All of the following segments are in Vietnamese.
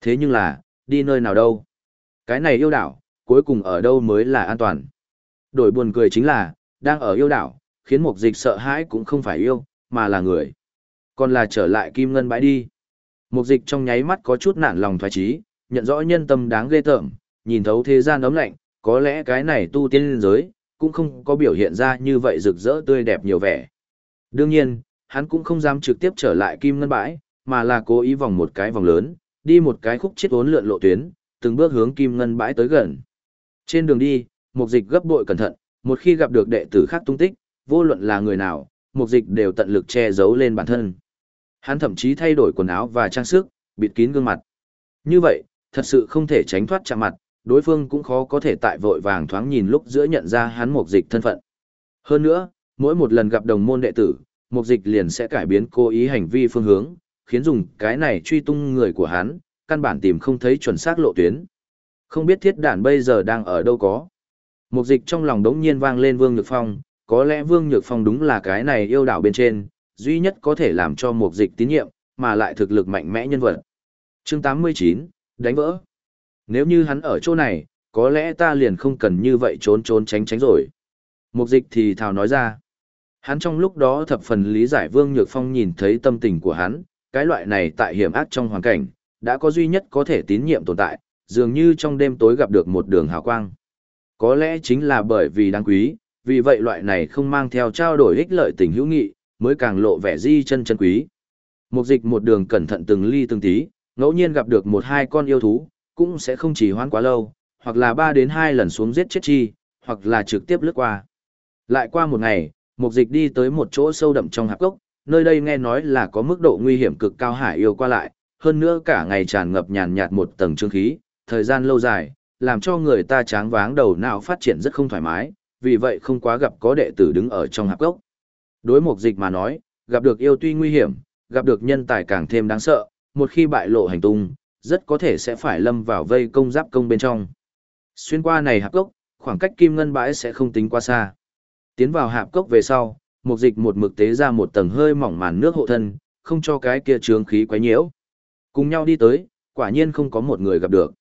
Thế nhưng là, đi nơi nào đâu? Cái này yêu đảo, cuối cùng ở đâu mới là an toàn? Đổi buồn cười chính là, đang ở yêu đảo, khiến mục dịch sợ hãi cũng không phải yêu, mà là người. Còn là trở lại kim ngân bãi đi. Mục dịch trong nháy mắt có chút nản lòng thoái trí, nhận rõ nhân tâm đáng ghê tởm, nhìn thấu thế gian ấm lạnh, có lẽ cái này tu tiên liên giới, cũng không có biểu hiện ra như vậy rực rỡ tươi đẹp nhiều vẻ. Đương nhiên, hắn cũng không dám trực tiếp trở lại kim ngân bãi, mà là cố ý vòng một cái vòng lớn, đi một cái khúc chết ốn lượn lộ tuyến, từng bước hướng kim ngân bãi tới gần. Trên đường đi, mục dịch gấp bội cẩn thận, một khi gặp được đệ tử khác tung tích, vô luận là người nào, mục dịch đều tận lực che giấu lên bản thân. Hắn thậm chí thay đổi quần áo và trang sức, bịt kín gương mặt. Như vậy, thật sự không thể tránh thoát chạm mặt, đối phương cũng khó có thể tại vội vàng thoáng nhìn lúc giữa nhận ra hắn mục dịch thân phận. Hơn nữa, mỗi một lần gặp đồng môn đệ tử, mục dịch liền sẽ cải biến cố ý hành vi phương hướng, khiến dùng cái này truy tung người của hắn, căn bản tìm không thấy chuẩn xác lộ tuyến. Không biết thiết đản bây giờ đang ở đâu có. Mục dịch trong lòng đống nhiên vang lên Vương Nhược Phong, có lẽ Vương Nhược Phong đúng là cái này yêu đảo bên trên, duy nhất có thể làm cho mục dịch tín nhiệm, mà lại thực lực mạnh mẽ nhân vật. chương 89, đánh vỡ. Nếu như hắn ở chỗ này, có lẽ ta liền không cần như vậy trốn trốn tránh tránh rồi. Mục dịch thì thào nói ra. Hắn trong lúc đó thập phần lý giải Vương Nhược Phong nhìn thấy tâm tình của hắn, cái loại này tại hiểm ác trong hoàn cảnh, đã có duy nhất có thể tín nhiệm tồn tại, dường như trong đêm tối gặp được một đường hào quang. Có lẽ chính là bởi vì đáng quý, vì vậy loại này không mang theo trao đổi ích lợi tình hữu nghị, mới càng lộ vẻ di chân chân quý. Một dịch một đường cẩn thận từng ly từng tí, ngẫu nhiên gặp được một hai con yêu thú, cũng sẽ không chỉ hoãn quá lâu, hoặc là ba đến hai lần xuống giết chết chi, hoặc là trực tiếp lướt qua. Lại qua một ngày, một dịch đi tới một chỗ sâu đậm trong hạp gốc, nơi đây nghe nói là có mức độ nguy hiểm cực cao hải yêu qua lại, hơn nữa cả ngày tràn ngập nhàn nhạt một tầng trương khí, thời gian lâu dài, làm cho người ta tráng váng đầu não phát triển rất không thoải mái, vì vậy không quá gặp có đệ tử đứng ở trong hạp gốc. Đối mục dịch mà nói, gặp được yêu tuy nguy hiểm, gặp được nhân tài càng thêm đáng sợ, một khi bại lộ hành tung, rất có thể sẽ phải lâm vào vây công giáp công bên trong. Xuyên qua này hạp gốc, khoảng cách kim ngân bãi sẽ không tính quá xa. Tiến vào hạp cốc về sau, mục dịch một mực tế ra một tầng hơi mỏng màn nước hộ thân, không cho cái kia trướng khí quấy nhiễu. Cùng nhau đi tới, quả nhiên không có một người gặp được.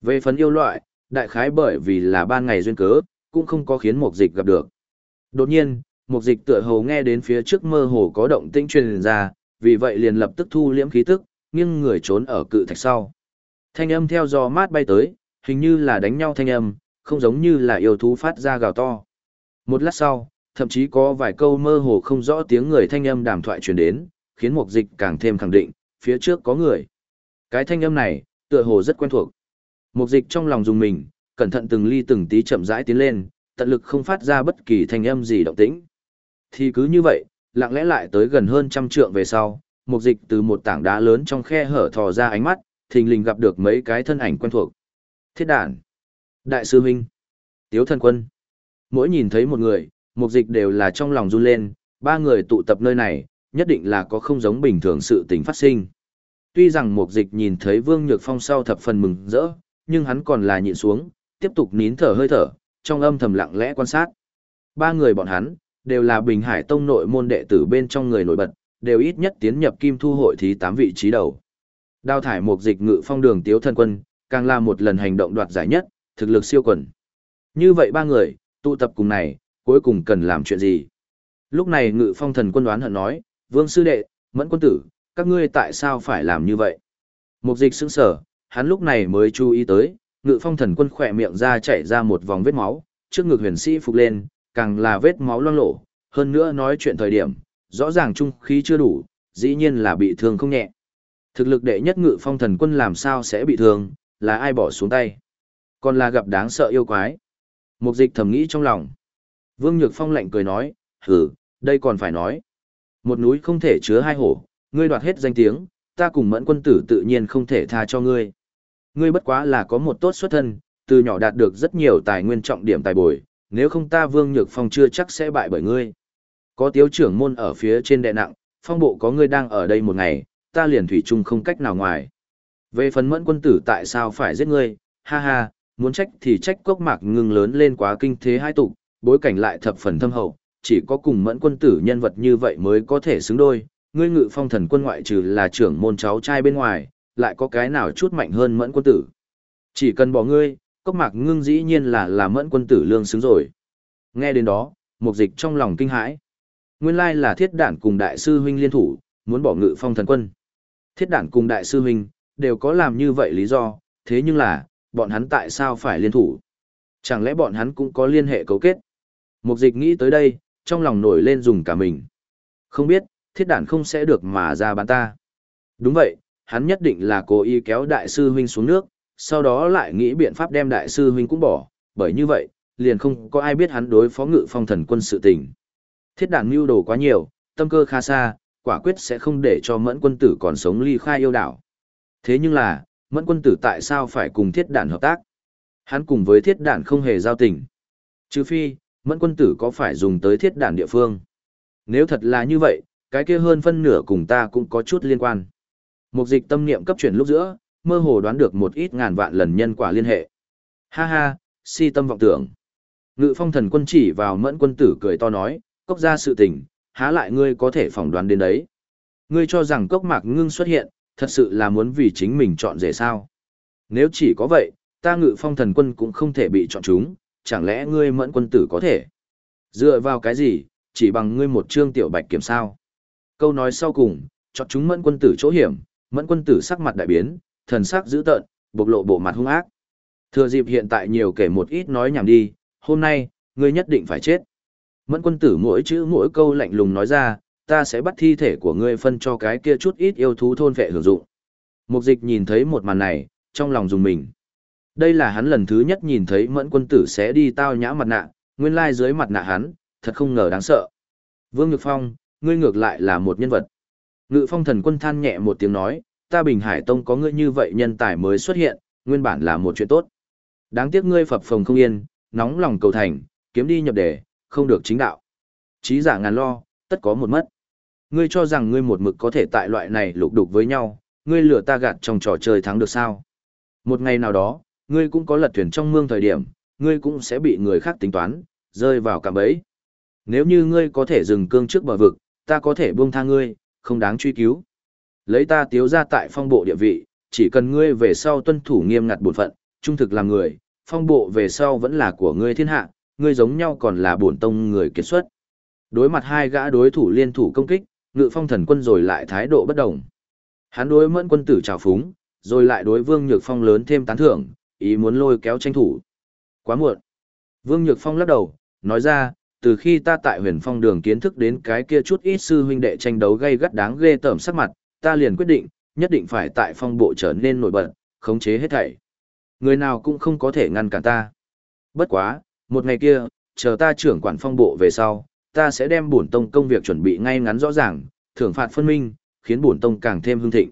Về phần yêu loại, đại khái bởi vì là ban ngày duyên cớ, cũng không có khiến mục dịch gặp được. Đột nhiên, mục dịch tựa hồ nghe đến phía trước mơ hồ có động tĩnh truyền ra, vì vậy liền lập tức thu liễm khí tức, nghiêng người trốn ở cự thạch sau. Thanh âm theo gió mát bay tới, hình như là đánh nhau thanh âm, không giống như là yêu thú phát ra gào to. Một lát sau, thậm chí có vài câu mơ hồ không rõ tiếng người thanh âm đàm thoại truyền đến, khiến mục dịch càng thêm khẳng định, phía trước có người. Cái thanh âm này, tựa hồ rất quen thuộc. Mục dịch trong lòng dùng mình, cẩn thận từng ly từng tí chậm rãi tiến lên, tận lực không phát ra bất kỳ thanh âm gì động tĩnh. Thì cứ như vậy, lặng lẽ lại tới gần hơn trăm trượng về sau, mục dịch từ một tảng đá lớn trong khe hở thò ra ánh mắt, thình lình gặp được mấy cái thân ảnh quen thuộc. Thiết đản, Đại sư huynh, Tiếu thần quân. Mỗi nhìn thấy một người, mục dịch đều là trong lòng run lên, ba người tụ tập nơi này, nhất định là có không giống bình thường sự tình phát sinh. Tuy rằng mục dịch nhìn thấy Vương Nhược Phong sau thập phần mừng rỡ, nhưng hắn còn là nhịn xuống, tiếp tục nín thở hơi thở, trong âm thầm lặng lẽ quan sát. Ba người bọn hắn, đều là Bình Hải Tông nội môn đệ tử bên trong người nổi bật, đều ít nhất tiến nhập kim thu hội thí tám vị trí đầu. Đao thải mục dịch ngự phong đường tiếu thân quân, càng là một lần hành động đoạt giải nhất, thực lực siêu quần. Như vậy ba người, tụ tập cùng này, cuối cùng cần làm chuyện gì? Lúc này ngự phong thần quân đoán hận nói, vương sư đệ, mẫn quân tử, các ngươi tại sao phải làm như vậy? Mục dịch sững sở, hắn lúc này mới chú ý tới, ngự phong thần quân khỏe miệng ra chảy ra một vòng vết máu, trước ngực huyền sĩ phục lên, càng là vết máu loang lổ, hơn nữa nói chuyện thời điểm, rõ ràng trung khí chưa đủ, dĩ nhiên là bị thương không nhẹ. Thực lực đệ nhất ngự phong thần quân làm sao sẽ bị thương, là ai bỏ xuống tay. Còn là gặp đáng sợ yêu quái. Mục dịch thầm nghĩ trong lòng. Vương Nhược Phong lạnh cười nói, hử, đây còn phải nói. Một núi không thể chứa hai hổ, ngươi đoạt hết danh tiếng, ta cùng mẫn quân tử tự nhiên không thể tha cho ngươi. Ngươi bất quá là có một tốt xuất thân, từ nhỏ đạt được rất nhiều tài nguyên trọng điểm tài bồi, nếu không ta Vương Nhược Phong chưa chắc sẽ bại bởi ngươi. Có tiếu trưởng môn ở phía trên đệ nặng, phong bộ có ngươi đang ở đây một ngày, ta liền thủy chung không cách nào ngoài. Về phần mẫn quân tử tại sao phải giết ngươi, ha ha, muốn trách thì trách cốc mạc ngưng lớn lên quá kinh thế hai tục, bối cảnh lại thập phần thâm hậu, chỉ có cùng mẫn quân tử nhân vật như vậy mới có thể xứng đôi. Ngươi ngự phong thần quân ngoại trừ là trưởng môn cháu trai bên ngoài, lại có cái nào chút mạnh hơn mẫn quân tử. Chỉ cần bỏ ngươi, cốc mạc ngưng dĩ nhiên là là mẫn quân tử lương xứng rồi. Nghe đến đó, mục dịch trong lòng kinh hãi. Nguyên lai là thiết đản cùng đại sư huynh liên thủ, muốn bỏ ngự phong thần quân. Thiết đản cùng đại sư huynh, đều có làm như vậy lý do, thế nhưng là, bọn hắn tại sao phải liên thủ? Chẳng lẽ bọn hắn cũng có liên hệ cấu kết? Mục dịch nghĩ tới đây, trong lòng nổi lên dùng cả mình. Không biết, thiết đản không sẽ được mà ra bán ta. Đúng vậy, hắn nhất định là cố ý kéo đại sư huynh xuống nước, sau đó lại nghĩ biện pháp đem đại sư huynh cũng bỏ, bởi như vậy, liền không có ai biết hắn đối phó ngự phong thần quân sự tình. Thiết đản mưu đồ quá nhiều, tâm cơ khá xa, quả quyết sẽ không để cho mẫn quân tử còn sống ly khai yêu đảo. Thế nhưng là, mẫn quân tử tại sao phải cùng thiết đản hợp tác? Hắn cùng với thiết đản không hề giao tình. Trừ phi, mẫn quân tử có phải dùng tới thiết đản địa phương? Nếu thật là như vậy, cái kia hơn phân nửa cùng ta cũng có chút liên quan. Một dịch tâm niệm cấp chuyển lúc giữa, mơ hồ đoán được một ít ngàn vạn lần nhân quả liên hệ. Ha ha, si tâm vọng tưởng. Ngự phong thần quân chỉ vào mẫn quân tử cười to nói, cốc ra sự tình, há lại ngươi có thể phỏng đoán đến đấy. Ngươi cho rằng cốc mạc ngưng xuất hiện, thật sự là muốn vì chính mình chọn rể sao. Nếu chỉ có vậy, ta ngự phong thần quân cũng không thể bị chọn chúng, chẳng lẽ ngươi mẫn quân tử có thể? Dựa vào cái gì, chỉ bằng ngươi một trương tiểu bạch kiểm sao? Câu nói sau cùng, chọn chúng mẫn quân tử chỗ hiểm, mẫn quân tử sắc mặt đại biến, thần sắc dữ tợn, bộc lộ bộ mặt hung ác. Thừa dịp hiện tại nhiều kể một ít nói nhảm đi, hôm nay, ngươi nhất định phải chết. Mẫn quân tử mỗi chữ mỗi câu lạnh lùng nói ra, ta sẽ bắt thi thể của ngươi phân cho cái kia chút ít yêu thú thôn vệ hưởng dụng. Mục dịch nhìn thấy một màn này, trong lòng dùng mình. Đây là hắn lần thứ nhất nhìn thấy mẫn quân tử sẽ đi tao nhã mặt nạ, nguyên lai dưới mặt nạ hắn, thật không ngờ đáng sợ. Vương Nhược Phong, ngươi ngược lại là một nhân vật. Ngự phong thần quân than nhẹ một tiếng nói, ta Bình Hải Tông có ngươi như vậy nhân tài mới xuất hiện, nguyên bản là một chuyện tốt. Đáng tiếc ngươi phập phồng không yên, nóng lòng cầu thành, kiếm đi nhập đề, không được chính đạo. Chí giả ngàn lo, tất có một mất. Ngươi cho rằng ngươi một mực có thể tại loại này lục đục với nhau, ngươi lừa ta gạt trong trò chơi thắng được sao? Một ngày nào đó, ngươi cũng có lật thuyền trong mương thời điểm, ngươi cũng sẽ bị người khác tính toán, rơi vào cạm bẫy. Nếu như ngươi có thể dừng cương trước bờ vực, ta có thể buông tha ngươi, không đáng truy cứu. Lấy ta tiếu ra tại phong bộ địa vị, chỉ cần ngươi về sau tuân thủ nghiêm ngặt bổn phận, trung thực làm người, phong bộ về sau vẫn là của ngươi thiên hạ, ngươi giống nhau còn là bổn tông người kiệt xuất. Đối mặt hai gã đối thủ liên thủ công kích, ngự phong thần quân rồi lại thái độ bất đồng. Hắn đối mẫn quân tử trào phúng, rồi lại đối vương nhược phong lớn thêm tán thưởng, ý muốn lôi kéo tranh thủ. Quá muộn. Vương nhược phong lắc đầu, nói ra, từ khi ta tại huyền phong đường kiến thức đến cái kia chút ít sư huynh đệ tranh đấu gây gắt đáng ghê tởm sắc mặt, ta liền quyết định, nhất định phải tại phong bộ trở nên nổi bật, khống chế hết thảy. Người nào cũng không có thể ngăn cản ta. Bất quá, một ngày kia, chờ ta trưởng quản phong bộ về sau, ta sẽ đem bổn tông công việc chuẩn bị ngay ngắn rõ ràng, thưởng phạt phân minh, khiến bổn tông càng thêm hưng thịnh.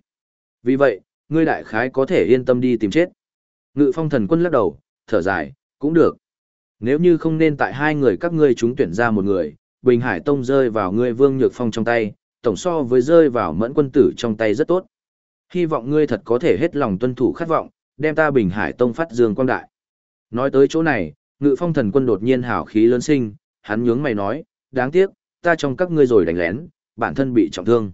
Vì vậy, ngươi đại khái có thể yên tâm đi tìm chết. Ngự phong thần quân lắc đầu, thở dài, cũng được. Nếu như không nên tại hai người các ngươi chúng tuyển ra một người, Bình Hải Tông rơi vào ngươi Vương Nhược Phong trong tay, tổng so với rơi vào mẫn quân tử trong tay rất tốt. Hy vọng ngươi thật có thể hết lòng tuân thủ khát vọng, đem ta Bình Hải Tông phát dương quang đại. Nói tới chỗ này, Ngự Phong thần quân đột nhiên hào khí lớn sinh, hắn nhướng mày nói, đáng tiếc, ta trong các ngươi rồi đánh lén, bản thân bị trọng thương.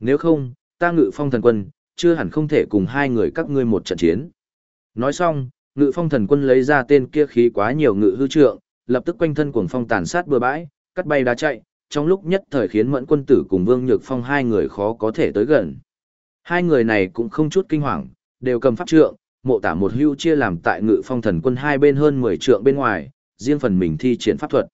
Nếu không, ta Ngự Phong thần quân, chưa hẳn không thể cùng hai người các ngươi một trận chiến. Nói xong, Ngự Phong thần quân lấy ra tên kia khí quá nhiều ngự hư trượng, lập tức quanh thân cuồng phong tàn sát bừa bãi, cắt bay đá chạy, trong lúc nhất thời khiến Mẫn quân tử cùng Vương Nhược Phong hai người khó có thể tới gần. Hai người này cũng không chút kinh hoàng, đều cầm pháp trượng, mộ tả một hưu chia làm tại ngự phong thần quân hai bên hơn 10 trượng bên ngoài, riêng phần mình thi triển pháp thuật.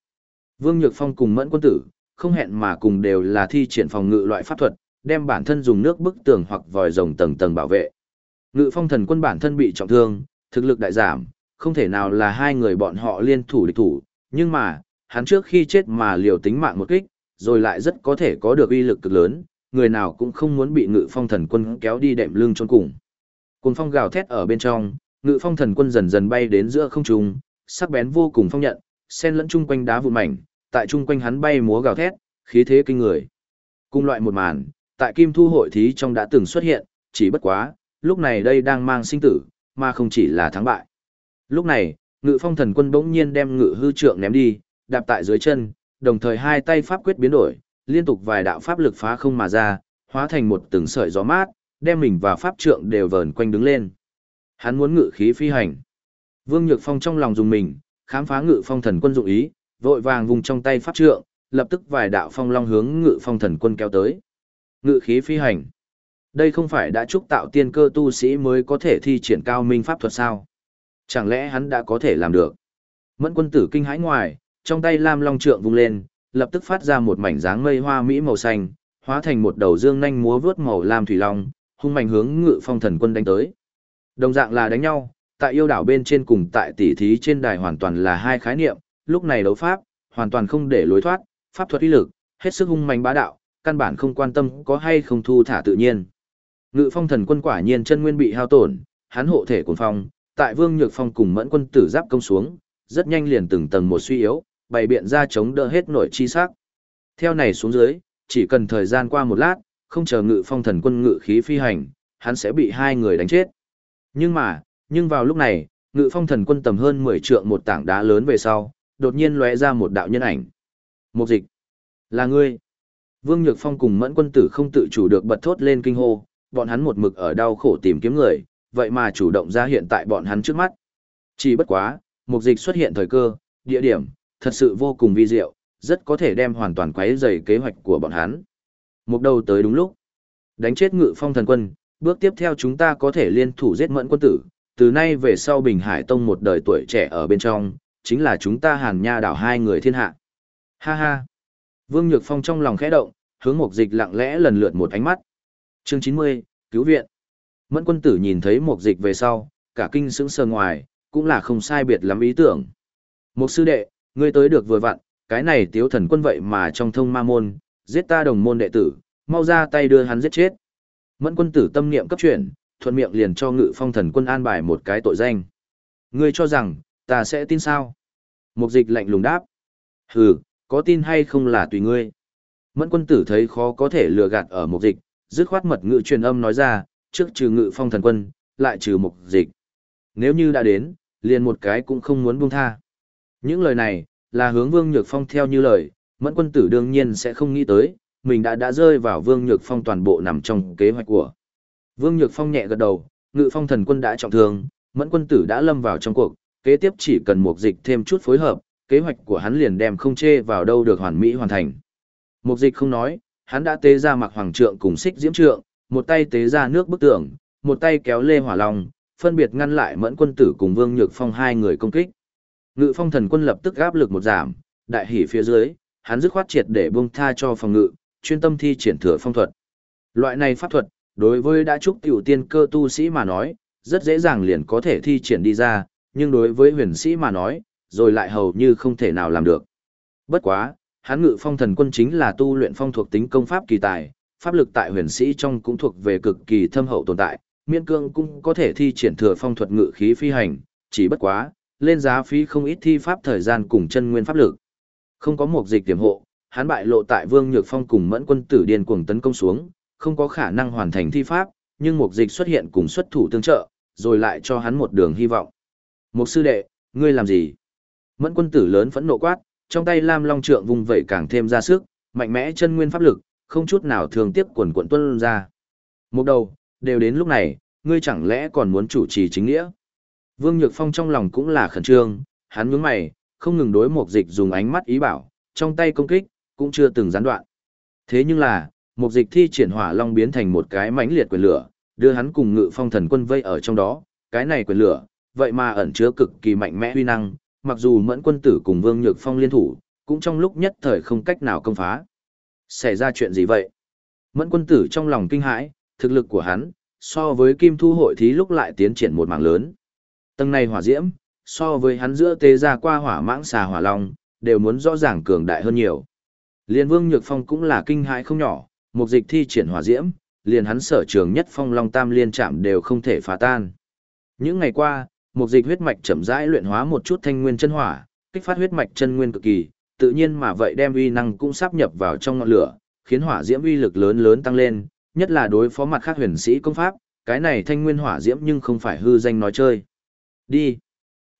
Vương Nhược Phong cùng Mẫn quân tử, không hẹn mà cùng đều là thi triển phòng ngự loại pháp thuật, đem bản thân dùng nước bức tường hoặc vòi rồng tầng tầng bảo vệ. Ngự phong thần quân bản thân bị trọng thương, thực lực đại giảm, không thể nào là hai người bọn họ liên thủ địch thủ, nhưng mà, hắn trước khi chết mà liều tính mạng một kích, rồi lại rất có thể có được uy lực cực lớn, người nào cũng không muốn bị ngự phong thần quân kéo đi đệm lưng trốn cùng. Cùng phong gào thét ở bên trong, ngự phong thần quân dần dần bay đến giữa không trung, sắc bén vô cùng phong nhận, xen lẫn chung quanh đá vụn mảnh, tại chung quanh hắn bay múa gào thét, khí thế kinh người. Cùng loại một màn, tại Kim Thu hội thí trong đã từng xuất hiện, chỉ bất quá, lúc này đây đang mang sinh tử, mà không chỉ là thắng bại. Lúc này, ngự phong thần quân bỗng nhiên đem ngự hư trượng ném đi, đạp tại dưới chân, đồng thời hai tay pháp quyết biến đổi, liên tục vài đạo pháp lực phá không mà ra, hóa thành một từng sợi gió mát, đem mình và pháp trượng đều vờn quanh đứng lên. Hắn muốn ngự khí phi hành. Vương Nhược Phong trong lòng dùng mình, khám phá ngự phong thần quân dụng ý, vội vàng vùng trong tay pháp trượng, lập tức vài đạo phong long hướng ngự phong thần quân kéo tới. Ngự khí phi hành. Đây không phải đã chúc tạo tiên cơ tu sĩ mới có thể thi triển cao minh pháp thuật sao? Chẳng lẽ hắn đã có thể làm được? Mẫn quân tử kinh hãi ngoài, trong tay lam long trượng vung lên, lập tức phát ra một mảnh dáng mây hoa mỹ màu xanh, hóa thành một đầu dương nhanh múa vướt màu lam thủy long, hung mạnh hướng ngự phong thần quân đánh tới. Đồng dạng là đánh nhau, tại yêu đảo bên trên cùng tại tỷ thí trên đài hoàn toàn là hai khái niệm, lúc này đấu pháp, hoàn toàn không để lối thoát, pháp thuật uy lực, hết sức hung mạnh bá đạo, căn bản không quan tâm có hay không thu thả tự nhiên. Ngự phong thần quân quả nhiên chân nguyên bị hao tổn, hắn hộ thể cuồng phong, tại Vương Nhược Phong cùng Mẫn quân tử giáp công xuống, rất nhanh liền từng tầng một suy yếu, bày biện ra chống đỡ hết nội chi sắc. Theo này xuống dưới, chỉ cần thời gian qua một lát, không chờ Ngự Phong thần quân ngự khí phi hành, hắn sẽ bị hai người đánh chết. Nhưng mà, nhưng vào lúc này, Ngự Phong thần quân tầm hơn 10 trượng một tảng đá lớn về sau, đột nhiên lóe ra một đạo nhân ảnh. Một dịch, là ngươi. Vương Nhược Phong cùng Mẫn quân tử không tự chủ được bật thốt lên kinh hô, bọn hắn một mực ở đau khổ tìm kiếm người, vậy mà chủ động ra hiện tại bọn hắn trước mắt. Chỉ bất quá, mục dịch xuất hiện thời cơ, địa điểm, thật sự vô cùng vi diệu, rất có thể đem hoàn toàn quấy rầy kế hoạch của bọn hắn. Mục đầu tới đúng lúc. Đánh chết ngự phong thần quân, bước tiếp theo chúng ta có thể liên thủ giết mẫn quân tử, từ nay về sau Bình Hải Tông một đời tuổi trẻ ở bên trong, chính là chúng ta hàn nha đảo hai người thiên hạ. Ha ha. Vương Nhược Phong trong lòng khẽ động, hướng mục dịch lặng lẽ lần lượt một ánh mắt. Chương 90, cứu viện. Mẫn quân tử nhìn thấy một dịch về sau, cả kinh sững sờ ngoài, cũng là không sai biệt lắm ý tưởng. Một sư đệ, ngươi tới được vừa vặn, cái này tiếu thần quân vậy mà trong thông ma môn, giết ta đồng môn đệ tử, mau ra tay đưa hắn giết chết. Mẫn quân tử tâm niệm cấp chuyển, thuận miệng liền cho ngự phong thần quân an bài một cái tội danh. Ngươi cho rằng, ta sẽ tin sao? Mục dịch lạnh lùng đáp. Hừ, có tin hay không là tùy ngươi. Mẫn quân tử thấy khó có thể lừa gạt ở mục dịch, dứt khoát mật ngự truyền âm nói ra, trước trừ ngự phong thần quân, lại trừ mục dịch. Nếu như đã đến, liền một cái cũng không muốn buông tha. Những lời này, là hướng Vương Nhược Phong theo như lời, mẫn quân tử đương nhiên sẽ không nghĩ tới, mình đã đã rơi vào Vương Nhược Phong toàn bộ nằm trong kế hoạch của. Vương Nhược Phong nhẹ gật đầu, ngự phong thần quân đã trọng thương, mẫn quân tử đã lâm vào trong cuộc, kế tiếp chỉ cần mục dịch thêm chút phối hợp, kế hoạch của hắn liền đem không chê vào đâu được hoàn mỹ hoàn thành. Mục dịch không nói, hắn đã tế ra mặc hoàng trượng cùng xích diễm trượng, một tay tế ra nước bức tường, một tay kéo lê hỏa long, phân biệt ngăn lại mẫn quân tử cùng vương nhược phong hai người công kích. Ngự phong thần quân lập tức áp lực một giảm, đại hỉ phía dưới, hắn dứt khoát triệt để buông tha cho phòng ngự, chuyên tâm thi triển thừa phong thuật. Loại này pháp thuật, đối với đã trúc tiểu tiên cơ tu sĩ mà nói, rất dễ dàng liền có thể thi triển đi ra, nhưng đối với huyền sĩ mà nói, rồi lại hầu như không thể nào làm được. Bất quá, Hán ngự phong thần quân chính là tu luyện phong thuộc tính công pháp kỳ tài, pháp lực tại huyền sĩ trong cũng thuộc về cực kỳ thâm hậu tồn tại, miên cương cũng có thể thi triển thừa phong thuật ngự khí phi hành, chỉ bất quá, lên giá phí không ít thi pháp thời gian cùng chân nguyên pháp lực. Không có một dịch tiềm hộ, hắn bại lộ tại Vương Nhược Phong cùng Mẫn Quân Tử điên cuồng tấn công xuống, không có khả năng hoàn thành thi pháp, nhưng một dịch xuất hiện cùng xuất thủ tương trợ, rồi lại cho hắn một đường hy vọng. Một sư đệ, ngươi làm gì? Mẫn Quân Tử lớn phẫn nộ quát, trong tay Lam Long trượng vùng vẩy càng thêm ra sức, mạnh mẽ chân nguyên pháp lực, không chút nào thường tiếp quần quận tuân ra. Một đầu, đều đến lúc này, ngươi chẳng lẽ còn muốn chủ trì chính nghĩa? Vương Nhược Phong trong lòng cũng là khẩn trương, hắn nhướng mày, không ngừng đối một dịch dùng ánh mắt ý bảo, trong tay công kích, cũng chưa từng gián đoạn. Thế nhưng là, một dịch thi triển hỏa long biến thành một cái mãnh liệt quyền lửa, đưa hắn cùng ngự phong thần quân vây ở trong đó, cái này quyền lửa, vậy mà ẩn chứa cực kỳ mạnh mẽ huy năng, mặc dù mẫn quân tử cùng Vương Nhược Phong liên thủ, cũng trong lúc nhất thời không cách nào công phá. Xảy ra chuyện gì vậy? Mẫn quân tử trong lòng kinh hãi, thực lực của hắn, so với kim thu hội thí lúc lại tiến triển một mảng lớn. Tầng này hỏa diễm, so với hắn giữa tế ra qua hỏa mãng xà hỏa long, đều muốn rõ ràng cường đại hơn nhiều. Liên vương nhược phong cũng là kinh hãi không nhỏ, một dịch thi triển hỏa diễm, liền hắn sở trường nhất phong long tam liên chạm đều không thể phá tan. Những ngày qua, một dịch huyết mạch chậm rãi luyện hóa một chút thanh nguyên chân hỏa, kích phát huyết mạch chân nguyên cực kỳ, tự nhiên mà vậy đem uy năng cũng sắp nhập vào trong ngọn lửa, khiến hỏa diễm uy lực lớn lớn tăng lên, nhất là đối phó mặt khác huyền sĩ công pháp, cái này thanh nguyên hỏa diễm nhưng không phải hư danh nói chơi. Đi.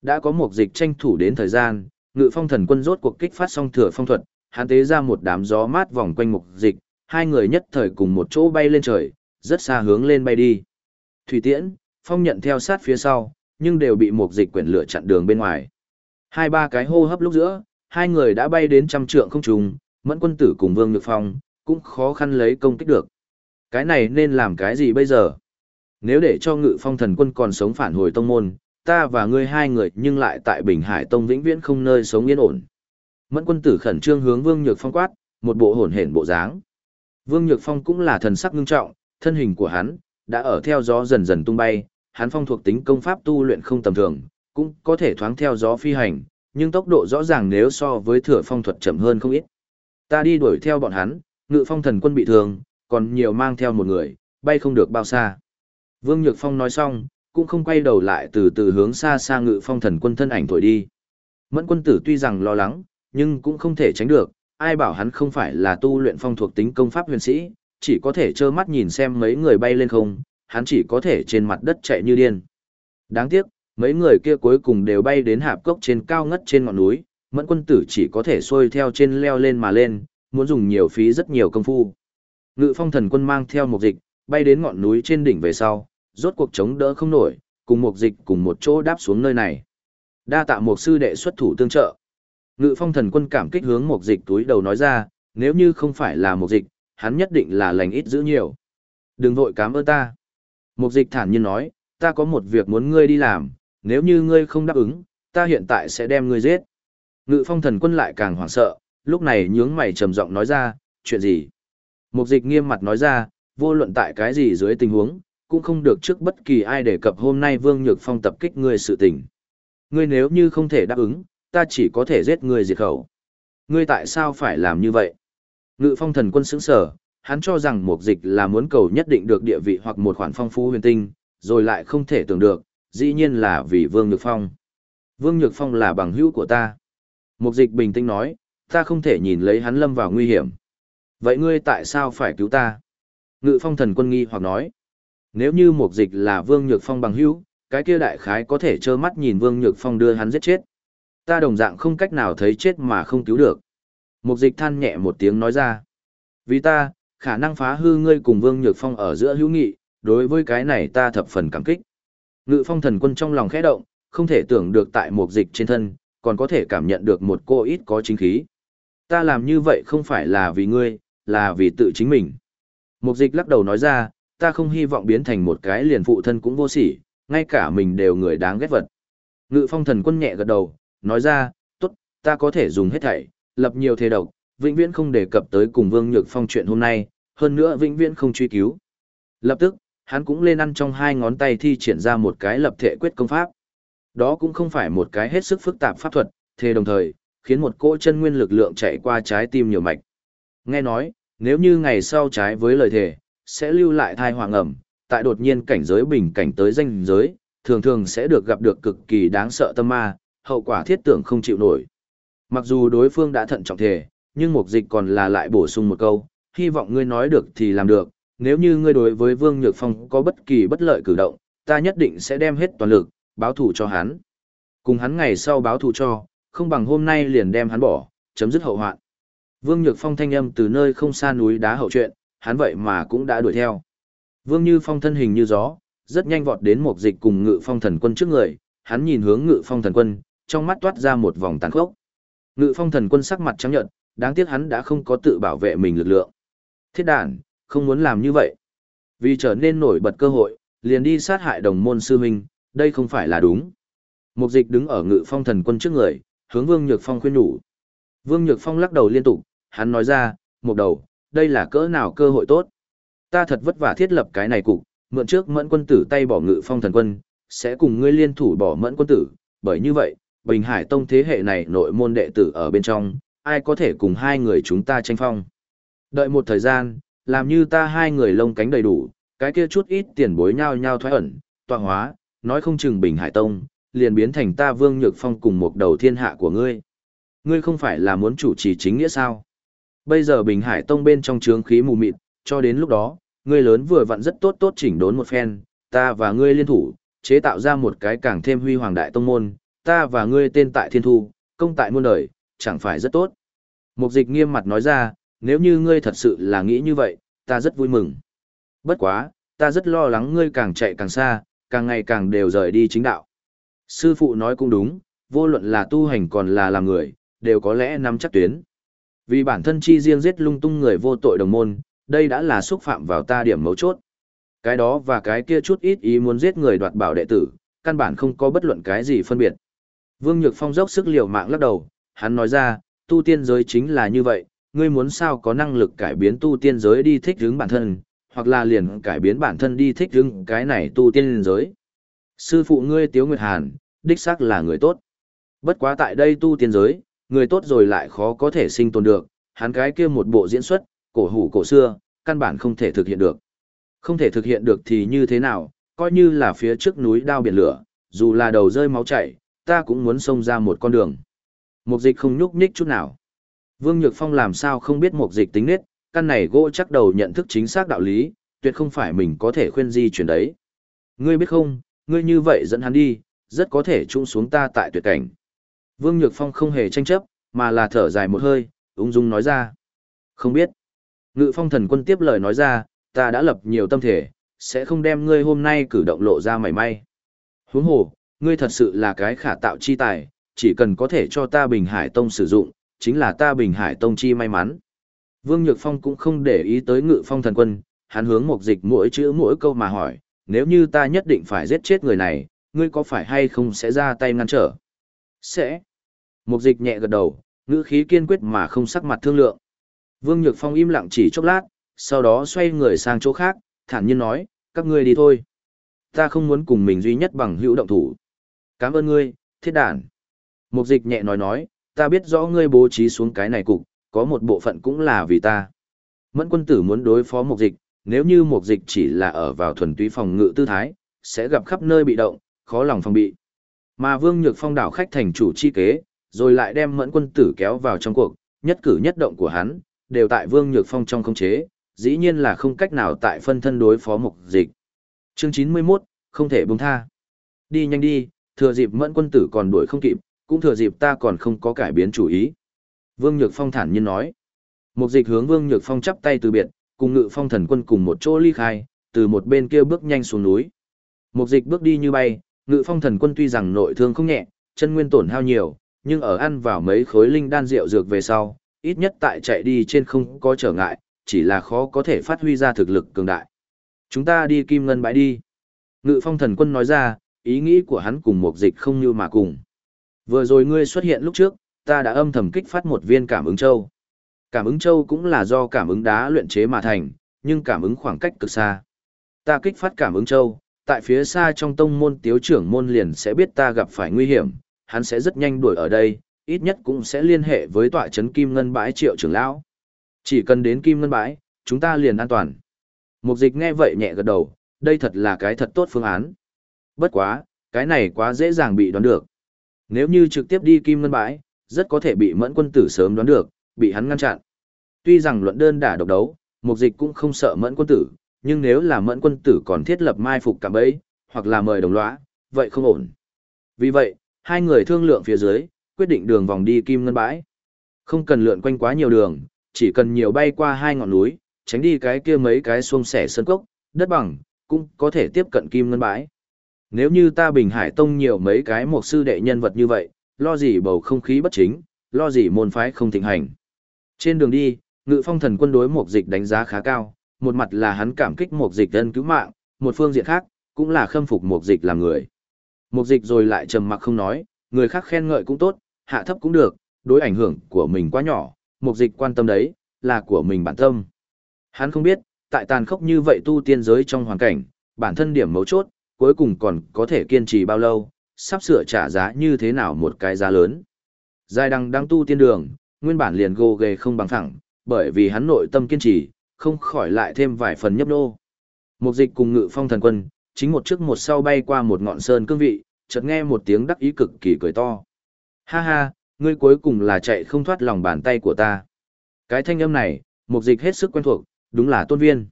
Đã có một dịch tranh thủ đến thời gian, ngự phong thần quân rốt cuộc kích phát xong thừa phong thuật, hắn tế ra một đám gió mát vòng quanh mục dịch, hai người nhất thời cùng một chỗ bay lên trời, rất xa hướng lên bay đi. Thủy tiễn, phong nhận theo sát phía sau, nhưng đều bị một dịch quyển lửa chặn đường bên ngoài. Hai ba cái hô hấp lúc giữa, hai người đã bay đến trăm trượng không trùng, mẫn quân tử cùng Vương Nhược Phong, cũng khó khăn lấy công kích được. Cái này nên làm cái gì bây giờ? Nếu để cho ngự phong thần quân còn sống phản hồi tông môn, ta và ngươi hai người nhưng lại tại Bình Hải Tông vĩnh viễn không nơi sống yên ổn. Mẫn quân tử khẩn trương hướng Vương Nhược Phong quát, một bộ hồn hển bộ dáng. Vương Nhược Phong cũng là thần sắc ngưng trọng, thân hình của hắn đã ở theo gió dần dần tung bay, hắn phong thuộc tính công pháp tu luyện không tầm thường, cũng có thể thoáng theo gió phi hành, nhưng tốc độ rõ ràng nếu so với thừa phong thuật chậm hơn không ít. Ta đi đuổi theo bọn hắn, ngự phong thần quân bị thương, còn nhiều mang theo một người, bay không được bao xa. Vương Nhược Phong nói xong, cũng không quay đầu lại từ từ hướng xa xa ngự phong thần quân thân ảnh thổi đi. Mẫn quân tử tuy rằng lo lắng, nhưng cũng không thể tránh được, ai bảo hắn không phải là tu luyện phong thuộc tính công pháp huyền sĩ, chỉ có thể trơ mắt nhìn xem mấy người bay lên không, hắn chỉ có thể trên mặt đất chạy như điên. Đáng tiếc, mấy người kia cuối cùng đều bay đến hạp cốc trên cao ngất trên ngọn núi, mẫn quân tử chỉ có thể xuôi theo trên leo lên mà lên, muốn dùng nhiều phí rất nhiều công phu. Ngự phong thần quân mang theo một dịch, bay đến ngọn núi trên đỉnh về sau, rốt cuộc chống đỡ không nổi, cùng một dịch cùng một chỗ đáp xuống nơi này. Đa tạ một sư đệ xuất thủ tương trợ. Ngự phong thần quân cảm kích hướng một dịch túi đầu nói ra, nếu như không phải là một dịch, hắn nhất định là lành ít giữ nhiều. Đừng vội cảm ơn ta. Một dịch thản nhiên nói, ta có một việc muốn ngươi đi làm, nếu như ngươi không đáp ứng, ta hiện tại sẽ đem ngươi giết. Ngự phong thần quân lại càng hoảng sợ, lúc này nhướng mày trầm giọng nói ra, chuyện gì? Một dịch nghiêm mặt nói ra, vô luận tại cái gì dưới tình huống, cũng không được trước bất kỳ ai đề cập hôm nay Vương Nhược Phong tập kích ngươi sự tình. Ngươi nếu như không thể đáp ứng, ta chỉ có thể giết ngươi diệt khẩu. Ngươi tại sao phải làm như vậy? Ngự phong thần quân sững sở, hắn cho rằng mục dịch là muốn cầu nhất định được địa vị hoặc một khoản phong phú huyền tinh, rồi lại không thể tưởng được, dĩ nhiên là vì Vương Nhược Phong. Vương Nhược Phong là bằng hữu của ta. Mục dịch bình tĩnh nói, ta không thể nhìn lấy hắn lâm vào nguy hiểm. Vậy ngươi tại sao phải cứu ta? Ngự phong thần quân nghi hoặc nói, nếu như mục dịch là Vương Nhược Phong bằng hữu, cái kia đại khái có thể trơ mắt nhìn Vương Nhược Phong đưa hắn giết chết. Ta đồng dạng không cách nào thấy chết mà không cứu được. Mục dịch than nhẹ một tiếng nói ra. Vì ta, khả năng phá hư ngươi cùng Vương Nhược Phong ở giữa hữu nghị, đối với cái này ta thập phần cảm kích. Ngự phong thần quân trong lòng khẽ động, không thể tưởng được tại một dịch trên thân, còn có thể cảm nhận được một cô ít có chính khí. Ta làm như vậy không phải là vì ngươi, là vì tự chính mình. Mục dịch lắc đầu nói ra, ta không hy vọng biến thành một cái liền phụ thân cũng vô sỉ, ngay cả mình đều người đáng ghét vật. Ngự phong thần quân nhẹ gật đầu, nói ra, tốt, ta có thể dùng hết thảy, lập nhiều thế độc, vĩnh viễn không đề cập tới cùng Vương Nhược Phong chuyện hôm nay, hơn nữa vĩnh viễn không truy cứu. Lập tức, hắn cũng lên ăn trong hai ngón tay thi triển ra một cái lập thể quyết công pháp. Đó cũng không phải một cái hết sức phức tạp pháp thuật, thế đồng thời, khiến một cỗ chân nguyên lực lượng chạy qua trái tim nhiều mạch. Nghe nói, nếu như ngày sau trái với lời thề, sẽ lưu lại thai hoàng ẩm, tại đột nhiên cảnh giới bình cảnh tới danh giới, thường thường sẽ được gặp được cực kỳ đáng sợ tâm ma, hậu quả thiết tưởng không chịu nổi. Mặc dù đối phương đã thận trọng thể, nhưng mục dịch còn là lại bổ sung một câu, hy vọng ngươi nói được thì làm được, nếu như ngươi đối với Vương Nhược Phong có bất kỳ bất lợi cử động, ta nhất định sẽ đem hết toàn lực, báo thù cho hắn. Cùng hắn ngày sau báo thù cho, không bằng hôm nay liền đem hắn bỏ, chấm dứt hậu hoạn. Vương Nhược Phong thanh âm từ nơi không xa núi đá hậu chuyện, hắn vậy mà cũng đã đuổi theo. Vương Như Phong thân hình như gió, rất nhanh vọt đến một dịch cùng ngự phong thần quân trước người, hắn nhìn hướng ngự phong thần quân, trong mắt toát ra một vòng tàn khốc. Ngự phong thần quân sắc mặt trắng nhợt, đáng tiếc hắn đã không có tự bảo vệ mình lực lượng. Thiết đàn, không muốn làm như vậy. Vì trở nên nổi bật cơ hội, liền đi sát hại đồng môn sư huynh, đây không phải là đúng. Mục dịch đứng ở ngự phong thần quân trước người, hướng Vương Nhược Phong khuyên nhủ. Vương Nhược Phong lắc đầu liên tục, hắn nói ra, một đầu, đây là cỡ nào cơ hội tốt. Ta thật vất vả thiết lập cái này cục, mượn trước mẫn quân tử tay bỏ ngự phong thần quân, sẽ cùng ngươi liên thủ bỏ mẫn quân tử, bởi như vậy, Bình Hải Tông thế hệ này nội môn đệ tử ở bên trong, ai có thể cùng hai người chúng ta tranh phong. Đợi một thời gian, làm như ta hai người lông cánh đầy đủ, cái kia chút ít tiền bối nhau nhau thoái ẩn, tọa hóa, nói không chừng Bình Hải Tông, liền biến thành ta Vương Nhược Phong cùng một đầu thiên hạ của ngươi. Ngươi không phải là muốn chủ trì chính nghĩa sao? Bây giờ Bình Hải Tông bên trong trướng khí mù mịt, cho đến lúc đó, ngươi lớn vừa vặn rất tốt tốt chỉnh đốn một phen, ta và ngươi liên thủ, chế tạo ra một cái càng thêm huy hoàng đại tông môn, ta và ngươi tên tại thiên thu, công tại muôn đời, chẳng phải rất tốt. Mục dịch nghiêm mặt nói ra, nếu như ngươi thật sự là nghĩ như vậy, ta rất vui mừng. Bất quá, ta rất lo lắng ngươi càng chạy càng xa, càng ngày càng đều rời đi chính đạo. Sư phụ nói cũng đúng, vô luận là tu hành còn là làm người, đều có lẽ nắm chắc tuyến. Vì bản thân chi riêng giết lung tung người vô tội đồng môn, đây đã là xúc phạm vào ta điểm mấu chốt. Cái đó và cái kia chút ít ý muốn giết người đoạt bảo đệ tử, căn bản không có bất luận cái gì phân biệt. Vương Nhược Phong dốc sức liều mạng lắc đầu, hắn nói ra, tu tiên giới chính là như vậy, ngươi muốn sao có năng lực cải biến tu tiên giới đi thích hướng bản thân, hoặc là liền cải biến bản thân đi thích hướng cái này tu tiên giới. Sư phụ ngươi Tiếu Nguyệt Hàn, đích xác là người tốt. Bất quá tại đây tu tiên giới, người tốt rồi lại khó có thể sinh tồn được, hắn cái kia một bộ diễn xuất, cổ hủ cổ xưa, căn bản không thể thực hiện được. Không thể thực hiện được thì như thế nào, coi như là phía trước núi đao biển lửa, dù là đầu rơi máu chảy, ta cũng muốn xông ra một con đường. Mục dịch không nhúc nhích chút nào. Vương Nhược Phong làm sao không biết mục dịch tính nết, căn này gỗ chắc đầu nhận thức chính xác đạo lý, tuyệt không phải mình có thể khuyên di chuyển đấy. Ngươi biết không, ngươi như vậy dẫn hắn đi, rất có thể trung xuống ta tại tuyệt cảnh. Vương Nhược Phong không hề tranh chấp, mà là thở dài một hơi, ung dung nói ra. Không biết. Ngự phong thần quân tiếp lời nói ra, ta đã lập nhiều tâm thể, sẽ không đem ngươi hôm nay cử động lộ ra mảy may. Huống hồ, ngươi thật sự là cái khả tạo chi tài, chỉ cần có thể cho ta Bình Hải Tông sử dụng, chính là ta Bình Hải Tông chi may mắn. Vương Nhược Phong cũng không để ý tới ngự phong thần quân, hắn hướng một dịch mỗi chữ mỗi câu mà hỏi, nếu như ta nhất định phải giết chết người này, ngươi có phải hay không sẽ ra tay ngăn trở? Sẽ. Một dịch nhẹ gật đầu, ngữ khí kiên quyết mà không sắc mặt thương lượng. Vương Nhược Phong im lặng chỉ chốc lát, sau đó xoay người sang chỗ khác, thản nhiên nói, các ngươi đi thôi. Ta không muốn cùng mình duy nhất bằng hữu động thủ. Cảm ơn ngươi, thiết đàn. Mục dịch nhẹ nói nói, ta biết rõ ngươi bố trí xuống cái này cục, có một bộ phận cũng là vì ta. Mẫn quân tử muốn đối phó mục dịch, nếu như mục dịch chỉ là ở vào thuần túy phòng ngự tư thái, sẽ gặp khắp nơi bị động, khó lòng phòng bị. Mà Vương Nhược Phong đảo khách thành chủ chi kế, rồi lại đem mẫn quân tử kéo vào trong cuộc, nhất cử nhất động của hắn, đều tại Vương Nhược Phong trong khống chế, dĩ nhiên là không cách nào tại phân thân đối phó mục dịch. Chương 91, không thể buông tha. Đi nhanh đi, thừa dịp mẫn quân tử còn đuổi không kịp, cũng thừa dịp ta còn không có cải biến chủ ý. Vương Nhược Phong thản nhiên nói. Mục dịch hướng Vương Nhược Phong chắp tay từ biệt, cùng ngự phong thần quân cùng một chỗ ly khai, từ một bên kia bước nhanh xuống núi. Mục dịch bước đi như bay, ngự phong thần quân tuy rằng nội thương không nhẹ, chân nguyên tổn hao nhiều, nhưng ở ăn vào mấy khối linh đan rượu dược về sau, ít nhất tại chạy đi trên không có trở ngại, chỉ là khó có thể phát huy ra thực lực cường đại. Chúng ta đi kim ngân bãi đi. Ngự phong thần quân nói ra, ý nghĩ của hắn cùng một dịch không như mà cùng. Vừa rồi ngươi xuất hiện lúc trước, ta đã âm thầm kích phát một viên cảm ứng châu. Cảm ứng châu cũng là do cảm ứng đá luyện chế mà thành, nhưng cảm ứng khoảng cách cực xa. Ta kích phát cảm ứng châu, tại phía xa trong tông môn tiếu trưởng môn liền sẽ biết ta gặp phải nguy hiểm, hắn sẽ rất nhanh đuổi ở đây, ít nhất cũng sẽ liên hệ với tọa trấn Kim Ngân Bãi triệu trưởng lão. Chỉ cần đến Kim Ngân Bãi, chúng ta liền an toàn. Mục dịch nghe vậy nhẹ gật đầu, đây thật là cái thật tốt phương án. Bất quá, cái này quá dễ dàng bị đoán được. Nếu như trực tiếp đi Kim Ngân Bãi, rất có thể bị mẫn quân tử sớm đoán được, bị hắn ngăn chặn. Tuy rằng luận đơn đả độc đấu, mục dịch cũng không sợ mẫn quân tử, nhưng nếu là mẫn quân tử còn thiết lập mai phục cả bấy, hoặc là mời đồng lõa, vậy không ổn. Vì vậy, hai người thương lượng phía dưới, quyết định đường vòng đi Kim Ngân Bãi. Không cần lượn quanh quá nhiều đường, chỉ cần nhiều bay qua hai ngọn núi, tránh đi cái kia mấy cái xuông xẻ sơn cốc, đất bằng, cũng có thể tiếp cận Kim Ngân Bãi. Nếu như ta Bình Hải Tông nhiều mấy cái một sư đệ nhân vật như vậy, lo gì bầu không khí bất chính, lo gì môn phái không thịnh hành. Trên đường đi, ngự phong thần quân đối một dịch đánh giá khá cao, một mặt là hắn cảm kích một dịch ân cứu mạng, một phương diện khác, cũng là khâm phục một dịch làm người. Một dịch rồi lại trầm mặc không nói, người khác khen ngợi cũng tốt, hạ thấp cũng được, đối ảnh hưởng của mình quá nhỏ, một dịch quan tâm đấy, là của mình bản tâm. Hắn không biết, tại tàn khốc như vậy tu tiên giới trong hoàn cảnh, bản thân điểm mấu chốt, cuối cùng còn có thể kiên trì bao lâu, sắp sửa trả giá như thế nào một cái giá lớn. Giai đăng đang tu tiên đường, nguyên bản liền gồ ghề không bằng thẳng, bởi vì hắn nội tâm kiên trì, không khỏi lại thêm vài phần nhấp nô. Một dịch cùng ngự phong thần quân, chính một trước một sau bay qua một ngọn sơn cương vị, chợt nghe một tiếng đắc ý cực kỳ cười to. Ha ha, ngươi cuối cùng là chạy không thoát lòng bàn tay của ta. Cái thanh âm này, một dịch hết sức quen thuộc, đúng là tôn viên.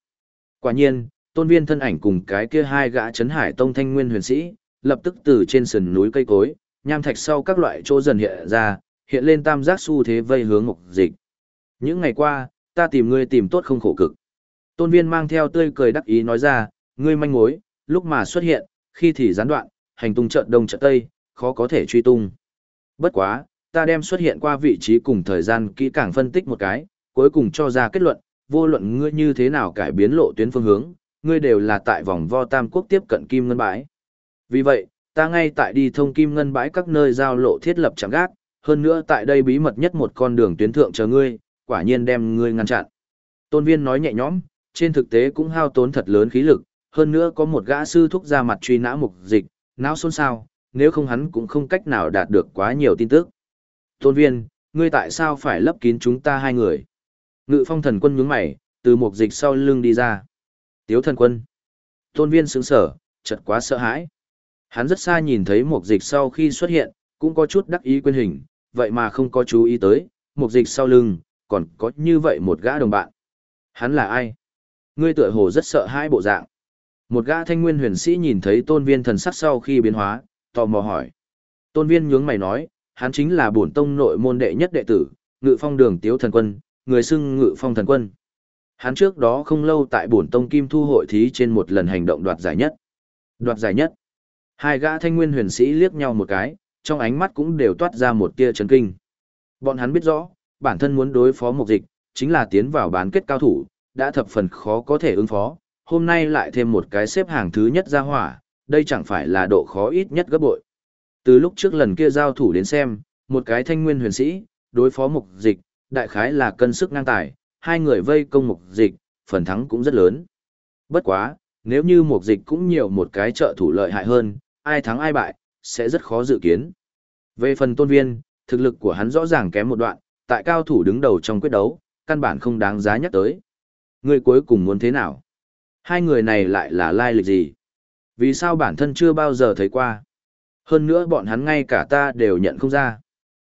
Quả nhiên, tôn viên thân ảnh cùng cái kia hai gã chấn hải tông thanh nguyên huyền sĩ, lập tức từ trên sườn núi cây cối, nham thạch sau các loại chỗ dần hiện ra, hiện lên tam giác xu thế vây hướng mục dịch. Những ngày qua, ta tìm ngươi tìm tốt không khổ cực. Tôn viên mang theo tươi cười đắc ý nói ra, ngươi manh mối, lúc mà xuất hiện, khi thì gián đoạn, hành tung trận đông trận tây, khó có thể truy tung. Bất quá, ta đem xuất hiện qua vị trí cùng thời gian kỹ càng phân tích một cái, cuối cùng cho ra kết luận, vô luận ngươi như thế nào cải biến lộ tuyến phương hướng, ngươi đều là tại vòng vo tam quốc tiếp cận kim ngân bãi. Vì vậy, ta ngay tại đi thông kim ngân bãi các nơi giao lộ thiết lập chẳng gác, hơn nữa tại đây bí mật nhất một con đường tuyến thượng chờ ngươi, quả nhiên đem ngươi ngăn chặn. Tôn viên nói nhẹ nhõm, trên thực tế cũng hao tốn thật lớn khí lực, hơn nữa có một gã sư thúc ra mặt truy nã mục dịch, não xôn xao, nếu không hắn cũng không cách nào đạt được quá nhiều tin tức. Tôn viên, ngươi tại sao phải lấp kín chúng ta hai người? Ngự phong thần quân nhướng mày, từ mục dịch sau lưng đi ra. Tiếu thần quân. Tôn viên sững sở, chật quá sợ hãi. Hắn rất xa nhìn thấy mục dịch sau khi xuất hiện, cũng có chút đắc ý quên hình, vậy mà không có chú ý tới, mục dịch sau lưng, còn có như vậy một gã đồng bạn. Hắn là ai? Ngươi tựa hồ rất sợ hãi bộ dạng. Một gã thanh nguyên huyền sĩ nhìn thấy tôn viên thần sắc sau khi biến hóa, tò mò hỏi. Tôn viên nhướng mày nói, hắn chính là bổn tông nội môn đệ nhất đệ tử, ngự phong đường tiếu thần quân, người xưng ngự phong thần quân. Hắn trước đó không lâu tại bổn tông kim thu hội thí trên một lần hành động đoạt giải nhất. Đoạt giải nhất. Hai gã thanh nguyên huyền sĩ liếc nhau một cái, trong ánh mắt cũng đều toát ra một tia chấn kinh. Bọn hắn biết rõ, bản thân muốn đối phó một dịch, chính là tiến vào bán kết cao thủ, đã thập phần khó có thể ứng phó, hôm nay lại thêm một cái xếp hàng thứ nhất ra hỏa, đây chẳng phải là độ khó ít nhất gấp bội. Từ lúc trước lần kia giao thủ đến xem, một cái thanh nguyên huyền sĩ, đối phó mục dịch, đại khái là cân sức ngang tài, hai người vây công mục dịch, phần thắng cũng rất lớn. Bất quá, nếu như mục dịch cũng nhiều một cái trợ thủ lợi hại hơn, ai thắng ai bại, sẽ rất khó dự kiến. Về phần tôn viên, thực lực của hắn rõ ràng kém một đoạn, tại cao thủ đứng đầu trong quyết đấu, căn bản không đáng giá nhắc tới. Người cuối cùng muốn thế nào? Hai người này lại là lai lịch gì? Vì sao bản thân chưa bao giờ thấy qua? Hơn nữa bọn hắn ngay cả ta đều nhận không ra.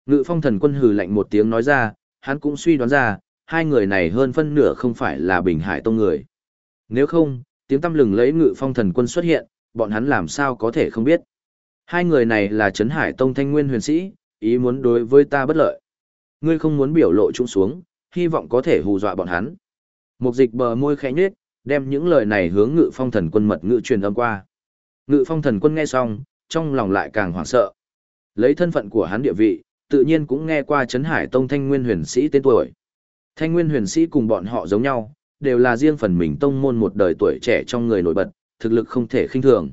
Ngự phong thần quân hừ lạnh một tiếng nói ra, hắn cũng suy đoán ra, hai người này hơn phân nửa không phải là Bình Hải Tông người. Nếu không, tiếng tâm lừng lấy ngự phong thần quân xuất hiện, bọn hắn làm sao có thể không biết. Hai người này là Trấn Hải Tông Thanh Nguyên huyền sĩ, ý muốn đối với ta bất lợi. Ngươi không muốn biểu lộ trung xuống, hy vọng có thể hù dọa bọn hắn. Một dịch bờ môi khẽ nhếch, đem những lời này hướng ngự phong thần quân mật ngự truyền âm qua. Ngự phong thần quân nghe xong, trong lòng lại càng hoảng sợ. Lấy thân phận của hắn địa vị, tự nhiên cũng nghe qua Trấn Hải Tông Thanh Nguyên huyền sĩ tên tuổi. Thanh Nguyên huyền sĩ cùng bọn họ giống nhau, đều là riêng phần mình tông môn một đời tuổi trẻ trong người nổi bật, thực lực không thể khinh thường.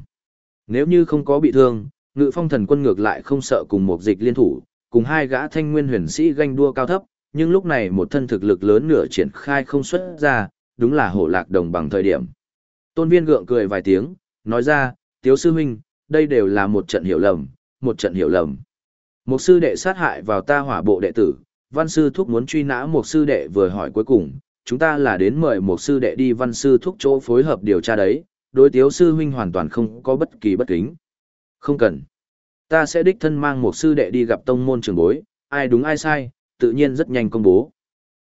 Nếu như không có bị thương, ngự phong thần quân ngược lại không sợ cùng một dịch liên thủ, cùng hai gã thanh nguyên huyền sĩ ganh đua cao thấp, nhưng lúc này một thân thực lực lớn nửa triển khai không xuất ra, đúng là hổ lạc đồng bằng thời điểm. Tôn viên gượng cười vài tiếng, nói ra, tiếu sư huynh, đây đều là một trận hiểu lầm, một trận hiểu lầm. Một sư đệ sát hại vào ta hỏa bộ đệ tử, văn sư thúc muốn truy nã một sư đệ vừa hỏi cuối cùng, chúng ta là đến mời một sư đệ đi văn sư thúc chỗ phối hợp điều tra đấy, đối tiếu sư huynh hoàn toàn không có bất kỳ bất kính. Không cần. Ta sẽ đích thân mang một sư đệ đi gặp tông môn trường bối, ai đúng ai sai, tự nhiên rất nhanh công bố.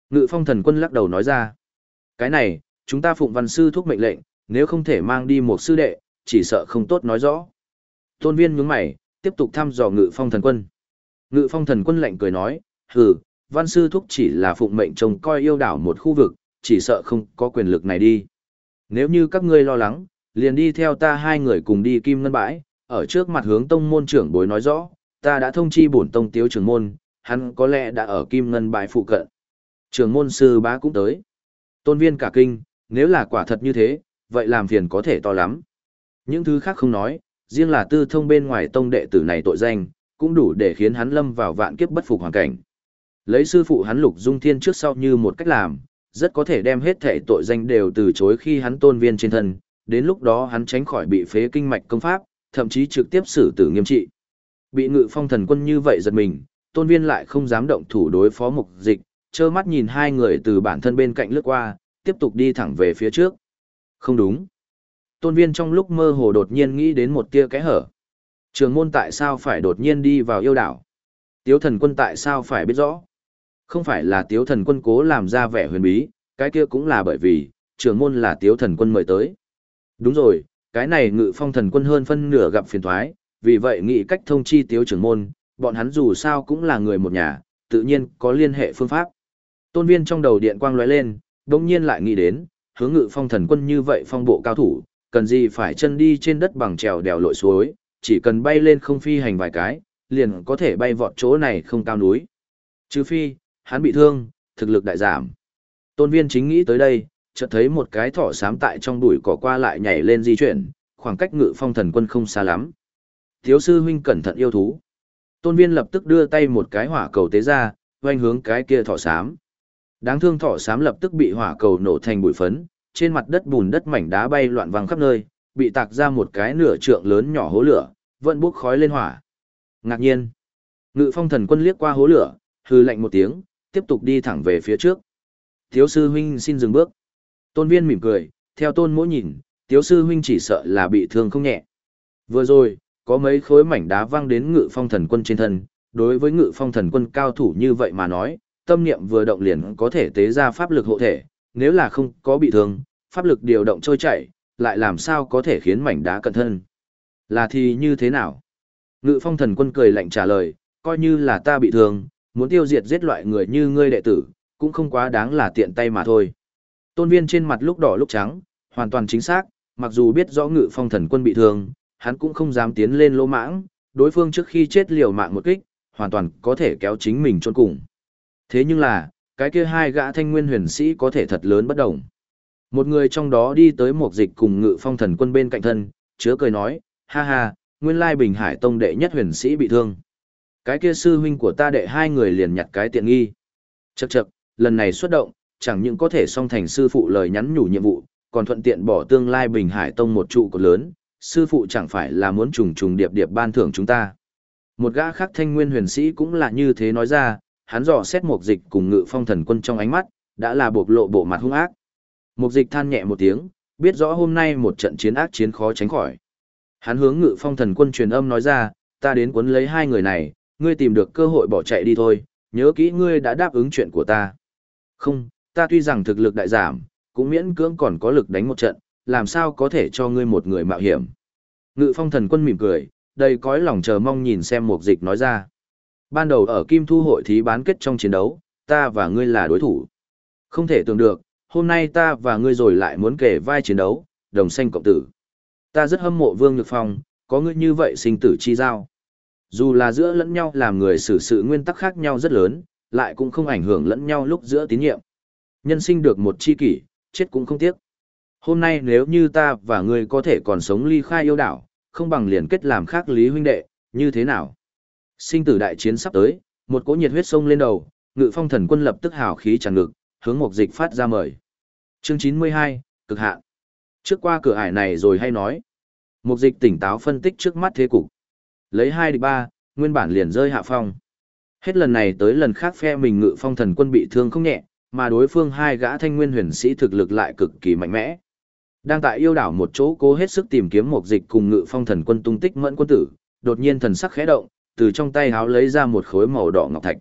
Ngự phong thần quân lắc đầu nói ra. Cái này, chúng ta phụng văn sư thúc mệnh lệnh, nếu không thể mang đi một sư đệ, chỉ sợ không tốt nói rõ. Tôn viên nhướng mày, tiếp tục thăm dò ngự phong thần quân. Ngự phong thần quân lạnh cười nói, hừ, văn sư thúc chỉ là phụng mệnh trông coi yêu đảo một khu vực, chỉ sợ không có quyền lực này đi. Nếu như các ngươi lo lắng, liền đi theo ta hai người cùng đi kim ngân bãi, ở trước mặt hướng tông môn trưởng bối nói rõ, ta đã thông chi bổn tông tiếu trưởng môn, hắn có lẽ đã ở kim ngân bãi phụ cận. Trưởng môn sư bá cũng tới. Tôn viên cả kinh, nếu là quả thật như thế, vậy làm phiền có thể to lắm. Những thứ khác không nói, riêng là tư thông bên ngoài tông đệ tử này tội danh, cũng đủ để khiến hắn lâm vào vạn kiếp bất phục hoàn cảnh. Lấy sư phụ hắn lục dung thiên trước sau như một cách làm, rất có thể đem hết thể tội danh đều từ chối khi hắn tôn viên trên thân, đến lúc đó hắn tránh khỏi bị phế kinh mạch công pháp, thậm chí trực tiếp xử tử nghiêm trị. Bị ngự phong thần quân như vậy giật mình, tôn viên lại không dám động thủ đối phó mục dịch, trơ mắt nhìn hai người từ bản thân bên cạnh lướt qua, tiếp tục đi thẳng về phía trước. Không đúng. Tôn viên trong lúc mơ hồ đột nhiên nghĩ đến một tia kẽ hở. Trường môn tại sao phải đột nhiên đi vào yêu đảo? Tiếu thần quân tại sao phải biết rõ? Không phải là tiếu thần quân cố làm ra vẻ huyền bí, cái kia cũng là bởi vì, trường môn là tiếu thần quân mời tới. Đúng rồi, cái này ngự phong thần quân hơn phân nửa gặp phiền thoái, vì vậy nghĩ cách thông chi tiếu trưởng môn, bọn hắn dù sao cũng là người một nhà, tự nhiên có liên hệ phương pháp. Tôn viên trong đầu điện quang lóe lên, đồng nhiên lại nghĩ đến, hướng ngự phong thần quân như vậy phong bộ cao thủ, cần gì phải chân đi trên đất bằng trèo đèo lội suối, chỉ cần bay lên không phi hành vài cái, liền có thể bay vọt chỗ này không cao núi. Trừ phi, hắn bị thương, thực lực đại giảm. Tôn viên chính nghĩ tới đây, chợt thấy một cái thỏ xám tại trong bụi cỏ qua lại nhảy lên di chuyển, khoảng cách ngự phong thần quân không xa lắm. Thiếu sư huynh cẩn thận yêu thú. Tôn viên lập tức đưa tay một cái hỏa cầu tế ra, quanh hướng cái kia thỏ xám. Đáng thương thỏ xám lập tức bị hỏa cầu nổ thành bụi phấn, trên mặt đất bùn đất mảnh đá bay loạn vàng khắp nơi, bị tạc ra một cái nửa trượng lớn nhỏ hố lửa, vẫn bốc khói lên hỏa. Ngạc nhiên, ngự phong thần quân liếc qua hố lửa, hư lạnh một tiếng, tiếp tục đi thẳng về phía trước. Thiếu sư huynh xin dừng bước. Tôn viên mỉm cười, theo tôn mỗi nhìn, thiếu sư huynh chỉ sợ là bị thương không nhẹ. Vừa rồi, có mấy khối mảnh đá văng đến ngự phong thần quân trên thân, đối với ngự phong thần quân cao thủ như vậy mà nói, tâm niệm vừa động liền có thể tế ra pháp lực hộ thể, nếu là không có bị thương, pháp lực điều động trôi chảy, lại làm sao có thể khiến mảnh đá cận thân. Là thì như thế nào? Ngự phong thần quân cười lạnh trả lời, coi như là ta bị thương, muốn tiêu diệt giết loại người như ngươi đệ tử, cũng không quá đáng là tiện tay mà thôi. Tôn viên trên mặt lúc đỏ lúc trắng, hoàn toàn chính xác, mặc dù biết rõ ngự phong thần quân bị thương, hắn cũng không dám tiến lên lỗ mãng, đối phương trước khi chết liều mạng một kích, hoàn toàn có thể kéo chính mình chôn cùng. Thế nhưng là, cái kia hai gã thanh nguyên huyền sĩ có thể thật lớn bất đồng. Một người trong đó đi tới một dịch cùng ngự phong thần quân bên cạnh thân, chứa cười nói, ha ha, nguyên lai bình hải tông đệ nhất huyền sĩ bị thương. Cái kia sư huynh của ta đệ hai người liền nhặt cái tiện nghi. Chậc chậc, lần này xuất động, chẳng những có thể song thành sư phụ lời nhắn nhủ nhiệm vụ, còn thuận tiện bỏ tương lai bình hải tông một trụ cột lớn, sư phụ chẳng phải là muốn trùng trùng điệp điệp ban thưởng chúng ta. Một gã khác thanh nguyên huyền sĩ cũng là như thế nói ra, hắn dò xét một dịch cùng ngự phong thần quân trong ánh mắt, đã là bộc lộ bộ mặt hung ác. Một dịch than nhẹ một tiếng, biết rõ hôm nay một trận chiến ác chiến khó tránh khỏi. Hắn hướng ngự phong thần quân truyền âm nói ra, ta đến cuốn lấy hai người này, ngươi tìm được cơ hội bỏ chạy đi thôi, nhớ kỹ ngươi đã đáp ứng chuyện của ta. Không, ta tuy rằng thực lực đại giảm, cũng miễn cưỡng còn có lực đánh một trận, làm sao có thể cho ngươi một người mạo hiểm. Ngự phong thần quân mỉm cười, đầy cõi lòng chờ mong nhìn xem mục dịch nói ra. Ban đầu ở Kim Thu hội thí bán kết trong chiến đấu, ta và ngươi là đối thủ. Không thể tưởng được, hôm nay ta và ngươi rồi lại muốn kể vai chiến đấu, đồng xanh cộng tử. Ta rất hâm mộ Vương Nhược Phong, có ngươi như vậy sinh tử chi giao. Dù là giữa lẫn nhau làm người xử sự nguyên tắc khác nhau rất lớn, lại cũng không ảnh hưởng lẫn nhau lúc giữa tín nhiệm. Nhân sinh được một chi kỷ, chết cũng không tiếc. Hôm nay nếu như ta và ngươi có thể còn sống ly khai yêu đảo, không bằng liền kết làm khác lý huynh đệ, như thế nào? Sinh tử đại chiến sắp tới, một cỗ nhiệt huyết sông lên đầu, ngự phong thần quân lập tức hào khí tràn ngực, hướng một dịch phát ra mời. Chương 92, cực hạn. Trước qua cửa ải này rồi hay nói. Một dịch tỉnh táo phân tích trước mắt thế cục. Lấy hai địch ba, nguyên bản liền rơi hạ phong. Hết lần này tới lần khác phe mình ngự phong thần quân bị thương không nhẹ, mà đối phương hai gã thanh nguyên huyền sĩ thực lực lại cực kỳ mạnh mẽ. Đang tại yêu đảo một chỗ cố hết sức tìm kiếm một dịch cùng ngự phong thần quân tung tích mẫn quân tử, đột nhiên thần sắc khẽ động, từ trong tay háo lấy ra một khối màu đỏ ngọc thạch.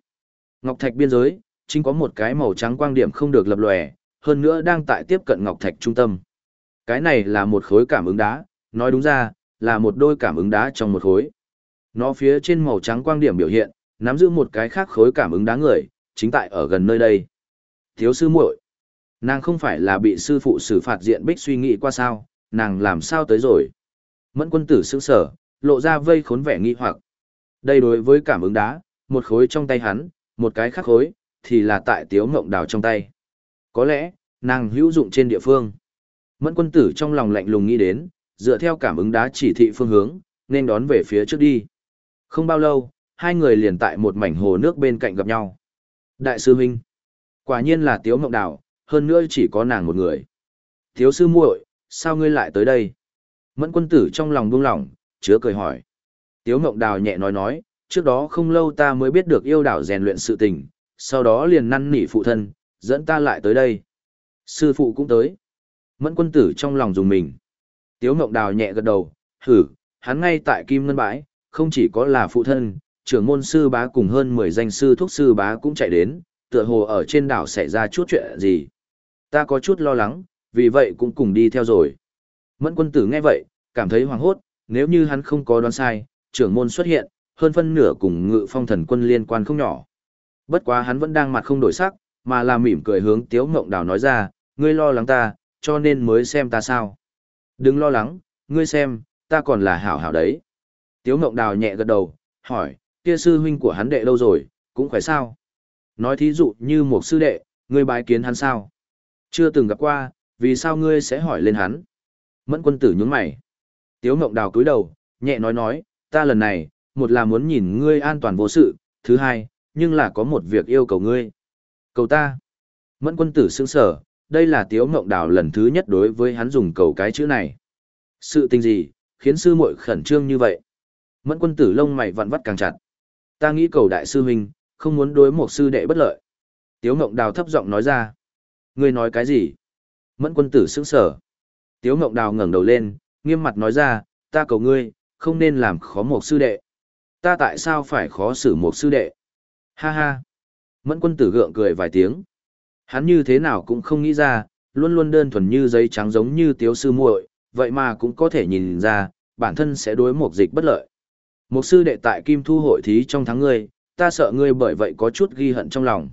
Ngọc thạch biên giới, chính có một cái màu trắng quang điểm không được lập lòe, hơn nữa đang tại tiếp cận ngọc thạch trung tâm. Cái này là một khối cảm ứng đá, nói đúng ra, là một đôi cảm ứng đá trong một khối. Nó phía trên màu trắng quang điểm biểu hiện, nắm giữ một cái khác khối cảm ứng đá người, chính tại ở gần nơi đây. Thiếu sư muội, nàng không phải là bị sư phụ xử phạt diện bích suy nghĩ qua sao, nàng làm sao tới rồi. Mẫn quân tử sững sở, lộ ra vây khốn vẻ nghi hoặc. Đây đối với cảm ứng đá, một khối trong tay hắn, một cái khác khối, thì là tại tiếu ngộng đào trong tay. Có lẽ, nàng hữu dụng trên địa phương. Mẫn quân tử trong lòng lạnh lùng nghĩ đến, dựa theo cảm ứng đá chỉ thị phương hướng, nên đón về phía trước đi. Không bao lâu, hai người liền tại một mảnh hồ nước bên cạnh gặp nhau. Đại sư huynh, quả nhiên là tiếu ngộng đào, hơn nữa chỉ có nàng một người. Thiếu sư muội, sao ngươi lại tới đây? Mẫn quân tử trong lòng buông lỏng, chứa cười hỏi. Tiếu Ngộng Đào nhẹ nói nói, trước đó không lâu ta mới biết được yêu đảo rèn luyện sự tình, sau đó liền năn nỉ phụ thân, dẫn ta lại tới đây. Sư phụ cũng tới. Mẫn quân tử trong lòng dùng mình. Tiếu Ngộng Đào nhẹ gật đầu, hử, hắn ngay tại Kim Ngân Bãi, không chỉ có là phụ thân, trưởng môn sư bá cùng hơn 10 danh sư thuốc sư bá cũng chạy đến, tựa hồ ở trên đảo xảy ra chút chuyện gì. Ta có chút lo lắng, vì vậy cũng cùng đi theo rồi. Mẫn quân tử nghe vậy, cảm thấy hoàng hốt, nếu như hắn không có đoán sai, trưởng môn xuất hiện, hơn phân nửa cùng ngự phong thần quân liên quan không nhỏ. Bất quá hắn vẫn đang mặt không đổi sắc, mà là mỉm cười hướng Tiếu Ngộng Đào nói ra, ngươi lo lắng ta, cho nên mới xem ta sao. Đừng lo lắng, ngươi xem, ta còn là hảo hảo đấy. Tiếu Ngộng Đào nhẹ gật đầu, hỏi, kia sư huynh của hắn đệ đâu rồi, cũng khỏe sao? Nói thí dụ như một sư đệ, ngươi bái kiến hắn sao? Chưa từng gặp qua, vì sao ngươi sẽ hỏi lên hắn? Mẫn quân tử nhướng mày. Tiếu Ngộng Đào cúi đầu, nhẹ nói nói, ta lần này, một là muốn nhìn ngươi an toàn vô sự, thứ hai, nhưng là có một việc yêu cầu ngươi. Cầu ta. Mẫn quân tử sững sở, đây là Tiếu Ngộng Đào lần thứ nhất đối với hắn dùng cầu cái chữ này. Sự tình gì, khiến sư muội khẩn trương như vậy? Mẫn quân tử lông mày vặn vắt càng chặt. Ta nghĩ cầu đại sư huynh, không muốn đối một sư đệ bất lợi. Tiếu Ngộng Đào thấp giọng nói ra. Ngươi nói cái gì? Mẫn quân tử sững sở. Tiếu Ngộng Đào ngẩng đầu lên, nghiêm mặt nói ra, ta cầu ngươi, không nên làm khó một sư đệ. Ta tại sao phải khó xử một sư đệ? Ha ha. Mẫn quân tử gượng cười vài tiếng. Hắn như thế nào cũng không nghĩ ra, luôn luôn đơn thuần như giấy trắng giống như tiếu sư muội, vậy mà cũng có thể nhìn ra, bản thân sẽ đối một dịch bất lợi. Một sư đệ tại Kim Thu hội thí trong tháng ngươi, ta sợ ngươi bởi vậy có chút ghi hận trong lòng.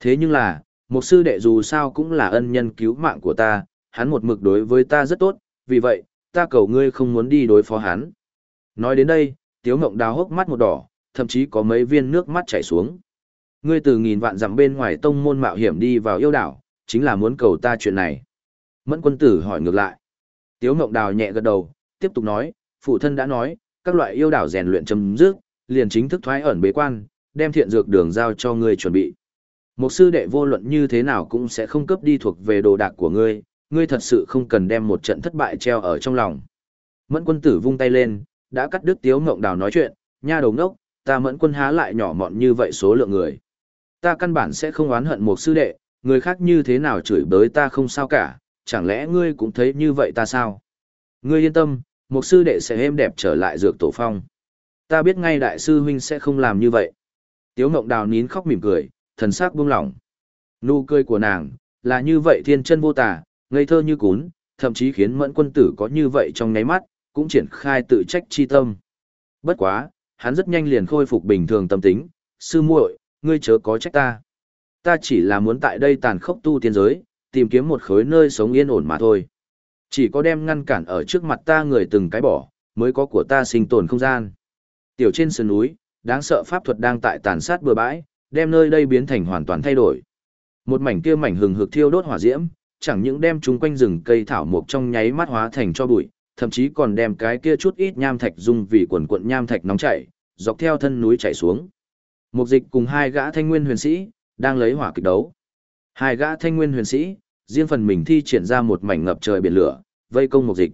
Thế nhưng là, một sư đệ dù sao cũng là ân nhân cứu mạng của ta, hắn một mực đối với ta rất tốt, vì vậy, ta cầu ngươi không muốn đi đối phó hắn. Nói đến đây, Tiếu Ngộng đào hốc mắt một đỏ, thậm chí có mấy viên nước mắt chảy xuống. Ngươi từ nghìn vạn dặm bên ngoài tông môn mạo hiểm đi vào yêu đảo, chính là muốn cầu ta chuyện này. Mẫn quân tử hỏi ngược lại. Tiếu Ngộng đào nhẹ gật đầu, tiếp tục nói, phụ thân đã nói, các loại yêu đảo rèn luyện chấm dứt, liền chính thức thoái ẩn bế quan, đem thiện dược đường giao cho ngươi chuẩn bị. Một sư đệ vô luận như thế nào cũng sẽ không cấp đi thuộc về đồ đạc của ngươi, ngươi thật sự không cần đem một trận thất bại treo ở trong lòng. Mẫn quân tử vung tay lên, đã cắt đứt tiếu ngộng đào nói chuyện, nha đầu ngốc, ta mẫn quân há lại nhỏ mọn như vậy số lượng người. Ta căn bản sẽ không oán hận một sư đệ, người khác như thế nào chửi bới ta không sao cả, chẳng lẽ ngươi cũng thấy như vậy ta sao? Ngươi yên tâm, một sư đệ sẽ êm đẹp trở lại dược tổ phong. Ta biết ngay đại sư huynh sẽ không làm như vậy. Tiếu ngộng đào nín khóc mỉm cười, thần sắc buông lỏng. Nụ cười của nàng, là như vậy thiên chân vô tả, ngây thơ như cún, thậm chí khiến mẫn quân tử có như vậy trong nháy mắt, cũng triển khai tự trách chi tâm. Bất quá, hắn rất nhanh liền khôi phục bình thường tâm tính, sư muội, ngươi chớ có trách ta. Ta chỉ là muốn tại đây tàn khốc tu tiên giới, tìm kiếm một khối nơi sống yên ổn mà thôi. Chỉ có đem ngăn cản ở trước mặt ta người từng cái bỏ, mới có của ta sinh tồn không gian. Tiểu trên sườn núi, đáng sợ pháp thuật đang tại tàn sát bừa bãi, đem nơi đây biến thành hoàn toàn thay đổi. Một mảnh kia mảnh hừng hực thiêu đốt hỏa diễm, chẳng những đem chúng quanh rừng cây thảo mộc trong nháy mắt hóa thành cho bụi, thậm chí còn đem cái kia chút ít nham thạch dung vì quần quận nham thạch nóng chảy, dọc theo thân núi chảy xuống. Một dịch cùng hai gã thanh nguyên huyền sĩ, đang lấy hỏa kịch đấu. Hai gã thanh nguyên huyền sĩ, riêng phần mình thi triển ra một mảnh ngập trời biển lửa, vây công một dịch.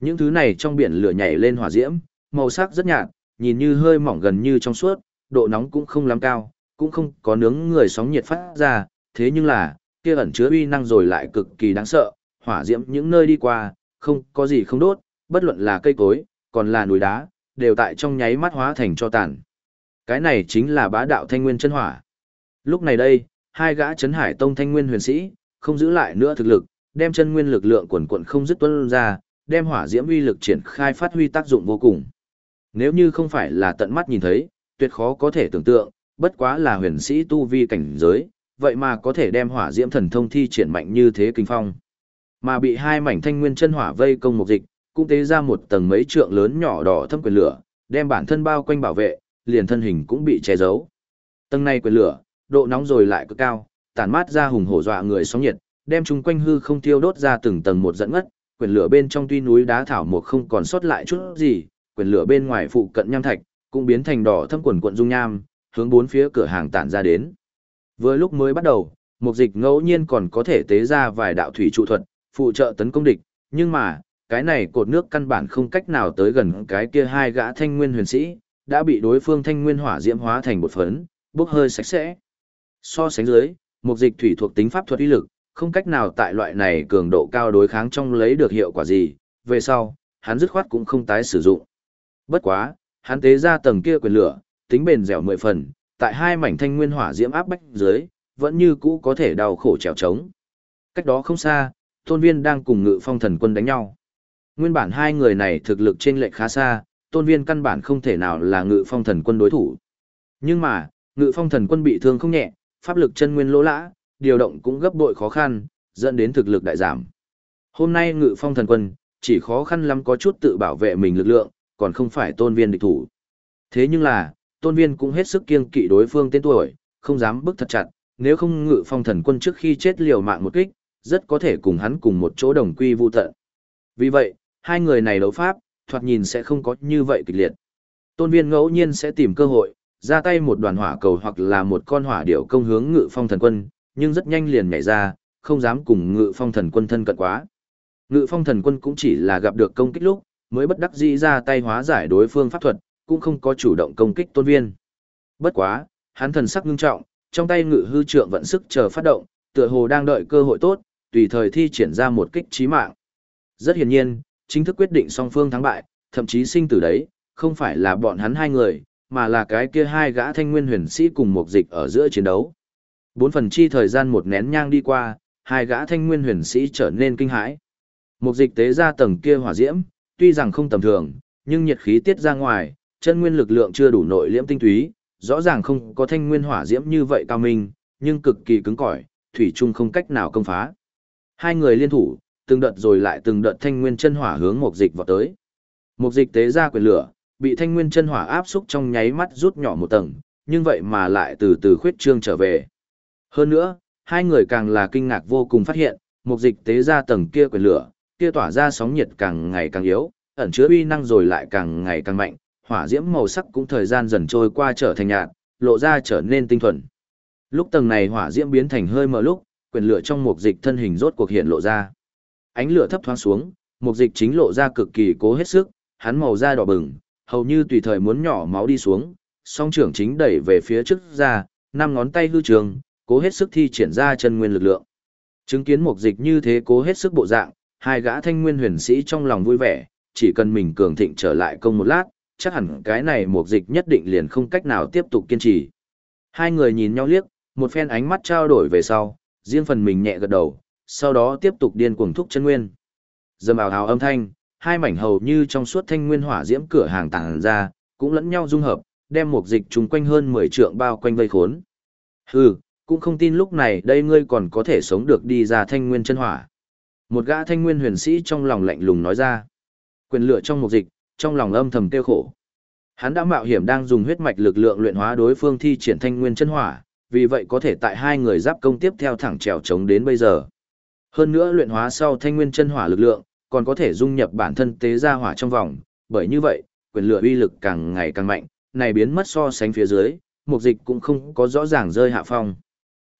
Những thứ này trong biển lửa nhảy lên hỏa diễm, màu sắc rất nhạt, nhìn như hơi mỏng gần như trong suốt, độ nóng cũng không lắm cao, cũng không có nướng người sóng nhiệt phát ra, thế nhưng là, kia ẩn chứa uy năng rồi lại cực kỳ đáng sợ, hỏa diễm những nơi đi qua, không có gì không đốt, bất luận là cây cối, còn là núi đá, đều tại trong nháy mắt hóa thành cho tàn. Cái này chính là bá đạo thanh nguyên chân hỏa. Lúc này đây, hai gã chấn hải tông thanh nguyên huyền sĩ, không giữ lại nữa thực lực, đem chân nguyên lực lượng quần quận không dứt tuân ra, đem hỏa diễm uy lực triển khai phát huy tác dụng vô cùng. Nếu như không phải là tận mắt nhìn thấy, tuyệt khó có thể tưởng tượng, bất quá là huyền sĩ tu vi cảnh giới, vậy mà có thể đem hỏa diễm thần thông thi triển mạnh như thế kinh phong. Mà bị hai mảnh thanh nguyên chân hỏa vây công một dịch, cũng tế ra một tầng mấy trượng lớn nhỏ đỏ thâm quyền lửa, đem bản thân bao quanh bảo vệ, liền thân hình cũng bị che giấu. Tầng này quyền lửa, độ nóng rồi lại cực cao, tản mát ra hùng hổ dọa người sóng nhiệt, đem chúng quanh hư không tiêu đốt ra từng tầng một dẫn ngất, quyền lửa bên trong tuy núi đá thảo một không còn sót lại chút gì, quyền lửa bên ngoài phụ cận nham thạch, cũng biến thành đỏ thâm quần quận dung nham, hướng bốn phía cửa hàng tản ra đến. Vừa lúc mới bắt đầu, mục dịch ngẫu nhiên còn có thể tế ra vài đạo thủy trụ thuật, phụ trợ tấn công địch, nhưng mà, cái này cột nước căn bản không cách nào tới gần cái kia hai gã thanh nguyên huyền sĩ, đã bị đối phương thanh nguyên hỏa diễm hóa thành bột phấn, bốc hơi sạch sẽ. So sánh dưới, mục dịch thủy thuộc tính pháp thuật uy lực, không cách nào tại loại này cường độ cao đối kháng trong lấy được hiệu quả gì, về sau, hắn dứt khoát cũng không tái sử dụng. Bất quá, hắn tế ra tầng kia quyền lửa, tính bền dẻo mười phần, tại hai mảnh thanh nguyên hỏa diễm áp bách dưới, vẫn như cũ có thể đau khổ trèo trống. Cách đó không xa, tôn viên đang cùng ngự phong thần quân đánh nhau. Nguyên bản hai người này thực lực trên lệch khá xa, tôn viên căn bản không thể nào là ngự phong thần quân đối thủ. Nhưng mà, ngự phong thần quân bị thương không nhẹ, pháp lực chân nguyên lỗ lã, điều động cũng gấp bội khó khăn, dẫn đến thực lực đại giảm. Hôm nay ngự phong thần quân, chỉ khó khăn lắm có chút tự bảo vệ mình lực lượng, còn không phải tôn viên địch thủ. Thế nhưng là, tôn viên cũng hết sức kiêng kỵ đối phương tên tuổi, không dám bước thật chặt, nếu không ngự phong thần quân trước khi chết liều mạng một kích, rất có thể cùng hắn cùng một chỗ đồng quy vu tận. Vì vậy, hai người này đấu pháp, thoạt nhìn sẽ không có như vậy kịch liệt. Tôn viên ngẫu nhiên sẽ tìm cơ hội, ra tay một đoàn hỏa cầu hoặc là một con hỏa điểu công hướng ngự phong thần quân, nhưng rất nhanh liền nhảy ra, không dám cùng ngự phong thần quân thân cận quá. Ngự phong thần quân cũng chỉ là gặp được công kích lúc, mới bất đắc dĩ ra tay hóa giải đối phương pháp thuật, cũng không có chủ động công kích tôn viên. Bất quá, hắn thần sắc ngưng trọng, trong tay ngự hư trượng vận sức chờ phát động, tựa hồ đang đợi cơ hội tốt, tùy thời thi triển ra một kích chí mạng. Rất hiển nhiên, chính thức quyết định song phương thắng bại, thậm chí sinh tử đấy, không phải là bọn hắn hai người, mà là cái kia hai gã thanh nguyên huyền sĩ cùng một dịch ở giữa chiến đấu. Bốn phần chi thời gian một nén nhang đi qua, hai gã thanh nguyên huyền sĩ trở nên kinh hãi. Một dịch tế ra tầng kia hỏa diễm, tuy rằng không tầm thường, nhưng nhiệt khí tiết ra ngoài, chân nguyên lực lượng chưa đủ nội liễm tinh túy, rõ ràng không có thanh nguyên hỏa diễm như vậy cao minh, nhưng cực kỳ cứng cỏi, thủy chung không cách nào công phá. Hai người liên thủ, từng đợt rồi lại từng đợt thanh nguyên chân hỏa hướng một dịch vào tới. Một dịch tế ra quyền lửa, bị thanh nguyên chân hỏa áp xúc trong nháy mắt rút nhỏ một tầng, nhưng vậy mà lại từ từ khuyết trương trở về. Hơn nữa, hai người càng là kinh ngạc vô cùng phát hiện, một dịch tế ra tầng kia quyền lửa, kia tỏa ra sóng nhiệt càng ngày càng yếu, ẩn chứa uy năng rồi lại càng ngày càng mạnh, hỏa diễm màu sắc cũng thời gian dần trôi qua trở thành nhạt, lộ ra trở nên tinh thuần. Lúc tầng này hỏa diễm biến thành hơi mờ lúc, quyền lửa trong một dịch thân hình rốt cuộc hiện lộ ra. Ánh lửa thấp thoáng xuống, một dịch chính lộ ra cực kỳ cố hết sức, hắn màu da đỏ bừng, hầu như tùy thời muốn nhỏ máu đi xuống, song trưởng chính đẩy về phía trước ra, năm ngón tay hư trường, cố hết sức thi triển ra chân nguyên lực lượng. Chứng kiến mục dịch như thế cố hết sức bộ dạng, hai gã thanh nguyên huyền sĩ trong lòng vui vẻ, chỉ cần mình cường thịnh trở lại công một lát, chắc hẳn cái này mục dịch nhất định liền không cách nào tiếp tục kiên trì. Hai người nhìn nhau liếc, một phen ánh mắt trao đổi về sau, riêng phần mình nhẹ gật đầu, sau đó tiếp tục điên cuồng thúc chân nguyên. Dầm ảo hào âm thanh, hai mảnh hầu như trong suốt thanh nguyên hỏa diễm cửa hàng tàng ra, cũng lẫn nhau dung hợp, đem mục dịch trùng quanh hơn 10 trượng bao quanh vây khốn. Hừ, cũng không tin lúc này đây ngươi còn có thể sống được đi ra thanh nguyên chân hỏa. Một gã thanh nguyên huyền sĩ trong lòng lạnh lùng nói ra. Quyền lựa trong một dịch, trong lòng âm thầm tiêu khổ. Hắn đã mạo hiểm đang dùng huyết mạch lực lượng luyện hóa đối phương thi triển thanh nguyên chân hỏa, vì vậy có thể tại hai người giáp công tiếp theo thẳng trèo chống đến bây giờ. Hơn nữa luyện hóa sau thanh nguyên chân hỏa lực lượng, còn có thể dung nhập bản thân tế ra hỏa trong vòng, bởi như vậy, quyền lựa uy lực càng ngày càng mạnh, này biến mất so sánh phía dưới, mục dịch cũng không có rõ ràng rơi hạ phong.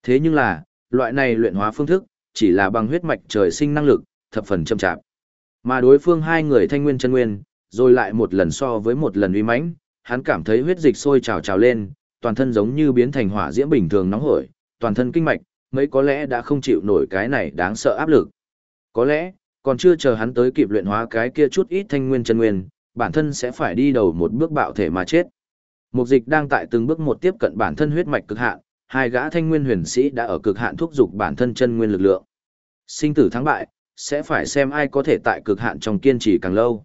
Thế nhưng là, loại này luyện hóa phương thức, chỉ là bằng huyết mạch trời sinh năng lực, thập phần chậm chạp. Mà đối phương hai người thanh nguyên chân nguyên, rồi lại một lần so với một lần uy mãnh, hắn cảm thấy huyết dịch sôi trào trào lên, toàn thân giống như biến thành hỏa diễm bình thường nóng hổi, toàn thân kinh mạch, mấy có lẽ đã không chịu nổi cái này đáng sợ áp lực. Có lẽ, còn chưa chờ hắn tới kịp luyện hóa cái kia chút ít thanh nguyên chân nguyên, bản thân sẽ phải đi đầu một bước bạo thể mà chết. Mục dịch đang tại từng bước một tiếp cận bản thân huyết mạch cực hạn, hai gã thanh nguyên huyền sĩ đã ở cực hạn thúc giục bản thân chân nguyên lực lượng. Sinh tử thắng bại, sẽ phải xem ai có thể tại cực hạn trong kiên trì càng lâu.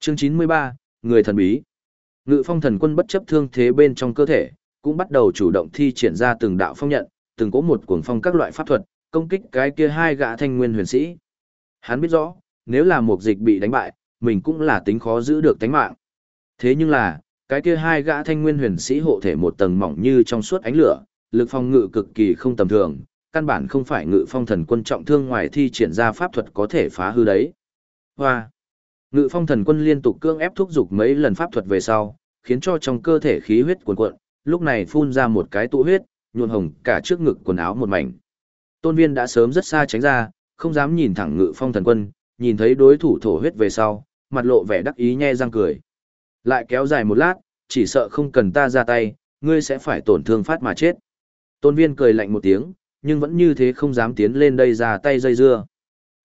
Chương 93, Người thần bí. Ngự phong thần quân bất chấp thương thế bên trong cơ thể, cũng bắt đầu chủ động thi triển ra từng đạo phong nhận, từng có một cuồng phong các loại pháp thuật, công kích cái kia hai gã thanh nguyên huyền sĩ. Hắn biết rõ, nếu là một dịch bị đánh bại, mình cũng là tính khó giữ được tánh mạng. Thế nhưng là, cái kia hai gã thanh nguyên huyền sĩ hộ thể một tầng mỏng như trong suốt ánh lửa, lực phong ngự cực kỳ không tầm thường, căn bản không phải ngự phong thần quân trọng thương ngoài thi triển ra pháp thuật có thể phá hư đấy. Hoa! Ngự phong thần quân liên tục cương ép thúc giục mấy lần pháp thuật về sau, khiến cho trong cơ thể khí huyết cuồn cuộn, lúc này phun ra một cái tụ huyết, nhuộn hồng cả trước ngực quần áo một mảnh. Tôn viên đã sớm rất xa tránh ra, không dám nhìn thẳng ngự phong thần quân, nhìn thấy đối thủ thổ huyết về sau, mặt lộ vẻ đắc ý nhe răng cười. Lại kéo dài một lát, chỉ sợ không cần ta ra tay, ngươi sẽ phải tổn thương phát mà chết. Tôn viên cười lạnh một tiếng, nhưng vẫn như thế không dám tiến lên đây ra tay dây dưa.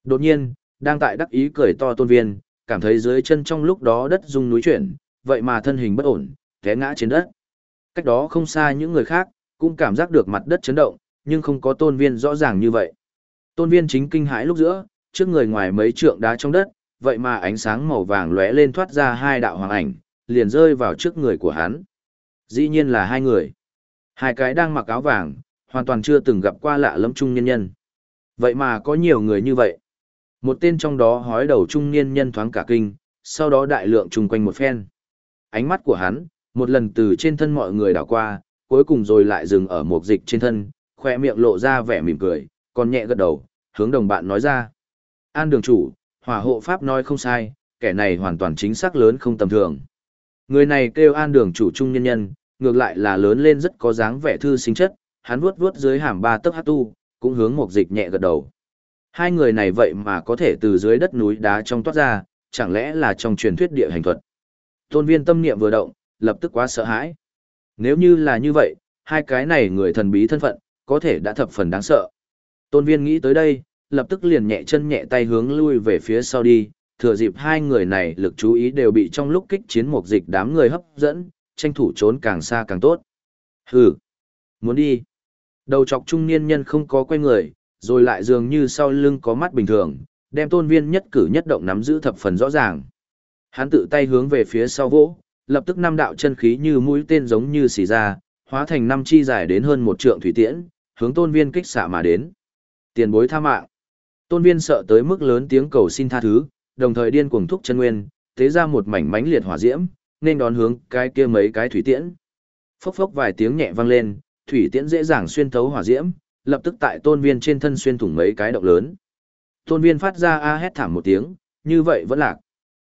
Đột nhiên, đang tại đắc ý cười to tôn viên, cảm thấy dưới chân trong lúc đó đất rung núi chuyển, vậy mà thân hình bất ổn, té ngã trên đất. Cách đó không xa những người khác, cũng cảm giác được mặt đất chấn động, nhưng không có tôn viên rõ ràng như vậy. Tôn viên chính kinh hãi lúc giữa, trước người ngoài mấy trượng đá trong đất, vậy mà ánh sáng màu vàng lóe lên thoát ra hai đạo hoàng ảnh, liền rơi vào trước người của hắn. Dĩ nhiên là hai người. Hai cái đang mặc áo vàng, hoàn toàn chưa từng gặp qua lạ lẫm trung nhân nhân. Vậy mà có nhiều người như vậy. Một tên trong đó hói đầu trung niên nhân thoáng cả kinh, sau đó đại lượng chung quanh một phen. Ánh mắt của hắn, một lần từ trên thân mọi người đảo qua, cuối cùng rồi lại dừng ở một dịch trên thân, khoe miệng lộ ra vẻ mỉm cười, còn nhẹ gật đầu, hướng đồng bạn nói ra. An đường chủ, hỏa hộ pháp nói không sai, kẻ này hoàn toàn chính xác lớn không tầm thường. Người này kêu an đường chủ trung nhân nhân, ngược lại là lớn lên rất có dáng vẻ thư sinh chất, hắn vuốt vuốt dưới hàm ba tấc hát tu, cũng hướng một dịch nhẹ gật đầu. Hai người này vậy mà có thể từ dưới đất núi đá trong toát ra, chẳng lẽ là trong truyền thuyết địa hành thuật. Tôn viên tâm niệm vừa động, lập tức quá sợ hãi. Nếu như là như vậy, hai cái này người thần bí thân phận, có thể đã thập phần đáng sợ. Tôn viên nghĩ tới đây, lập tức liền nhẹ chân nhẹ tay hướng lui về phía sau đi, thừa dịp hai người này lực chú ý đều bị trong lúc kích chiến một dịch đám người hấp dẫn, tranh thủ trốn càng xa càng tốt. Hừ, muốn đi. Đầu chọc trung niên nhân không có quay người, rồi lại dường như sau lưng có mắt bình thường, đem tôn viên nhất cử nhất động nắm giữ thập phần rõ ràng. Hắn tự tay hướng về phía sau vỗ, lập tức năm đạo chân khí như mũi tên giống như xì ra, hóa thành năm chi dài đến hơn một trượng thủy tiễn, hướng tôn viên kích xạ mà đến. Tiền bối tha mạng. Tôn viên sợ tới mức lớn tiếng cầu xin tha thứ, đồng thời điên cuồng thúc chân nguyên, tế ra một mảnh mánh liệt hỏa diễm, nên đón hướng cái kia mấy cái thủy tiễn. Phốc phốc vài tiếng nhẹ vang lên, thủy tiễn dễ dàng xuyên thấu hỏa diễm, lập tức tại tôn viên trên thân xuyên thủng mấy cái động lớn. Tôn viên phát ra a hét thảm một tiếng, như vậy vẫn lạc.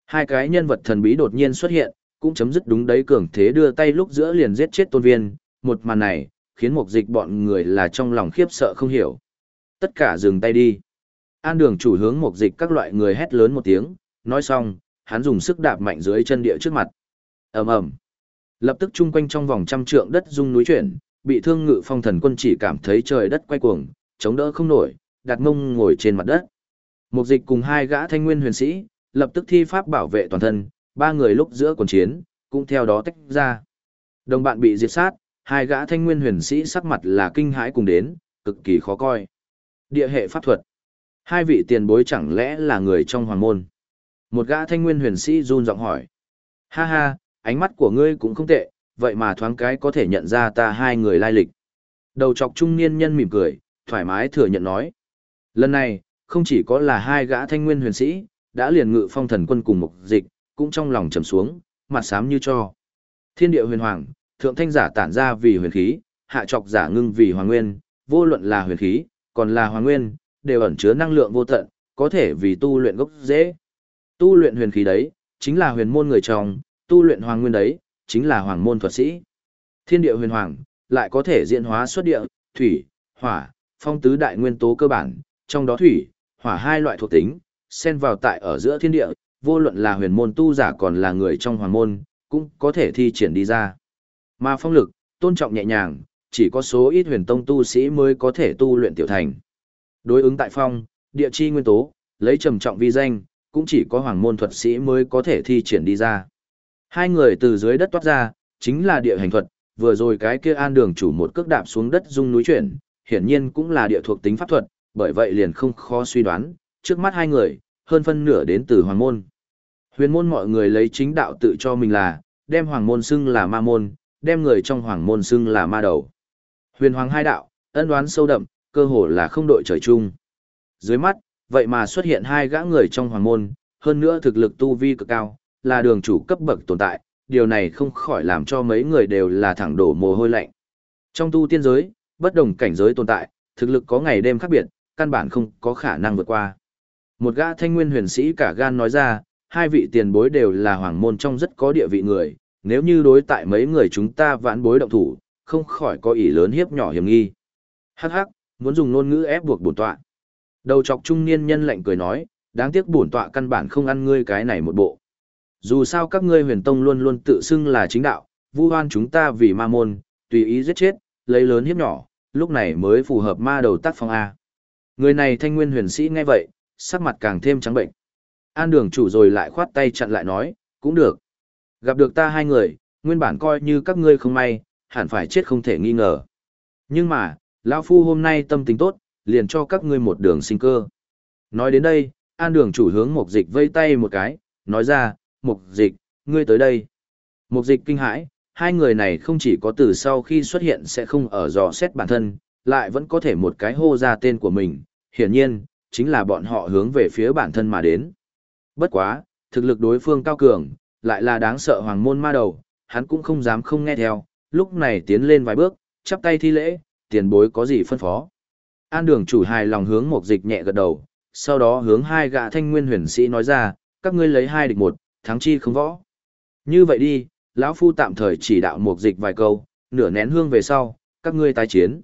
Hai cái nhân vật thần bí đột nhiên xuất hiện, cũng chấm dứt đúng đấy cường thế đưa tay lúc giữa liền giết chết tôn viên, một màn này, khiến một dịch bọn người là trong lòng khiếp sợ không hiểu. Tất cả dừng tay đi. An đường chủ hướng một dịch các loại người hét lớn một tiếng, nói xong, hắn dùng sức đạp mạnh dưới chân địa trước mặt ầm ầm Lập tức chung quanh trong vòng trăm trượng đất rung núi chuyển, bị thương ngự phong thần quân chỉ cảm thấy trời đất quay cuồng, chống đỡ không nổi, đặt mông ngồi trên mặt đất. Một dịch cùng hai gã thanh nguyên huyền sĩ, lập tức thi pháp bảo vệ toàn thân, ba người lúc giữa quần chiến, cũng theo đó tách ra. Đồng bạn bị diệt sát, hai gã thanh nguyên huyền sĩ sắc mặt là kinh hãi cùng đến, cực kỳ khó coi. Địa hệ pháp thuật. Hai vị tiền bối chẳng lẽ là người trong hoàng môn? Một gã thanh nguyên huyền sĩ run giọng hỏi. Ha ha, ánh mắt của ngươi cũng không tệ, vậy mà thoáng cái có thể nhận ra ta hai người lai lịch. Đầu chọc trung niên nhân mỉm cười, thoải mái thừa nhận nói. Lần này, không chỉ có là hai gã thanh nguyên huyền sĩ, đã liền ngự phong thần quân cùng mục dịch, cũng trong lòng trầm xuống, mặt xám như cho. Thiên địa huyền hoàng, thượng thanh giả tản ra vì huyền khí, hạ chọc giả ngưng vì hoàng nguyên, vô luận là huyền khí, còn là hoàng nguyên, đều ẩn chứa năng lượng vô tận, có thể vì tu luyện gốc dễ. Tu luyện huyền khí đấy, chính là huyền môn người trong, tu luyện hoàng nguyên đấy, chính là hoàng môn thuật sĩ. Thiên địa huyền hoàng, lại có thể diễn hóa xuất địa, thủy, hỏa, phong tứ đại nguyên tố cơ bản, trong đó thủy, hỏa hai loại thuộc tính, xen vào tại ở giữa thiên địa, vô luận là huyền môn tu giả còn là người trong hoàng môn, cũng có thể thi triển đi ra. Mà phong lực, tôn trọng nhẹ nhàng, chỉ có số ít huyền tông tu sĩ mới có thể tu luyện tiểu thành. Đối ứng tại phong, địa chi nguyên tố, lấy trầm trọng vi danh, cũng chỉ có hoàng môn thuật sĩ mới có thể thi triển đi ra. Hai người từ dưới đất toát ra, chính là địa hành thuật, vừa rồi cái kia an đường chủ một cước đạp xuống đất rung núi chuyển, hiển nhiên cũng là địa thuộc tính pháp thuật, bởi vậy liền không khó suy đoán, trước mắt hai người, hơn phân nửa đến từ hoàng môn. Huyền môn mọi người lấy chính đạo tự cho mình là, đem hoàng môn xưng là ma môn, đem người trong hoàng môn xưng là ma đầu. Huyền hoàng hai đạo, ân đoán sâu đậm, cơ hồ là không đội trời chung. Dưới mắt, vậy mà xuất hiện hai gã người trong hoàng môn, hơn nữa thực lực tu vi cực cao, là đường chủ cấp bậc tồn tại, điều này không khỏi làm cho mấy người đều là thẳng đổ mồ hôi lạnh. Trong tu tiên giới, bất đồng cảnh giới tồn tại, thực lực có ngày đêm khác biệt, căn bản không có khả năng vượt qua. Một gã thanh nguyên huyền sĩ cả gan nói ra, hai vị tiền bối đều là hoàng môn trong rất có địa vị người, nếu như đối tại mấy người chúng ta vãn bối động thủ, không khỏi có ý lớn hiếp nhỏ hiểm nghi. Hắc hắc, muốn dùng ngôn ngữ ép buộc bổn tọa. Đầu chọc trung niên nhân lạnh cười nói, đáng tiếc bổn tọa căn bản không ăn ngươi cái này một bộ. Dù sao các ngươi huyền tông luôn luôn tự xưng là chính đạo, vu hoan chúng ta vì ma môn, tùy ý giết chết, lấy lớn hiếp nhỏ, lúc này mới phù hợp ma đầu tác phong A. Người này thanh nguyên huyền sĩ nghe vậy, sắc mặt càng thêm trắng bệnh. An đường chủ rồi lại khoát tay chặn lại nói, cũng được. Gặp được ta hai người, nguyên bản coi như các ngươi không may, hẳn phải chết không thể nghi ngờ. Nhưng mà, lão Phu hôm nay tâm tình tốt, liền cho các ngươi một đường sinh cơ. Nói đến đây, an đường chủ hướng mục dịch vây tay một cái, nói ra, mục dịch, ngươi tới đây. Mục dịch kinh hãi, hai người này không chỉ có từ sau khi xuất hiện sẽ không ở dò xét bản thân, lại vẫn có thể một cái hô ra tên của mình. Hiển nhiên, chính là bọn họ hướng về phía bản thân mà đến. Bất quá, thực lực đối phương cao cường, lại là đáng sợ hoàng môn ma đầu, hắn cũng không dám không nghe theo, lúc này tiến lên vài bước, chắp tay thi lễ, tiền bối có gì phân phó. An đường chủ hài lòng hướng Mục dịch nhẹ gật đầu, sau đó hướng hai gã thanh nguyên huyền sĩ nói ra, các ngươi lấy hai địch một, thắng chi không võ. Như vậy đi, lão phu tạm thời chỉ đạo một dịch vài câu, nửa nén hương về sau, các ngươi tái chiến.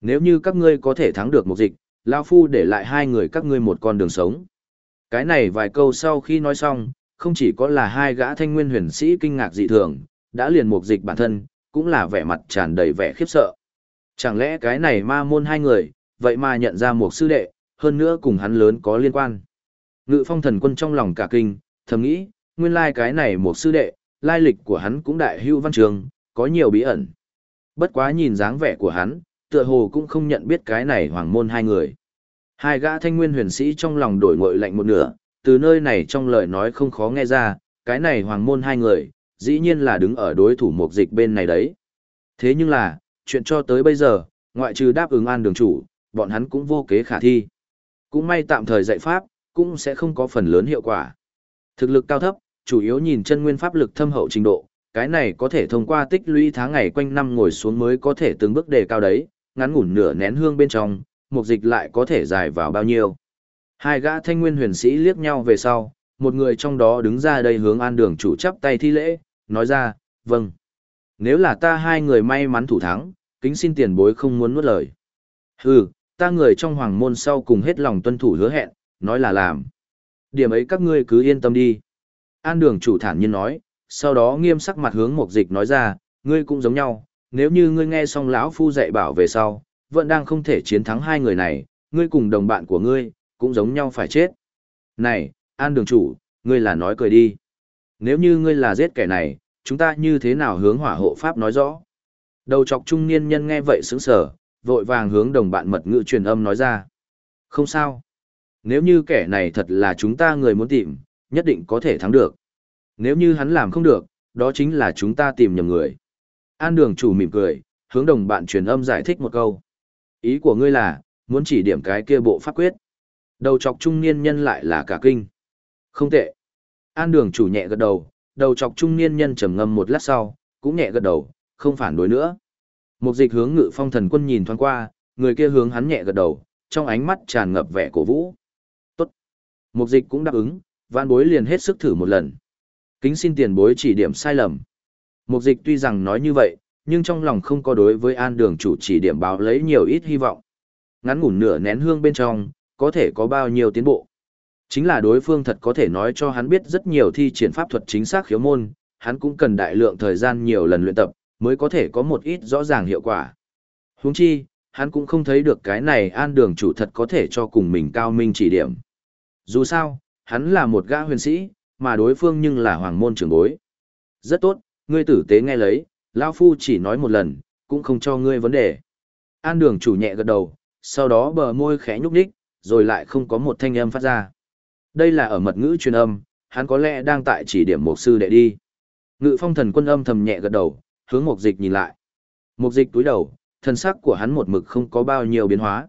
Nếu như các ngươi có thể thắng được một dịch, lão phu để lại hai người các ngươi một con đường sống. Cái này vài câu sau khi nói xong, không chỉ có là hai gã thanh nguyên huyền sĩ kinh ngạc dị thường, đã liền một dịch bản thân, cũng là vẻ mặt tràn đầy vẻ khiếp sợ. Chẳng lẽ cái này ma môn hai người, vậy mà nhận ra một sư đệ, hơn nữa cùng hắn lớn có liên quan. Ngự phong thần quân trong lòng cả kinh, thầm nghĩ, nguyên lai cái này một sư đệ, lai lịch của hắn cũng đại hưu văn trường, có nhiều bí ẩn. Bất quá nhìn dáng vẻ của hắn, tựa hồ cũng không nhận biết cái này hoàng môn hai người. Hai gã thanh nguyên huyền sĩ trong lòng đổi ngội lạnh một nửa, từ nơi này trong lời nói không khó nghe ra, cái này hoàng môn hai người, dĩ nhiên là đứng ở đối thủ mục dịch bên này đấy. Thế nhưng là, chuyện cho tới bây giờ, ngoại trừ đáp ứng an đường chủ, bọn hắn cũng vô kế khả thi. Cũng may tạm thời dạy pháp, cũng sẽ không có phần lớn hiệu quả. Thực lực cao thấp, chủ yếu nhìn chân nguyên pháp lực thâm hậu trình độ, cái này có thể thông qua tích lũy tháng ngày quanh năm ngồi xuống mới có thể từng bước đề cao đấy, ngắn ngủn nửa nén hương bên trong, mục dịch lại có thể dài vào bao nhiêu. Hai gã thanh nguyên huyền sĩ liếc nhau về sau, một người trong đó đứng ra đây hướng an đường chủ chắp tay thi lễ, nói ra, vâng. Nếu là ta hai người may mắn thủ thắng, kính xin tiền bối không muốn nuốt lời. Hừ, ta người trong hoàng môn sau cùng hết lòng tuân thủ hứa hẹn, nói là làm. Điểm ấy các ngươi cứ yên tâm đi. An đường chủ thản nhiên nói, sau đó nghiêm sắc mặt hướng một dịch nói ra, ngươi cũng giống nhau, nếu như ngươi nghe xong lão phu dạy bảo về sau, vẫn đang không thể chiến thắng hai người này, ngươi cùng đồng bạn của ngươi, cũng giống nhau phải chết. Này, an đường chủ, ngươi là nói cười đi. Nếu như ngươi là giết kẻ này, chúng ta như thế nào hướng hỏa hộ pháp nói rõ. Đầu chọc trung niên nhân nghe vậy sững sờ, vội vàng hướng đồng bạn mật ngữ truyền âm nói ra. Không sao. Nếu như kẻ này thật là chúng ta người muốn tìm, nhất định có thể thắng được. Nếu như hắn làm không được, đó chính là chúng ta tìm nhầm người. An đường chủ mỉm cười, hướng đồng bạn truyền âm giải thích một câu. Ý của ngươi là, muốn chỉ điểm cái kia bộ pháp quyết. Đầu chọc trung niên nhân lại là cả kinh. Không tệ. An đường chủ nhẹ gật đầu, đầu chọc trung niên nhân trầm ngâm một lát sau, cũng nhẹ gật đầu, không phản đối nữa. Một dịch hướng ngự phong thần quân nhìn thoáng qua, người kia hướng hắn nhẹ gật đầu, trong ánh mắt tràn ngập vẻ cổ vũ. Tốt. Một dịch cũng đáp ứng, văn bối liền hết sức thử một lần. Kính xin tiền bối chỉ điểm sai lầm. Mục dịch tuy rằng nói như vậy, nhưng trong lòng không có đối với an đường chủ chỉ điểm báo lấy nhiều ít hy vọng. Ngắn ngủn nửa nén hương bên trong, có thể có bao nhiêu tiến bộ. Chính là đối phương thật có thể nói cho hắn biết rất nhiều thi triển pháp thuật chính xác khiếu môn, hắn cũng cần đại lượng thời gian nhiều lần luyện tập, mới có thể có một ít rõ ràng hiệu quả. Huống chi, hắn cũng không thấy được cái này an đường chủ thật có thể cho cùng mình cao minh chỉ điểm. Dù sao, hắn là một gã huyền sĩ, mà đối phương nhưng là hoàng môn trưởng bối. Rất tốt, ngươi tử tế nghe lấy, Lao Phu chỉ nói một lần, cũng không cho ngươi vấn đề. An đường chủ nhẹ gật đầu, sau đó bờ môi khẽ nhúc nhích, rồi lại không có một thanh âm phát ra. Đây là ở mật ngữ truyền âm, hắn có lẽ đang tại chỉ điểm một sư đệ đi. Ngự phong thần quân âm thầm nhẹ gật đầu, hướng mục dịch nhìn lại. Mục dịch túi đầu, thân sắc của hắn một mực không có bao nhiêu biến hóa.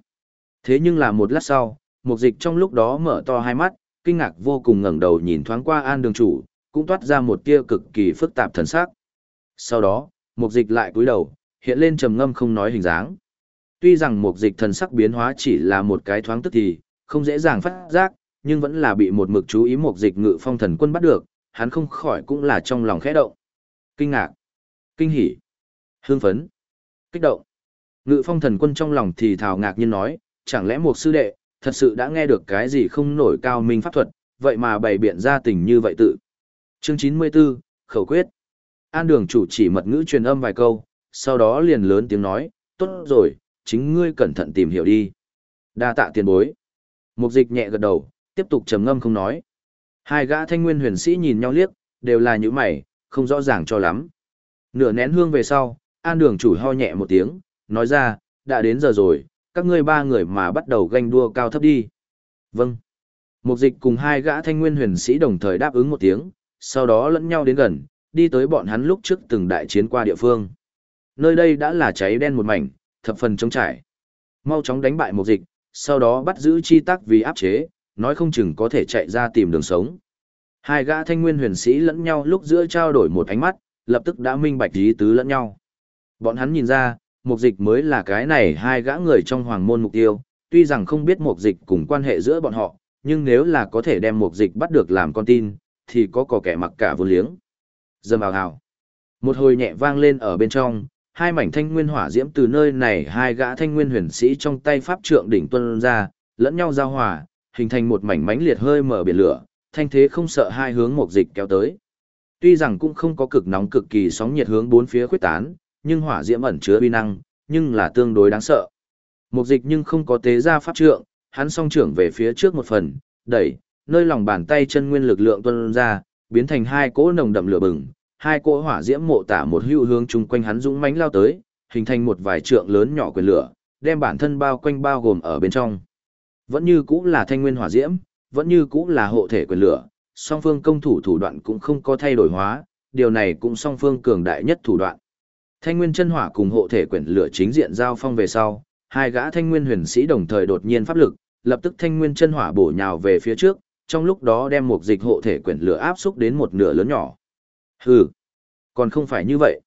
Thế nhưng là một lát sau, mục dịch trong lúc đó mở to hai mắt, kinh ngạc vô cùng ngẩng đầu nhìn thoáng qua an đường chủ, cũng toát ra một tia cực kỳ phức tạp thần sắc. Sau đó, mục dịch lại cúi đầu, hiện lên trầm ngâm không nói hình dáng. Tuy rằng mục dịch thần sắc biến hóa chỉ là một cái thoáng tức thì, không dễ dàng phát giác, nhưng vẫn là bị một mực chú ý mục dịch ngự phong thần quân bắt được, hắn không khỏi cũng là trong lòng khẽ động. Kinh ngạc, kinh hỉ, hương phấn, kích động. Ngự phong thần quân trong lòng thì thào ngạc nhiên nói, chẳng lẽ một sư đệ, thật sự đã nghe được cái gì không nổi cao minh pháp thuật, vậy mà bày biện ra tình như vậy tự. Chương 94, Khẩu quyết. An đường chủ chỉ mật ngữ truyền âm vài câu, sau đó liền lớn tiếng nói, tốt rồi, chính ngươi cẩn thận tìm hiểu đi. Đa tạ tiền bối. Mục dịch nhẹ gật đầu, tiếp tục trầm ngâm không nói. Hai gã thanh nguyên huyền sĩ nhìn nhau liếc, đều là những mày, không rõ ràng cho lắm. Nửa nén hương về sau, an đường chủ ho nhẹ một tiếng, nói ra, đã đến giờ rồi, các ngươi ba người mà bắt đầu ganh đua cao thấp đi. Vâng. Mục dịch cùng hai gã thanh nguyên huyền sĩ đồng thời đáp ứng một tiếng, sau đó lẫn nhau đến gần, đi tới bọn hắn lúc trước từng đại chiến qua địa phương. Nơi đây đã là cháy đen một mảnh, thập phần trống trải. Mau chóng đánh bại mục dịch, sau đó bắt giữ chi tắc vì áp chế, nói không chừng có thể chạy ra tìm đường sống. Hai gã thanh nguyên huyền sĩ lẫn nhau lúc giữa trao đổi một ánh mắt, lập tức đã minh bạch ý tứ lẫn nhau. Bọn hắn nhìn ra, mục dịch mới là cái này hai gã người trong hoàng môn mục tiêu, tuy rằng không biết mục dịch cùng quan hệ giữa bọn họ, nhưng nếu là có thể đem mục dịch bắt được làm con tin, thì có có kẻ mặc cả vô liếng. Dâm ào hào. Một hồi nhẹ vang lên ở bên trong, hai mảnh thanh nguyên hỏa diễm từ nơi này hai gã thanh nguyên huyền sĩ trong tay pháp trượng đỉnh tuân ra, lẫn nhau giao hòa, hình thành một mảnh mánh liệt hơi mở biển lửa, thanh thế không sợ hai hướng mục dịch kéo tới. Tuy rằng cũng không có cực nóng cực kỳ sóng nhiệt hướng bốn phía khuếch tán, nhưng hỏa diễm ẩn chứa uy năng, nhưng là tương đối đáng sợ. Mục dịch nhưng không có tế ra pháp trượng, hắn song trưởng về phía trước một phần, đẩy, nơi lòng bàn tay chân nguyên lực lượng tuân ra, biến thành hai cỗ nồng đậm lửa bừng, hai cỗ hỏa diễm mộ tả một hưu hướng chung quanh hắn dũng mãnh lao tới, hình thành một vài trượng lớn nhỏ quyền lửa, đem bản thân bao quanh bao gồm ở bên trong. Vẫn như cũ là thanh nguyên hỏa diễm, vẫn như cũ là hộ thể quyền lửa, song phương công thủ thủ đoạn cũng không có thay đổi hóa, điều này cũng song phương cường đại nhất thủ đoạn. Thanh nguyên chân hỏa cùng hộ thể Quyển lửa chính diện giao phong về sau, hai gã thanh nguyên huyền sĩ đồng thời đột nhiên pháp lực, lập tức thanh nguyên chân hỏa bổ nhào về phía trước, trong lúc đó đem một dịch hộ thể quyển lửa áp xúc đến một nửa lớn nhỏ. Hừ, còn không phải như vậy.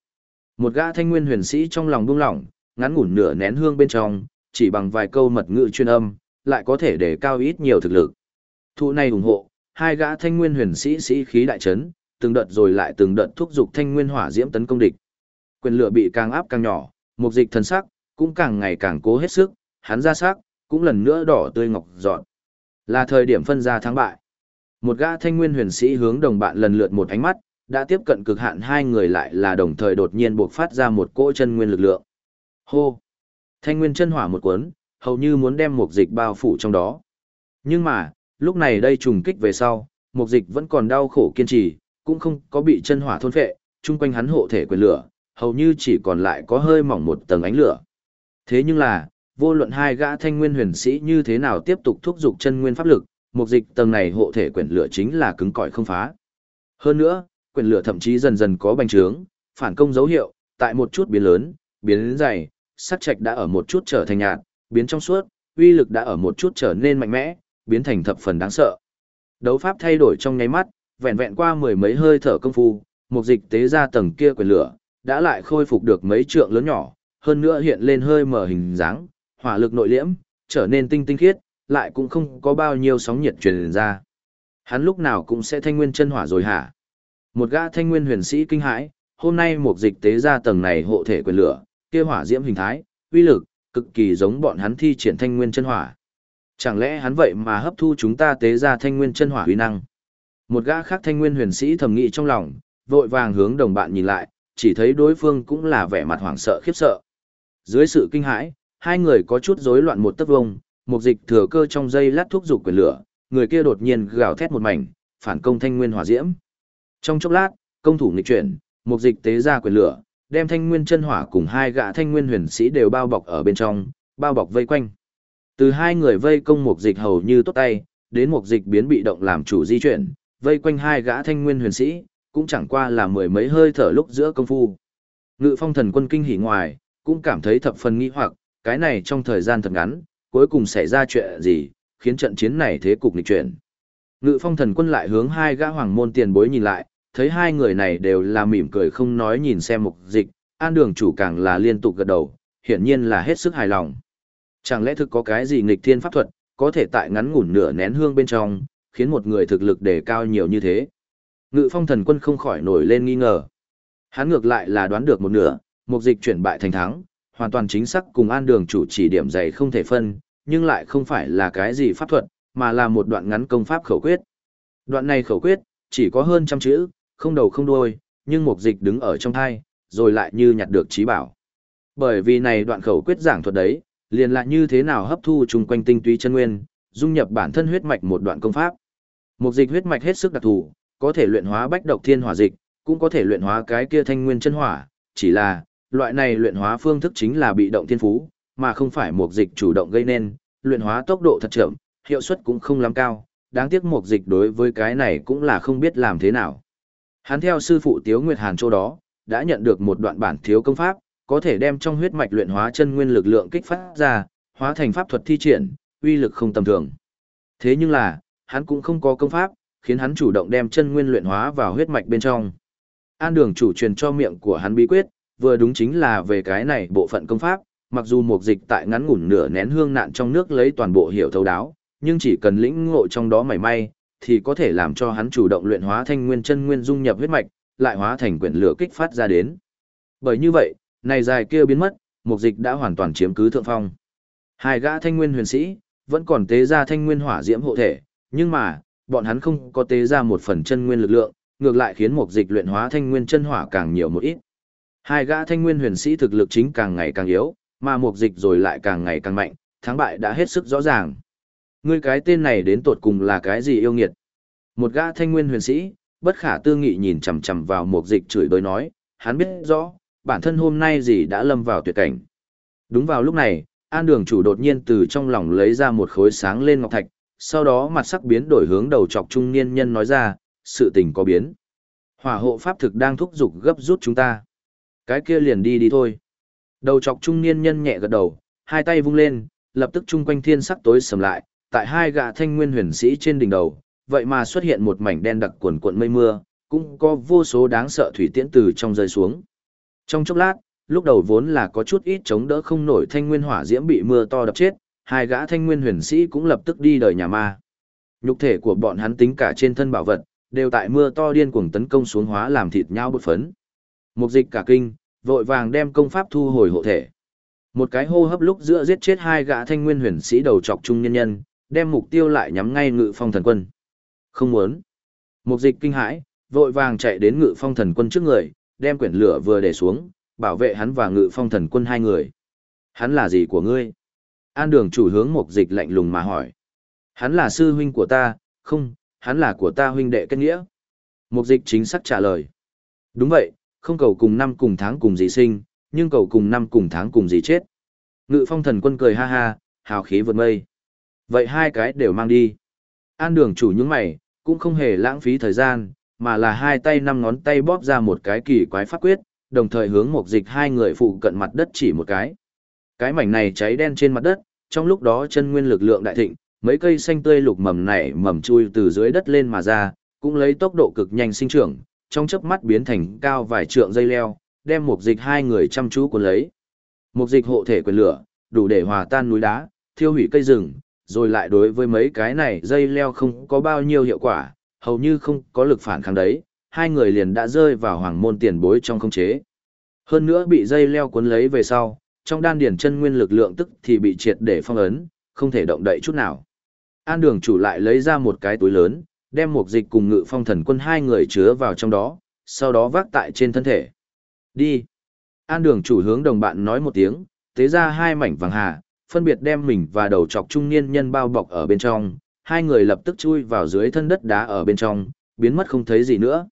Một gã thanh nguyên huyền sĩ trong lòng buông lỏng, ngắn ngủn nửa nén hương bên trong, chỉ bằng vài câu mật ngữ chuyên âm, lại có thể để cao ít nhiều thực lực. Thụ này ủng hộ, hai gã thanh nguyên huyền sĩ sĩ khí đại chấn, từng đợt rồi lại từng đợt thúc giục thanh nguyên hỏa diễm tấn công địch. Quyền lửa bị càng áp càng nhỏ, một dịch thần sắc cũng càng ngày càng cố hết sức, hắn ra sắc, cũng lần nữa đỏ tươi ngọc dọn. Là thời điểm phân ra thắng bại. Một gã thanh nguyên huyền sĩ hướng đồng bạn lần lượt một ánh mắt, đã tiếp cận cực hạn hai người lại là đồng thời đột nhiên buộc phát ra một cỗ chân nguyên lực lượng. Hô! Thanh nguyên chân hỏa một cuốn, hầu như muốn đem một dịch bao phủ trong đó. Nhưng mà, lúc này đây trùng kích về sau, một dịch vẫn còn đau khổ kiên trì, cũng không có bị chân hỏa thôn phệ, chung quanh hắn hộ thể quyền lửa, hầu như chỉ còn lại có hơi mỏng một tầng ánh lửa. Thế nhưng là, vô luận hai gã thanh nguyên huyền sĩ như thế nào tiếp tục thúc giục chân nguyên pháp lực, một dịch tầng này hộ thể quyển lửa chính là cứng cỏi không phá. Hơn nữa, quyển lửa thậm chí dần dần có bành trướng, phản công dấu hiệu, tại một chút biến lớn, biến dày, sắc trạch đã ở một chút trở thành nhạt, biến trong suốt, uy lực đã ở một chút trở nên mạnh mẽ, biến thành thập phần đáng sợ. Đấu pháp thay đổi trong nháy mắt, vẹn vẹn qua mười mấy hơi thở công phu, một dịch tế ra tầng kia quyển lửa, đã lại khôi phục được mấy trượng lớn nhỏ, hơn nữa hiện lên hơi mở hình dáng, hỏa lực nội liễm, trở nên tinh tinh khiết, lại cũng không có bao nhiêu sóng nhiệt truyền ra. Hắn lúc nào cũng sẽ thanh nguyên chân hỏa rồi hả? Một gã thanh nguyên huyền sĩ kinh hãi, hôm nay một dịch tế ra tầng này hộ thể quyền lửa, kia hỏa diễm hình thái, uy lực, cực kỳ giống bọn hắn thi triển thanh nguyên chân hỏa. Chẳng lẽ hắn vậy mà hấp thu chúng ta tế ra thanh nguyên chân hỏa uy năng? Một gã khác thanh nguyên huyền sĩ thầm nghĩ trong lòng, vội vàng hướng đồng bạn nhìn lại, chỉ thấy đối phương cũng là vẻ mặt hoảng sợ khiếp sợ. Dưới sự kinh hãi, hai người có chút rối loạn một tấc vông, một dịch thừa cơ trong dây lát thúc dục quyền lửa, người kia đột nhiên gào thét một mảnh, phản công thanh nguyên hỏa diễm. Trong chốc lát, công thủ nghịch chuyển, một dịch tế ra quyền lửa, đem thanh nguyên chân hỏa cùng hai gã thanh nguyên huyền sĩ đều bao bọc ở bên trong, bao bọc vây quanh. Từ hai người vây công một dịch hầu như tốt tay, đến một dịch biến bị động làm chủ di chuyển, vây quanh hai gã thanh nguyên huyền sĩ, cũng chẳng qua là mười mấy hơi thở lúc giữa công phu. Ngự phong thần quân kinh hỉ ngoài, cũng cảm thấy thập phần nghi hoặc, cái này trong thời gian thật ngắn, cuối cùng xảy ra chuyện gì, khiến trận chiến này thế cục nghịch chuyển. Ngự phong thần quân lại hướng hai gã hoàng môn tiền bối nhìn lại, thấy hai người này đều là mỉm cười không nói nhìn xem mục dịch, an đường chủ càng là liên tục gật đầu, hiển nhiên là hết sức hài lòng. Chẳng lẽ thực có cái gì nghịch thiên pháp thuật, có thể tại ngắn ngủn nửa nén hương bên trong, khiến một người thực lực đề cao nhiều như thế. Ngự phong thần quân không khỏi nổi lên nghi ngờ. Hắn ngược lại là đoán được một nửa, mục dịch chuyển bại thành thắng, hoàn toàn chính xác cùng an đường chủ chỉ điểm dày không thể phân, nhưng lại không phải là cái gì pháp thuật, mà là một đoạn ngắn công pháp khẩu quyết. Đoạn này khẩu quyết, chỉ có hơn trăm chữ, không đầu không đuôi, nhưng mục dịch đứng ở trong thai, rồi lại như nhặt được trí bảo. Bởi vì này đoạn khẩu quyết giảng thuật đấy, liền lại như thế nào hấp thu chung quanh tinh túy chân nguyên, dung nhập bản thân huyết mạch một đoạn công pháp. Mục dịch huyết mạch hết sức đặc thù, có thể luyện hóa bách độc thiên hỏa dịch, cũng có thể luyện hóa cái kia thanh nguyên chân hỏa, chỉ là loại này luyện hóa phương thức chính là bị động thiên phú, mà không phải mục dịch chủ động gây nên, luyện hóa tốc độ thật chậm, hiệu suất cũng không lắm cao, đáng tiếc mục dịch đối với cái này cũng là không biết làm thế nào. Hắn theo sư phụ Tiếu Nguyệt Hàn chỗ đó, đã nhận được một đoạn bản thiếu công pháp, có thể đem trong huyết mạch luyện hóa chân nguyên lực lượng kích phát ra, hóa thành pháp thuật thi triển, uy lực không tầm thường. Thế nhưng là, hắn cũng không có công pháp, khiến hắn chủ động đem chân nguyên luyện hóa vào huyết mạch bên trong. An đường chủ truyền cho miệng của hắn bí quyết, vừa đúng chính là về cái này bộ phận công pháp, mặc dù một dịch tại ngắn ngủn nửa nén hương nạn trong nước lấy toàn bộ hiểu thấu đáo, nhưng chỉ cần lĩnh ngộ trong đó mảy may, thì có thể làm cho hắn chủ động luyện hóa thanh nguyên chân nguyên dung nhập huyết mạch, lại hóa thành quyển lửa kích phát ra đến. Bởi như vậy, này dài kia biến mất, mục dịch đã hoàn toàn chiếm cứ thượng phong. Hai gã thanh nguyên huyền sĩ, vẫn còn tế ra thanh nguyên hỏa diễm hộ thể, nhưng mà, bọn hắn không có tế ra một phần chân nguyên lực lượng, ngược lại khiến một dịch luyện hóa thanh nguyên chân hỏa càng nhiều một ít. Hai gã thanh nguyên huyền sĩ thực lực chính càng ngày càng yếu, mà một dịch rồi lại càng ngày càng mạnh, thắng bại đã hết sức rõ ràng. Ngươi cái tên này đến tột cùng là cái gì yêu nghiệt? Một gã thanh nguyên huyền sĩ, bất khả tư nghị nhìn chằm chằm vào một dịch chửi bới nói, hắn biết rõ, bản thân hôm nay gì đã lâm vào tuyệt cảnh. Đúng vào lúc này, An Đường chủ đột nhiên từ trong lòng lấy ra một khối sáng lên ngọc thạch, sau đó mặt sắc biến đổi hướng đầu chọc trung niên nhân nói ra, sự tình có biến. Hỏa hộ pháp thực đang thúc giục gấp rút chúng ta. Cái kia liền đi đi thôi. Đầu chọc trung niên nhân nhẹ gật đầu, hai tay vung lên, lập tức chung quanh thiên sắc tối sầm lại, tại hai gã thanh nguyên huyền sĩ trên đỉnh đầu, vậy mà xuất hiện một mảnh đen đặc cuộn cuộn mây mưa, cũng có vô số đáng sợ thủy tiễn từ trong rơi xuống. Trong chốc lát, lúc đầu vốn là có chút ít chống đỡ không nổi thanh nguyên hỏa diễm bị mưa to đập chết, hai gã thanh nguyên huyền sĩ cũng lập tức đi đời nhà ma. Nhục thể của bọn hắn tính cả trên thân bảo vật, đều tại mưa to điên cuồng tấn công xuống hóa làm thịt nhau bột phấn. Mục dịch cả kinh, vội vàng đem công pháp thu hồi hộ thể. Một cái hô hấp lúc giữa giết chết hai gã thanh nguyên huyền sĩ đầu chọc trung nhân nhân, đem mục tiêu lại nhắm ngay ngự phong thần quân. Không muốn. Mục dịch kinh hãi, vội vàng chạy đến ngự phong thần quân trước người, đem quyển lửa vừa để xuống, bảo vệ hắn và ngự phong thần quân hai người. Hắn là gì của ngươi? An đường chủ hướng mục dịch lạnh lùng mà hỏi. Hắn là sư huynh của ta, không, hắn là của ta huynh đệ kết nghĩa. Mục dịch chính xác trả lời. Đúng vậy, không cầu cùng năm cùng tháng cùng gì sinh, nhưng cầu cùng năm cùng tháng cùng gì chết. Ngự phong thần quân cười ha ha, hào khí vượt mây. Vậy hai cái đều mang đi. An đường chủ những mày, cũng không hề lãng phí thời gian, mà là hai tay năm ngón tay bóp ra một cái kỳ quái pháp quyết, đồng thời hướng mục dịch hai người phụ cận mặt đất chỉ một cái. Cái mảnh này cháy đen trên mặt đất, trong lúc đó chân nguyên lực lượng đại thịnh, mấy cây xanh tươi lục mầm nảy mầm chui từ dưới đất lên mà ra, cũng lấy tốc độ cực nhanh sinh trưởng, trong chớp mắt biến thành cao vài trượng dây leo, đem một dịch hai người chăm chú cuốn lấy. Một dịch hộ thể quyền lửa, đủ để hòa tan núi đá, thiêu hủy cây rừng, rồi lại đối với mấy cái này dây leo không có bao nhiêu hiệu quả, hầu như không có lực phản kháng đấy, hai người liền đã rơi vào hoàng môn tiền bối trong không chế. Hơn nữa bị dây leo cuốn lấy về sau, trong đan điển chân nguyên lực lượng tức thì bị triệt để phong ấn, không thể động đậy chút nào. An đường chủ lại lấy ra một cái túi lớn, đem một dịch cùng ngự phong thần quân hai người chứa vào trong đó, sau đó vác tại trên thân thể. Đi. An đường chủ hướng đồng bạn nói một tiếng, tế ra hai mảnh vàng hà, phân biệt đem mình và đầu chọc trung niên nhân bao bọc ở bên trong, hai người lập tức chui vào dưới thân đất đá ở bên trong, biến mất không thấy gì nữa.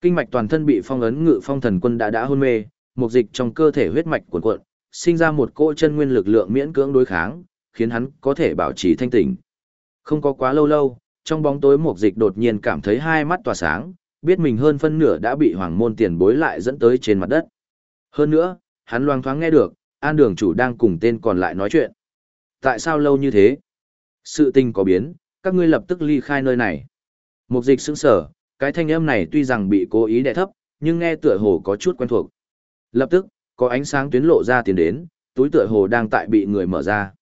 Kinh mạch toàn thân bị phong ấn ngự phong thần quân đã đã hôn mê, một dịch trong cơ thể huyết mạch cuộn cuộn, sinh ra một cỗ chân nguyên lực lượng miễn cưỡng đối kháng, khiến hắn có thể bảo trì thanh tỉnh. Không có quá lâu lâu, trong bóng tối mục dịch đột nhiên cảm thấy hai mắt tỏa sáng, biết mình hơn phân nửa đã bị hoàng môn tiền bối lại dẫn tới trên mặt đất. Hơn nữa, hắn loang thoáng nghe được, an đường chủ đang cùng tên còn lại nói chuyện. Tại sao lâu như thế? Sự tình có biến, các ngươi lập tức ly khai nơi này. Mục dịch sững sở, cái thanh âm này tuy rằng bị cố ý đè thấp, nhưng nghe tựa hồ có chút quen thuộc. Lập tức, có ánh sáng tuyến lộ ra tiền đến, túi tựa hồ đang tại bị người mở ra.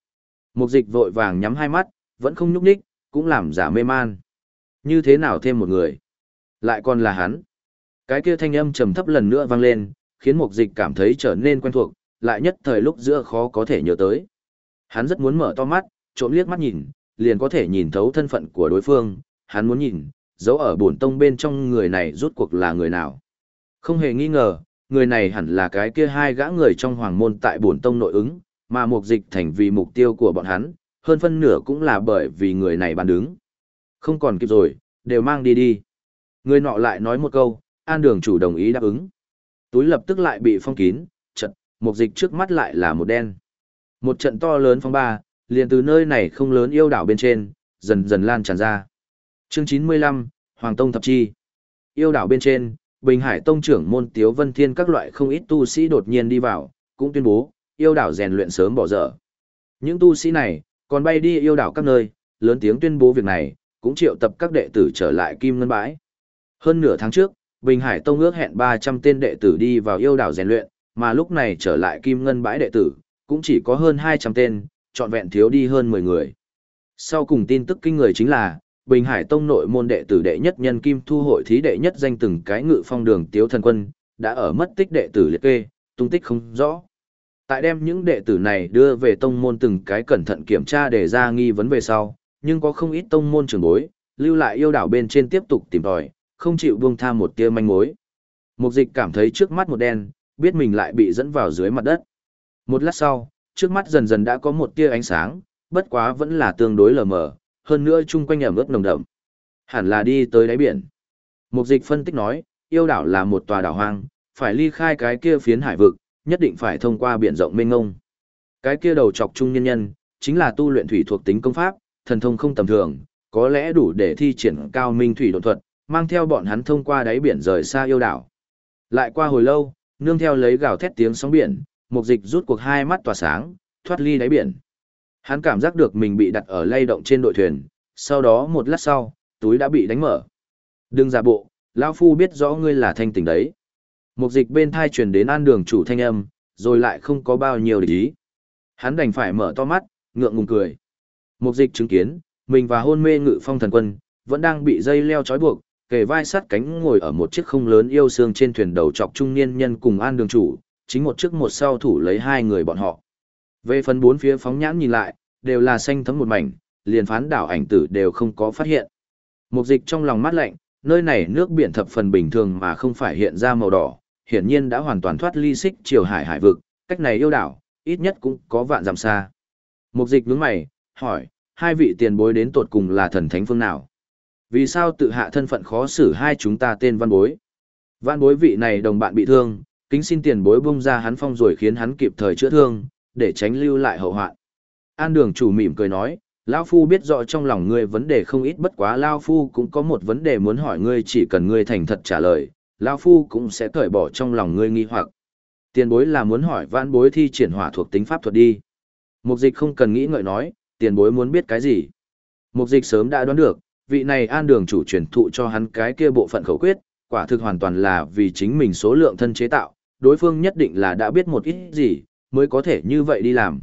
Mục dịch vội vàng nhắm hai mắt, vẫn không nhúc nhích, cũng làm giả mê man. Như thế nào thêm một người? Lại còn là hắn. Cái kia thanh âm trầm thấp lần nữa vang lên, khiến mục dịch cảm thấy trở nên quen thuộc, lại nhất thời lúc giữa khó có thể nhớ tới. Hắn rất muốn mở to mắt, trộm liếc mắt nhìn, liền có thể nhìn thấu thân phận của đối phương, hắn muốn nhìn, dấu ở bổn tông bên trong người này rốt cuộc là người nào. Không hề nghi ngờ, người này hẳn là cái kia hai gã người trong hoàng môn tại bổn tông nội ứng, mà mục dịch thành vì mục tiêu của bọn hắn, hơn phân nửa cũng là bởi vì người này bàn đứng. Không còn kịp rồi, đều mang đi đi. Người nọ lại nói một câu, an đường chủ đồng ý đáp ứng. Túi lập tức lại bị phong kín, trận, mục dịch trước mắt lại là một đen. Một trận to lớn phong ba, liền từ nơi này không lớn yêu đảo bên trên, dần dần lan tràn ra. Chương 95, Hoàng Tông Thập Chi Yêu đảo bên trên, Bình Hải Tông trưởng môn Tiếu Vân Thiên các loại không ít tu sĩ đột nhiên đi vào, cũng tuyên bố, yêu đảo rèn luyện sớm bỏ dở. Những tu sĩ này, còn bay đi yêu đảo các nơi, lớn tiếng tuyên bố việc này, cũng triệu tập các đệ tử trở lại Kim Ngân Bãi. Hơn nửa tháng trước, Bình Hải Tông ước hẹn 300 tên đệ tử đi vào yêu đảo rèn luyện, mà lúc này trở lại Kim Ngân Bãi đệ tử, cũng chỉ có hơn 200 tên, trọn vẹn thiếu đi hơn 10 người. Sau cùng tin tức kinh người chính là, Bình Hải Tông nội môn đệ tử đệ nhất nhân Kim Thu hội thí đệ nhất danh từng cái ngự phong đường tiếu thần quân, đã ở mất tích đệ tử liệt kê, tung tích không rõ. Tại đem những đệ tử này đưa về tông môn từng cái cẩn thận kiểm tra để ra nghi vấn về sau, nhưng có không ít tông môn trưởng bối, lưu lại yêu đảo bên trên tiếp tục tìm tòi, không chịu buông tha một tia manh mối. Mục dịch cảm thấy trước mắt một đen, biết mình lại bị dẫn vào dưới mặt đất. Một lát sau, trước mắt dần dần đã có một tia ánh sáng, bất quá vẫn là tương đối lờ mờ, hơn nữa chung quanh ẩm ướt nồng đậm. Hẳn là đi tới đáy biển. Mục dịch phân tích nói, yêu đảo là một tòa đảo hoang, phải ly khai cái kia phiến hải vực, nhất định phải thông qua biển rộng mênh ngông. Cái kia đầu chọc trung nhân nhân, chính là tu luyện thủy thuộc tính công pháp, thần thông không tầm thường, có lẽ đủ để thi triển cao minh thủy độ thuật, mang theo bọn hắn thông qua đáy biển rời xa yêu đảo. Lại qua hồi lâu, nương theo lấy gào thét tiếng sóng biển, mục dịch rút cuộc hai mắt tỏa sáng, thoát ly đáy biển. Hắn cảm giác được mình bị đặt ở lay động trên đội thuyền, sau đó một lát sau, túi đã bị đánh mở. Đừng giả bộ, lão phu biết rõ ngươi là thanh tỉnh đấy. Mục dịch bên thai truyền đến an đường chủ thanh âm, rồi lại không có bao nhiêu để ý. Hắn đành phải mở to mắt, ngượng ngùng cười. Mục dịch chứng kiến, mình và hôn mê ngự phong thần quân, vẫn đang bị dây leo trói buộc, kề vai sát cánh ngồi ở một chiếc không lớn yêu xương trên thuyền đầu chọc trung niên nhân cùng an đường chủ, chính một chiếc một sau thủ lấy hai người bọn họ. Về phần bốn phía phóng nhãn nhìn lại, đều là xanh thấm một mảnh, liền phán đảo ảnh tử đều không có phát hiện. Mục dịch trong lòng mát lạnh, nơi này nước biển thập phần bình thường mà không phải hiện ra màu đỏ, hiển nhiên đã hoàn toàn thoát ly xích chiều hải hải vực, cách này yêu đảo, ít nhất cũng có vạn dặm xa. Mục dịch nhướng mày, hỏi, hai vị tiền bối đến tột cùng là thần thánh phương nào? Vì sao tự hạ thân phận khó xử hai chúng ta tên văn bối? Văn bối vị này đồng bạn bị thương, kính xin tiền bối bung ra hắn phong rồi khiến hắn kịp thời chữa thương, để tránh lưu lại hậu hoạn. An đường chủ mỉm cười nói, Lão Phu biết rõ trong lòng ngươi vấn đề không ít bất quá Lão Phu cũng có một vấn đề muốn hỏi ngươi chỉ cần ngươi thành thật trả lời, Lão Phu cũng sẽ cởi bỏ trong lòng ngươi nghi hoặc. Tiền bối là muốn hỏi vãn bối thi triển hỏa thuộc tính pháp thuật đi. Mục dịch không cần nghĩ ngợi nói, tiền bối muốn biết cái gì. Mục dịch sớm đã đoán được, vị này an đường chủ truyền thụ cho hắn cái kia bộ phận khẩu quyết, quả thực hoàn toàn là vì chính mình số lượng thân chế tạo, đối phương nhất định là đã biết một ít gì, mới có thể như vậy đi làm.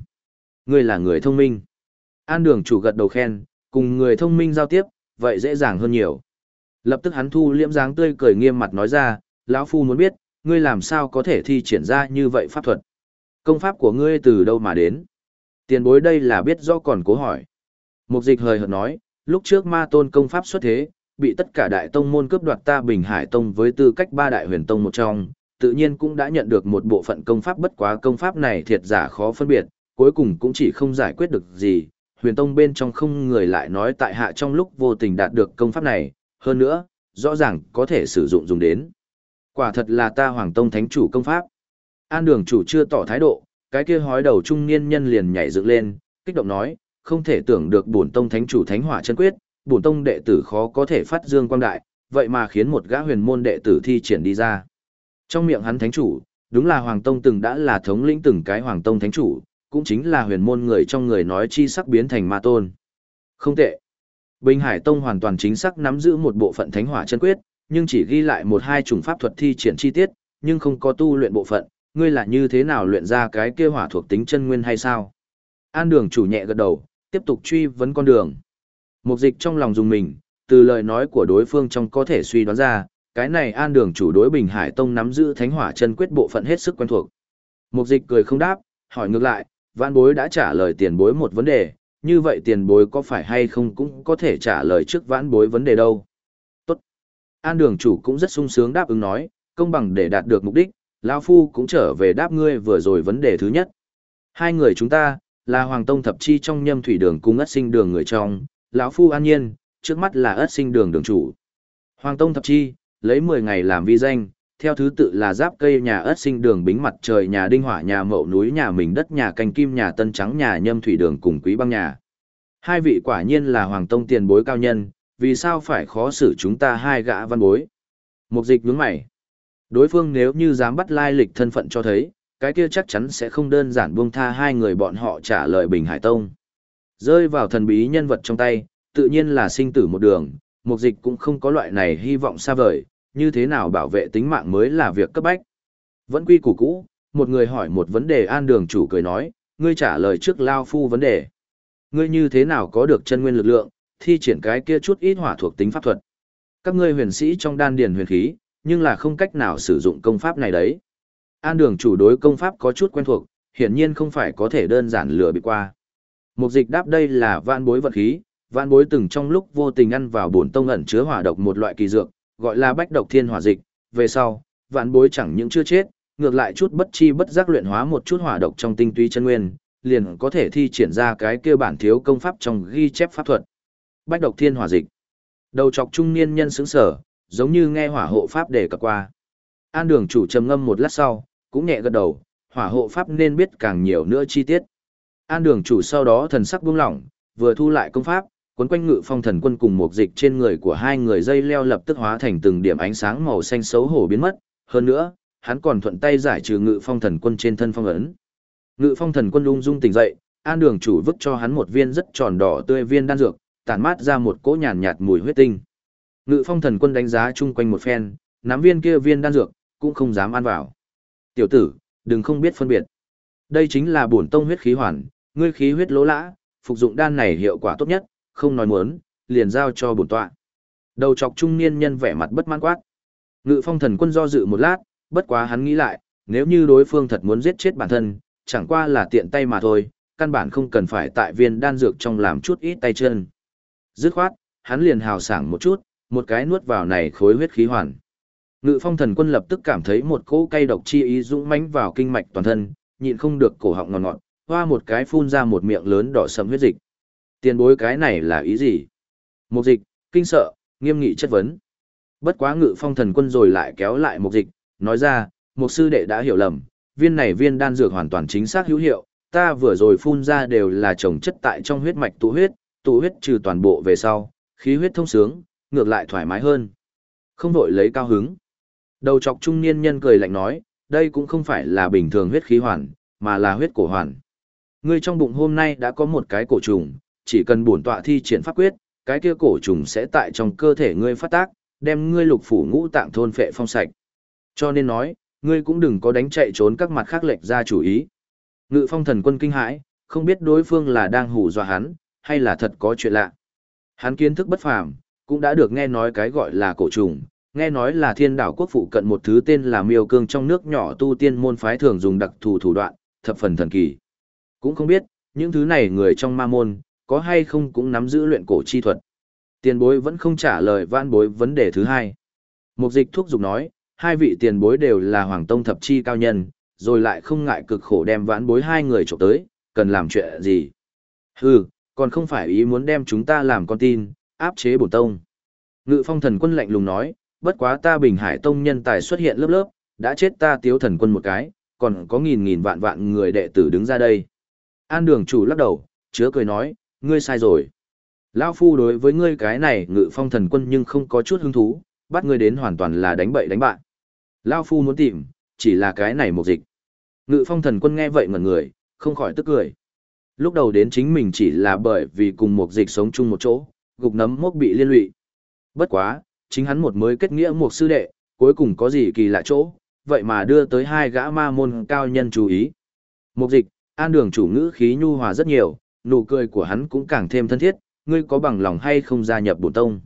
Ngươi là người thông minh. An đường chủ gật đầu khen, cùng người thông minh giao tiếp, vậy dễ dàng hơn nhiều. Lập tức hắn thu liễm dáng tươi cười nghiêm mặt nói ra, lão phu muốn biết, ngươi làm sao có thể thi triển ra như vậy pháp thuật. Công pháp của ngươi từ đâu mà đến? Tiền bối đây là biết rõ còn cố hỏi. Mục dịch hời hợt nói, lúc trước ma tôn công pháp xuất thế, bị tất cả đại tông môn cướp đoạt ta Bình Hải Tông với tư cách ba đại huyền tông một trong, tự nhiên cũng đã nhận được một bộ phận công pháp bất quá công pháp này thiệt giả khó phân biệt, cuối cùng cũng chỉ không giải quyết được gì, huyền tông bên trong không người lại nói tại hạ trong lúc vô tình đạt được công pháp này, hơn nữa, rõ ràng có thể sử dụng dùng đến. Quả thật là ta hoàng tông thánh chủ công pháp. An đường chủ chưa tỏ thái độ, cái kia hói đầu trung niên nhân liền nhảy dựng lên, kích động nói, không thể tưởng được bổn tông thánh chủ thánh hỏa chân quyết, bổn tông đệ tử khó có thể phát dương quang đại, vậy mà khiến một gã huyền môn đệ tử thi triển đi ra. Trong miệng hắn thánh chủ, đúng là hoàng tông từng đã là thống lĩnh từng cái hoàng tông thánh chủ, cũng chính là huyền môn người trong người nói chi sắc biến thành ma tôn. Không tệ. Bình Hải Tông hoàn toàn chính xác nắm giữ một bộ phận thánh hỏa chân quyết, nhưng chỉ ghi lại một hai chủng pháp thuật thi triển chi tiết, nhưng không có tu luyện bộ phận, ngươi là như thế nào luyện ra cái kia hỏa thuộc tính chân nguyên hay sao? An đường chủ nhẹ gật đầu, tiếp tục truy vấn con đường. Mục dịch trong lòng dùng mình, từ lời nói của đối phương trong có thể suy đoán ra, cái này an đường chủ đối Bình Hải Tông nắm giữ thánh hỏa chân quyết bộ phận hết sức quen thuộc. Mục dịch cười không đáp, hỏi ngược lại, vạn bối đã trả lời tiền bối một vấn đề, như vậy tiền bối có phải hay không cũng có thể trả lời trước vãn bối vấn đề đâu. Tốt. An đường chủ cũng rất sung sướng đáp ứng nói, công bằng để đạt được mục đích, lão Phu cũng trở về đáp ngươi vừa rồi vấn đề thứ nhất. Hai người chúng ta, là Hoàng Tông thập chi trong nhâm thủy đường cung ất sinh đường người trong, lão Phu an nhiên, trước mắt là ất sinh đường đường chủ. Hoàng Tông thập chi, lấy 10 ngày làm vi danh, theo thứ tự là giáp cây nhà ớt sinh đường bính mặt trời nhà đinh hỏa nhà mậu núi nhà mình đất nhà canh kim nhà tân trắng nhà nhâm thủy đường cùng quý băng nhà. Hai vị quả nhiên là hoàng tông tiền bối cao nhân, vì sao phải khó xử chúng ta hai gã văn bối. Mục dịch nhướng mày. Đối phương nếu như dám bắt lai lịch thân phận cho thấy, cái kia chắc chắn sẽ không đơn giản buông tha hai người bọn họ trả lời Bình Hải Tông. Rơi vào thần bí nhân vật trong tay, tự nhiên là sinh tử một đường, mục dịch cũng không có loại này hy vọng xa vời, như thế nào bảo vệ tính mạng mới là việc cấp bách. Vẫn quy củ cũ, một người hỏi một vấn đề an đường chủ cười nói, ngươi trả lời trước Lao Phu vấn đề. Ngươi như thế nào có được chân nguyên lực lượng, thi triển cái kia chút ít hỏa thuộc tính pháp thuật. Các ngươi huyền sĩ trong đan điền huyền khí, nhưng là không cách nào sử dụng công pháp này đấy. An đường chủ đối công pháp có chút quen thuộc, hiển nhiên không phải có thể đơn giản lừa bị qua. Mục dịch đáp đây là vạn bối vật khí, vạn bối từng trong lúc vô tình ăn vào bổn tông ẩn chứa hỏa độc một loại kỳ dược, gọi là bách độc thiên hỏa dịch, về sau, vạn bối chẳng những chưa chết, ngược lại chút bất chi bất giác luyện hóa một chút hỏa độc trong tinh túy chân nguyên, liền có thể thi triển ra cái kia bản thiếu công pháp trong ghi chép pháp thuật. Bách độc thiên hỏa dịch. Đầu chọc trung niên nhân sững sở, giống như nghe hỏa hộ pháp đề cập qua. An đường chủ trầm ngâm một lát sau, cũng nhẹ gật đầu, hỏa hộ pháp nên biết càng nhiều nữa chi tiết. An đường chủ sau đó thần sắc buông lỏng, vừa thu lại công pháp, cuốn quanh ngự phong thần quân cùng một dịch trên người của hai người dây leo lập tức hóa thành từng điểm ánh sáng màu xanh xấu hổ biến mất. Hơn nữa, hắn còn thuận tay giải trừ ngự phong thần quân trên thân phong ấn. Ngự phong thần quân ung dung tỉnh dậy, an đường chủ vứt cho hắn một viên rất tròn đỏ tươi viên đan dược, tản mát ra một cỗ nhàn nhạt mùi huyết tinh. Ngự phong thần quân đánh giá chung quanh một phen, nắm viên kia viên đan dược, cũng không dám ăn vào. Tiểu tử, đừng không biết phân biệt. Đây chính là bổn tông huyết khí hoàn, ngươi khí huyết lỗ lã, phục dụng đan này hiệu quả tốt nhất, không nói muốn, liền giao cho bổn tọa. Đầu chọc trung niên nhân vẻ mặt bất mãn quát. Ngự phong thần quân do dự một lát, bất quá hắn nghĩ lại, nếu như đối phương thật muốn giết chết bản thân, chẳng qua là tiện tay mà thôi, căn bản không cần phải tại viên đan dược trong làm chút ít tay chân. Dứt khoát, hắn liền hào sảng một chút, một cái nuốt vào này khối huyết khí hoàn. Ngự phong thần quân lập tức cảm thấy một cỗ cay độc chi ý dũng mãnh vào kinh mạch toàn thân, nhịn không được cổ họng ngọt ngọt, hoa một cái phun ra một miệng lớn đỏ sẫm huyết dịch. Tiền bối cái này là ý gì? Một dịch, kinh sợ, nghiêm nghị chất vấn. Bất quá ngự phong thần quân rồi lại kéo lại một dịch, nói ra, một sư đệ đã hiểu lầm, viên này viên đan dược hoàn toàn chính xác hữu hiệu, ta vừa rồi phun ra đều là trồng chất tại trong huyết mạch tụ huyết, tụ huyết trừ toàn bộ về sau, khí huyết thông sướng, ngược lại thoải mái hơn. Không vội lấy cao hứng. Đầu chọc trung niên nhân cười lạnh nói, đây cũng không phải là bình thường huyết khí hoàn, mà là huyết cổ hoàn. Ngươi trong bụng hôm nay đã có một cái cổ trùng, chỉ cần bổn tọa thi triển pháp quyết, cái kia cổ trùng sẽ tại trong cơ thể ngươi phát tác, đem ngươi lục phủ ngũ tạng thôn phệ phong sạch. Cho nên nói, ngươi cũng đừng có đánh chạy trốn các mặt khác lệch ra chủ ý. Ngự phong thần quân kinh hãi, không biết đối phương là đang hù dọa hắn, hay là thật có chuyện lạ. Hắn kiến thức bất phàm, cũng đã được nghe nói cái gọi là cổ trùng, nghe nói là thiên đảo quốc phụ cận một thứ tên là miêu cương trong nước nhỏ tu tiên môn phái thường dùng đặc thù thủ đoạn, thập phần thần kỳ. Cũng không biết, những thứ này người trong ma môn, có hay không cũng nắm giữ luyện cổ chi thuật. Tiền bối vẫn không trả lời vãn bối vấn đề thứ hai. Mục dịch thuốc dục nói, hai vị tiền bối đều là hoàng tông thập chi cao nhân, rồi lại không ngại cực khổ đem vãn bối hai người trộm tới, cần làm chuyện gì. Hừ, còn không phải ý muốn đem chúng ta làm con tin, áp chế bổn tông. Ngự phong thần quân lạnh lùng nói, bất quá ta bình hải tông nhân tài xuất hiện lớp lớp, đã chết ta tiếu thần quân một cái, còn có nghìn nghìn vạn vạn người đệ tử đứng ra đây. An đường chủ lắc đầu, chứa cười nói, ngươi sai rồi. Lão phu đối với ngươi cái này ngự phong thần quân nhưng không có chút hứng thú, bắt ngươi đến hoàn toàn là đánh bậy đánh bạn. Lão phu muốn tìm, chỉ là cái này một dịch. Ngự phong thần quân nghe vậy ngẩn người, không khỏi tức cười. Lúc đầu đến chính mình chỉ là bởi vì cùng một dịch sống chung một chỗ, gục nấm mốc bị liên lụy. Bất quá, chính hắn một mới kết nghĩa một sư đệ, cuối cùng có gì kỳ lạ chỗ, vậy mà đưa tới hai gã ma môn cao nhân chú ý. Mục dịch, an đường chủ ngữ khí nhu hòa rất nhiều, nụ cười của hắn cũng càng thêm thân thiết, ngươi có bằng lòng hay không gia nhập bổn tông.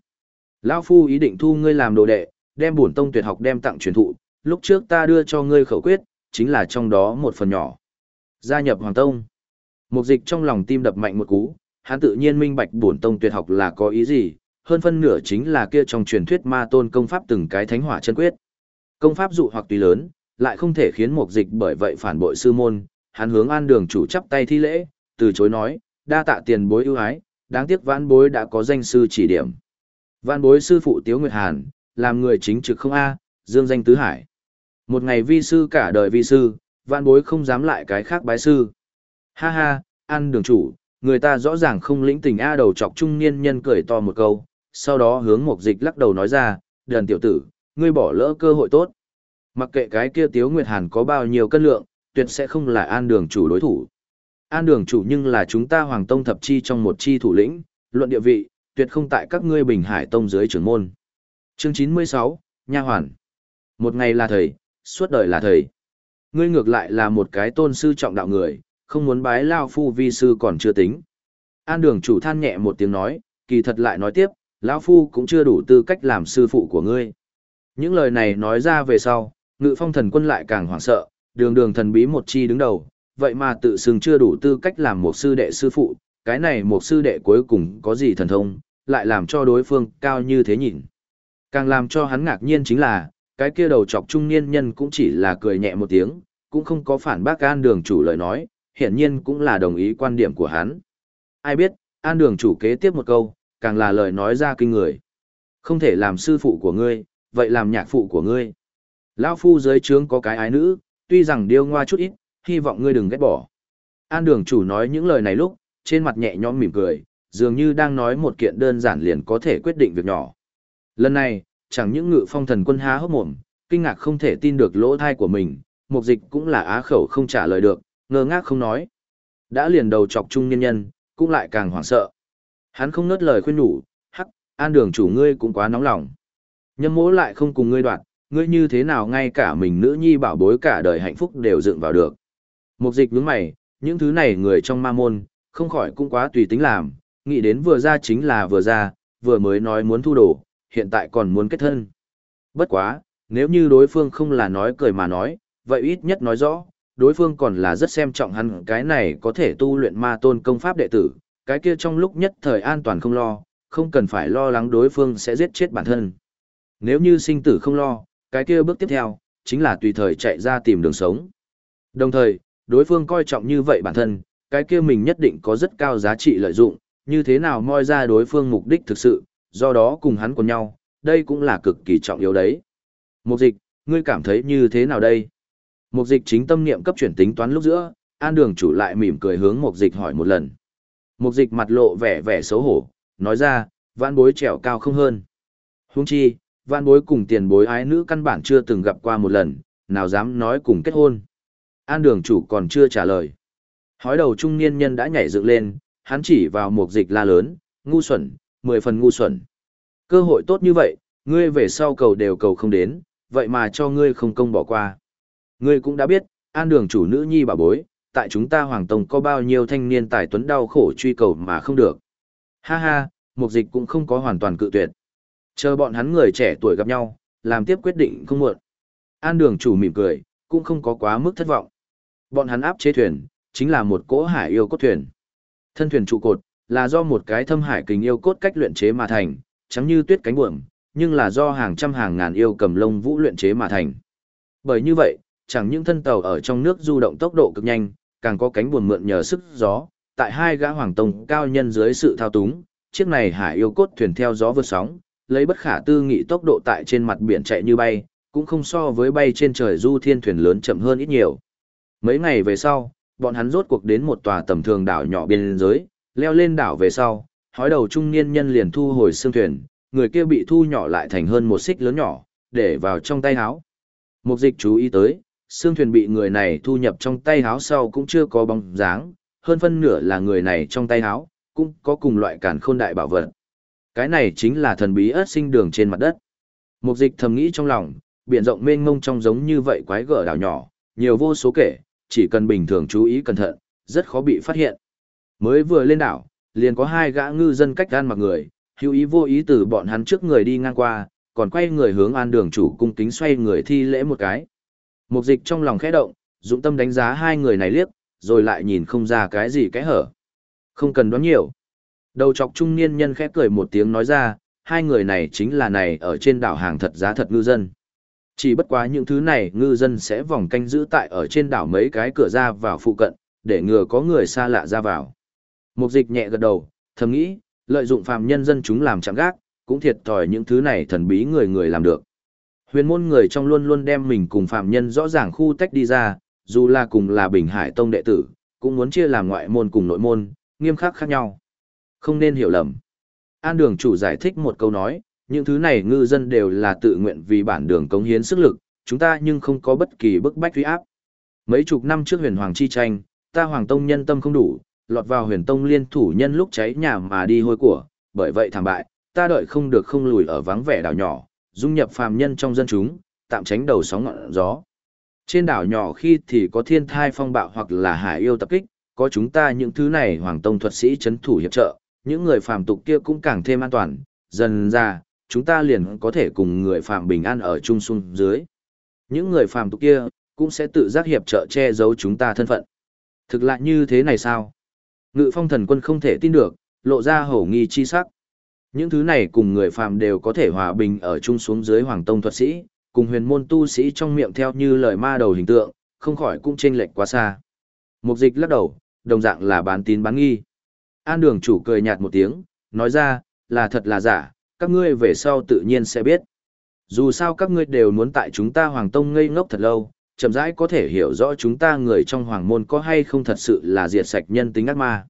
Lão Phu ý định thu ngươi làm đồ đệ, đem bổn tông tuyệt học đem tặng truyền thụ, lúc trước ta đưa cho ngươi khẩu quyết, chính là trong đó một phần nhỏ. Gia nhập Hoàng Tông. Mục dịch trong lòng tim đập mạnh một cú, hắn tự nhiên minh bạch bổn tông tuyệt học là có ý gì, hơn phân nửa chính là kia trong truyền thuyết ma tôn công pháp từng cái thánh hỏa chân quyết. Công pháp dụ hoặc tùy lớn, lại không thể khiến mục dịch bởi vậy phản bội sư môn, hắn hướng an đường chủ chắp tay thi lễ, từ chối nói, đa tạ tiền bối ưu ái, đáng tiếc vãn bối đã có danh sư chỉ điểm. Vãn bối sư phụ Tiếu Nguyệt Hàn, làm người chính trực không A, dương danh tứ hải. Một ngày vi sư cả đời vi sư, vãn bối không dám lại cái khác bái sư. Ha ha, an đường chủ, người ta rõ ràng không lĩnh tình A đầu chọc trung niên nhân cười to một câu, sau đó hướng một dịch lắc đầu nói ra, đần tiểu tử, ngươi bỏ lỡ cơ hội tốt. Mặc kệ cái kia Tiếu Nguyệt Hàn có bao nhiêu cân lượng, tuyệt sẽ không là an đường chủ đối thủ. An đường chủ nhưng là chúng ta Hoàng Tông thập chi trong một chi thủ lĩnh, luận địa vị, tuyệt không tại các ngươi Bình Hải Tông dưới trưởng môn. Chương 96, Nha Hoàn. Một ngày là thầy, suốt đời là thầy. Ngươi ngược lại là một cái tôn sư trọng đạo người, không muốn bái Lao Phu vi sư còn chưa tính. An đường chủ than nhẹ một tiếng nói, kỳ thật lại nói tiếp, lão Phu cũng chưa đủ tư cách làm sư phụ của ngươi. Những lời này nói ra về sau, ngự phong thần quân lại càng hoảng sợ, đường đường thần bí một chi đứng đầu, vậy mà tự xưng chưa đủ tư cách làm một sư đệ sư phụ, cái này một sư đệ cuối cùng có gì thần thông, lại làm cho đối phương cao như thế nhìn. Càng làm cho hắn ngạc nhiên chính là, cái kia đầu chọc trung niên nhân cũng chỉ là cười nhẹ một tiếng, cũng không có phản bác an đường chủ lời nói, hiển nhiên cũng là đồng ý quan điểm của hắn. Ai biết, an đường chủ kế tiếp một câu, càng là lời nói ra kinh người. Không thể làm sư phụ của ngươi, vậy làm nhạc phụ của ngươi. Lão phu dưới trướng có cái ái nữ, tuy rằng điêu ngoa chút ít, hy vọng ngươi đừng ghét bỏ. An đường chủ nói những lời này lúc, trên mặt nhẹ nhõm mỉm cười, dường như đang nói một kiện đơn giản liền có thể quyết định việc nhỏ. Lần này, chẳng những ngự phong thần quân há hốc mồm, kinh ngạc không thể tin được lỗ thai của mình, mục dịch cũng là á khẩu không trả lời được, ngơ ngác không nói. Đã liền đầu chọc trung nhân nhân, cũng lại càng hoảng sợ. Hắn không nớt lời khuyên nhủ, hắc, an đường chủ ngươi cũng quá nóng lòng. Nhâm mỗ lại không cùng ngươi đoạn, ngươi như thế nào ngay cả mình nữ nhi bảo bối cả đời hạnh phúc đều dựng vào được. Mục dịch đúng mày, những thứ này người trong ma môn, không khỏi cũng quá tùy tính làm, nghĩ đến vừa ra chính là vừa ra, vừa mới nói muốn thu đồ, hiện tại còn muốn kết thân. Bất quá, nếu như đối phương không là nói cười mà nói, vậy ít nhất nói rõ, đối phương còn là rất xem trọng hắn cái này có thể tu luyện ma tôn công pháp đệ tử, cái kia trong lúc nhất thời an toàn không lo, không cần phải lo lắng đối phương sẽ giết chết bản thân. Nếu như sinh tử không lo, cái kia bước tiếp theo, chính là tùy thời chạy ra tìm đường sống. Đồng thời, đối phương coi trọng như vậy bản thân, cái kia mình nhất định có rất cao giá trị lợi dụng, như thế nào moi ra đối phương mục đích thực sự, do đó cùng hắn cùng nhau, đây cũng là cực kỳ trọng yếu đấy. Mục dịch, ngươi cảm thấy như thế nào đây? Mục dịch chính tâm niệm cấp chuyển tính toán lúc giữa, an đường chủ lại mỉm cười hướng mục dịch hỏi một lần. Mục dịch mặt lộ vẻ vẻ xấu hổ, nói ra, vãn bối trèo cao không hơn. Huống chi, vãn bối cùng tiền bối ái nữ căn bản chưa từng gặp qua một lần, nào dám nói cùng kết hôn. An đường chủ còn chưa trả lời. Hói đầu trung niên nhân đã nhảy dựng lên, hắn chỉ vào một dịch la lớn, ngu xuẩn, mười phần ngu xuẩn. Cơ hội tốt như vậy, ngươi về sau cầu đều cầu không đến, vậy mà cho ngươi không công bỏ qua. Ngươi cũng đã biết, an đường chủ nữ nhi bà bối, tại chúng ta Hoàng Tông có bao nhiêu thanh niên tài tuấn đau khổ truy cầu mà không được. Ha ha, mục dịch cũng không có hoàn toàn cự tuyệt. Chờ bọn hắn người trẻ tuổi gặp nhau, làm tiếp quyết định không muộn. An đường chủ mỉm cười, cũng không có quá mức thất vọng. Bọn hắn áp chế thuyền, chính là một cỗ hải yêu cốt thuyền. Thân thuyền trụ cột, là do một cái thâm hải kình yêu cốt cách luyện chế mà thành, trắng như tuyết cánh buồm, nhưng là do hàng trăm hàng ngàn yêu cầm lông vũ luyện chế mà thành. Bởi như vậy, chẳng những thân tàu ở trong nước du động tốc độ cực nhanh, càng có cánh buồm mượn nhờ sức gió, tại hai gã hoàng tông cao nhân dưới sự thao túng, chiếc này hải yêu cốt thuyền theo gió vượt sóng, lấy bất khả tư nghị tốc độ tại trên mặt biển chạy như bay, cũng không so với bay trên trời du thiên thuyền lớn chậm hơn ít nhiều. Mấy ngày về sau, bọn hắn rốt cuộc đến một tòa tầm thường đảo nhỏ biên giới, leo lên đảo về sau, hói đầu trung niên nhân liền thu hồi xương thuyền, người kia bị thu nhỏ lại thành hơn một xích lớn nhỏ, để vào trong tay háo. Mục dịch chú ý tới, xương thuyền bị người này thu nhập trong tay háo sau cũng chưa có bóng dáng, hơn phân nửa là người này trong tay háo, cũng có cùng loại cản khôn đại bảo vật. Cái này chính là thần bí ớt sinh đường trên mặt đất. Mục dịch thầm nghĩ trong lòng, biển rộng mênh mông trong giống như vậy quái gở đảo nhỏ, nhiều vô số kể, chỉ cần bình thường chú ý cẩn thận, rất khó bị phát hiện. Mới vừa lên đảo, liền có hai gã ngư dân cách gan mặc người, hữu ý vô ý từ bọn hắn trước người đi ngang qua, còn quay người hướng an đường chủ cung kính xoay người thi lễ một cái. Mục dịch trong lòng khẽ động, dũng tâm đánh giá hai người này liếc, rồi lại nhìn không ra cái gì cái hở. Không cần đoán nhiều. Đầu chọc trung niên nhân khẽ cười một tiếng nói ra, hai người này chính là này ở trên đảo hàng thật giá thật ngư dân. Chỉ bất quá những thứ này ngư dân sẽ vòng canh giữ tại ở trên đảo mấy cái cửa ra vào phụ cận, để ngừa có người xa lạ ra vào. Mục dịch nhẹ gật đầu, thầm nghĩ, lợi dụng phàm nhân dân chúng làm chạm gác, cũng thiệt thòi những thứ này thần bí người người làm được. Huyền môn người trong luôn luôn đem mình cùng phàm nhân rõ ràng khu tách đi ra, dù là cùng là Bình Hải Tông đệ tử, cũng muốn chia làm ngoại môn cùng nội môn, nghiêm khắc khác nhau. Không nên hiểu lầm. An đường chủ giải thích một câu nói, những thứ này ngư dân đều là tự nguyện vì bản đường cống hiến sức lực, chúng ta nhưng không có bất kỳ bức bách uy áp. Mấy chục năm trước huyền hoàng chi tranh, ta Hoàng Tông nhân tâm không đủ, lọt vào huyền tông liên thủ nhân lúc cháy nhà mà đi hôi của, bởi vậy thảm bại, ta đợi không được không lùi ở vắng vẻ đảo nhỏ, dung nhập phàm nhân trong dân chúng, tạm tránh đầu sóng ngọn gió. Trên đảo nhỏ khi thì có thiên thai phong bạo hoặc là hải yêu tập kích, có chúng ta những thứ này hoàng tông thuật sĩ chấn thủ hiệp trợ, những người phàm tục kia cũng càng thêm an toàn, dần ra, chúng ta liền có thể cùng người phàm bình an ở chung xuống dưới. Những người phàm tục kia cũng sẽ tự giác hiệp trợ che giấu chúng ta thân phận. Thực lại như thế này sao? Ngự phong thần quân không thể tin được, lộ ra hổ nghi chi sắc. Những thứ này cùng người phàm đều có thể hòa bình ở chung xuống dưới hoàng tông thuật sĩ, cùng huyền môn tu sĩ trong miệng theo như lời ma đầu hình tượng, không khỏi cũng chênh lệch quá xa. Mục dịch lắc đầu, đồng dạng là bán tín bán nghi. An đường chủ cười nhạt một tiếng, nói ra, là thật là giả, các ngươi về sau tự nhiên sẽ biết. Dù sao các ngươi đều muốn tại chúng ta hoàng tông ngây ngốc thật lâu, chậm rãi có thể hiểu rõ chúng ta người trong hoàng môn có hay không thật sự là diệt sạch nhân tính ác ma.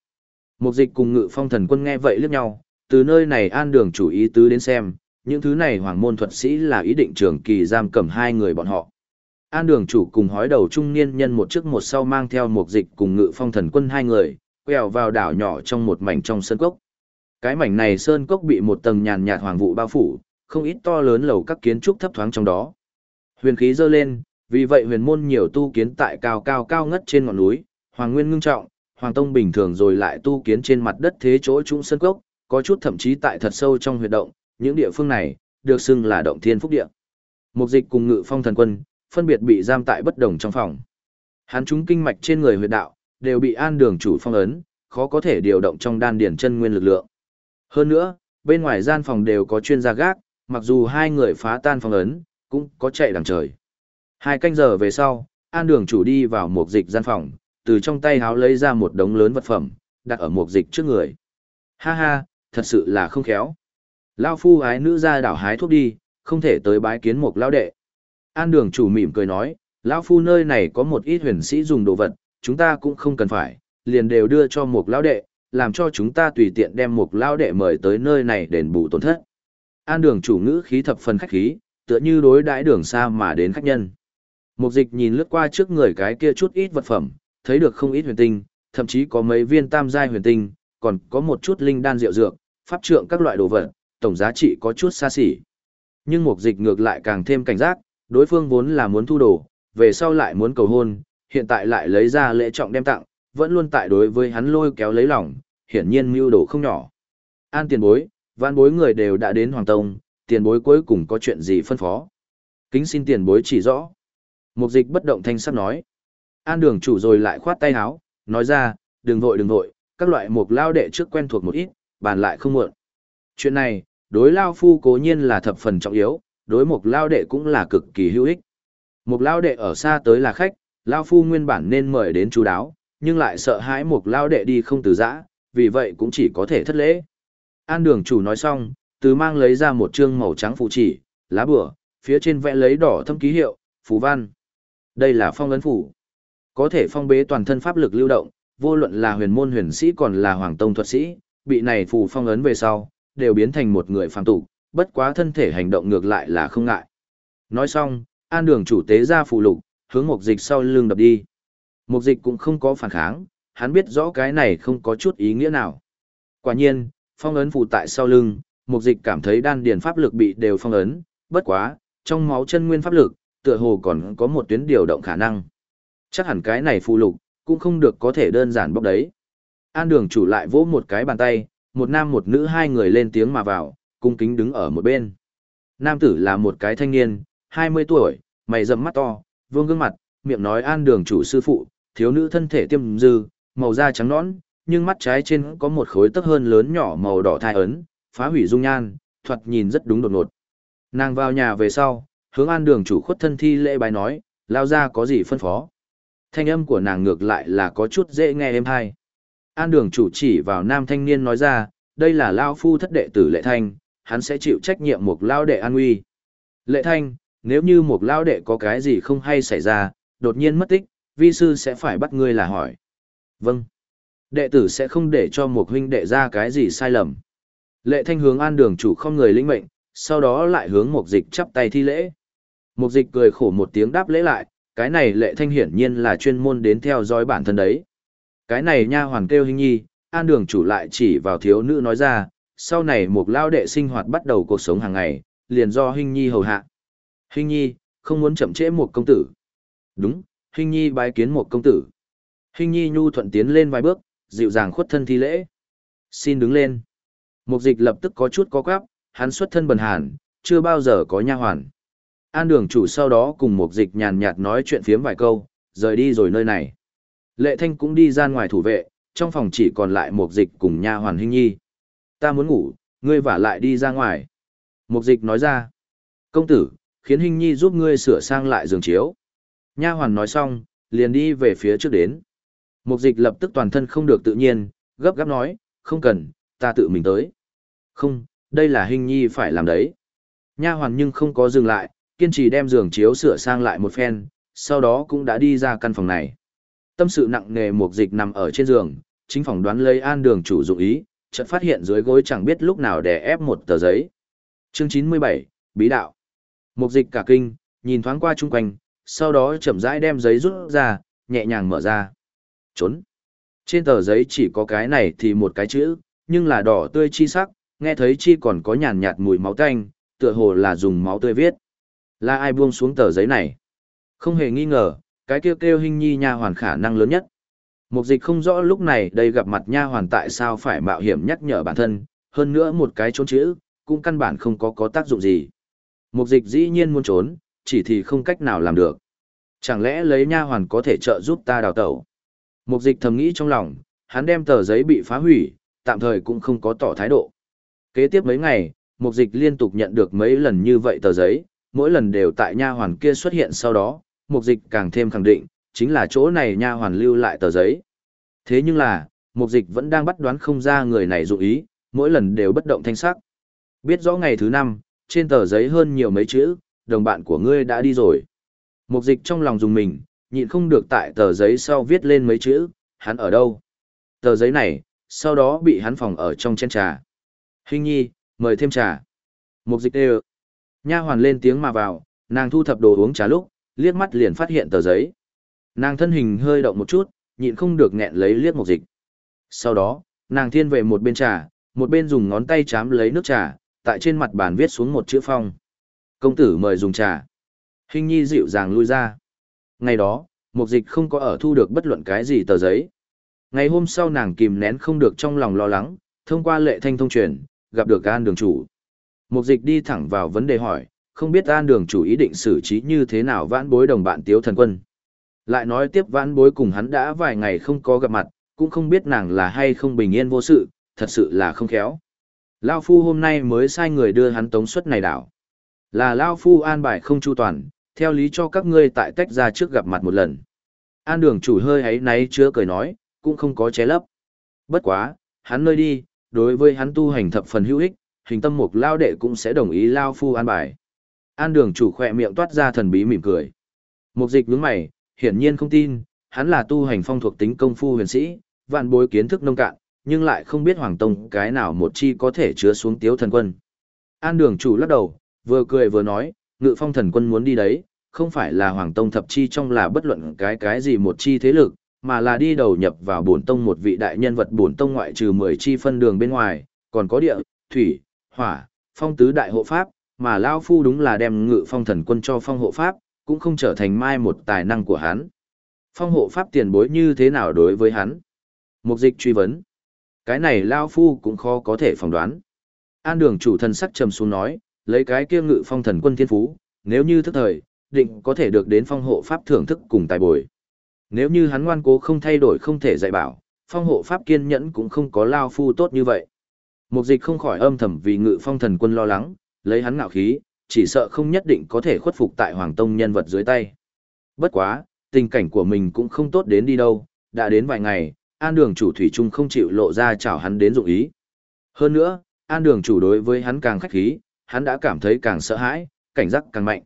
Mục dịch cùng ngự phong thần quân nghe vậy liếc nhau, từ nơi này an đường chủ ý tứ đến xem, những thứ này hoàng môn thuật sĩ là ý định trường kỳ giam cầm hai người bọn họ. An đường chủ cùng hói đầu trung niên nhân một trước một sau mang theo một dịch cùng ngự phong thần quân hai người, quẹo vào đảo nhỏ trong một mảnh trong sân cốc. Cái mảnh này sơn cốc bị một tầng nhàn nhạt hoàng vụ bao phủ, không ít to lớn lầu các kiến trúc thấp thoáng trong đó. Huyền khí dơ lên, vì vậy huyền môn nhiều tu kiến tại cao cao cao ngất trên ngọn núi, hoàng nguyên ngưng trọng, hoàng tông bình thường rồi lại tu kiến trên mặt đất thế chỗ trung sơn cốc, có chút thậm chí tại thật sâu trong huyệt động, những địa phương này được xưng là động thiên phúc địa. Mục dịch cùng ngự phong thần quân, phân biệt bị giam tại bất đồng trong phòng. Hắn chúng kinh mạch trên người huyệt đạo, đều bị an đường chủ phong ấn, khó có thể điều động trong đan điển chân nguyên lực lượng. Hơn nữa, bên ngoài gian phòng đều có chuyên gia gác, mặc dù hai người phá tan phòng ấn, cũng có chạy đằng trời. Hai canh giờ về sau, an đường chủ đi vào một dịch gian phòng, từ trong tay háo lấy ra một đống lớn vật phẩm, đặt ở một dịch trước người. Ha ha, thật sự là không khéo. Lao phu ái nữ ra đảo hái thuốc đi, không thể tới bái kiến một lao đệ. An đường chủ mỉm cười nói, lão phu nơi này có một ít huyền sĩ dùng đồ vật, chúng ta cũng không cần phải, liền đều đưa cho một lão đệ, làm cho chúng ta tùy tiện đem một lão đệ mời tới nơi này đền bù tổn thất. An đường chủ ngữ khí thập phần khách khí, tựa như đối đãi đường xa mà đến khách nhân. Mục dịch nhìn lướt qua trước người cái kia chút ít vật phẩm, thấy được không ít huyền tinh, thậm chí có mấy viên tam giai huyền tinh, còn có một chút linh đan rượu dược, pháp trượng các loại đồ vật, tổng giá trị có chút xa xỉ. Nhưng mục dịch ngược lại càng thêm cảnh giác, đối phương vốn là muốn thu đồ, về sau lại muốn cầu hôn, hiện tại lại lấy ra lễ trọng đem tặng, vẫn luôn tại đối với hắn lôi kéo lấy lòng, hiển nhiên mưu đồ không nhỏ. An tiền bối, văn bối người đều đã đến Hoàng Tông, tiền bối cuối cùng có chuyện gì phân phó. Kính xin tiền bối chỉ rõ. Mục dịch bất động thanh sắc nói. An đường chủ rồi lại khoát tay háo, nói ra, đừng vội đừng vội, các loại mục lao đệ trước quen thuộc một ít, bàn lại không muộn. Chuyện này, đối lao phu cố nhiên là thập phần trọng yếu, đối mục lao đệ cũng là cực kỳ hữu ích. Mục lao đệ ở xa tới là khách, lao phu nguyên bản nên mời đến chú đáo, nhưng lại sợ hãi một lao đệ đi không từ giã, vì vậy cũng chỉ có thể thất lễ. An đường chủ nói xong, từ mang lấy ra một chương màu trắng phụ chỉ, lá bửa, phía trên vẽ lấy đỏ thâm ký hiệu, phù văn. Đây là phong ấn phủ. Có thể phong bế toàn thân pháp lực lưu động, vô luận là huyền môn huyền sĩ còn là hoàng tông thuật sĩ, bị này phù phong ấn về sau, đều biến thành một người phàm tục, bất quá thân thể hành động ngược lại là không ngại. Nói xong, an đường chủ tế ra phù lục, hướng mục dịch sau lưng đập đi. Mục dịch cũng không có phản kháng, hắn biết rõ cái này không có chút ý nghĩa nào. Quả nhiên, phong ấn phụ tại sau lưng, mục dịch cảm thấy đan điền pháp lực bị đều phong ấn, bất quá, trong máu chân nguyên pháp lực, tựa hồ còn có một tuyến điều động khả năng. Chắc hẳn cái này phụ lục, cũng không được có thể đơn giản bóc đấy. An đường chủ lại vỗ một cái bàn tay, một nam một nữ hai người lên tiếng mà vào, cung kính đứng ở một bên. Nam tử là một cái thanh niên, 20 tuổi, mày rậm mắt to, vương gương mặt, miệng nói an đường chủ sư phụ, thiếu nữ thân thể tiêm dư, màu da trắng nõn, nhưng mắt trái trên có một khối tấc hơn lớn nhỏ màu đỏ thai ấn, phá hủy dung nhan, thoạt nhìn rất đúng đột ngột. Nàng vào nhà về sau, hướng an đường chủ khuất thân thi lễ bài nói, lao ra có gì phân phó. Thanh âm của nàng ngược lại là có chút dễ nghe êm hay. An đường chủ chỉ vào nam thanh niên nói ra, đây là lao phu thất đệ tử lệ thanh, hắn sẽ chịu trách nhiệm một lao đệ an nguy. Lệ thanh, nếu như một lao đệ có cái gì không hay xảy ra, đột nhiên mất tích, vi sư sẽ phải bắt ngươi là hỏi. Vâng. Đệ tử sẽ không để cho một huynh đệ ra cái gì sai lầm. Lệ thanh hướng an đường chủ không người lĩnh mệnh, sau đó lại hướng một dịch chắp tay thi lễ. Một dịch cười khổ một tiếng đáp lễ lại, cái này lệ thanh hiển nhiên là chuyên môn đến theo dõi bản thân đấy. Cái này nha hoàn kêu hình nhi, an đường chủ lại chỉ vào thiếu nữ nói ra, sau này một lao đệ sinh hoạt bắt đầu cuộc sống hàng ngày, liền do hình nhi hầu hạ. Hình nhi, không muốn chậm trễ một công tử. Đúng, hình nhi bái kiến một công tử. Hình nhi nhu thuận tiến lên vài bước, dịu dàng khuất thân thi lễ. Xin đứng lên. Mục dịch lập tức có chút có quáp, hắn xuất thân bần hàn, chưa bao giờ có nha hoàn. An đường chủ sau đó cùng mục dịch nhàn nhạt nói chuyện phiếm vài câu, rời đi rồi nơi này. Lệ thanh cũng đi ra ngoài thủ vệ, trong phòng chỉ còn lại mục dịch cùng nha hoàn hình nhi. Ta muốn ngủ, ngươi vả lại đi ra ngoài. Mục dịch nói ra. Công tử, khiến hình nhi giúp ngươi sửa sang lại giường chiếu. Nha hoàn nói xong, liền đi về phía trước đến. Mục dịch lập tức toàn thân không được tự nhiên, gấp gáp nói, không cần, ta tự mình tới. Không, đây là hình nhi phải làm đấy. Nha hoàn nhưng không có dừng lại, kiên trì đem giường chiếu sửa sang lại một phen, sau đó cũng đã đi ra căn phòng này. Tâm sự nặng nề mục dịch nằm ở trên giường, chính phòng đoán lấy an đường chủ dụng ý, chợt phát hiện dưới gối chẳng biết lúc nào đè ép một tờ giấy. Chương 97, Bí đạo. Mục dịch cả kinh, nhìn thoáng qua chung quanh, sau đó chậm rãi đem giấy rút ra, nhẹ nhàng mở ra. Trốn. Trên tờ giấy chỉ có cái này thì một cái chữ, nhưng là đỏ tươi chi sắc, nghe thấy chi còn có nhàn nhạt mùi máu tanh, tựa hồ là dùng máu tươi viết. Là ai buông xuống tờ giấy này? Không hề nghi ngờ, cái kêu kêu hình nhi nha hoàn khả năng lớn nhất. Mục dịch không rõ lúc này đây gặp mặt nha hoàn tại sao phải mạo hiểm nhắc nhở bản thân, hơn nữa một cái trốn chữ, cũng căn bản không có có tác dụng gì. Mục dịch dĩ nhiên muốn trốn, chỉ thì không cách nào làm được. Chẳng lẽ lấy nha hoàn có thể trợ giúp ta đào tẩu? Mục dịch thầm nghĩ trong lòng, hắn đem tờ giấy bị phá hủy, tạm thời cũng không có tỏ thái độ. Kế tiếp mấy ngày, mục dịch liên tục nhận được mấy lần như vậy tờ giấy, mỗi lần đều tại nha hoàn kia xuất hiện sau đó, mục dịch càng thêm khẳng định, chính là chỗ này nha hoàn lưu lại tờ giấy. Thế nhưng là, mục dịch vẫn đang bắt đoán không ra người này dụ ý, mỗi lần đều bất động thanh sắc. Biết rõ ngày thứ năm, trên tờ giấy hơn nhiều mấy chữ, đồng bạn của ngươi đã đi rồi. Mục dịch trong lòng dùng mình, nhịn không được tại tờ giấy sau viết lên mấy chữ, hắn ở đâu. Tờ giấy này, sau đó bị hắn phòng ở trong chén trà. Hình nhi, mời thêm trà. Mục dịch đều. Nha hoàn lên tiếng mà vào, nàng thu thập đồ uống trà lúc, liếc mắt liền phát hiện tờ giấy. Nàng thân hình hơi động một chút, nhịn không được nghẹn lấy liếc mục dịch. Sau đó, nàng thiên về một bên trà, một bên dùng ngón tay chám lấy nước trà, tại trên mặt bàn viết xuống một chữ phong. Công tử mời dùng trà. Hình nhi dịu dàng lui ra. Ngày đó, mục dịch không có ở thu được bất luận cái gì tờ giấy. Ngày hôm sau nàng kìm nén không được trong lòng lo lắng, thông qua lệ thanh thông truyền, gặp được an đường chủ. Mục dịch đi thẳng vào vấn đề hỏi, không biết an đường chủ ý định xử trí như thế nào vãn bối đồng bạn tiếu thần quân. Lại nói tiếp vãn bối cùng hắn đã vài ngày không có gặp mặt, cũng không biết nàng là hay không bình yên vô sự, thật sự là không khéo. Lao Phu hôm nay mới sai người đưa hắn tống suất này đảo. Là Lao Phu an bài không chu toàn, theo lý cho các ngươi tại tách ra trước gặp mặt một lần. An đường chủ hơi ấy náy chứa cười nói, cũng không có ché lấp. Bất quá, hắn nơi đi, đối với hắn tu hành thập phần hữu ích, hình tâm mục lao đệ cũng sẽ đồng ý lao phu an bài. An đường chủ khỏe miệng toát ra thần bí mỉm cười. Mục dịch nhướng mày, hiển nhiên không tin, hắn là tu hành phong thuộc tính công phu huyền sĩ, vạn bối kiến thức nông cạn, nhưng lại không biết hoàng tông cái nào một chi có thể chứa xuống tiếu thần quân. An đường chủ lắc đầu, vừa cười vừa nói, ngự phong thần quân muốn đi đấy, không phải là hoàng tông thập chi trong là bất luận cái cái gì một chi thế lực, mà là đi đầu nhập vào bổn tông một vị đại nhân vật bổn tông ngoại trừ 10 chi phân đường bên ngoài, còn có địa, thủy, hỏa, phong tứ đại hộ pháp, mà Lao Phu đúng là đem ngự phong thần quân cho phong hộ pháp, cũng không trở thành mai một tài năng của hắn. Phong hộ pháp tiền bối như thế nào đối với hắn? Mục dịch truy vấn. Cái này Lao Phu cũng khó có thể phỏng đoán. An đường chủ thần sắc trầm xuống nói, lấy cái kia ngự phong thần quân thiên phú, nếu như thức thời, định có thể được đến phong hộ pháp thưởng thức cùng tài bồi. Nếu như hắn ngoan cố không thay đổi không thể dạy bảo, phong hộ pháp kiên nhẫn cũng không có Lao Phu tốt như vậy. Mục dịch không khỏi âm thầm vì ngự phong thần quân lo lắng, lấy hắn ngạo khí, chỉ sợ không nhất định có thể khuất phục tại Hoàng Tông nhân vật dưới tay. Bất quá, tình cảnh của mình cũng không tốt đến đi đâu, đã đến vài ngày, an đường chủ Thủy Trung không chịu lộ ra chào hắn đến dụng ý. Hơn nữa, an đường chủ đối với hắn càng khách khí, hắn đã cảm thấy càng sợ hãi, cảnh giác càng mạnh.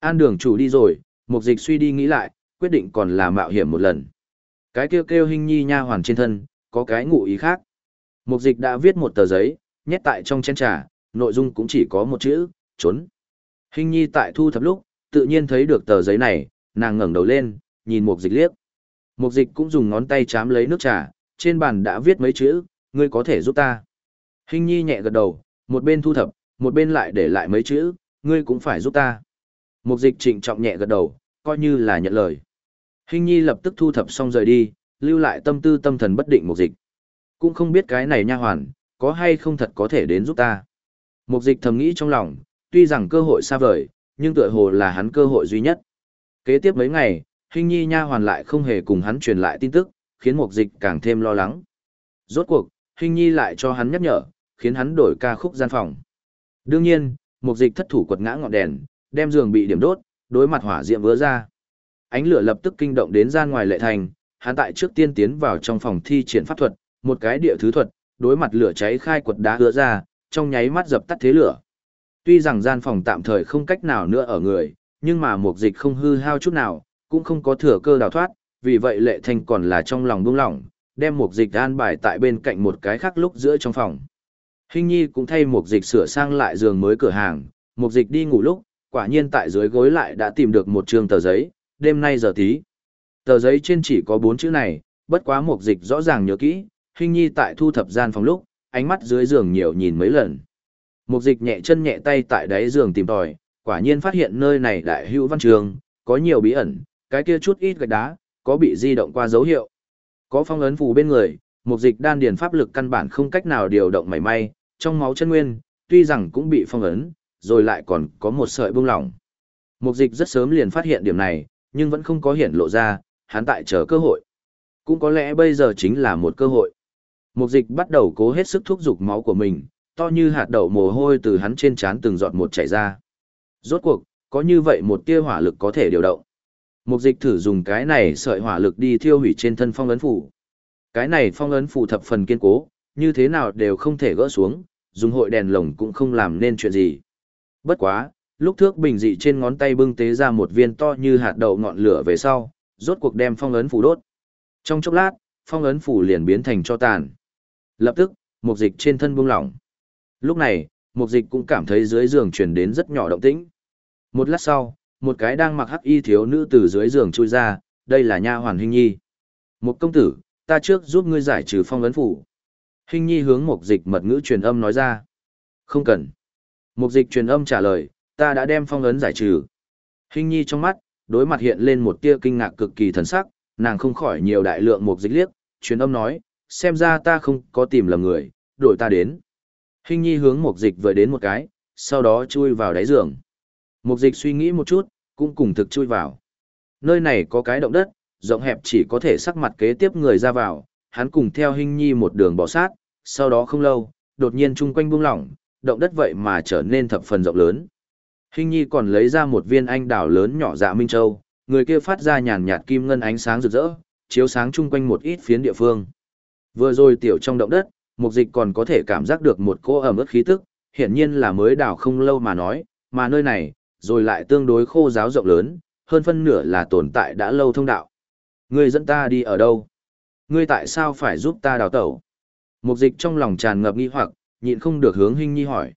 An đường chủ đi rồi, mục dịch suy đi nghĩ lại, quyết định còn là mạo hiểm một lần. Cái kêu kêu hình nhi nha hoàn trên thân, có cái ngụ ý khác. Mục dịch đã viết một tờ giấy, nhét tại trong chén trà, nội dung cũng chỉ có một chữ, trốn. Hình nhi tại thu thập lúc, tự nhiên thấy được tờ giấy này, nàng ngẩng đầu lên, nhìn mục dịch liếc. Mục dịch cũng dùng ngón tay chám lấy nước trà, trên bàn đã viết mấy chữ, ngươi có thể giúp ta. Hình nhi nhẹ gật đầu, một bên thu thập, một bên lại để lại mấy chữ, ngươi cũng phải giúp ta. Mục dịch trịnh trọng nhẹ gật đầu, coi như là nhận lời. Hình nhi lập tức thu thập xong rời đi, lưu lại tâm tư tâm thần bất định mục dịch. Cũng không biết cái này nha hoàn, có hay không thật có thể đến giúp ta. Mục dịch thầm nghĩ trong lòng, tuy rằng cơ hội xa vời, nhưng tựa hồ là hắn cơ hội duy nhất. Kế tiếp mấy ngày, Hình Nhi nha hoàn lại không hề cùng hắn truyền lại tin tức, khiến Mục Dịch càng thêm lo lắng. Rốt cuộc, Hình Nhi lại cho hắn nhắc nhở, khiến hắn đổi ca khúc gian phòng. Đương nhiên, Mục Dịch thất thủ quật ngã ngọn đèn, đem giường bị điểm đốt, đối mặt hỏa diệm vỡ ra. Ánh lửa lập tức kinh động đến gian ngoài lệ thành, hắn tại trước tiên tiến vào trong phòng thi triển pháp thuật, một cái địa thứ thuật, đối mặt lửa cháy khai quật đá hứa ra, trong nháy mắt dập tắt thế lửa. Tuy rằng gian phòng tạm thời không cách nào nữa ở người, nhưng mà mục dịch không hư hao chút nào, cũng không có thừa cơ đào thoát, vì vậy lệ thành còn là trong lòng buông lỏng, đem mục dịch an bài tại bên cạnh một cái khác lúc giữa trong phòng. Hình nhi cũng thay mục dịch sửa sang lại giường mới cửa hàng, mục dịch đi ngủ lúc, quả nhiên tại dưới gối lại đã tìm được một trường tờ giấy, đêm nay giờ tí. Tờ giấy trên chỉ có bốn chữ này, bất quá mục dịch rõ ràng nhớ kỹ, hình nhi tại thu thập gian phòng lúc, ánh mắt dưới giường nhiều nhìn mấy lần. Mục dịch nhẹ chân nhẹ tay tại đáy giường tìm tòi, quả nhiên phát hiện nơi này đại hữu văn trường, có nhiều bí ẩn, cái kia chút ít gạch đá, có bị di động qua dấu hiệu. Có phong ấn phù bên người, mục dịch đan điền pháp lực căn bản không cách nào điều động mảy may, trong máu chân nguyên, tuy rằng cũng bị phong ấn, rồi lại còn có một sợi bông lỏng. Mục dịch rất sớm liền phát hiện điểm này, nhưng vẫn không có hiện lộ ra, hắn tại chờ cơ hội. Cũng có lẽ bây giờ chính là một cơ hội. Mục dịch bắt đầu cố hết sức thúc giục máu của mình, to như hạt đậu mồ hôi từ hắn trên trán từng giọt một chảy ra. Rốt cuộc, có như vậy một tia hỏa lực có thể điều động. Mục dịch thử dùng cái này sợi hỏa lực đi thiêu hủy trên thân phong ấn phủ. Cái này phong ấn phủ thập phần kiên cố, như thế nào đều không thể gỡ xuống, dùng hội đèn lồng cũng không làm nên chuyện gì. Bất quá, lúc thước bình dị trên ngón tay bưng tế ra một viên to như hạt đậu ngọn lửa về sau, rốt cuộc đem phong ấn phủ đốt. Trong chốc lát, phong ấn phủ liền biến thành cho tàn. Lập tức, mục dịch trên thân buông lỏng. Lúc này, mục dịch cũng cảm thấy dưới giường truyền đến rất nhỏ động tĩnh. Một lát sau, một cái đang mặc hắc y thiếu nữ từ dưới giường chui ra, đây là nha hoàn Hinh Nhi. Một công tử, ta trước giúp ngươi giải trừ phong ấn phủ. Hinh Nhi hướng mục dịch mật ngữ truyền âm nói ra. Không cần. Mục dịch truyền âm trả lời, ta đã đem phong ấn giải trừ. Hinh Nhi trong mắt, đối mặt hiện lên một tia kinh ngạc cực kỳ thần sắc, nàng không khỏi nhiều đại lượng mục dịch liếc, truyền âm nói, xem ra ta không có tìm lầm người, đổi ta đến. Hình nhi hướng mục dịch vừa đến một cái, sau đó chui vào đáy giường. Mục dịch suy nghĩ một chút, cũng cùng thực chui vào. Nơi này có cái động đất, rộng hẹp chỉ có thể sắc mặt kế tiếp người ra vào, hắn cùng theo hình nhi một đường bỏ sát, sau đó không lâu, đột nhiên chung quanh buông lỏng, động đất vậy mà trở nên thập phần rộng lớn. Hình nhi còn lấy ra một viên anh đào lớn nhỏ dạ Minh Châu, người kia phát ra nhàn nhạt kim ngân ánh sáng rực rỡ, chiếu sáng chung quanh một ít phiến địa phương. Vừa rồi tiểu trong động đất, mục dịch còn có thể cảm giác được một cô ẩm ướt khí tức, hiển nhiên là mới đào không lâu mà nói, mà nơi này, rồi lại tương đối khô giáo rộng lớn, hơn phân nửa là tồn tại đã lâu thông đạo. Ngươi dẫn ta đi ở đâu? Ngươi tại sao phải giúp ta đào tẩu? Mục dịch trong lòng tràn ngập nghi hoặc, nhịn không được hướng Hinh Nhi hỏi.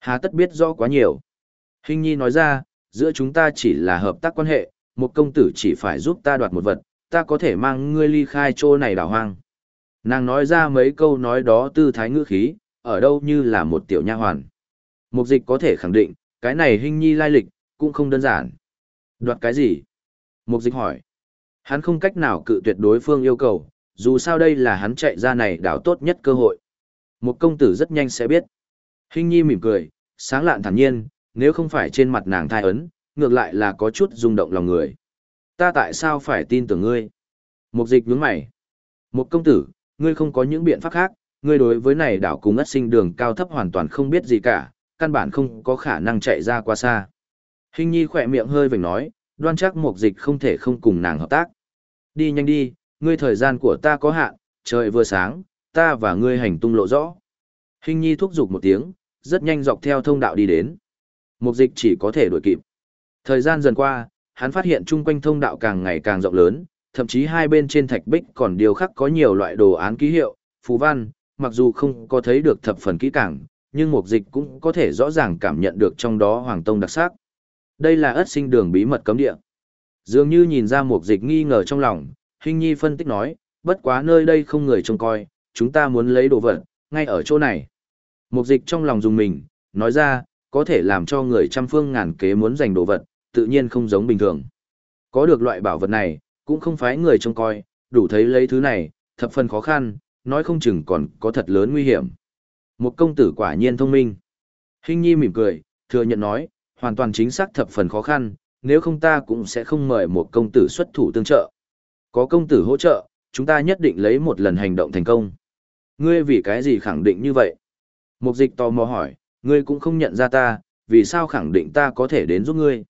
Hà tất biết rõ quá nhiều. Hinh Nhi nói ra, giữa chúng ta chỉ là hợp tác quan hệ, một công tử chỉ phải giúp ta đoạt một vật, ta có thể mang ngươi ly khai chỗ này đảo hoang. Nàng nói ra mấy câu nói đó tư thái ngữ khí, ở đâu như là một tiểu nha hoàn. Mục dịch có thể khẳng định, cái này Hinh nhi lai lịch, cũng không đơn giản. Đoạt cái gì? Mục dịch hỏi. Hắn không cách nào cự tuyệt đối phương yêu cầu, dù sao đây là hắn chạy ra này đảo tốt nhất cơ hội. Một công tử rất nhanh sẽ biết. Hình nhi mỉm cười, sáng lạn thản nhiên, nếu không phải trên mặt nàng thai ấn, ngược lại là có chút rung động lòng người. Ta tại sao phải tin tưởng ngươi? Một dịch nhướng mày. Một công tử, ngươi không có những biện pháp khác, ngươi đối với này đảo cùng ất sinh đường cao thấp hoàn toàn không biết gì cả, căn bản không có khả năng chạy ra quá xa. Hình nhi khỏe miệng hơi vểnh nói, đoan chắc một dịch không thể không cùng nàng hợp tác. Đi nhanh đi, ngươi thời gian của ta có hạn, trời vừa sáng, ta và ngươi hành tung lộ rõ. Hình nhi thúc giục một tiếng, rất nhanh dọc theo thông đạo đi đến. Mục dịch chỉ có thể đuổi kịp. Thời gian dần qua, hắn phát hiện chung quanh thông đạo càng ngày càng rộng lớn, thậm chí hai bên trên thạch bích còn điều khắc có nhiều loại đồ án ký hiệu, phù văn, mặc dù không có thấy được thập phần kỹ càng, nhưng mục dịch cũng có thể rõ ràng cảm nhận được trong đó hoàng tông đặc sắc. Đây là ất sinh đường bí mật cấm địa. Dường như nhìn ra mục dịch nghi ngờ trong lòng, Hình Nhi phân tích nói, bất quá nơi đây không người trông coi, chúng ta muốn lấy đồ vật, ngay ở chỗ này. Mục dịch trong lòng dùng mình, nói ra, có thể làm cho người trăm phương ngàn kế muốn giành đồ vật, tự nhiên không giống bình thường. Có được loại bảo vật này, cũng không phải người trông coi, đủ thấy lấy thứ này, thập phần khó khăn, nói không chừng còn có thật lớn nguy hiểm. Một công tử quả nhiên thông minh. Hình nhi mỉm cười, thừa nhận nói, hoàn toàn chính xác thập phần khó khăn, nếu không ta cũng sẽ không mời một công tử xuất thủ tương trợ. Có công tử hỗ trợ, chúng ta nhất định lấy một lần hành động thành công. Ngươi vì cái gì khẳng định như vậy? Mục dịch tò mò hỏi, ngươi cũng không nhận ra ta, vì sao khẳng định ta có thể đến giúp ngươi?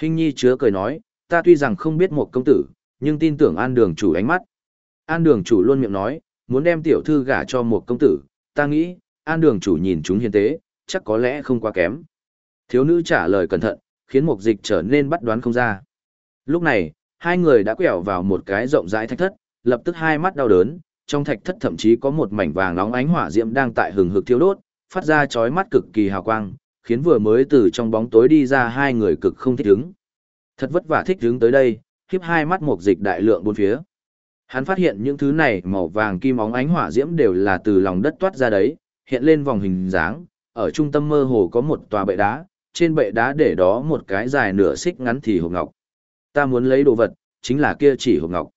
Hình nhi chứa cười nói, ta tuy rằng không biết một công tử, nhưng tin tưởng an đường chủ ánh mắt. An đường chủ luôn miệng nói, muốn đem tiểu thư gả cho một công tử, ta nghĩ, an đường chủ nhìn chúng hiền tế, chắc có lẽ không quá kém. Thiếu nữ trả lời cẩn thận, khiến mục dịch trở nên bắt đoán không ra. Lúc này, hai người đã quẹo vào một cái rộng rãi thạch thất, lập tức hai mắt đau đớn, trong thạch thất thậm chí có một mảnh vàng nóng ánh hỏa diễm đang tại hừng hực thiêu đốt, phát ra chói mắt cực kỳ hào quang, khiến vừa mới từ trong bóng tối đi ra hai người cực không thích ứng. Thật vất vả thích ứng tới đây, khiếp hai mắt một dịch đại lượng bốn phía. Hắn phát hiện những thứ này màu vàng kim óng ánh hỏa diễm đều là từ lòng đất toát ra đấy, hiện lên vòng hình dáng, ở trung tâm mơ hồ có một tòa bệ đá, trên bệ đá để đó một cái dài nửa xích ngắn thì hộp ngọc. Ta muốn lấy đồ vật, chính là kia chỉ hộp ngọc.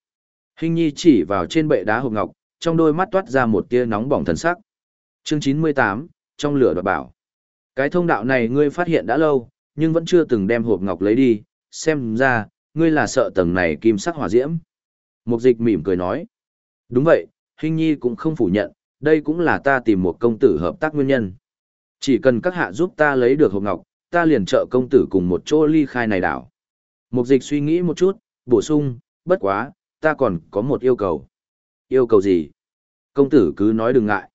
Hình nhi chỉ vào trên bệ đá hộp ngọc, trong đôi mắt toát ra một tia nóng bỏng thần sắc. Chương 98, trong lửa đoạt bảo. Cái thông đạo này ngươi phát hiện đã lâu, nhưng vẫn chưa từng đem hộp ngọc lấy đi, xem ra, ngươi là sợ tầng này kim sắc hỏa diễm. Mục dịch mỉm cười nói. Đúng vậy, Hình Nhi cũng không phủ nhận, đây cũng là ta tìm một công tử hợp tác nguyên nhân. Chỉ cần các hạ giúp ta lấy được hộp ngọc, ta liền trợ công tử cùng một chỗ ly khai này đảo. Mục dịch suy nghĩ một chút, bổ sung, bất quá, ta còn có một yêu cầu. Yêu cầu gì? Công tử cứ nói đừng ngại.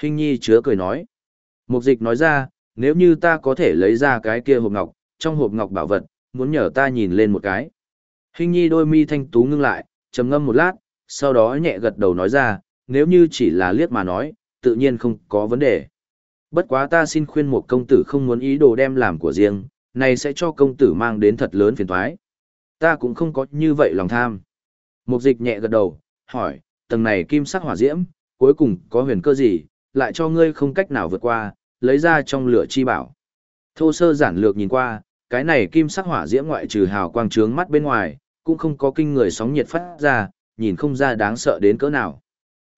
Hình nhi chứa cười nói. Mục dịch nói ra, nếu như ta có thể lấy ra cái kia hộp ngọc, trong hộp ngọc bảo vật, muốn nhờ ta nhìn lên một cái. Hình nhi đôi mi thanh tú ngưng lại, trầm ngâm một lát, sau đó nhẹ gật đầu nói ra, nếu như chỉ là liếc mà nói, tự nhiên không có vấn đề. Bất quá ta xin khuyên một công tử không muốn ý đồ đem làm của riêng, này sẽ cho công tử mang đến thật lớn phiền toái. Ta cũng không có như vậy lòng tham. Mục dịch nhẹ gật đầu, hỏi, tầng này kim sắc hỏa diễm, cuối cùng có huyền cơ gì, lại cho ngươi không cách nào vượt qua, lấy ra trong lửa chi bảo. Thô sơ giản lược nhìn qua, cái này kim sắc hỏa diễm ngoại trừ hào quang trướng mắt bên ngoài, cũng không có kinh người sóng nhiệt phát ra, nhìn không ra đáng sợ đến cỡ nào.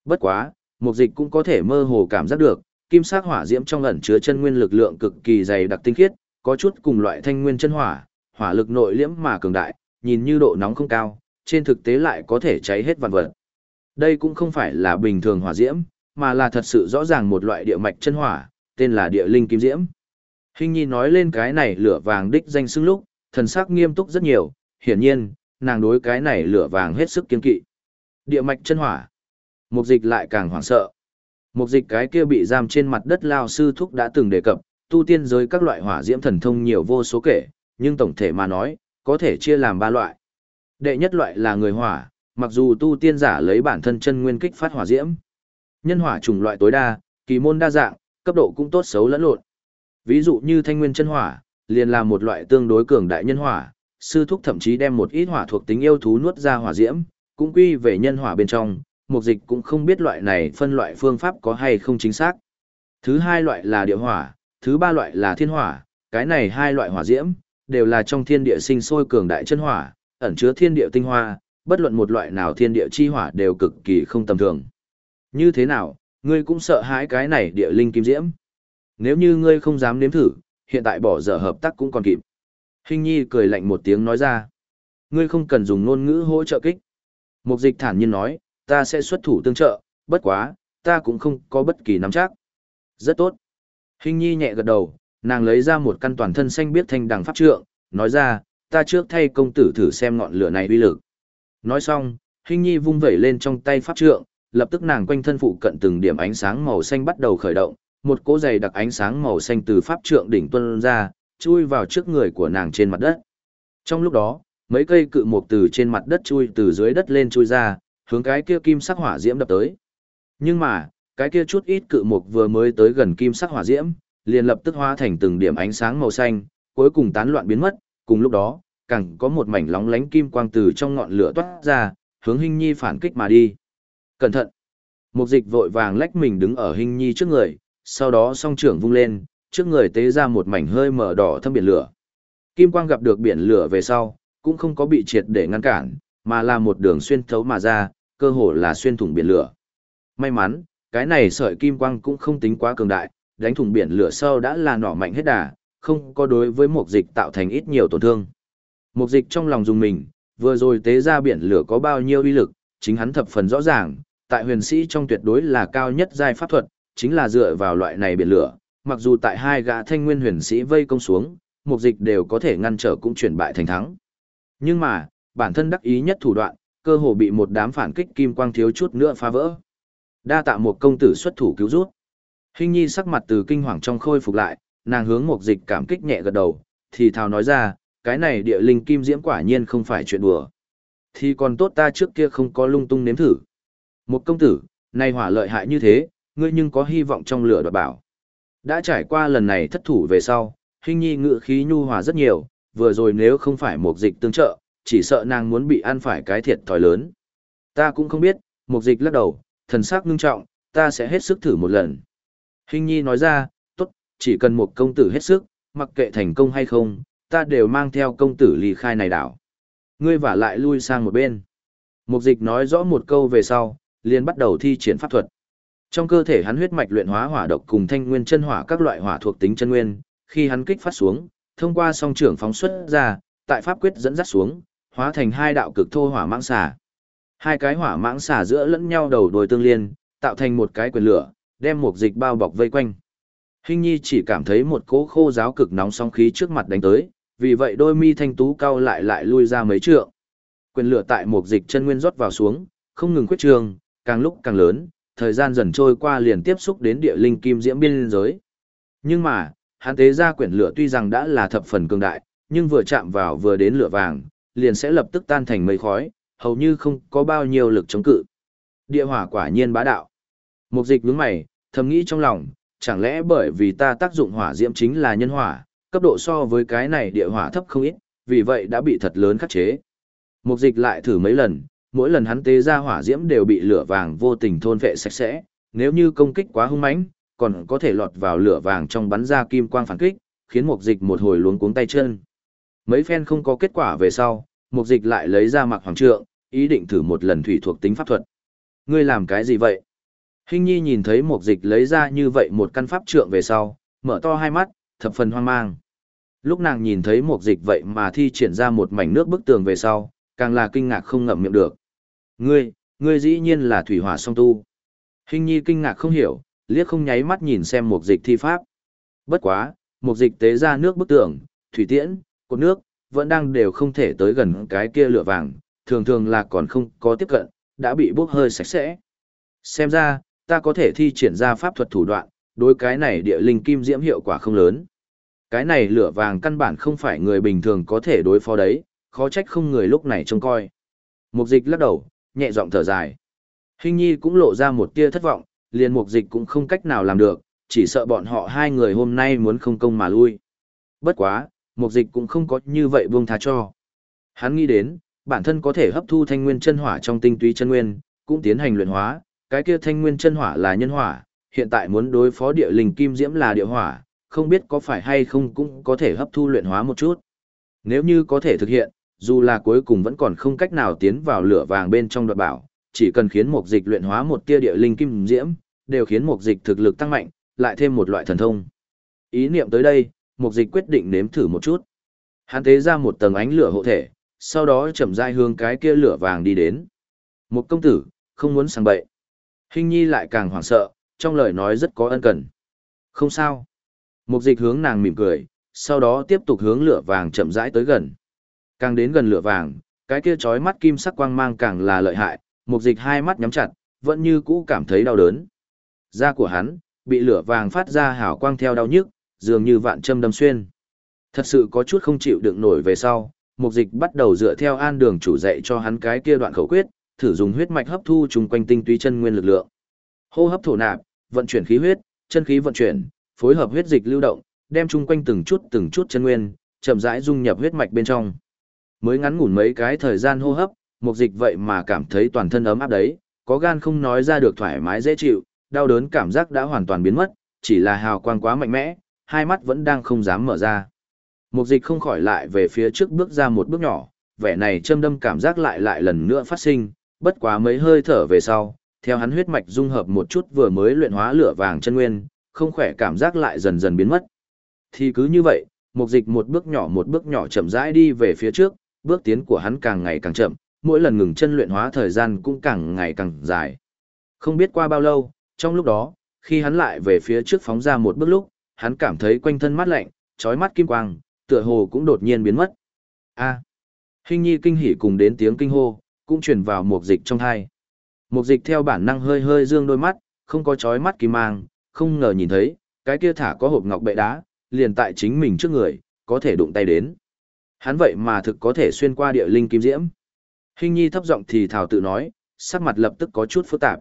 Bất quá, mục dịch cũng có thể mơ hồ cảm giác được, kim sắc hỏa diễm trong ẩn chứa chân nguyên lực lượng cực kỳ dày đặc tinh khiết, có chút cùng loại thanh nguyên chân hỏa, hỏa lực nội liễm mà cường đại, nhìn như độ nóng không cao, trên thực tế lại có thể cháy hết vạn vật. Đây cũng không phải là bình thường hỏa diễm, mà là thật sự rõ ràng một loại địa mạch chân hỏa, tên là địa linh kim diễm. Hình nhi nói lên cái này lửa vàng đích danh xưng lúc, thần sắc nghiêm túc rất nhiều, hiển nhiên, nàng đối cái này lửa vàng hết sức kiên kỵ. Địa mạch chân hỏa. Mục dịch lại càng hoảng sợ. Mục dịch cái kia bị giam trên mặt đất lao sư thúc đã từng đề cập, tu tiên giới các loại hỏa diễm thần thông nhiều vô số kể, nhưng tổng thể mà nói, có thể chia làm ba loại. Đệ nhất loại là người hỏa, mặc dù tu tiên giả lấy bản thân chân nguyên kích phát hỏa diễm. Nhân hỏa chủng loại tối đa, kỳ môn đa dạng, cấp độ cũng tốt xấu lẫn lộn. Ví dụ như thanh nguyên chân hỏa, liền là một loại tương đối cường đại nhân hỏa, sư thúc thậm chí đem một ít hỏa thuộc tính yêu thú nuốt ra hỏa diễm, cũng quy về nhân hỏa bên trong, mục dịch cũng không biết loại này phân loại phương pháp có hay không chính xác. Thứ hai loại là địa hỏa, thứ ba loại là thiên hỏa, cái này hai loại hỏa diễm, đều là trong thiên địa sinh sôi cường đại chân hỏa, ẩn chứa thiên địa tinh hoa, bất luận một loại nào thiên địa chi hỏa đều cực kỳ không tầm thường. Như thế nào, ngươi cũng sợ hãi cái này địa linh kim diễm. Nếu như ngươi không dám nếm thử, hiện tại bỏ dở hợp tác cũng còn kịp. Hình nhi cười lạnh một tiếng nói ra. Ngươi không cần dùng ngôn ngữ hỗ trợ kích. Mục dịch thản nhiên nói, ta sẽ xuất thủ tương trợ, bất quá, ta cũng không có bất kỳ nắm chắc. Rất tốt. Hình nhi nhẹ gật đầu, nàng lấy ra một căn toàn thân xanh biết thanh đằng pháp trượng, nói ra, ta trước thay công tử thử xem ngọn lửa này uy lực. Nói xong, Hình nhi vung vẩy lên trong tay pháp trượng, lập tức nàng quanh thân phụ cận từng điểm ánh sáng màu xanh bắt đầu khởi động, một cỗ dày đặc ánh sáng màu xanh từ pháp trượng đỉnh tuân ra, chui vào trước người của nàng trên mặt đất. Trong lúc đó, mấy cây cự mục từ trên mặt đất chui từ dưới đất lên chui ra, hướng cái kia kim sắc hỏa diễm đập tới. Nhưng mà, cái kia chút ít cự mục vừa mới tới gần kim sắc hỏa diễm, liền lập tức hóa thành từng điểm ánh sáng màu xanh, cuối cùng tán loạn biến mất, cùng lúc đó, càng có một mảnh lóng lánh kim quang từ trong ngọn lửa toát ra, hướng Hinh Nhi phản kích mà đi. Cẩn thận! Mục dịch vội vàng lách mình đứng ở Hinh Nhi trước người, sau đó song trưởng vung lên, trước người tế ra một mảnh hơi mở đỏ thâm biển lửa. Kim quang gặp được biển lửa về sau, cũng không có bị triệt để ngăn cản, mà là một đường xuyên thấu mà ra, cơ hồ là xuyên thủng biển lửa. May mắn, cái này sợi kim quang cũng không tính quá cường đại, đánh thủng biển lửa sau đã là nỏ mạnh hết đà, không có đối với mục dịch tạo thành ít nhiều tổn thương. Mục dịch trong lòng dùng mình, vừa rồi tế ra biển lửa có bao nhiêu uy lực, chính hắn thập phần rõ ràng, tại huyền sĩ trong tuyệt đối là cao nhất giai pháp thuật, chính là dựa vào loại này biển lửa, mặc dù tại hai gã thanh nguyên huyền sĩ vây công xuống, mục dịch đều có thể ngăn trở cũng chuyển bại thành thắng. Nhưng mà, bản thân đắc ý nhất thủ đoạn, cơ hồ bị một đám phản kích kim quang thiếu chút nữa phá vỡ. Đa tạ một công tử xuất thủ cứu rút. Hình nhi sắc mặt từ kinh hoàng trong khôi phục lại, nàng hướng một dịch cảm kích nhẹ gật đầu, thì thào nói ra, cái này địa linh kim diễm quả nhiên không phải chuyện đùa. Thì còn tốt ta trước kia không có lung tung nếm thử. Một công tử, nay hỏa lợi hại như thế, ngươi nhưng có hy vọng trong lửa đoạt bảo. Đã trải qua lần này thất thủ về sau, hình nhi ngự khí nhu hòa rất nhiều, vừa rồi nếu không phải một dịch tương trợ, chỉ sợ nàng muốn bị ăn phải cái thiệt thòi lớn. Ta cũng không biết, một dịch lắc đầu, thần sắc ngưng trọng, ta sẽ hết sức thử một lần. Hình nhi nói ra, tốt, chỉ cần một công tử hết sức, mặc kệ thành công hay không, ta đều mang theo công tử ly khai này đảo. Ngươi vả lại lui sang một bên. Mục dịch nói rõ một câu về sau, liền bắt đầu thi triển pháp thuật. Trong cơ thể hắn huyết mạch luyện hóa hỏa độc cùng thanh nguyên chân hỏa các loại hỏa thuộc tính chân nguyên, khi hắn kích phát xuống, thông qua song trưởng phóng xuất ra, tại pháp quyết dẫn dắt xuống, hóa thành hai đạo cực thô hỏa mãng xà. Hai cái hỏa mãng xả giữa lẫn nhau đầu đuôi tương liên, tạo thành một cái quyền lửa, đem một dịch bao bọc vây quanh. Hình nhi chỉ cảm thấy một cỗ khô giáo cực nóng song khí trước mặt đánh tới, vì vậy đôi mi thanh tú cao lại lại lui ra mấy trượng. Quyền lửa tại một dịch chân nguyên rót vào xuống, không ngừng khuyết trường, càng lúc càng lớn, thời gian dần trôi qua liền tiếp xúc đến địa linh kim diễm biên giới. Nhưng mà, hắn tế ra quyển lửa tuy rằng đã là thập phần cường đại, nhưng vừa chạm vào vừa đến lửa vàng, liền sẽ lập tức tan thành mây khói, hầu như không có bao nhiêu lực chống cự. Địa hỏa quả nhiên bá đạo. Mục dịch nhướng mày, thầm nghĩ trong lòng, chẳng lẽ bởi vì ta tác dụng hỏa diễm chính là nhân hỏa, cấp độ so với cái này địa hỏa thấp không ít, vì vậy đã bị thật lớn khắc chế. Mục dịch lại thử mấy lần, mỗi lần hắn tế ra hỏa diễm đều bị lửa vàng vô tình thôn vệ sạch sẽ, nếu như công kích quá hung mãnh, còn có thể lọt vào lửa vàng trong bắn ra kim quang phản kích, khiến mục dịch một hồi luống cuống tay chân. Mấy phen không có kết quả về sau, mục dịch lại lấy ra mặc hoàng trượng, ý định thử một lần thủy thuộc tính pháp thuật. Ngươi làm cái gì vậy? Hình nhi nhìn thấy mục dịch lấy ra như vậy một căn pháp trượng về sau, mở to hai mắt, thập phần hoang mang. Lúc nàng nhìn thấy mục dịch vậy mà thi triển ra một mảnh nước bức tường về sau, càng là kinh ngạc không ngậm miệng được. Ngươi, ngươi dĩ nhiên là thủy hỏa song tu. Hình nhi kinh ngạc không hiểu, liếc không nháy mắt nhìn xem mục dịch thi pháp. Bất quá, mục dịch tế ra nước bức tường, thủy tiễn, cột nước, vẫn đang đều không thể tới gần cái kia lửa vàng, thường thường là còn không có tiếp cận, đã bị bốc hơi sạch sẽ. Xem ra, ta có thể thi triển ra pháp thuật thủ đoạn, đối cái này địa linh kim diễm hiệu quả không lớn. Cái này lửa vàng căn bản không phải người bình thường có thể đối phó đấy, khó trách không người lúc này trông coi. Mục dịch lắc đầu, nhẹ giọng thở dài. Hình nhi cũng lộ ra một tia thất vọng, liền mục dịch cũng không cách nào làm được, chỉ sợ bọn họ hai người hôm nay muốn không công mà lui. Bất quá, mục dịch cũng không có như vậy buông tha cho. Hắn nghĩ đến, bản thân có thể hấp thu thanh nguyên chân hỏa trong tinh túy chân nguyên, cũng tiến hành luyện hóa, cái kia thanh nguyên chân hỏa là nhân hỏa, hiện tại muốn đối phó địa linh kim diễm là địa hỏa, không biết có phải hay không cũng có thể hấp thu luyện hóa một chút. Nếu như có thể thực hiện, dù là cuối cùng vẫn còn không cách nào tiến vào lửa vàng bên trong đoạt bảo, chỉ cần khiến mục dịch luyện hóa một tia địa linh kim diễm, đều khiến mục dịch thực lực tăng mạnh, lại thêm một loại thần thông. Ý niệm tới đây, mục dịch quyết định nếm thử một chút. Hắn tế ra một tầng ánh lửa hộ thể, sau đó chậm rãi hướng cái kia lửa vàng đi đến. Một công tử, không muốn sang bậy. Hình nhi lại càng hoảng sợ, trong lời nói rất có ân cần. Không sao. Mục dịch hướng nàng mỉm cười, sau đó tiếp tục hướng lửa vàng chậm rãi tới gần. Càng đến gần lửa vàng, cái kia chói mắt kim sắc quang mang càng là lợi hại, mục dịch hai mắt nhắm chặt, vẫn như cũ cảm thấy đau đớn. Da của hắn, bị lửa vàng phát ra hào quang theo đau nhức, dường như vạn châm đâm xuyên. Thật sự có chút không chịu đựng nổi về sau, mục dịch bắt đầu dựa theo an đường chủ dạy cho hắn cái kia đoạn khẩu quyết, thử dùng huyết mạch hấp thu chung quanh tinh túy chân nguyên lực lượng. Hô hấp thổ nạp, vận chuyển khí huyết, chân khí vận chuyển, phối hợp huyết dịch lưu động, đem chung quanh từng chút từng chút chân nguyên, chậm rãi dung nhập huyết mạch bên trong. Mới ngắn ngủn mấy cái thời gian hô hấp, mục dịch vậy mà cảm thấy toàn thân ấm áp đấy, có gan không nói ra được thoải mái dễ chịu, đau đớn cảm giác đã hoàn toàn biến mất, chỉ là hào quang quá mạnh mẽ, hai mắt vẫn đang không dám mở ra. Mục dịch không khỏi lại về phía trước bước ra một bước nhỏ, vẻ này châm đâm cảm giác lại lại lần nữa phát sinh, bất quá mấy hơi thở về sau, theo hắn huyết mạch dung hợp một chút vừa mới luyện hóa lửa vàng chân nguyên, không khỏe cảm giác lại dần dần biến mất. Thì cứ như vậy, mục dịch một bước nhỏ một bước nhỏ chậm rãi đi về phía trước, bước tiến của hắn càng ngày càng chậm, mỗi lần ngừng chân luyện hóa thời gian cũng càng ngày càng dài. Không biết qua bao lâu, trong lúc đó, khi hắn lại về phía trước phóng ra một bước lúc, hắn cảm thấy quanh thân mát lạnh, trói mắt kim quang, tựa hồ cũng đột nhiên biến mất. A. Hình nhi kinh hỉ cùng đến tiếng kinh hô, cũng truyền vào mục dịch trong hai. Mục dịch theo bản năng hơi hơi dương đôi mắt, không có trói mắt kim mang, không ngờ nhìn thấy, cái kia thả có hộp ngọc bệ đá, liền tại chính mình trước người, có thể đụng tay đến. Hắn vậy mà thực có thể xuyên qua địa linh kim diễm. Hình nhi thấp giọng thì thảo tự nói, sắc mặt lập tức có chút phức tạp.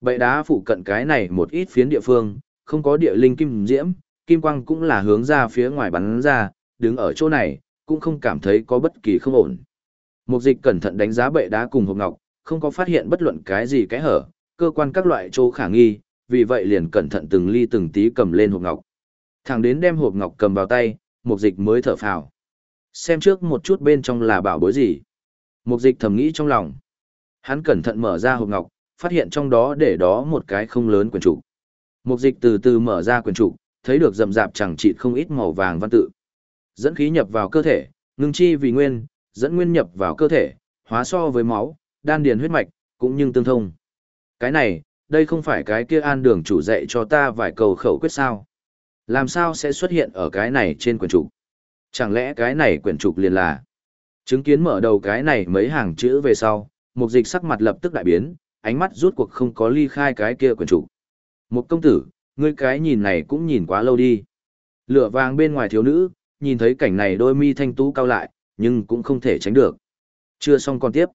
Bệ đá phụ cận cái này một ít phiến địa phương, không có địa linh kim diễm, kim quang cũng là hướng ra phía ngoài bắn ra, đứng ở chỗ này, cũng không cảm thấy có bất kỳ không ổn. Mục dịch cẩn thận đánh giá bệ đá cùng hộp ngọc, không có phát hiện bất luận cái gì cái hở, cơ quan các loại chỗ khả nghi, vì vậy liền cẩn thận từng ly từng tí cầm lên hộp ngọc. Thẳng đến đem hộp ngọc cầm vào tay, mục dịch mới thở phào. Xem trước một chút bên trong là bảo bối gì. Mục dịch thầm nghĩ trong lòng. Hắn cẩn thận mở ra hộp ngọc, phát hiện trong đó để đó một cái không lớn quyển trục. Mục dịch từ từ mở ra quyển trục, thấy được rậm rạp chẳng chịt không ít màu vàng văn tự. Dẫn khí nhập vào cơ thể, ngưng chi vì nguyên, dẫn nguyên nhập vào cơ thể, hóa so với máu, đan điền huyết mạch, cũng như tương thông. Cái này, đây không phải cái kia an đường chủ dạy cho ta vài cầu khẩu quyết sao. Làm sao sẽ xuất hiện ở cái này trên quyển trục? Chẳng lẽ cái này quyển trục liền là... Chứng kiến mở đầu cái này mấy hàng chữ về sau, mục dịch sắc mặt lập tức đại biến, ánh mắt rút cuộc không có ly khai cái kia quyển trục. Một công tử, ngươi cái nhìn này cũng nhìn quá lâu đi. Lửa vàng bên ngoài thiếu nữ, nhìn thấy cảnh này đôi mi thanh tú cao lại, nhưng cũng không thể tránh được. Chưa xong còn tiếp.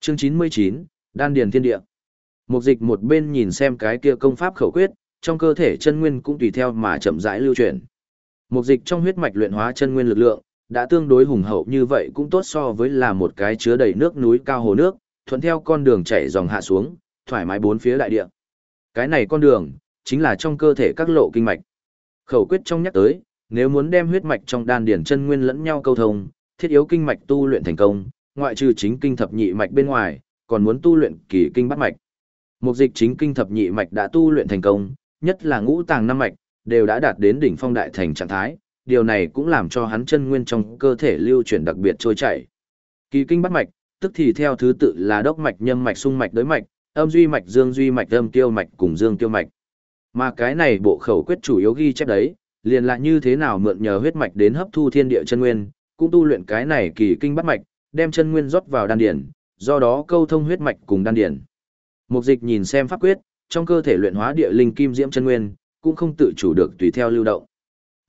Chương 99, Đan Điền Thiên Địa. Một dịch một bên nhìn xem cái kia công pháp khẩu quyết, trong cơ thể chân nguyên cũng tùy theo mà chậm rãi lưu chuyển. Một dịch trong huyết mạch luyện hóa chân nguyên lực lượng, đã tương đối hùng hậu như vậy cũng tốt so với là một cái chứa đầy nước núi cao hồ nước, thuận theo con đường chảy dòng hạ xuống, thoải mái bốn phía đại địa. Cái này con đường, chính là trong cơ thể các lộ kinh mạch. Khẩu quyết trong nhắc tới, nếu muốn đem huyết mạch trong đan điển chân nguyên lẫn nhau câu thông, thiết yếu kinh mạch tu luyện thành công, ngoại trừ chính kinh thập nhị mạch bên ngoài, còn muốn tu luyện kỳ kinh bát mạch. Mục dịch chính kinh thập nhị mạch đã tu luyện thành công, nhất là ngũ tàng năm mạch, đều đã đạt đến đỉnh phong đại thành trạng thái, điều này cũng làm cho hắn chân nguyên trong cơ thể lưu chuyển đặc biệt trôi chảy. Kỳ kinh bát mạch, tức thì theo thứ tự là đốc mạch, nhâm mạch, sung mạch, đối mạch, âm duy mạch, dương duy mạch, âm tiêu mạch cùng dương tiêu mạch. Mà cái này bộ khẩu quyết chủ yếu ghi chép đấy, liền là như thế nào mượn nhờ huyết mạch đến hấp thu thiên địa chân nguyên, cũng tu luyện cái này kỳ kinh bắt mạch, đem chân nguyên rót vào đan điển, do đó câu thông huyết mạch cùng đan điển. Mục dịch nhìn xem pháp quyết, trong cơ thể luyện hóa địa linh kim diễm chân nguyên, cũng không tự chủ được tùy theo lưu động.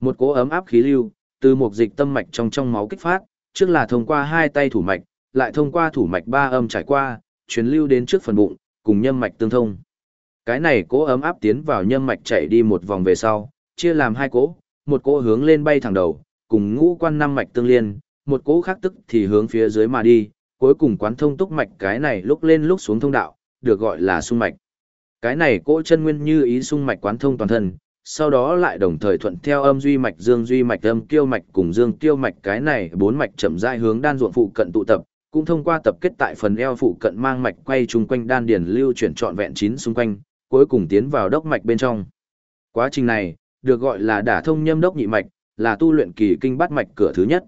Một cỗ ấm áp khí lưu, từ mục dịch tâm mạch trong trong máu kích phát, trước là thông qua hai tay thủ mạch, lại thông qua thủ mạch ba âm trải qua, truyền lưu đến trước phần bụng, cùng nhâm mạch tương thông. Cái này cố ấm áp tiến vào nhâm mạch chạy đi một vòng về sau, chia làm hai cỗ, một cỗ hướng lên bay thẳng đầu, cùng ngũ quan năm mạch tương liên, một cỗ khác tức thì hướng phía dưới mà đi, cuối cùng quán thông túc mạch cái này lúc lên lúc xuống thông đạo, được gọi là sung mạch. Cái này cỗ chân nguyên như ý sung mạch quán thông toàn thân, sau đó lại đồng thời thuận theo âm duy mạch dương duy mạch âm kiêu mạch cùng dương kiêu mạch cái này bốn mạch chậm rãi hướng đan ruộng phụ cận tụ tập, cũng thông qua tập kết tại phần eo phụ cận mang mạch quay chung quanh đan điền lưu chuyển trọn vẹn chín xung quanh, cuối cùng tiến vào đốc mạch bên trong. Quá trình này, được gọi là đả thông nhâm đốc nhị mạch, là tu luyện kỳ kinh bát mạch cửa thứ nhất.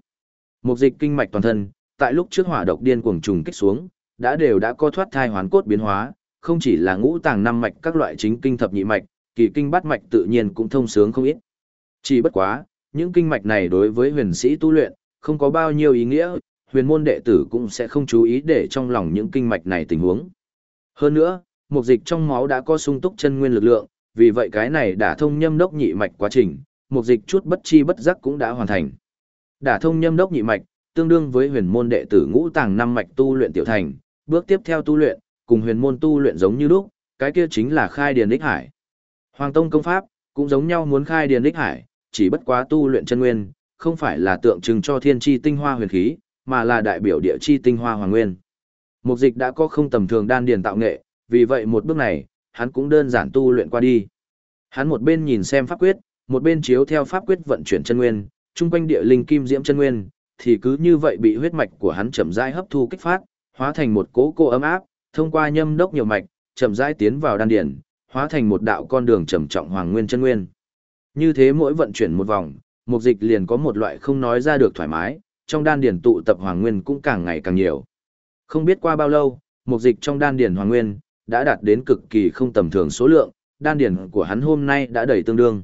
Một dịch kinh mạch toàn thân, tại lúc trước hỏa độc điên cuồng trùng kích xuống, đã đều đã co thoát thai hoán cốt biến hóa, không chỉ là ngũ tàng năm mạch các loại chính kinh thập nhị mạch, kỳ kinh bát mạch tự nhiên cũng thông sướng không ít. Chỉ bất quá, những kinh mạch này đối với huyền sĩ tu luyện, không có bao nhiêu ý nghĩa, huyền môn đệ tử cũng sẽ không chú ý để trong lòng những kinh mạch này tình huống. Hơn nữa, một dịch trong máu đã có sung túc chân nguyên lực lượng, vì vậy cái này đã thông nhâm đốc nhị mạch quá trình, một dịch chút bất chi bất giác cũng đã hoàn thành. Đả thông nhâm đốc nhị mạch, tương đương với huyền môn đệ tử ngũ tàng năm mạch tu luyện tiểu thành, bước tiếp theo tu luyện, cùng huyền môn tu luyện giống như lúc, cái kia chính là khai điền đích hải. Hoàng tông công pháp, cũng giống nhau muốn khai điền đích hải, chỉ bất quá tu luyện chân nguyên, không phải là tượng trưng cho thiên chi tinh hoa huyền khí, mà là đại biểu địa chi tinh hoa hoàng nguyên. Mục dịch đã có không tầm thường đan điền tạo nghệ, vì vậy một bước này, hắn cũng đơn giản tu luyện qua đi. Hắn một bên nhìn xem pháp quyết, một bên chiếu theo pháp quyết vận chuyển chân nguyên, trung quanh địa linh kim diễm chân nguyên, thì cứ như vậy bị huyết mạch của hắn chậm rãi hấp thu kích phát, hóa thành một cỗ cô ấm áp, thông qua nhâm đốc nhiều mạch, chậm rãi tiến vào đan điền, hóa thành một đạo con đường trầm trọng hoàng nguyên chân nguyên. Như thế mỗi vận chuyển một vòng, mục dịch liền có một loại không nói ra được thoải mái, trong đan điển tụ tập hoàng nguyên cũng càng ngày càng nhiều. Không biết qua bao lâu, mục dịch trong đan điển hoàng nguyên đã đạt đến cực kỳ không tầm thường số lượng, đan điển của hắn hôm nay đã đầy tương đương.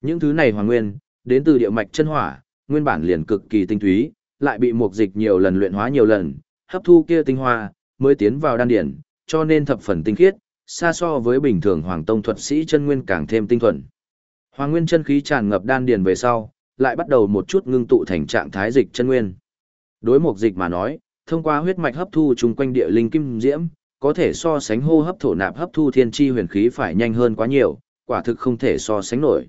Những thứ này hoàng nguyên, đến từ địa mạch chân hỏa, nguyên bản liền cực kỳ tinh túy, lại bị mục dịch nhiều lần luyện hóa nhiều lần, hấp thu kia tinh hoa, mới tiến vào đan điển cho nên thập phần tinh khiết, xa so với bình thường hoàng tông thuật sĩ chân nguyên càng thêm tinh thuần. Hoàng nguyên chân khí tràn ngập đan điền về sau, lại bắt đầu một chút ngưng tụ thành trạng thái dịch chân nguyên. Đối mục dịch mà nói, thông qua huyết mạch hấp thu chung quanh địa linh kim diễm, có thể so sánh hô hấp thổ nạp hấp thu thiên chi huyền khí phải nhanh hơn quá nhiều, quả thực không thể so sánh nổi.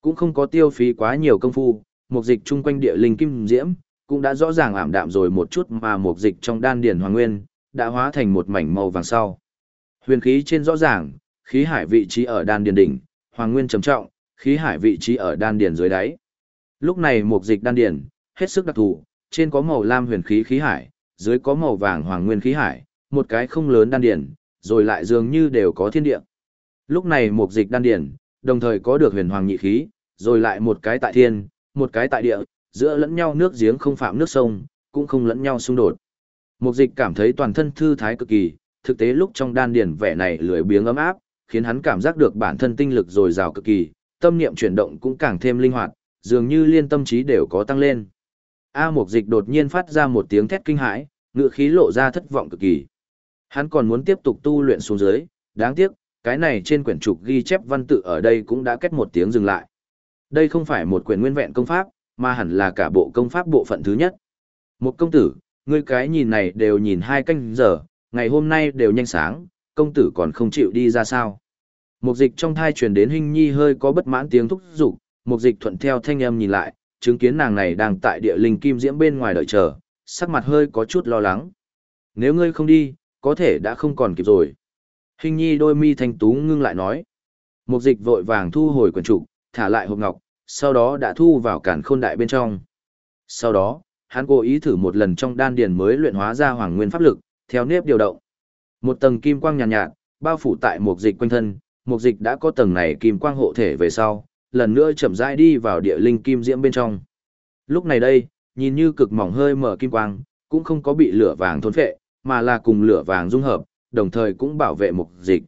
Cũng không có tiêu phí quá nhiều công phu, mục dịch chung quanh địa linh kim diễm, cũng đã rõ ràng ảm đạm rồi một chút mà mục dịch trong đan điển hoàng nguyên, đã hóa thành một mảnh màu vàng sau. Huyền khí trên rõ ràng, khí hải vị trí ở đan điển đỉnh, hoàng nguyên trầm trọng, khí hải vị trí ở đan điển dưới đáy. Lúc này mục dịch đan điển, hết sức đặc thù, trên có màu lam huyền khí khí hải, dưới có màu vàng hoàng nguyên khí hải, một cái không lớn đan điển, rồi lại dường như đều có thiên địa. Lúc này mục dịch đan điển, đồng thời có được huyền hoàng nhị khí, rồi lại một cái tại thiên, một cái tại địa, giữa lẫn nhau nước giếng không phạm nước sông, cũng không lẫn nhau xung đột. Mục dịch cảm thấy toàn thân thư thái cực kỳ, thực tế lúc trong đan điển vẻ này lười biếng ấm áp, khiến hắn cảm giác được bản thân tinh lực dồi dào cực kỳ, tâm niệm chuyển động cũng càng thêm linh hoạt, dường như liên tâm trí đều có tăng lên. A Mục Dịch đột nhiên phát ra một tiếng thét kinh hãi, ngựa khí lộ ra thất vọng cực kỳ. Hắn còn muốn tiếp tục tu luyện xuống dưới, đáng tiếc, cái này trên quyển trục ghi chép văn tự ở đây cũng đã kết một tiếng dừng lại. Đây không phải một quyển nguyên vẹn công pháp, mà hẳn là cả bộ công pháp bộ phận thứ nhất. Một công tử, ngươi cái nhìn này đều nhìn hai canh giờ, ngày hôm nay đều nhanh sáng, công tử còn không chịu đi ra sao. Một dịch trong thai truyền đến hình nhi hơi có bất mãn tiếng thúc giục, mục dịch thuận theo thanh âm nhìn lại, chứng kiến nàng này đang tại địa linh kim diễm bên ngoài đợi chờ, sắc mặt hơi có chút lo lắng. Nếu ngươi không đi, có thể đã không còn kịp rồi. Hình nhi đôi mi thanh tú ngưng lại nói. Mục dịch vội vàng thu hồi quần trụ, thả lại hộp ngọc, sau đó đã thu vào cản khôn đại bên trong. Sau đó, hắn cố ý thử một lần trong đan điền mới luyện hóa ra hoàng nguyên pháp lực, theo nếp điều động. Một tầng kim quang nhàn nhạt, nhạt, bao phủ tại mục dịch quanh thân, mục dịch đã có tầng này kim quang hộ thể về sau, lần nữa chậm rãi đi vào địa linh kim diễm bên trong. Lúc này đây, nhìn như cực mỏng hơi mở kim quang, cũng không có bị lửa vàng thôn phệ, mà là cùng lửa vàng dung hợp, đồng thời cũng bảo vệ mục dịch.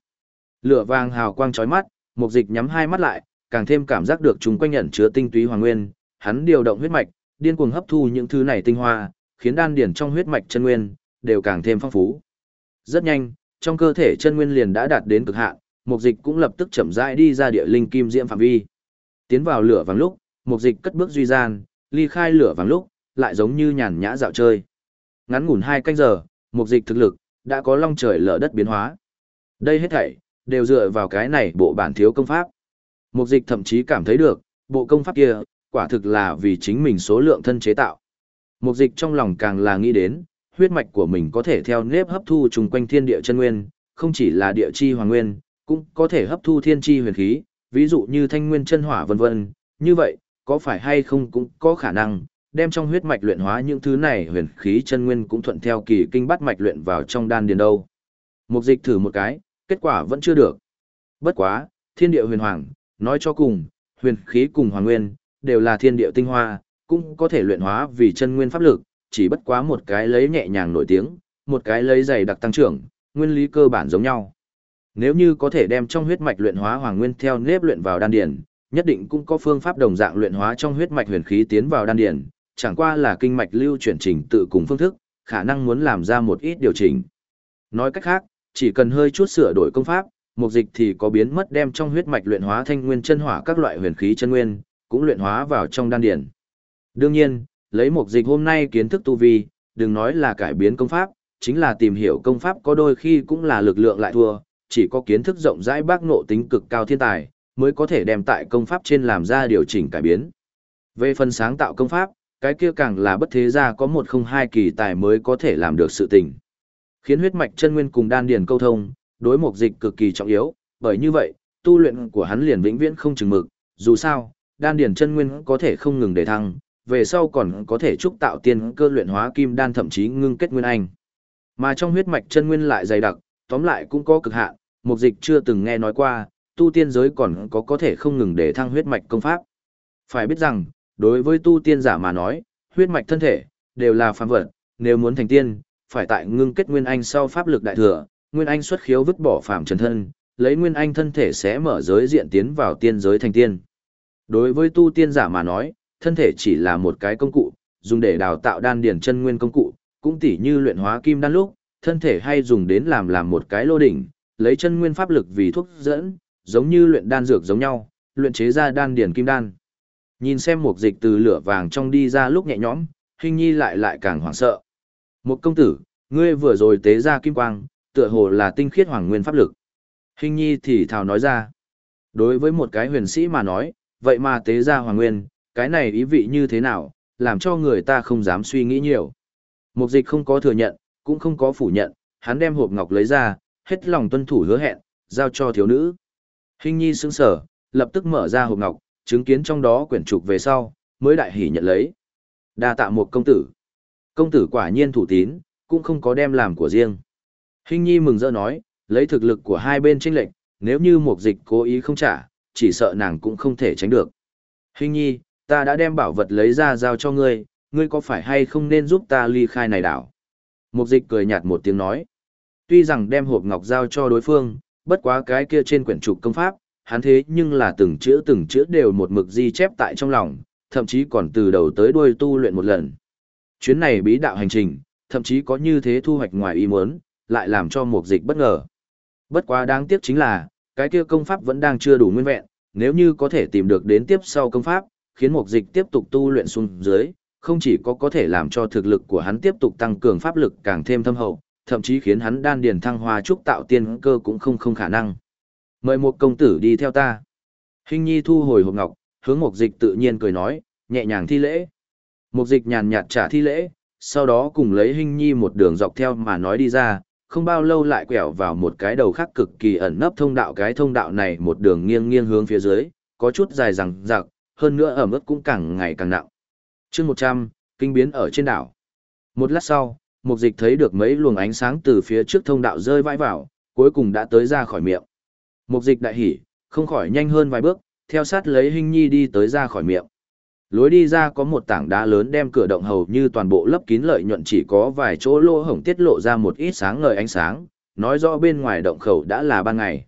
Lửa vàng hào quang chói mắt, mục dịch nhắm hai mắt lại, càng thêm cảm giác được chúng quanh nhận chứa tinh túy hoàng nguyên, hắn điều động huyết mạch, điên cuồng hấp thu những thứ này tinh hoa, khiến đan điển trong huyết mạch chân nguyên đều càng thêm phong phú. Rất nhanh, trong cơ thể chân nguyên liền đã đạt đến cực hạn, mục dịch cũng lập tức chậm rãi đi ra địa linh kim diễm phạm vi. Tiến vào lửa vàng lúc, mục dịch cất bước duy gian, ly khai lửa vàng lúc, lại giống như nhàn nhã dạo chơi. Ngắn ngủn hai canh giờ, mục dịch thực lực, đã có long trời lở đất biến hóa. Đây hết thảy, đều dựa vào cái này bộ bản thiếu công pháp. Mục dịch thậm chí cảm thấy được, bộ công pháp kia, quả thực là vì chính mình số lượng thân chế tạo. Mục dịch trong lòng càng là nghĩ đến, huyết mạch của mình có thể theo nếp hấp thu chung quanh thiên địa chân nguyên, không chỉ là địa chi hoàng nguyên, cũng có thể hấp thu thiên chi huyền khí, ví dụ như thanh nguyên chân hỏa vân vân, như vậy, có phải hay không cũng có khả năng, đem trong huyết mạch luyện hóa những thứ này huyền khí chân nguyên cũng thuận theo kỳ kinh bắt mạch luyện vào trong đan điền đâu. Mục dịch thử một cái, kết quả vẫn chưa được. Bất quá, thiên địa huyền hoàng, nói cho cùng, huyền khí cùng hoàng nguyên, đều là thiên địa tinh hoa, cũng có thể luyện hóa vì chân nguyên pháp lực, chỉ bất quá một cái lấy nhẹ nhàng nổi tiếng, một cái lấy dày đặc tăng trưởng, nguyên lý cơ bản giống nhau. Nếu như có thể đem trong huyết mạch luyện hóa hoàng nguyên theo nếp luyện vào đan điền, nhất định cũng có phương pháp đồng dạng luyện hóa trong huyết mạch huyền khí tiến vào đan điền, chẳng qua là kinh mạch lưu chuyển trình tự cùng phương thức, khả năng muốn làm ra một ít điều chỉnh. Nói cách khác, chỉ cần hơi chút sửa đổi công pháp, mục dịch thì có biến mất đem trong huyết mạch luyện hóa thanh nguyên chân hỏa các loại huyền khí chân nguyên, cũng luyện hóa vào trong đan điền. Đương nhiên, lấy mục dịch hôm nay kiến thức tu vi, đừng nói là cải biến công pháp, chính là tìm hiểu công pháp có đôi khi cũng là lực lượng lại thua, chỉ có kiến thức rộng rãi bác ngộ tính cực cao thiên tài, mới có thể đem tại công pháp trên làm ra điều chỉnh cải biến. Về phần sáng tạo công pháp, cái kia càng là bất thế gia có một không hai kỳ tài mới có thể làm được sự tình. Khiến huyết mạch chân nguyên cùng đan điền câu thông, đối mục dịch cực kỳ trọng yếu, bởi như vậy, tu luyện của hắn liền vĩnh viễn không chừng mực, dù sao, đan điền chân nguyên có thể không ngừng để thăng, về sau còn có thể trúc tạo tiên cơ luyện hóa kim đan thậm chí ngưng kết nguyên anh. Mà trong huyết mạch chân nguyên lại dày đặc, tóm lại cũng có cực hạn, mục dịch chưa từng nghe nói qua, tu tiên giới còn có có thể không ngừng để thăng huyết mạch công pháp. Phải biết rằng, đối với tu tiên giả mà nói, huyết mạch thân thể đều là phàm vật, nếu muốn thành tiên, phải tại ngưng kết nguyên anh sau pháp lực đại thừa, nguyên anh xuất khiếu vứt bỏ phàm trần thân, lấy nguyên anh thân thể sẽ mở giới diện tiến vào tiên giới thành tiên. Đối với tu tiên giả mà nói, thân thể chỉ là một cái công cụ, dùng để đào tạo đan điển chân nguyên công cụ, cũng tỉ như luyện hóa kim đan lúc, thân thể hay dùng đến làm làm một cái lô đỉnh, lấy chân nguyên pháp lực vì thuốc dẫn, giống như luyện đan dược giống nhau, luyện chế ra đan điển kim đan. Nhìn xem một dịch từ lửa vàng trong đi ra lúc nhẹ nhõm, hình nhi lại lại càng hoảng sợ. Một công tử, ngươi vừa rồi tế ra kim quang, tựa hồ là tinh khiết hoàng nguyên pháp lực. Hình nhi thì thào nói ra. Đối với một cái huyền sĩ mà nói, vậy mà tế ra hoàng nguyên, cái này ý vị như thế nào, làm cho người ta không dám suy nghĩ nhiều. Mục dịch không có thừa nhận, cũng không có phủ nhận, hắn đem hộp ngọc lấy ra, hết lòng tuân thủ hứa hẹn, giao cho thiếu nữ. Hình nhi sững sở, lập tức mở ra hộp ngọc, chứng kiến trong đó quyển trục về sau, mới đại hỉ nhận lấy. Đa tạ một công tử. Công tử quả nhiên thủ tín, cũng không có đem làm của riêng. Hình nhi mừng rỡ nói, lấy thực lực của hai bên tranh lệnh, nếu như một dịch cố ý không trả, chỉ sợ nàng cũng không thể tránh được. Hình nhi, ta đã đem bảo vật lấy ra giao cho ngươi, ngươi có phải hay không nên giúp ta ly khai này đảo? Mục dịch cười nhạt một tiếng nói. Tuy rằng đem hộp ngọc giao cho đối phương, bất quá cái kia trên quyển trục công pháp, hắn thế nhưng là từng chữ từng chữ đều một mực di chép tại trong lòng, thậm chí còn từ đầu tới đuôi tu luyện một lần. Chuyến này bí đạo hành trình, thậm chí có như thế thu hoạch ngoài ý muốn, lại làm cho mục dịch bất ngờ. Bất quá đáng tiếc chính là, cái kia công pháp vẫn đang chưa đủ nguyên vẹn, nếu như có thể tìm được đến tiếp sau công pháp, khiến mục dịch tiếp tục tu luyện xuống dưới, không chỉ có có thể làm cho thực lực của hắn tiếp tục tăng cường pháp lực càng thêm thâm hậu, thậm chí khiến hắn đan điền thăng hoa trúc tạo tiên cơ cũng không không khả năng. Mời một công tử đi theo ta. Hình nhi thu hồi hộp ngọc, hướng mục dịch tự nhiên cười nói, nhẹ nhàng thi lễ. Mục dịch nhàn nhạt trả thi lễ, sau đó cùng lấy hình nhi một đường dọc theo mà nói đi ra, không bao lâu lại quẹo vào một cái đầu khác cực kỳ ẩn nấp thông đạo cái thông đạo này một đường nghiêng nghiêng hướng phía dưới, có chút dài rằng rạc, hơn nữa ẩm ướt cũng càng ngày càng nặng chương 100, kinh biến ở trên đảo. Một lát sau, mục dịch thấy được mấy luồng ánh sáng từ phía trước thông đạo rơi vãi vào, cuối cùng đã tới ra khỏi miệng. Mục dịch đại hỉ, không khỏi nhanh hơn vài bước, theo sát lấy hình nhi đi tới ra khỏi miệng. Lối đi ra có một tảng đá lớn đem cửa động hầu như toàn bộ lấp kín lợi nhuận chỉ có vài chỗ lỗ hổng tiết lộ ra một ít sáng ngời ánh sáng, nói rõ bên ngoài động khẩu đã là ban ngày.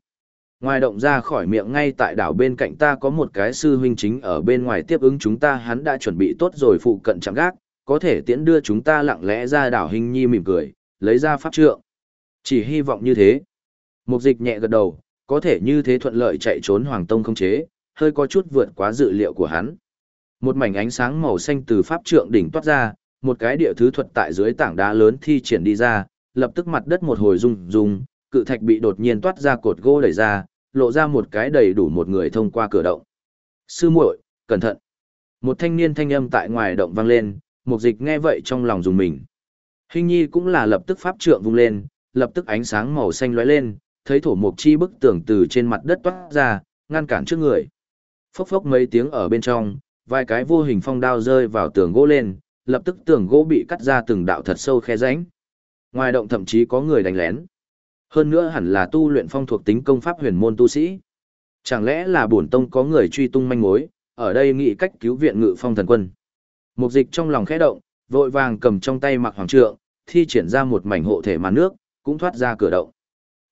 Ngoài động ra khỏi miệng ngay tại đảo bên cạnh ta có một cái sư huynh chính ở bên ngoài tiếp ứng chúng ta hắn đã chuẩn bị tốt rồi phụ cận chạm gác, có thể tiễn đưa chúng ta lặng lẽ ra đảo hình nhi mỉm cười, lấy ra pháp trượng. Chỉ hy vọng như thế. Mục dịch nhẹ gật đầu, có thể như thế thuận lợi chạy trốn Hoàng Tông không chế, hơi có chút vượt quá dự liệu của hắn. Một mảnh ánh sáng màu xanh từ pháp trượng đỉnh toát ra, một cái địa thứ thuật tại dưới tảng đá lớn thi triển đi ra, lập tức mặt đất một hồi rung rung, cự thạch bị đột nhiên toát ra cột gỗ đẩy ra, lộ ra một cái đầy đủ một người thông qua cửa động. Sư muội, cẩn thận. Một thanh niên thanh âm tại ngoài động vang lên, mục dịch nghe vậy trong lòng dùng mình. Hình nhi cũng là lập tức pháp trượng vung lên, lập tức ánh sáng màu xanh lóe lên, thấy thổ mục chi bức tường từ trên mặt đất toát ra, ngăn cản trước người. Phốc phốc mấy tiếng ở bên trong, vài cái vô hình phong đao rơi vào tường gỗ lên, lập tức tường gỗ bị cắt ra từng đạo thật sâu khe rãnh. Ngoài động thậm chí có người đánh lén. Hơn nữa hẳn là tu luyện phong thuộc tính công pháp huyền môn tu sĩ. Chẳng lẽ là bổn tông có người truy tung manh mối, ở đây nghĩ cách cứu viện ngự phong thần quân. Mục dịch trong lòng khẽ động, vội vàng cầm trong tay mặc hoàng trượng, thi triển ra một mảnh hộ thể màn nước, cũng thoát ra cửa động.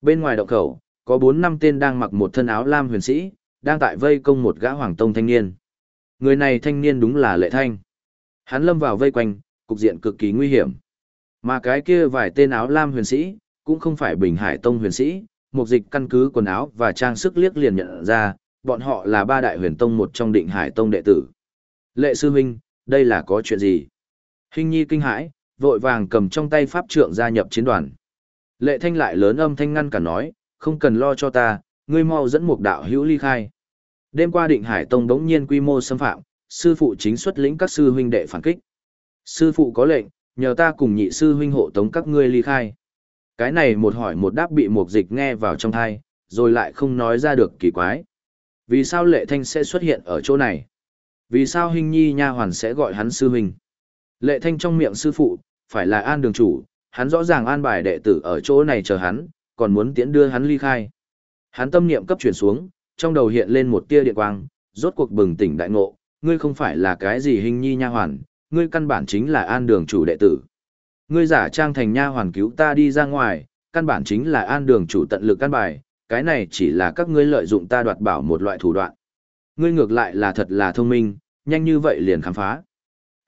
Bên ngoài động khẩu, có bốn năm tên đang mặc một thân áo lam huyền sĩ, đang tại vây công một gã hoàng tông thanh niên. Người này thanh niên đúng là lệ thanh. Hắn lâm vào vây quanh, cục diện cực kỳ nguy hiểm. Mà cái kia vài tên áo lam huyền sĩ, cũng không phải Bình Hải Tông huyền sĩ, mục dịch căn cứ quần áo và trang sức liếc liền nhận ra, bọn họ là ba đại huyền tông một trong định Hải Tông đệ tử. Lệ sư huynh, đây là có chuyện gì? Hình nhi kinh hãi, vội vàng cầm trong tay pháp trượng gia nhập chiến đoàn. Lệ thanh lại lớn âm thanh ngăn cả nói, không cần lo cho ta, ngươi mau dẫn Mục đạo hữu ly khai. Đêm qua định Hải Tông đống nhiên quy mô xâm phạm, sư phụ chính xuất lĩnh các sư huynh đệ phản kích. Sư phụ có lệnh, nhờ ta cùng nhị sư huynh hộ tống các ngươi ly khai. Cái này một hỏi một đáp bị mục dịch nghe vào trong thai, rồi lại không nói ra được kỳ quái. Vì sao lệ thanh sẽ xuất hiện ở chỗ này? Vì sao hình nhi nha hoàn sẽ gọi hắn sư huynh? Lệ thanh trong miệng sư phụ, phải là an đường chủ, hắn rõ ràng an bài đệ tử ở chỗ này chờ hắn, còn muốn tiễn đưa hắn ly khai. Hắn tâm niệm cấp chuyển xuống, trong đầu hiện lên một tia điện quang, rốt cuộc bừng tỉnh đại ngộ, ngươi không phải là cái gì hình nhi nha hoàn, ngươi căn bản chính là an đường chủ đệ tử. Ngươi giả trang thành nha hoàn cứu ta đi ra ngoài, căn bản chính là an đường chủ tận lực căn bài, cái này chỉ là các ngươi lợi dụng ta đoạt bảo một loại thủ đoạn. Ngươi ngược lại là thật là thông minh, nhanh như vậy liền khám phá.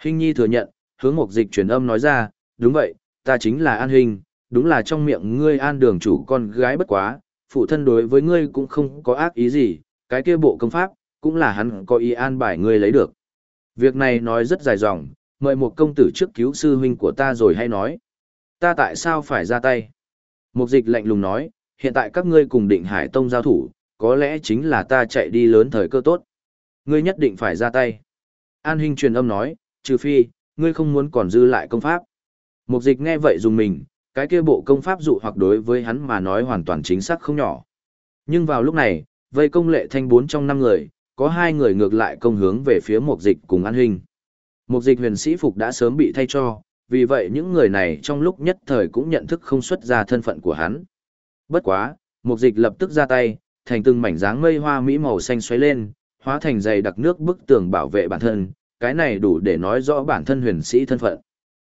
Hình nhi thừa nhận, hướng mục dịch truyền âm nói ra, đúng vậy, ta chính là an hình, đúng là trong miệng ngươi an đường chủ con gái bất quá, phụ thân đối với ngươi cũng không có ác ý gì, cái kia bộ công pháp, cũng là hắn có ý an bài ngươi lấy được. Việc này nói rất dài dòng, mời một công tử trước cứu sư huynh của ta rồi hay nói. Ta tại sao phải ra tay? Mục dịch lạnh lùng nói, hiện tại các ngươi cùng định hải tông giao thủ, có lẽ chính là ta chạy đi lớn thời cơ tốt. Ngươi nhất định phải ra tay. An Hinh truyền âm nói, trừ phi, ngươi không muốn còn dư lại công pháp. Mục dịch nghe vậy dùng mình, cái kia bộ công pháp dụ hoặc đối với hắn mà nói hoàn toàn chính xác không nhỏ. Nhưng vào lúc này, vây công lệ thanh bốn trong năm người, có hai người ngược lại công hướng về phía mục dịch cùng An Hinh. Mục dịch huyền sĩ phục đã sớm bị thay cho, vì vậy những người này trong lúc nhất thời cũng nhận thức không xuất ra thân phận của hắn. Bất quá, mục dịch lập tức ra tay, thành từng mảnh dáng mây hoa mỹ màu xanh xoáy lên, hóa thành dày đặc nước bức tường bảo vệ bản thân, cái này đủ để nói rõ bản thân huyền sĩ thân phận.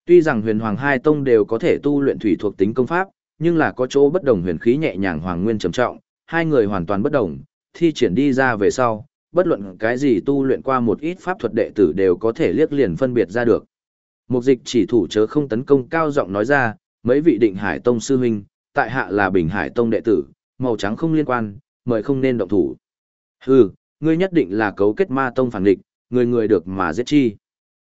Tuy rằng huyền hoàng hai tông đều có thể tu luyện thủy thuộc tính công pháp, nhưng là có chỗ bất đồng huyền khí nhẹ nhàng hoàng nguyên trầm trọng, hai người hoàn toàn bất đồng, thi triển đi ra về sau, bất luận cái gì tu luyện qua một ít pháp thuật đệ tử đều có thể liếc liền phân biệt ra được. Mục dịch chỉ thủ chớ không tấn công cao giọng nói ra, mấy vị định hải tông sư huynh, tại hạ là bình hải tông đệ tử, màu trắng không liên quan, mời không nên động thủ. Hừ, ngươi nhất định là cấu kết ma tông phản địch, người người được mà giết chi.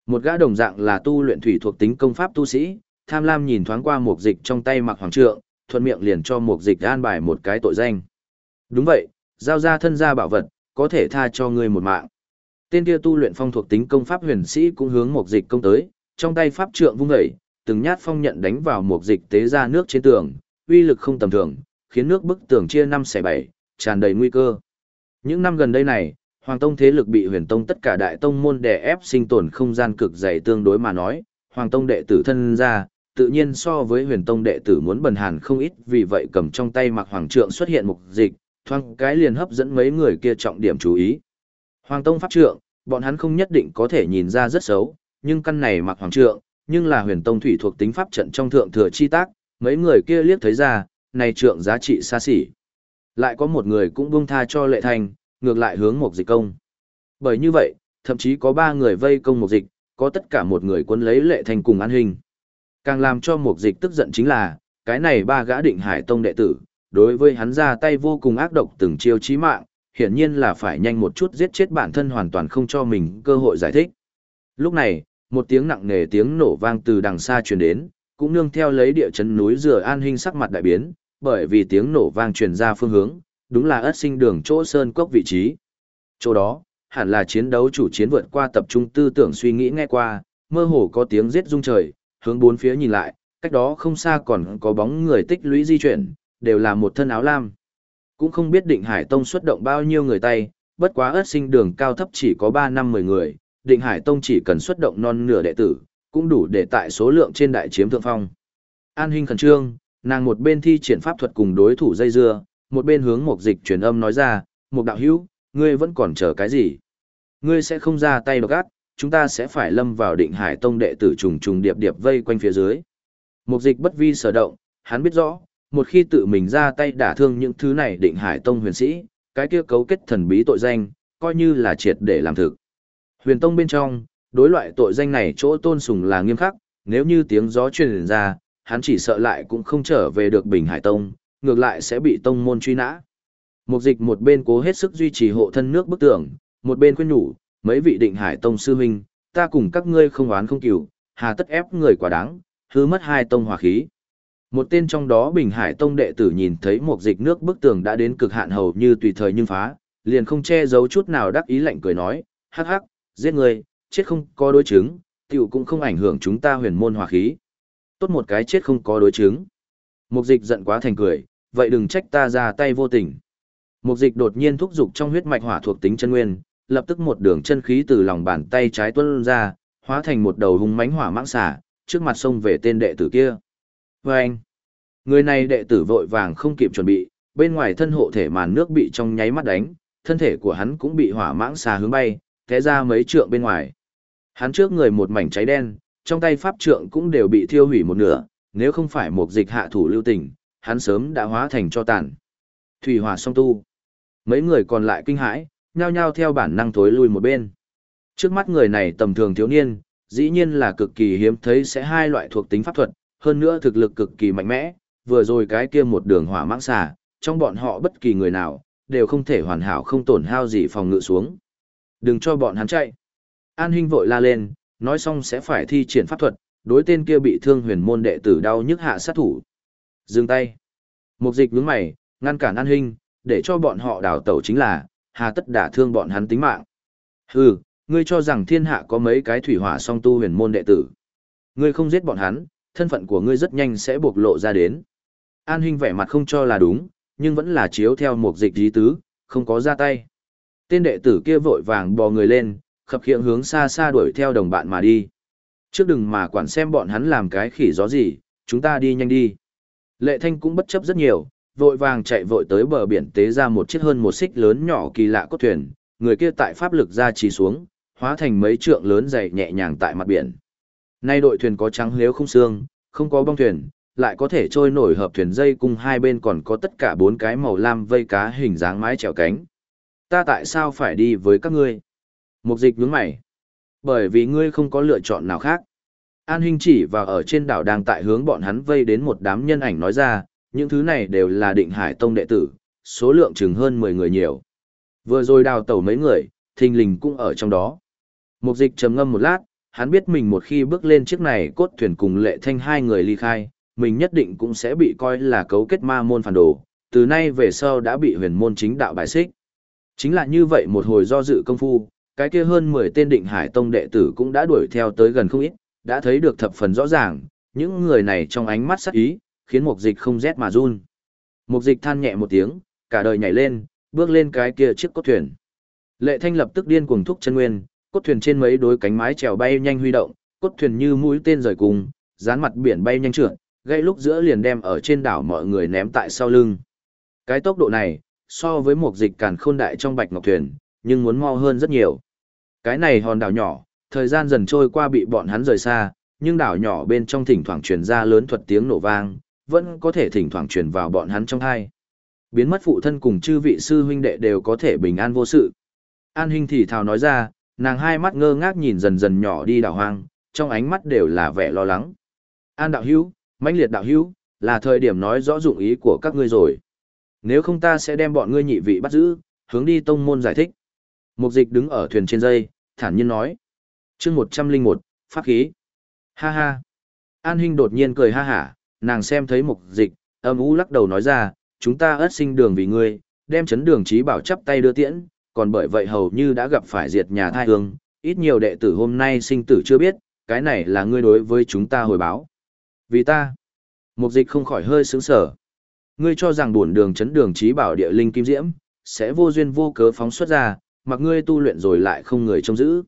Một gã đồng dạng là tu luyện thủy thuộc tính công pháp tu sĩ, tham lam nhìn thoáng qua mục dịch trong tay mặc hoàng trượng, thuận miệng liền cho mục dịch an bài một cái tội danh. Đúng vậy, giao ra thân gia bảo vật, có thể tha cho ngươi một mạng. Tên kia tu luyện phong thuộc tính công pháp huyền sĩ cũng hướng một dịch công tới, trong tay pháp trượng vung dậy, từng nhát phong nhận đánh vào một dịch tế ra nước trên tường, uy lực không tầm thường, khiến nước bức tường chia năm xẻ bảy, tràn đầy nguy cơ. Những năm gần đây này, Hoàng Tông thế lực bị Huyền Tông tất cả đại tông môn đè ép sinh tồn không gian cực dày tương đối mà nói, Hoàng Tông đệ tử thân ra, tự nhiên so với Huyền Tông đệ tử muốn bần hàn không ít, vì vậy cầm trong tay mặc hoàng trượng xuất hiện mục dịch, thoang cái liền hấp dẫn mấy người kia trọng điểm chú ý. Hoàng Tông pháp trượng, bọn hắn không nhất định có thể nhìn ra rất xấu, nhưng căn này mặc hoàng trượng, nhưng là Huyền Tông thủy thuộc tính pháp trận trong thượng thừa chi tác, mấy người kia liếc thấy ra, này trượng giá trị xa xỉ. Lại có một người cũng buông tha cho lệ thành, ngược lại hướng một dịch công. Bởi như vậy, thậm chí có ba người vây công một dịch, có tất cả một người quân lấy lệ thành cùng an hình. Càng làm cho một dịch tức giận chính là, cái này ba gã định hải tông đệ tử, đối với hắn ra tay vô cùng ác độc từng chiêu chí mạng, hiển nhiên là phải nhanh một chút giết chết bản thân hoàn toàn không cho mình cơ hội giải thích. Lúc này, một tiếng nặng nề tiếng nổ vang từ đằng xa truyền đến, cũng nương theo lấy địa chấn núi rửa an hình sắc mặt đại biến, bởi vì tiếng nổ vang truyền ra phương hướng, đúng là ất sinh đường chỗ sơn cốc vị trí. Chỗ đó, hẳn là chiến đấu chủ chiến vượt qua tập trung tư tưởng suy nghĩ nghe qua, mơ hồ có tiếng giết rung trời, hướng bốn phía nhìn lại, cách đó không xa còn có bóng người tích lũy di chuyển, đều là một thân áo lam. Cũng không biết định Hải Tông xuất động bao nhiêu người tay, bất quá ớt sinh đường cao thấp chỉ có 3 năm 10 người, định Hải Tông chỉ cần xuất động non nửa đệ tử, cũng đủ để tại số lượng trên đại chiếm thượng phong. An Hinh khẩn trương, nàng một bên thi triển pháp thuật cùng đối thủ dây dưa, một bên hướng một dịch truyền âm nói ra, một đạo hữu, ngươi vẫn còn chờ cái gì? Ngươi sẽ không ra tay độc ác, chúng ta sẽ phải lâm vào định hải tông đệ tử trùng trùng điệp điệp vây quanh phía dưới. Một dịch bất vi sở động, hắn biết rõ, một khi tự mình ra tay đả thương những thứ này định hải tông huyền sĩ, cái kia cấu kết thần bí tội danh, coi như là triệt để làm thực. Huyền tông bên trong, đối loại tội danh này chỗ tôn sùng là nghiêm khắc, nếu như tiếng gió truyền ra, hắn chỉ sợ lại cũng không trở về được Bình Hải Tông, ngược lại sẽ bị tông môn truy nã. Mục dịch một bên cố hết sức duy trì hộ thân nước bức tưởng, một bên khuyên nhủ, mấy vị định Hải Tông sư huynh, ta cùng các ngươi không oán không cửu, hà tất ép người quả đáng, hứa mất hai tông hòa khí. Một tên trong đó Bình Hải Tông đệ tử nhìn thấy một dịch nước bức tường đã đến cực hạn hầu như tùy thời nhưng phá, liền không che giấu chút nào đắc ý lạnh cười nói, hắc hắc, giết người, chết không có đối chứng, tiểu cũng không ảnh hưởng chúng ta huyền môn hòa khí. Tốt một cái chết không có đối chứng. Mục dịch giận quá thành cười, vậy đừng trách ta ra tay vô tình. Mục dịch đột nhiên thúc giục trong huyết mạch hỏa thuộc tính chân nguyên, lập tức một đường chân khí từ lòng bàn tay trái tuôn ra, hóa thành một đầu hung mãnh hỏa mãng xả, trước mặt sông về tên đệ tử kia. Và anh, người này đệ tử vội vàng không kịp chuẩn bị, bên ngoài thân hộ thể màn nước bị trong nháy mắt đánh, thân thể của hắn cũng bị hỏa mãng xà hướng bay, té ra mấy trượng bên ngoài. Hắn trước người một mảnh cháy đen, trong tay pháp trượng cũng đều bị thiêu hủy một nửa, nếu không phải một dịch hạ thủ lưu tình, hắn sớm đã hóa thành cho tàn. Thủy hỏa song tu. Mấy người còn lại kinh hãi, nhao nhao theo bản năng thối lui một bên. Trước mắt người này tầm thường thiếu niên, dĩ nhiên là cực kỳ hiếm thấy sẽ hai loại thuộc tính pháp thuật, hơn nữa thực lực cực kỳ mạnh mẽ, vừa rồi cái kia một đường hỏa mãng xà, trong bọn họ bất kỳ người nào, đều không thể hoàn hảo không tổn hao gì phòng ngự xuống. Đừng cho bọn hắn chạy. An Hinh vội la lên, nói xong sẽ phải thi triển pháp thuật, đối tên kia bị thương huyền môn đệ tử đau nhức hạ sát thủ. Dừng tay. Mục dịch nhướng mày, ngăn cản An Hinh, để cho bọn họ đào tẩu chính là, hà tất đả thương bọn hắn tính mạng. Hừ, ngươi cho rằng thiên hạ có mấy cái thủy hỏa song tu huyền môn đệ tử. Ngươi không giết bọn hắn, thân phận của ngươi rất nhanh sẽ bộc lộ ra đến. An Hinh vẻ mặt không cho là đúng, nhưng vẫn là chiếu theo một dịch dí tứ, không có ra tay. Tên đệ tử kia vội vàng bò người lên, khập khiễng hướng xa xa đuổi theo đồng bạn mà đi. Trước đừng mà quản xem bọn hắn làm cái khỉ gió gì, chúng ta đi nhanh đi. Lệ Thanh cũng bất chấp rất nhiều, vội vàng chạy vội tới bờ biển tế ra một chiếc hơn một xích lớn nhỏ kỳ lạ cốt thuyền, người kia tại pháp lực ra trì xuống, hóa thành mấy trượng lớn dày nhẹ nhàng tại mặt biển. Nay đội thuyền có trắng liếu không xương, không có bong thuyền, lại có thể trôi nổi hợp thuyền dây cùng hai bên còn có tất cả bốn cái màu lam vây cá hình dáng mái chèo cánh. Ta tại sao phải đi với các ngươi? Mục dịch nhướng mày. Bởi vì ngươi không có lựa chọn nào khác. An Hinh chỉ vào ở trên đảo đang tại hướng bọn hắn vây đến một đám nhân ảnh nói ra, những thứ này đều là định hải tông đệ tử, số lượng chừng hơn 10 người nhiều. Vừa rồi đào tẩu mấy người, thình lình cũng ở trong đó. Mục dịch trầm ngâm một lát, hắn biết mình một khi bước lên chiếc này cốt thuyền cùng lệ thanh hai người ly khai, mình nhất định cũng sẽ bị coi là cấu kết ma môn phản đồ, từ nay về sau đã bị huyền môn chính đạo bài xích. Chính là như vậy một hồi do dự công phu, cái kia hơn 10 tên định hải tông đệ tử cũng đã đuổi theo tới gần không ít, đã thấy được thập phần rõ ràng, những người này trong ánh mắt sắc ý, khiến mục dịch không rét mà run. Mục dịch than nhẹ một tiếng, cả đời nhảy lên, bước lên cái kia chiếc cốt thuyền. Lệ thanh lập tức điên cuồng thúc chân nguyên, cốt thuyền trên mấy đối cánh mái trèo bay nhanh huy động, cốt thuyền như mũi tên rời cùng, dán mặt biển bay nhanh trượt, gây lúc giữa liền đem ở trên đảo mọi người ném tại sau lưng. Cái tốc độ này, so với một dịch càn khôn đại trong bạch ngọc thuyền, nhưng muốn mau hơn rất nhiều. Cái này hòn đảo nhỏ, thời gian dần trôi qua bị bọn hắn rời xa, nhưng đảo nhỏ bên trong thỉnh thoảng truyền ra lớn thuật tiếng nổ vang, vẫn có thể thỉnh thoảng truyền vào bọn hắn trong hai. Biến mất phụ thân cùng chư vị sư huynh đệ đều có thể bình an vô sự. An Hinh thì thào nói ra, nàng hai mắt ngơ ngác nhìn dần dần nhỏ đi đảo hoang, trong ánh mắt đều là vẻ lo lắng. An đạo hữu, mãnh liệt đạo hữu, là thời điểm nói rõ dụng ý của các ngươi rồi. Nếu không ta sẽ đem bọn ngươi nhị vị bắt giữ, hướng đi tông môn giải thích. Mục dịch đứng ở thuyền trên dây, thản nhiên nói. chương 101, pháp khí. Ha ha. An Hinh đột nhiên cười ha hả, nàng xem thấy mục dịch, âm u lắc đầu nói ra, chúng ta ớt sinh đường vì ngươi, đem chấn đường trí bảo chắp tay đưa tiễn, còn bởi vậy hầu như đã gặp phải diệt nhà thai hương, ít nhiều đệ tử hôm nay sinh tử chưa biết, cái này là ngươi đối với chúng ta hồi báo. Vì ta, mục dịch không khỏi hơi sướng sở. Ngươi cho rằng buồn đường chấn đường trí bảo địa linh kim diễm, sẽ vô duyên vô cớ phóng xuất ra, mặc ngươi tu luyện rồi lại không người trông giữ.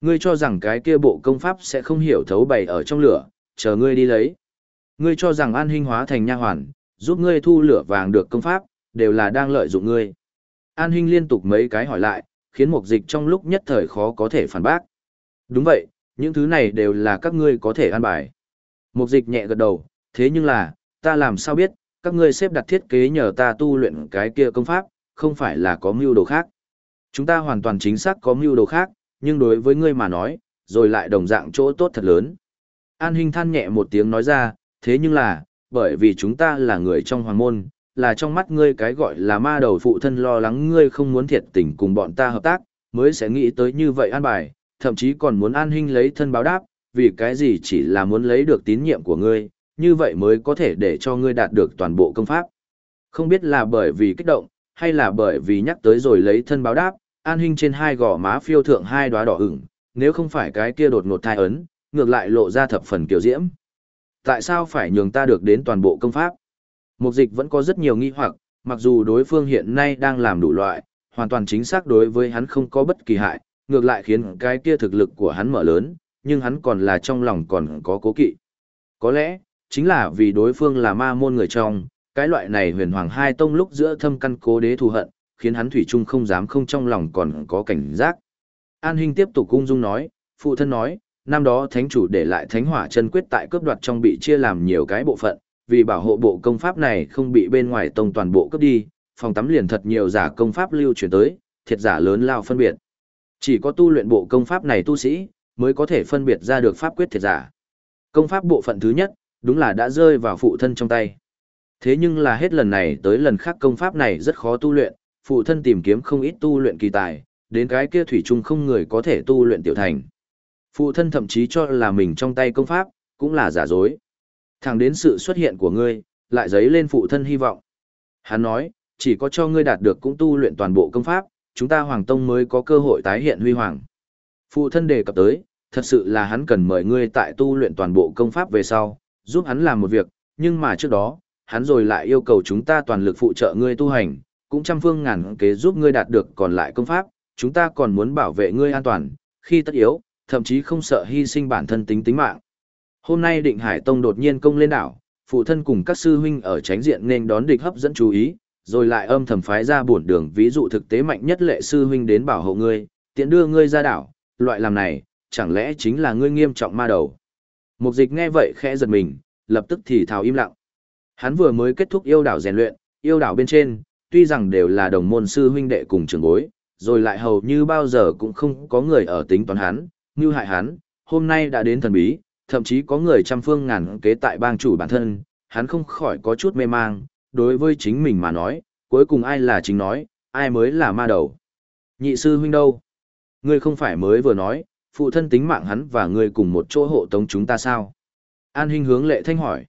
Ngươi cho rằng cái kia bộ công pháp sẽ không hiểu thấu bày ở trong lửa, chờ ngươi đi lấy. Ngươi cho rằng an hình hóa thành nha hoàn, giúp ngươi thu lửa vàng được công pháp, đều là đang lợi dụng ngươi. An Hinh liên tục mấy cái hỏi lại, khiến mục dịch trong lúc nhất thời khó có thể phản bác. Đúng vậy, những thứ này đều là các ngươi có thể an bài. Mục dịch nhẹ gật đầu, thế nhưng là, ta làm sao biết, các ngươi xếp đặt thiết kế nhờ ta tu luyện cái kia công pháp, không phải là có mưu đồ khác. Chúng ta hoàn toàn chính xác có mưu đồ khác, nhưng đối với ngươi mà nói, rồi lại đồng dạng chỗ tốt thật lớn. An Hinh than nhẹ một tiếng nói ra, thế nhưng là, bởi vì chúng ta là người trong hoàng môn, là trong mắt ngươi cái gọi là ma đầu phụ thân lo lắng ngươi không muốn thiệt tình cùng bọn ta hợp tác, mới sẽ nghĩ tới như vậy an bài, thậm chí còn muốn an Hinh lấy thân báo đáp, vì cái gì chỉ là muốn lấy được tín nhiệm của ngươi, như vậy mới có thể để cho ngươi đạt được toàn bộ công pháp. Không biết là bởi vì kích động, hay là bởi vì nhắc tới rồi lấy thân báo đáp, an hình trên hai gò má phiêu thượng hai đóa đỏ ửng, nếu không phải cái kia đột ngột thai ấn, ngược lại lộ ra thập phần kiều diễm. Tại sao phải nhường ta được đến toàn bộ công pháp? Mục dịch vẫn có rất nhiều nghi hoặc, mặc dù đối phương hiện nay đang làm đủ loại, hoàn toàn chính xác đối với hắn không có bất kỳ hại, ngược lại khiến cái kia thực lực của hắn mở lớn, nhưng hắn còn là trong lòng còn có cố kỵ. Có lẽ, chính là vì đối phương là ma môn người trong, cái loại này huyền hoàng hai tông lúc giữa thâm căn cố đế thù hận, khiến hắn thủy chung không dám không trong lòng còn có cảnh giác. An Hinh tiếp tục cung dung nói, phụ thân nói, năm đó thánh chủ để lại thánh hỏa chân quyết tại cướp đoạt trong bị chia làm nhiều cái bộ phận, vì bảo hộ bộ công pháp này không bị bên ngoài tông toàn bộ cướp đi, phòng tắm liền thật nhiều giả công pháp lưu truyền tới, thiệt giả lớn lao phân biệt. Chỉ có tu luyện bộ công pháp này tu sĩ, mới có thể phân biệt ra được pháp quyết thiệt giả. Công pháp bộ phận thứ nhất, đúng là đã rơi vào phụ thân trong tay. Thế nhưng là hết lần này tới lần khác công pháp này rất khó tu luyện, phụ thân tìm kiếm không ít tu luyện kỳ tài, đến cái kia thủy chung không người có thể tu luyện tiểu thành. Phụ thân thậm chí cho là mình trong tay công pháp, cũng là giả dối. Thẳng đến sự xuất hiện của ngươi, lại giấy lên phụ thân hy vọng. Hắn nói, chỉ có cho ngươi đạt được cũng tu luyện toàn bộ công pháp, chúng ta Hoàng Tông mới có cơ hội tái hiện huy hoàng. Phụ thân đề cập tới, thật sự là hắn cần mời ngươi tại tu luyện toàn bộ công pháp về sau, giúp hắn làm một việc, nhưng mà trước đó, hắn rồi lại yêu cầu chúng ta toàn lực phụ trợ ngươi tu hành, cũng trăm phương ngàn kế giúp ngươi đạt được còn lại công pháp, chúng ta còn muốn bảo vệ ngươi an toàn, khi tất yếu, thậm chí không sợ hy sinh bản thân tính tính mạng. Hôm nay Định Hải Tông đột nhiên công lên đảo, phụ thân cùng các sư huynh ở tránh diện nên đón địch hấp dẫn chú ý, rồi lại âm thầm phái ra bổn đường ví dụ thực tế mạnh nhất lệ sư huynh đến bảo hộ ngươi, tiện đưa ngươi ra đảo, loại làm này, chẳng lẽ chính là ngươi nghiêm trọng ma đầu. Mục dịch nghe vậy khẽ giật mình, lập tức thì thào im lặng. Hắn vừa mới kết thúc yêu đảo rèn luyện, yêu đảo bên trên, tuy rằng đều là đồng môn sư huynh đệ cùng trường bối, rồi lại hầu như bao giờ cũng không có người ở tính toán hắn, như hại hắn, hôm nay đã đến thần bí, thậm chí có người trăm phương ngàn kế tại bang chủ bản thân, hắn không khỏi có chút mê mang, đối với chính mình mà nói, cuối cùng ai là chính nói, ai mới là ma đầu. Nhị sư huynh đâu? Ngươi không phải mới vừa nói, phụ thân tính mạng hắn và ngươi cùng một chỗ hộ tống chúng ta sao? An Hinh hướng Lệ Thanh hỏi.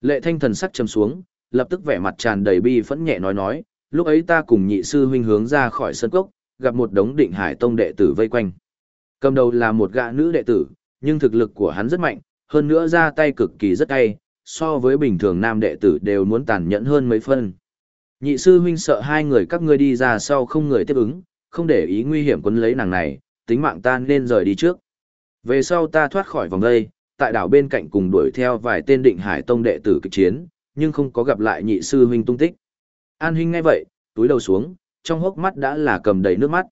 Lệ Thanh thần sắc trầm xuống, lập tức vẻ mặt tràn đầy bi phẫn nhẹ nói nói, lúc ấy ta cùng nhị sư huynh hướng ra khỏi sân cốc, gặp một đống định hải tông đệ tử vây quanh. Cầm đầu là một gã nữ đệ tử, nhưng thực lực của hắn rất mạnh, hơn nữa ra tay cực kỳ rất hay, so với bình thường nam đệ tử đều muốn tàn nhẫn hơn mấy phân. Nhị sư huynh sợ hai người các ngươi đi ra sau không người tiếp ứng, không để ý nguy hiểm quấn lấy nàng này, tính mạng ta nên rời đi trước. Về sau ta thoát khỏi vòng đây, tại đảo bên cạnh cùng đuổi theo vài tên định hải tông đệ tử kịch chiến, nhưng không có gặp lại nhị sư huynh tung tích. An huynh ngay vậy, túi đầu xuống, trong hốc mắt đã là cầm đầy nước mắt.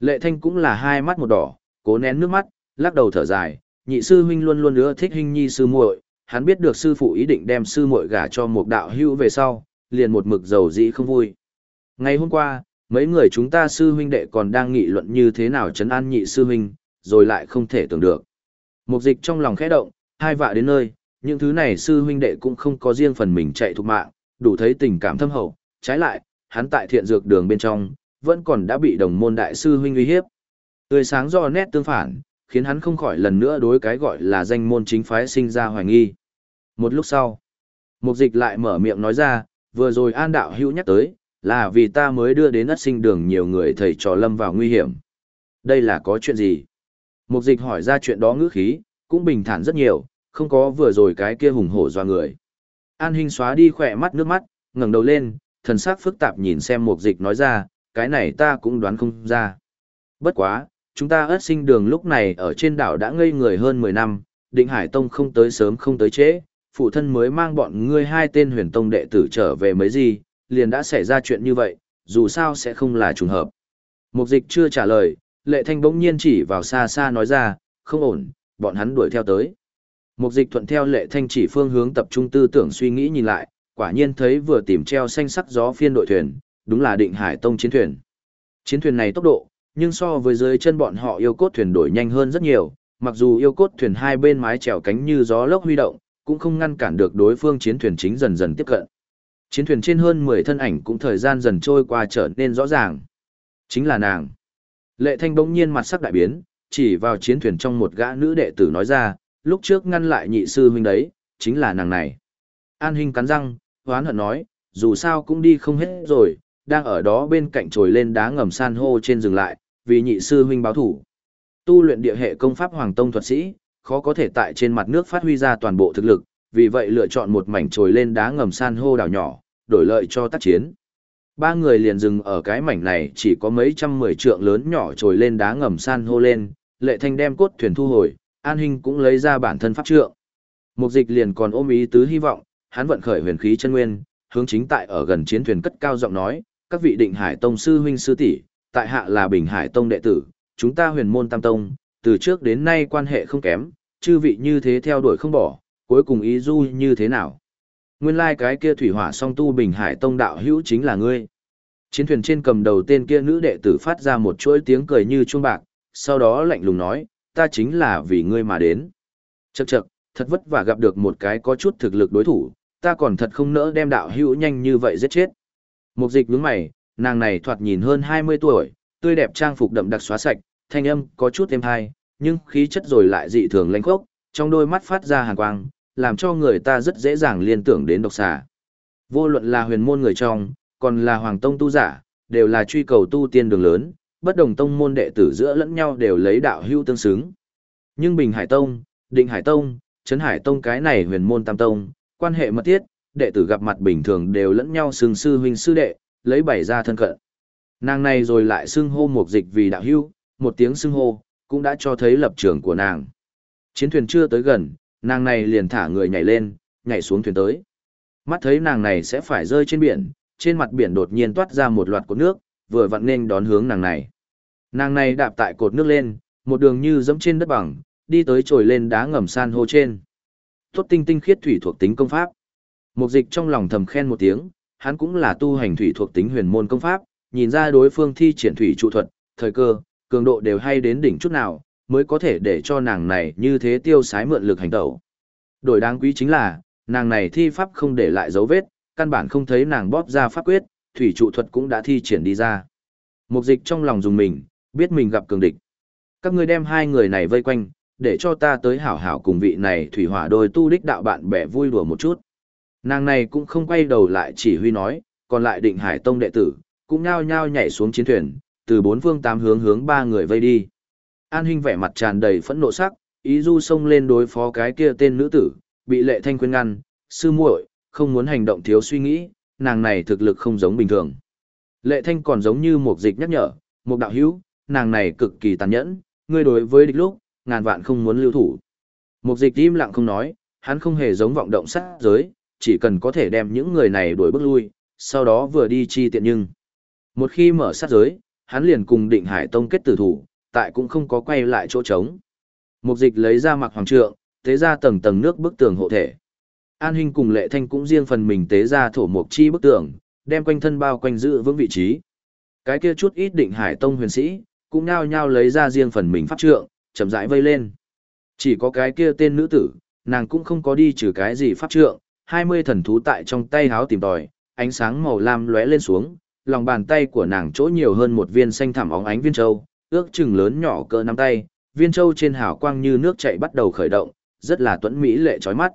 Lệ thanh cũng là hai mắt một đỏ, cố nén nước mắt, lắc đầu thở dài, nhị sư huynh luôn luôn ưa thích huynh nhi sư muội, hắn biết được sư phụ ý định đem sư muội gả cho một đạo hữu về sau, liền một mực dầu dĩ không vui. Ngày hôm qua, mấy người chúng ta sư huynh đệ còn đang nghị luận như thế nào trấn an nhị sư huynh, rồi lại không thể tưởng được. Mục dịch trong lòng khẽ động, hai vạ đến nơi, những thứ này sư huynh đệ cũng không có riêng phần mình chạy thuộc mạng, đủ thấy tình cảm thâm hậu, trái lại, hắn tại thiện dược đường bên trong, vẫn còn đã bị đồng môn đại sư huynh uy hiếp. Tươi sáng do nét tương phản, khiến hắn không khỏi lần nữa đối cái gọi là danh môn chính phái sinh ra hoài nghi. Một lúc sau, mục dịch lại mở miệng nói ra, vừa rồi an đạo hữu nhắc tới, là vì ta mới đưa đến ất sinh đường nhiều người thầy trò lâm vào nguy hiểm. Đây là có chuyện gì? Mục dịch hỏi ra chuyện đó ngữ khí, cũng bình thản rất nhiều, không có vừa rồi cái kia hùng hổ doa người. An Hinh xóa đi khỏe mắt nước mắt, ngẩng đầu lên, thần sắc phức tạp nhìn xem mục dịch nói ra, cái này ta cũng đoán không ra. Bất quá, chúng ta ất sinh đường lúc này ở trên đảo đã ngây người hơn 10 năm, định hải tông không tới sớm không tới trễ, phụ thân mới mang bọn ngươi hai tên huyền tông đệ tử trở về mấy gì, liền đã xảy ra chuyện như vậy, dù sao sẽ không là trùng hợp. Mục dịch chưa trả lời, lệ thanh bỗng nhiên chỉ vào xa xa nói ra, không ổn, bọn hắn đuổi theo tới. Mục dịch thuận theo lệ thanh chỉ phương hướng tập trung tư tưởng suy nghĩ nhìn lại, quả nhiên thấy vừa tìm treo xanh sắc gió phiên đội thuyền, đúng là định hải tông chiến thuyền. Chiến thuyền này tốc độ, nhưng so với dưới chân bọn họ yêu cốt thuyền đổi nhanh hơn rất nhiều, mặc dù yêu cốt thuyền hai bên mái chèo cánh như gió lốc huy động, cũng không ngăn cản được đối phương chiến thuyền chính dần dần tiếp cận. Chiến thuyền trên hơn 10 thân ảnh cũng thời gian dần trôi qua trở nên rõ ràng. Chính là nàng. Lệ Thanh bỗng nhiên mặt sắc đại biến, chỉ vào chiến thuyền trong một gã nữ đệ tử nói ra, lúc trước ngăn lại nhị sư huynh đấy, chính là nàng này. An Hinh cắn răng, hoán hận nói, dù sao cũng đi không hết rồi, đang ở đó bên cạnh trồi lên đá ngầm san hô trên dừng lại, vì nhị sư huynh báo thủ. Tu luyện địa hệ công pháp Hoàng Tông thuật sĩ, khó có thể tại trên mặt nước phát huy ra toàn bộ thực lực, vì vậy lựa chọn một mảnh trồi lên đá ngầm san hô đảo nhỏ, đổi lợi cho tác chiến. Ba người liền dừng ở cái mảnh này chỉ có mấy trăm mười trượng lớn nhỏ trồi lên đá ngầm san hô lên, lệ thanh đem cốt thuyền thu hồi, an hình cũng lấy ra bản thân pháp trượng. Mục dịch liền còn ôm ý tứ hy vọng, hắn vận khởi huyền khí chân nguyên, hướng chính tại ở gần chiến thuyền cất cao giọng nói, các vị định hải tông sư huynh sư tỷ, tại hạ là bình hải tông đệ tử, chúng ta huyền môn tam tông, từ trước đến nay quan hệ không kém, chư vị như thế theo đuổi không bỏ, cuối cùng ý du như thế nào? Nguyên lai like cái kia thủy hỏa song tu bình hải tông đạo hữu chính là ngươi. Chiến thuyền trên cầm đầu tên kia nữ đệ tử phát ra một chuỗi tiếng cười như chuông bạc, sau đó lạnh lùng nói, ta chính là vì ngươi mà đến. Chậc chậc, thật vất vả gặp được một cái có chút thực lực đối thủ, ta còn thật không nỡ đem đạo hữu nhanh như vậy giết chết. Mục dịch nhướng mày, nàng này thoạt nhìn hơn 20 tuổi, tươi đẹp trang phục đậm đặc xóa sạch, thanh âm có chút êm hai, nhưng khí chất rồi lại dị thường lãnh khốc, trong đôi mắt phát ra hàn quang, làm cho người ta rất dễ dàng liên tưởng đến độc xà. Vô luận là huyền môn người trong, còn là hoàng tông tu giả, đều là truy cầu tu tiên đường lớn, bất đồng tông môn đệ tử giữa lẫn nhau đều lấy đạo hưu tương xứng. Nhưng Bình Hải Tông, Định Hải Tông, Trấn Hải Tông cái này huyền môn tam tông, quan hệ mật thiết, đệ tử gặp mặt bình thường đều lẫn nhau xưng sư huynh sư đệ, lấy bảy ra thân cận. Nàng này rồi lại xưng hô một dịch vì đạo hưu, một tiếng xưng hô, cũng đã cho thấy lập trường của nàng. Chiến thuyền chưa tới gần, nàng này liền thả người nhảy lên, nhảy xuống thuyền tới. Mắt thấy nàng này sẽ phải rơi trên biển, trên mặt biển đột nhiên toát ra một loạt cột nước, vừa vặn nên đón hướng nàng này. Nàng này đạp tại cột nước lên, một đường như dẫm trên đất bằng, đi tới trồi lên đá ngầm san hô trên. Tốt tinh tinh khiết thủy thuộc tính công pháp. Mục dịch trong lòng thầm khen một tiếng, hắn cũng là tu hành thủy thuộc tính huyền môn công pháp, nhìn ra đối phương thi triển thủy trụ thuật, thời cơ, cường độ đều hay đến đỉnh chút nào, mới có thể để cho nàng này như thế tiêu sái mượn lực hành tẩu. Đổi đáng quý chính là, nàng này thi pháp không để lại dấu vết, căn bản không thấy nàng bóp ra pháp quyết, thủy trụ thuật cũng đã thi triển đi ra. Mục dịch trong lòng dùng mình, biết mình gặp cường địch. Các ngươi đem hai người này vây quanh, để cho ta tới hảo hảo cùng vị này thủy hỏa đôi tu đích đạo bạn bè vui đùa một chút. Nàng này cũng không quay đầu lại chỉ huy nói, còn lại định hải tông đệ tử, cũng nhao nhao nhảy xuống chiến thuyền, từ bốn phương tám hướng hướng ba người vây đi. An Hinh vẻ mặt tràn đầy phẫn nộ sắc, ý du xông lên đối phó cái kia tên nữ tử, bị lệ thanh khuyên ngăn, sư muội, không muốn hành động thiếu suy nghĩ, nàng này thực lực không giống bình thường. Lệ thanh còn giống như một dịch nhắc nhở, một đạo hữu, nàng này cực kỳ tàn nhẫn, ngươi đối với địch lúc, ngàn vạn không muốn lưu thủ. Một dịch im lặng không nói, hắn không hề giống vọng động sát giới, chỉ cần có thể đem những người này đuổi bước lui, sau đó vừa đi chi tiện nhưng. Một khi mở sát giới, hắn liền cùng định hải tông kết tử thủ, tại cũng không có quay lại chỗ trống. Mục dịch lấy ra mặc hoàng trượng, tế ra tầng tầng nước bức tường hộ thể. An Hinh cùng Lệ Thanh cũng riêng phần mình tế ra thổ mục chi bức tường, đem quanh thân bao quanh giữ vững vị trí. Cái kia chút ít định hải tông huyền sĩ, cũng nhao nhao lấy ra riêng phần mình pháp trượng, chậm rãi vây lên. Chỉ có cái kia tên nữ tử, nàng cũng không có đi trừ cái gì pháp trượng, 20 thần thú tại trong tay háo tìm tòi, ánh sáng màu lam lóe lên xuống, lòng bàn tay của nàng chỗ nhiều hơn một viên xanh thẳm óng ánh viên châu, ước chừng lớn nhỏ cỡ nắm tay, viên châu trên hào quang như nước chảy bắt đầu khởi động, rất là tuấn mỹ lệ chói mắt.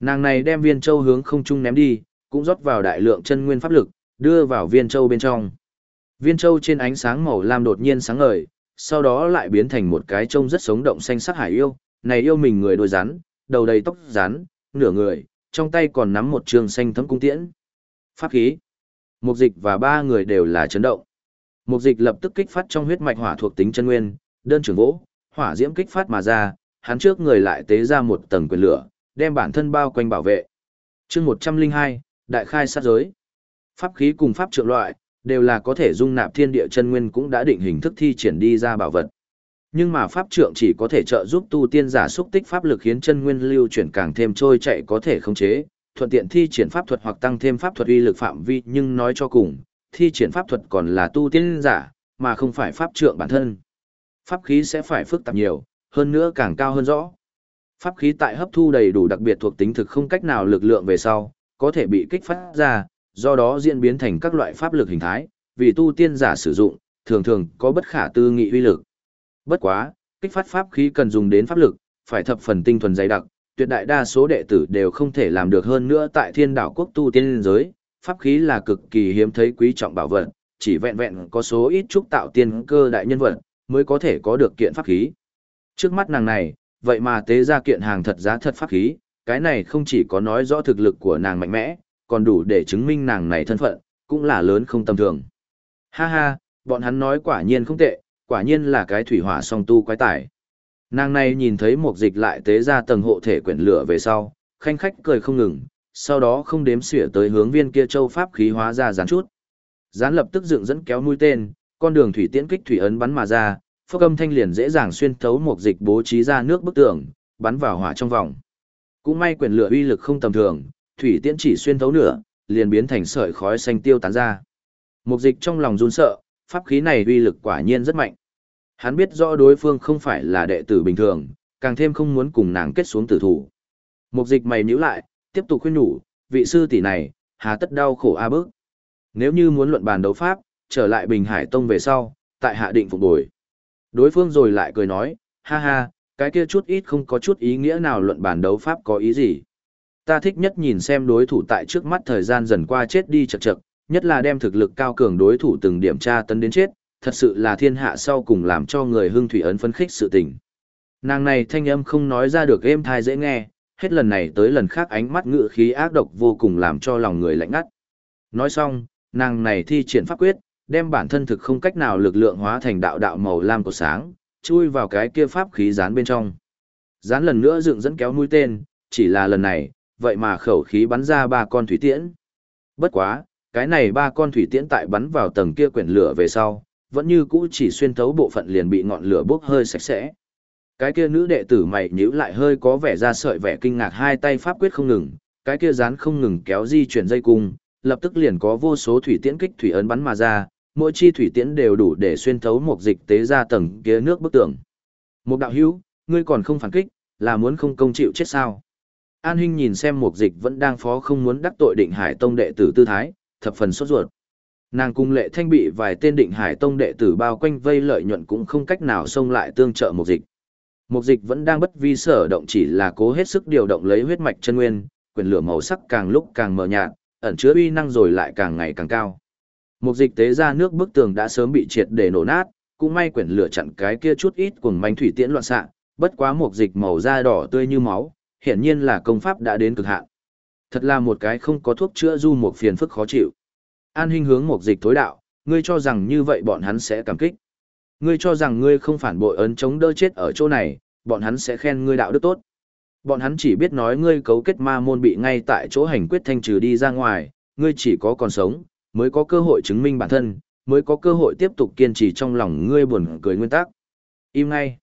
Nàng này đem viên châu hướng không trung ném đi, cũng rót vào đại lượng chân nguyên pháp lực, đưa vào viên châu bên trong. Viên châu trên ánh sáng màu lam đột nhiên sáng ngời, sau đó lại biến thành một cái trông rất sống động xanh sắc hải yêu, này yêu mình người đôi rắn, đầu đầy tóc rắn, nửa người, trong tay còn nắm một trường xanh thấm cung tiễn. Pháp khí. Mục dịch và ba người đều là chấn động. Mục dịch lập tức kích phát trong huyết mạch hỏa thuộc tính chân nguyên, đơn trường gỗ, hỏa diễm kích phát mà ra, hắn trước người lại tế ra một tầng quyền lửa, đem bản thân bao quanh bảo vệ. chương 102, Đại khai sát giới. Pháp khí cùng pháp trượng loại, đều là có thể dung nạp thiên địa chân nguyên cũng đã định hình thức thi triển đi ra bảo vật. Nhưng mà pháp trượng chỉ có thể trợ giúp tu tiên giả xúc tích pháp lực khiến chân nguyên lưu chuyển càng thêm trôi chạy có thể khống chế, thuận tiện thi triển pháp thuật hoặc tăng thêm pháp thuật uy lực phạm vi nhưng nói cho cùng, thi triển pháp thuật còn là tu tiên giả, mà không phải pháp trượng bản thân. Pháp khí sẽ phải phức tạp nhiều, hơn nữa càng cao hơn rõ. Pháp khí tại hấp thu đầy đủ đặc biệt thuộc tính thực không cách nào lực lượng về sau, có thể bị kích phát ra, do đó diễn biến thành các loại pháp lực hình thái, vì tu tiên giả sử dụng, thường thường có bất khả tư nghị uy lực. Bất quá, kích phát pháp khí cần dùng đến pháp lực, phải thập phần tinh thuần dày đặc, tuyệt đại đa số đệ tử đều không thể làm được hơn nữa tại thiên đảo quốc tu tiên giới, pháp khí là cực kỳ hiếm thấy quý trọng bảo vật, chỉ vẹn vẹn có số ít trúc tạo tiên cơ đại nhân vật, mới có thể có được kiện pháp khí. Trước mắt nàng này, vậy mà tế ra kiện hàng thật giá thật pháp khí, cái này không chỉ có nói rõ thực lực của nàng mạnh mẽ, còn đủ để chứng minh nàng này thân phận, cũng là lớn không tầm thường. Ha ha, bọn hắn nói quả nhiên không tệ, quả nhiên là cái thủy hỏa song tu quái tải. Nàng này nhìn thấy một dịch lại tế ra tầng hộ thể quyển lửa về sau, khanh khách cười không ngừng, sau đó không đếm xỉa tới hướng viên kia châu pháp khí hóa ra dán chút. dán lập tức dựng dẫn kéo mũi tên, con đường thủy tiễn kích thủy ấn bắn mà ra, phốc âm thanh liền dễ dàng xuyên thấu một dịch bố trí ra nước bức tường, bắn vào hỏa trong vòng. Cũng may quyền lửa uy lực không tầm thường, thủy tiễn chỉ xuyên thấu nửa, liền biến thành sợi khói xanh tiêu tán ra. Một dịch trong lòng run sợ, pháp khí này uy lực quả nhiên rất mạnh. Hắn biết rõ đối phương không phải là đệ tử bình thường, càng thêm không muốn cùng nàng kết xuống tử thủ. Một dịch mày nhíu lại, tiếp tục khuyên nhủ, vị sư tỷ này, hà tất đau khổ a bức. Nếu như muốn luận bàn đấu pháp, trở lại Bình Hải Tông về sau, tại hạ định phục bồi. Đối phương rồi lại cười nói, ha ha, cái kia chút ít không có chút ý nghĩa nào luận bàn đấu pháp có ý gì. Ta thích nhất nhìn xem đối thủ tại trước mắt thời gian dần qua chết đi chật chật, nhất là đem thực lực cao cường đối thủ từng điểm tra tấn đến chết, thật sự là thiên hạ sau cùng làm cho người hưng thủy ấn phấn khích sự tình. Nàng này thanh âm không nói ra được êm thai dễ nghe, hết lần này tới lần khác ánh mắt ngự khí ác độc vô cùng làm cho lòng người lạnh ngắt. Nói xong, nàng này thi triển pháp quyết, đem bản thân thực không cách nào lực lượng hóa thành đạo đạo màu lam của sáng, chui vào cái kia pháp khí dán bên trong. Dán lần nữa dựng dẫn kéo mũi tên, chỉ là lần này, vậy mà khẩu khí bắn ra ba con thủy tiễn. Bất quá, cái này ba con thủy tiễn tại bắn vào tầng kia quyển lửa về sau, vẫn như cũ chỉ xuyên thấu bộ phận liền bị ngọn lửa bốc hơi sạch sẽ. Cái kia nữ đệ tử mày nhíu lại hơi có vẻ ra sợi vẻ kinh ngạc hai tay pháp quyết không ngừng, cái kia dán không ngừng kéo di chuyển dây cung, lập tức liền có vô số thủy tiễn kích thủy ấn bắn mà ra, mỗi chi thủy tiễn đều đủ để xuyên thấu một dịch tế ra tầng kia nước bức tường. Một đạo hữu, ngươi còn không phản kích, là muốn không công chịu chết sao? An Hinh nhìn xem một dịch vẫn đang phó không muốn đắc tội định hải tông đệ tử tư thái, thập phần sốt ruột. Nàng cung lệ thanh bị vài tên định hải tông đệ tử bao quanh vây lợi nhuận cũng không cách nào xông lại tương trợ một dịch. Mục dịch vẫn đang bất vi sở động chỉ là cố hết sức điều động lấy huyết mạch chân nguyên, quyền lửa màu sắc càng lúc càng mờ nhạt, ẩn chứa uy năng rồi lại càng ngày càng cao. Mục dịch tế ra nước bức tường đã sớm bị triệt để nổ nát, cũng may quyển lửa chặn cái kia chút ít cuồng manh thủy tiễn loạn xạ, bất quá Mục dịch màu da đỏ tươi như máu, hiển nhiên là công pháp đã đến cực hạn. Thật là một cái không có thuốc chữa du một phiền phức khó chịu. An Hinh hướng Mục dịch tối đạo, ngươi cho rằng như vậy bọn hắn sẽ cảm kích. Ngươi cho rằng ngươi không phản bội ấn chống đỡ chết ở chỗ này, bọn hắn sẽ khen ngươi đạo đức tốt. Bọn hắn chỉ biết nói ngươi cấu kết ma môn bị ngay tại chỗ hành quyết thanh trừ đi ra ngoài, ngươi chỉ có còn sống, mới có cơ hội chứng minh bản thân, mới có cơ hội tiếp tục kiên trì trong lòng ngươi buồn cười nguyên tắc. Im ngay.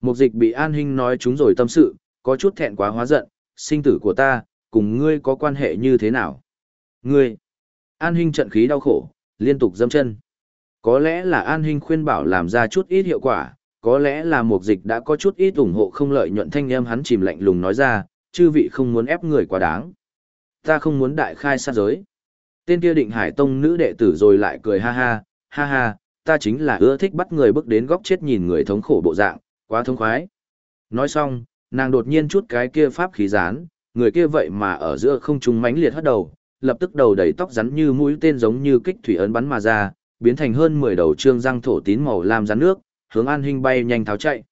Mục dịch bị an hình nói chúng rồi tâm sự, có chút thẹn quá hóa giận, sinh tử của ta, cùng ngươi có quan hệ như thế nào? Ngươi. An hình trận khí đau khổ, liên tục dâm chân. Có lẽ là an hinh khuyên bảo làm ra chút ít hiệu quả, có lẽ là mục dịch đã có chút ít ủng hộ không lợi nhuận thanh em hắn chìm lạnh lùng nói ra, chư vị không muốn ép người quá đáng. Ta không muốn đại khai sát giới. Tên kia định hải tông nữ đệ tử rồi lại cười ha ha, ha ha, ta chính là ưa thích bắt người bước đến góc chết nhìn người thống khổ bộ dạng, quá thống khoái. Nói xong, nàng đột nhiên chút cái kia pháp khí rán, người kia vậy mà ở giữa không trung mãnh liệt hất đầu, lập tức đầu đầy tóc rắn như mũi tên giống như kích thủy ấn bắn mà ra, biến thành hơn 10 đầu trương răng thổ tín màu lam rắn nước, hướng An Hinh bay nhanh tháo chạy.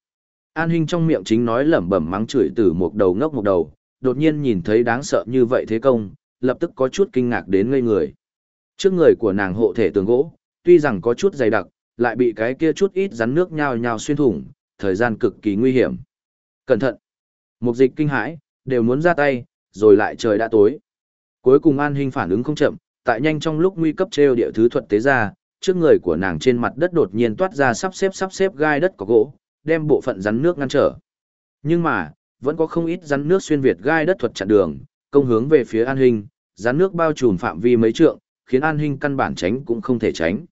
An Hinh trong miệng chính nói lẩm bẩm mắng chửi từ một đầu ngốc một đầu, đột nhiên nhìn thấy đáng sợ như vậy thế công, lập tức có chút kinh ngạc đến ngây người. Trước người của nàng hộ thể tường gỗ, tuy rằng có chút dày đặc, lại bị cái kia chút ít rắn nước nhào nhào xuyên thủng, thời gian cực kỳ nguy hiểm. Cẩn thận! Mục dịch kinh hãi, đều muốn ra tay, rồi lại trời đã tối. Cuối cùng An Hinh phản ứng không chậm, tại nhanh trong lúc nguy cấp treo địa thứ thuật tế ra, trước người của nàng trên mặt đất đột nhiên toát ra sắp xếp sắp xếp gai đất có gỗ, đem bộ phận rắn nước ngăn trở. Nhưng mà, vẫn có không ít rắn nước xuyên việt gai đất thuật chặn đường, công hướng về phía An Hinh, rắn nước bao trùm phạm vi mấy trượng, khiến An Hinh căn bản tránh cũng không thể tránh.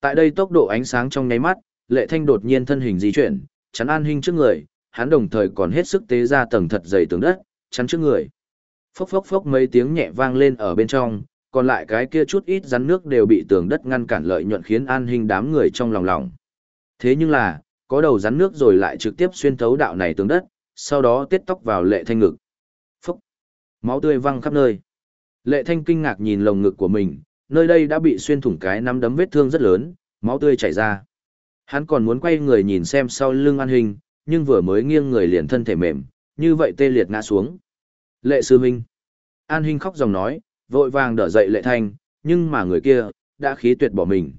Tại đây tốc độ ánh sáng trong nháy mắt, Lệ Thanh đột nhiên thân hình di chuyển, chắn An Hinh trước người, hắn đồng thời còn hết sức tế ra tầng thật dày tường đất, chắn trước người. Phốc phốc phốc mấy tiếng nhẹ vang lên ở bên trong, còn lại cái kia chút ít rắn nước đều bị tường đất ngăn cản lợi nhuận khiến An hình đám người trong lòng lòng. Thế nhưng là, có đầu rắn nước rồi lại trực tiếp xuyên thấu đạo này tường đất, sau đó tiết tóc vào Lệ Thanh ngực. Phúc! Máu tươi văng khắp nơi. Lệ Thanh kinh ngạc nhìn lồng ngực của mình, nơi đây đã bị xuyên thủng cái nắm đấm vết thương rất lớn, máu tươi chảy ra. Hắn còn muốn quay người nhìn xem sau lưng An Hình, nhưng vừa mới nghiêng người liền thân thể mềm, như vậy tê liệt ngã xuống. Lệ sư huynh. An hình khóc dòng nói, vội vàng đỡ dậy lệ thanh, nhưng mà người kia, đã khí tuyệt bỏ mình.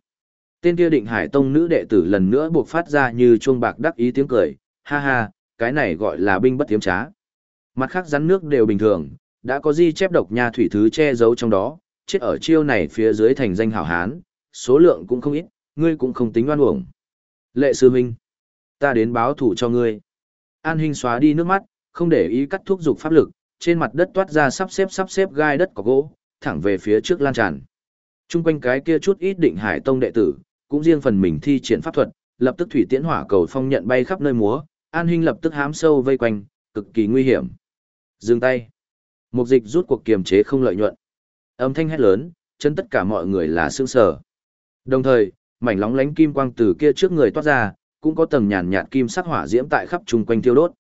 Tên kia định hải tông nữ đệ tử lần nữa buộc phát ra như chuông bạc đắc ý tiếng cười, ha ha, cái này gọi là binh bất tiếm trá. Mặt khác rắn nước đều bình thường, đã có di chép độc nha thủy thứ che giấu trong đó, chết ở chiêu này phía dưới thành danh hảo hán, số lượng cũng không ít, ngươi cũng không tính oan uổng. Lệ sư huynh, ta đến báo thủ cho ngươi. An Hinh xóa đi nước mắt, không để ý cắt thuốc dục pháp lực, trên mặt đất toát ra sắp xếp sắp xếp gai đất có gỗ, thẳng về phía trước lan tràn. Trung quanh cái kia chút ít định hải tông đệ tử, cũng riêng phần mình thi triển pháp thuật, lập tức thủy tiễn hỏa cầu phong nhận bay khắp nơi múa, An Hinh lập tức hám sâu vây quanh, cực kỳ nguy hiểm. Dừng tay. Mục dịch rút cuộc kiềm chế không lợi nhuận. Âm thanh hét lớn, chân tất cả mọi người là sương sở. Đồng thời, mảnh lóng lánh kim quang từ kia trước người toát ra, cũng có tầng nhàn nhạt kim sắc hỏa diễm tại khắp chung quanh thiêu đốt.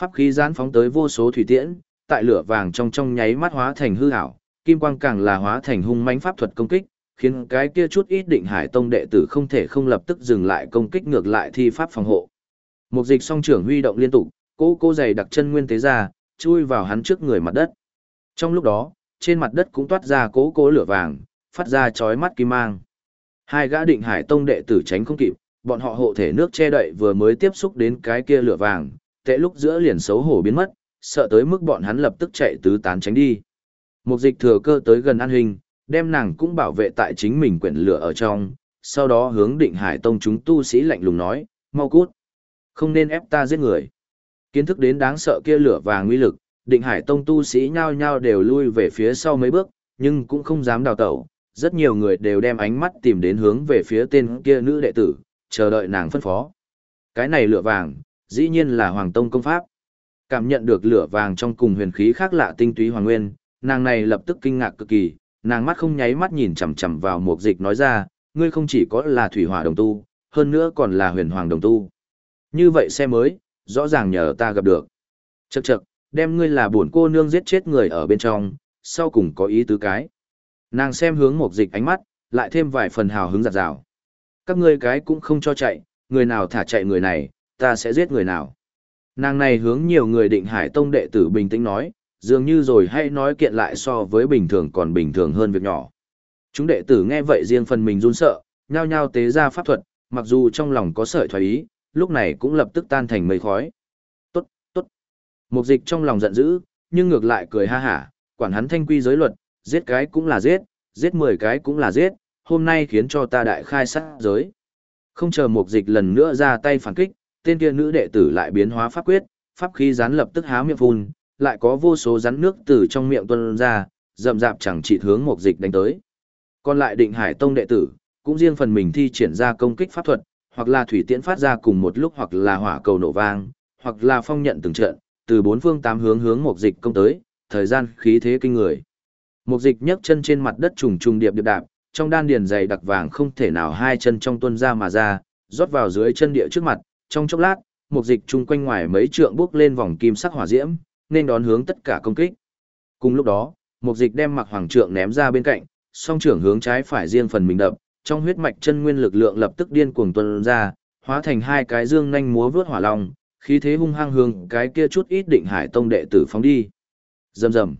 Pháp khí gián phóng tới vô số thủy tiễn, tại lửa vàng trong trong nháy mắt hóa thành hư ảo, kim quang càng là hóa thành hung mãnh pháp thuật công kích, khiến cái kia chút ít định hải tông đệ tử không thể không lập tức dừng lại công kích ngược lại thi pháp phòng hộ. Một dịch song trưởng huy động liên tục, cố cố dày đặc chân nguyên tế ra, chui vào hắn trước người mặt đất. Trong lúc đó, trên mặt đất cũng toát ra cố cố lửa vàng, phát ra chói mắt kim mang. Hai gã định hải tông đệ tử tránh không kịp, bọn họ hộ thể nước che đậy vừa mới tiếp xúc đến cái kia lửa vàng, tệ lúc giữa liền xấu hổ biến mất, sợ tới mức bọn hắn lập tức chạy tứ tán tránh đi. Một dịch thừa cơ tới gần an hình, đem nàng cũng bảo vệ tại chính mình quyển lửa ở trong, sau đó hướng định hải tông chúng tu sĩ lạnh lùng nói, mau cút. Không nên ép ta giết người. Kiến thức đến đáng sợ kia lửa vàng nguy lực, định hải tông tu sĩ nhao nhao đều lui về phía sau mấy bước, nhưng cũng không dám đào tẩu. Rất nhiều người đều đem ánh mắt tìm đến hướng về phía tên kia nữ đệ tử, chờ đợi nàng phân phó. Cái này lửa vàng, dĩ nhiên là Hoàng Tông công pháp. Cảm nhận được lửa vàng trong cùng huyền khí khác lạ tinh túy hoàng nguyên, nàng này lập tức kinh ngạc cực kỳ, nàng mắt không nháy mắt nhìn chằm chằm vào mục dịch nói ra, ngươi không chỉ có là thủy hỏa đồng tu, hơn nữa còn là huyền hoàng đồng tu. Như vậy xe mới, rõ ràng nhờ ta gặp được. Chậc chậc, đem ngươi là buồn cô nương giết chết người ở bên trong, sau cùng có ý tứ cái. Nàng xem hướng mục dịch ánh mắt, lại thêm vài phần hào hứng giặt rào. Các ngươi cái cũng không cho chạy, người nào thả chạy người này, ta sẽ giết người nào. Nàng này hướng nhiều người định hải tông đệ tử bình tĩnh nói, dường như rồi hay nói kiện lại so với bình thường còn bình thường hơn việc nhỏ. Chúng đệ tử nghe vậy riêng phần mình run sợ, nhao nhao tế ra pháp thuật, mặc dù trong lòng có sợi thoái ý, lúc này cũng lập tức tan thành mây khói. Tốt, tốt. Mục dịch trong lòng giận dữ, nhưng ngược lại cười ha hả, quản hắn thanh quy giới luật, giết cái cũng là giết, giết 10 cái cũng là giết, hôm nay khiến cho ta đại khai sát giới. Không chờ mục dịch lần nữa ra tay phản kích, tên kia nữ đệ tử lại biến hóa pháp quyết, pháp khí gián lập tức há miệng phun, lại có vô số rắn nước từ trong miệng tuôn ra, rậm rạp chẳng chỉ hướng một dịch đánh tới. Còn lại định hải tông đệ tử, cũng riêng phần mình thi triển ra công kích pháp thuật, hoặc là thủy tiễn phát ra cùng một lúc hoặc là hỏa cầu nổ vang, hoặc là phong nhận từng trận, từ bốn phương tám hướng hướng một dịch công tới, thời gian khí thế kinh người. Một dịch nhấc chân trên mặt đất trùng trùng điệp điệp đạp, trong đan điền dày đặc vàng không thể nào hai chân trong tuân ra mà ra, rót vào dưới chân địa trước mặt, trong chốc lát, một dịch chung quanh ngoài mấy trượng bước lên vòng kim sắc hỏa diễm, nên đón hướng tất cả công kích. Cùng lúc đó, một dịch đem mặc hoàng trượng ném ra bên cạnh, song trưởng hướng trái phải riêng phần mình đập, trong huyết mạch chân nguyên lực lượng lập tức điên cuồng tuôn ra, hóa thành hai cái dương nhanh múa vướt hỏa long, khí thế hung hăng hướng cái kia chút ít định hải tông đệ tử phóng đi. Rầm rầm.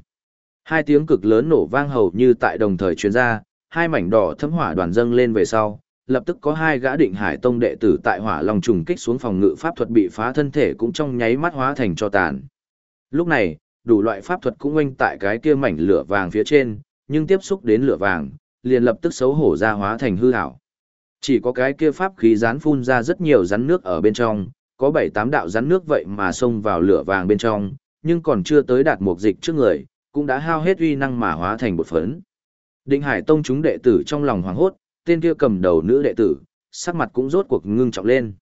Hai tiếng cực lớn nổ vang hầu như tại đồng thời truyền ra, hai mảnh đỏ thấm hỏa đoàn dâng lên về sau, lập tức có hai gã định hải tông đệ tử tại hỏa long trùng kích xuống phòng ngự pháp thuật bị phá thân thể cũng trong nháy mắt hóa thành cho tàn. Lúc này, đủ loại pháp thuật cũng oanh tại cái kia mảnh lửa vàng phía trên, nhưng tiếp xúc đến lửa vàng, liền lập tức xấu hổ ra hóa thành hư ảo. Chỉ có cái kia pháp khí rán phun ra rất nhiều rắn nước ở bên trong, có bảy tám đạo rắn nước vậy mà xông vào lửa vàng bên trong, nhưng còn chưa tới đạt mục dịch trước người, cũng đã hao hết uy năng mà hóa thành bột phấn. Định Hải Tông chúng đệ tử trong lòng hoảng hốt, tên kia cầm đầu nữ đệ tử, sắc mặt cũng rốt cuộc ngưng trọng lên.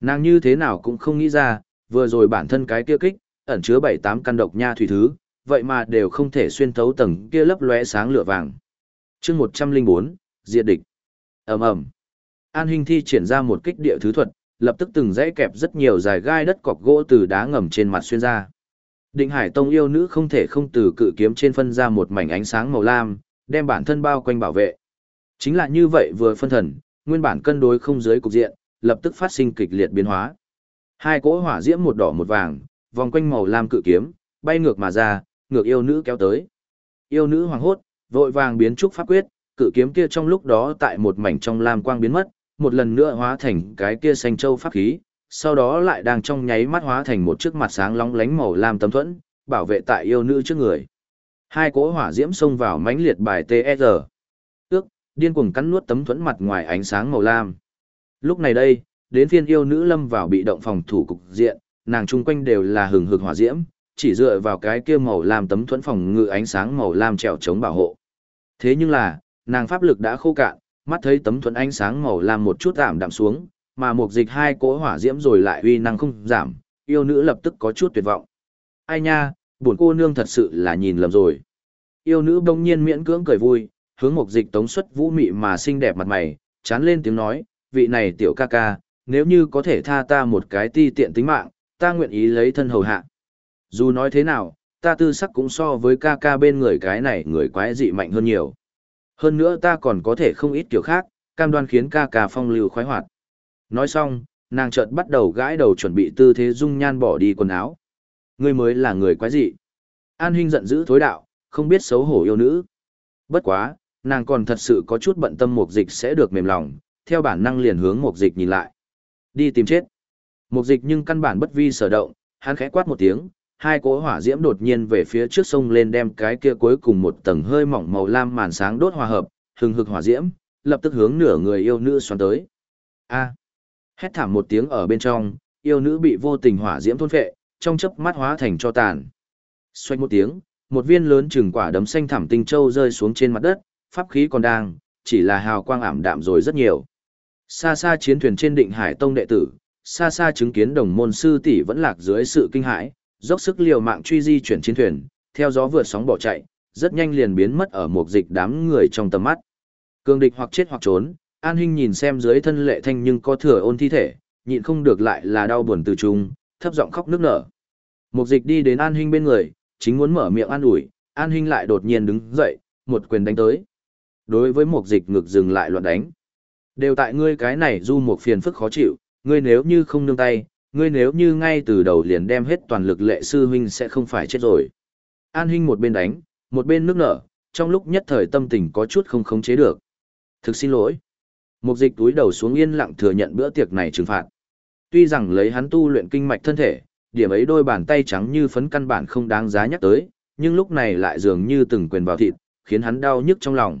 Nàng như thế nào cũng không nghĩ ra, vừa rồi bản thân cái kia kích, ẩn chứa bảy tám căn độc nha thủy thứ, vậy mà đều không thể xuyên thấu tầng kia lấp lóe sáng lửa vàng. Chương một trăm linh bốn diệt địch. Ầm ầm. An hình thi triển ra một kích địa thứ thuật lập tức từng dãy kẹp rất nhiều dài gai đất cọc gỗ từ đá ngầm trên mặt xuyên ra. Định hải tông yêu nữ không thể không từ cự kiếm trên phân ra một mảnh ánh sáng màu lam đem bản thân bao quanh bảo vệ. Chính là như vậy vừa phân thần nguyên bản cân đối không dưới cục diện lập tức phát sinh kịch liệt biến hóa. Hai cỗ hỏa diễm một đỏ một vàng vòng quanh màu lam cự kiếm bay ngược mà ra ngược yêu nữ kéo tới. Yêu nữ hoàng hốt, vội vàng biến trúc pháp quyết, cự kiếm kia trong lúc đó tại một mảnh trong lam quang biến mất, một lần nữa hóa thành cái kia xanh châu pháp khí, sau đó lại đang trong nháy mắt hóa thành một chiếc mặt sáng long lánh màu lam tấm thuẫn, bảo vệ tại yêu nữ trước người. Hai cỗ hỏa diễm xông vào mãnh liệt bài TR. Ước, điên cuồng cắn nuốt tấm thuẫn mặt ngoài ánh sáng màu lam. Lúc này đây, đến phiên yêu nữ lâm vào bị động phòng thủ cục diện, nàng chung quanh đều là hừng hực hỏa diễm, chỉ dựa vào cái kia màu lam tấm thuẫn phòng ngự ánh sáng màu lam trèo chống bảo hộ. Thế nhưng là, nàng pháp lực đã khô cạn, mắt thấy tấm thuẫn ánh sáng màu lam một chút giảm đạm xuống, mà một dịch hai cỗ hỏa diễm rồi lại uy năng không giảm, yêu nữ lập tức có chút tuyệt vọng. Ai nha, buồn cô nương thật sự là nhìn lầm rồi. Yêu nữ bỗng nhiên miễn cưỡng cười vui, hướng một dịch tống xuất vũ mị mà xinh đẹp mặt mày, chán lên tiếng nói, vị này tiểu ca ca, nếu như có thể tha ta một cái ti tiện tính mạng, ta nguyện ý lấy thân hầu hạ. Dù nói thế nào, ta tư sắc cũng so với ca ca bên người cái này người quái dị mạnh hơn nhiều. Hơn nữa ta còn có thể không ít kiểu khác, cam đoan khiến ca ca phong lưu khoái hoạt. Nói xong, nàng chợt bắt đầu gãi đầu chuẩn bị tư thế dung nhan bỏ đi quần áo. Ngươi mới là người quái dị. An Hinh giận dữ thối đạo, không biết xấu hổ yêu nữ. Bất quá, nàng còn thật sự có chút bận tâm mục dịch sẽ được mềm lòng, theo bản năng liền hướng mục dịch nhìn lại. Đi tìm chết. Mục dịch nhưng căn bản bất vi sở động, hắn khẽ quát một tiếng, hai cỗ hỏa diễm đột nhiên về phía trước sông lên đem cái kia cuối cùng một tầng hơi mỏng màu lam màn sáng đốt hòa hợp, hừng hực hỏa diễm, lập tức hướng nửa người yêu nữ xoắn tới. A. Hét thảm một tiếng ở bên trong, yêu nữ bị vô tình hỏa diễm thôn phệ, trong chớp mắt hóa thành cho tàn. Xoay một tiếng, một viên lớn chừng quả đấm xanh thảm tinh châu rơi xuống trên mặt đất, pháp khí còn đang, chỉ là hào quang ảm đạm rồi rất nhiều. Xa xa chiến thuyền trên định hải tông đệ tử, xa xa chứng kiến đồng môn sư tỷ vẫn lạc dưới sự kinh hãi, dốc sức liều mạng truy di chuyển chiến thuyền, theo gió vượt sóng bỏ chạy, rất nhanh liền biến mất ở một dịch đám người trong tầm mắt. Cương địch hoặc chết hoặc trốn, An Hinh nhìn xem dưới thân lệ thanh nhưng có thừa ôn thi thể, nhịn không được lại là đau buồn từ trung, thấp giọng khóc nức nở. Một dịch đi đến An Hinh bên người, chính muốn mở miệng an ủi, An Hinh lại đột nhiên đứng dậy, một quyền đánh tới. Đối với một dịch ngực dừng lại loạn đánh. Đều tại ngươi cái này du một phiền phức khó chịu, ngươi nếu như không nương tay, ngươi nếu như ngay từ đầu liền đem hết toàn lực lệ sư huynh sẽ không phải chết rồi. An huynh một bên đánh, một bên nước nở, trong lúc nhất thời tâm tình có chút không khống chế được. Thực xin lỗi. Mục dịch túi đầu xuống yên lặng thừa nhận bữa tiệc này trừng phạt. Tuy rằng lấy hắn tu luyện kinh mạch thân thể, điểm ấy đôi bàn tay trắng như phấn căn bản không đáng giá nhắc tới, nhưng lúc này lại dường như từng quyền vào thịt, khiến hắn đau nhức trong lòng.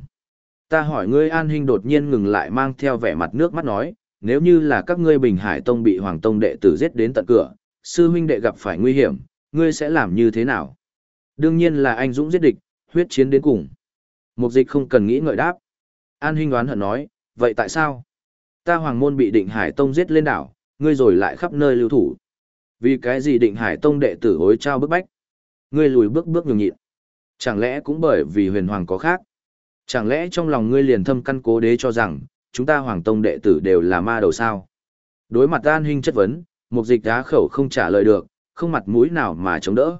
Ta hỏi ngươi An Hinh đột nhiên ngừng lại mang theo vẻ mặt nước mắt nói, nếu như là các ngươi Bình Hải Tông bị Hoàng Tông đệ tử giết đến tận cửa, sư huynh đệ gặp phải nguy hiểm, ngươi sẽ làm như thế nào? Đương nhiên là anh dũng giết địch, huyết chiến đến cùng. Mục dịch không cần nghĩ ngợi đáp. An huynh đoán hận nói, vậy tại sao? Ta Hoàng Môn bị Định Hải Tông giết lên đảo, ngươi rồi lại khắp nơi lưu thủ. Vì cái gì Định Hải Tông đệ tử hối trao bức bách? Ngươi lùi bước bước nhường nhịn. Chẳng lẽ cũng bởi vì huyền hoàng có khác? Chẳng lẽ trong lòng ngươi liền thâm căn cố đế cho rằng, chúng ta hoàng tông đệ tử đều là ma đầu sao? Đối mặt an huynh chất vấn, mục dịch đá khẩu không trả lời được, không mặt mũi nào mà chống đỡ.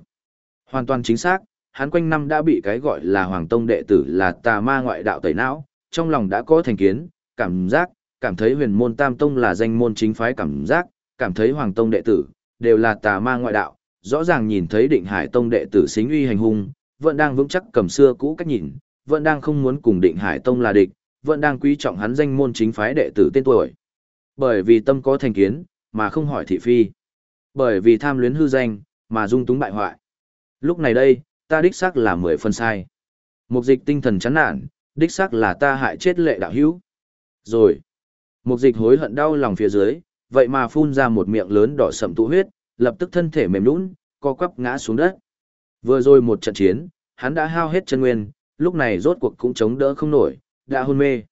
Hoàn toàn chính xác, hắn quanh năm đã bị cái gọi là hoàng tông đệ tử là tà ma ngoại đạo tẩy não, trong lòng đã có thành kiến, cảm giác, cảm thấy huyền môn tam tông là danh môn chính phái cảm giác, cảm thấy hoàng tông đệ tử, đều là tà ma ngoại đạo, rõ ràng nhìn thấy định hải tông đệ tử xính uy hành hung, vẫn đang vững chắc cầm xưa cũ cách nhìn, vẫn đang không muốn cùng định hải tông là địch, vẫn đang quý trọng hắn danh môn chính phái đệ tử tên tuổi. Bởi vì tâm có thành kiến, mà không hỏi thị phi. Bởi vì tham luyến hư danh, mà dung túng bại hoại. Lúc này đây, ta đích xác là mười phần sai. Mục dịch tinh thần chán nản, đích xác là ta hại chết lệ đạo hữu. Rồi, mục dịch hối hận đau lòng phía dưới, vậy mà phun ra một miệng lớn đỏ sậm tụ huyết, lập tức thân thể mềm nhũn, co quắp ngã xuống đất. Vừa rồi một trận chiến, hắn đã hao hết chân nguyên, lúc này rốt cuộc cũng chống đỡ không nổi, đã hôn mê.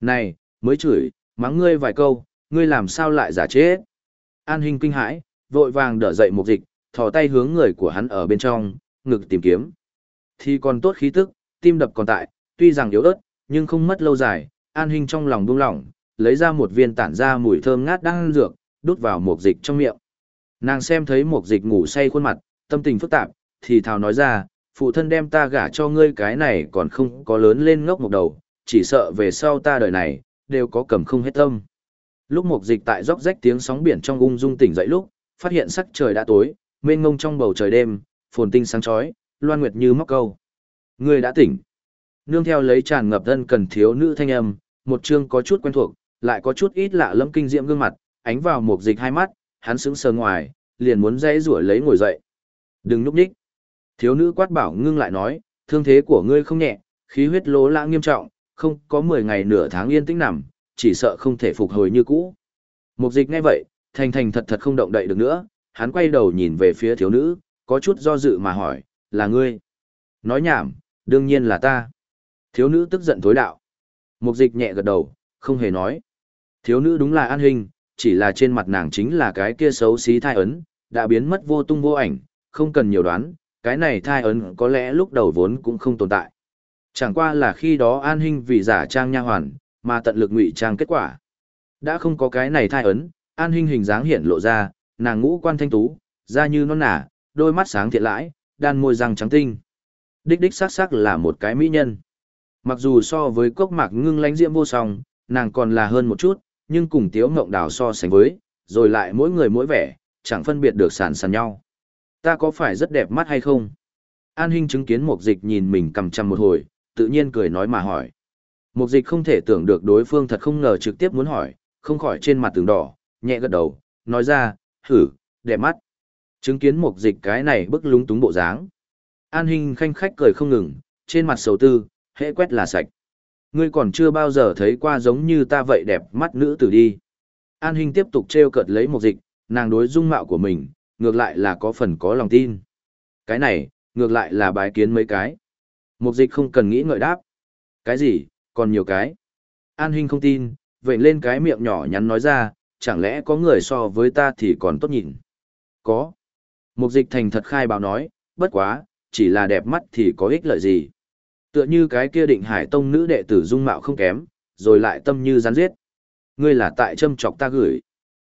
Này, mới chửi, mắng ngươi vài câu, ngươi làm sao lại giả chết? An Hinh kinh hãi, vội vàng đỡ dậy một dịch, thò tay hướng người của hắn ở bên trong, ngực tìm kiếm. Thì còn tốt khí tức, tim đập còn tại, tuy rằng yếu ớt, nhưng không mất lâu dài, An Hinh trong lòng buông lỏng, lấy ra một viên tản ra mùi thơm ngát đang dược, đút vào một dịch trong miệng. Nàng xem thấy một dịch ngủ say khuôn mặt, tâm tình phức tạp, thì thào nói ra, phụ thân đem ta gả cho ngươi cái này còn không có lớn lên ngốc một đầu, chỉ sợ về sau ta đời này, đều có cầm không hết tâm. Lúc mục dịch tại róc rách tiếng sóng biển trong ung dung tỉnh dậy lúc, phát hiện sắc trời đã tối, mênh ngông trong bầu trời đêm, phồn tinh sáng chói, Loan Nguyệt như móc câu. Ngươi đã tỉnh. Nương theo lấy tràn ngập thân cần thiếu nữ thanh âm, một chương có chút quen thuộc, lại có chút ít lạ lẫm kinh diễm gương mặt, ánh vào mục dịch hai mắt, hắn sững sờ ngoài, liền muốn dãy rủa lấy ngồi dậy. Đừng núp nhích. Thiếu nữ quát bảo ngưng lại nói, thương thế của ngươi không nhẹ, khí huyết lỗ lã nghiêm trọng, không có 10 ngày nửa tháng yên tĩnh nằm, chỉ sợ không thể phục hồi như cũ. Mục dịch ngay vậy, thành thành thật thật không động đậy được nữa, hắn quay đầu nhìn về phía thiếu nữ, có chút do dự mà hỏi, là ngươi? Nói nhảm, đương nhiên là ta. Thiếu nữ tức giận tối đạo. Mục dịch nhẹ gật đầu, không hề nói. Thiếu nữ đúng là an hình, chỉ là trên mặt nàng chính là cái kia xấu xí thai ấn, đã biến mất vô tung vô ảnh, không cần nhiều đoán, cái này thai ấn có lẽ lúc đầu vốn cũng không tồn tại. Chẳng qua là khi đó an Hinh vì giả trang nha hoàn, mà tận lực ngụy trang kết quả. Đã không có cái này thai ấn, an Hinh hình dáng hiện lộ ra, nàng ngũ quan thanh tú, da như non nả, đôi mắt sáng thiện lãi, đan môi răng trắng tinh. Đích đích sắc sắc là một cái mỹ nhân. Mặc dù so với cốc mạc ngưng lánh diễm vô song, nàng còn là hơn một chút, nhưng cùng tiếu ngộng đào so sánh với, rồi lại mỗi người mỗi vẻ, chẳng phân biệt được sàn sàn nhau. Ta có phải rất đẹp mắt hay không? An Hinh chứng kiến một Dịch nhìn mình cầm chăm một hồi, tự nhiên cười nói mà hỏi. Mục Dịch không thể tưởng được đối phương thật không ngờ trực tiếp muốn hỏi, không khỏi trên mặt tường đỏ, nhẹ gật đầu, nói ra, thử, đẹp mắt. Chứng kiến Mục Dịch cái này bức lúng túng bộ dáng. An Hinh khanh khách cười không ngừng, trên mặt sầu tư, hễ quét là sạch. Ngươi còn chưa bao giờ thấy qua giống như ta vậy đẹp mắt nữ tử đi. An Hinh tiếp tục trêu cợt lấy mục dịch, nàng đối dung mạo của mình, ngược lại là có phần có lòng tin. Cái này, ngược lại là bái kiến mấy cái. Mục dịch không cần nghĩ ngợi đáp. Cái gì, còn nhiều cái. An Hinh không tin, vậy lên cái miệng nhỏ nhắn nói ra, chẳng lẽ có người so với ta thì còn tốt nhìn. Có. Mục dịch thành thật khai báo nói, bất quá, chỉ là đẹp mắt thì có ích lợi gì. Tựa như cái kia định hải tông nữ đệ tử dung mạo không kém, rồi lại tâm như rắn giết. Ngươi là tại châm chọc ta gửi.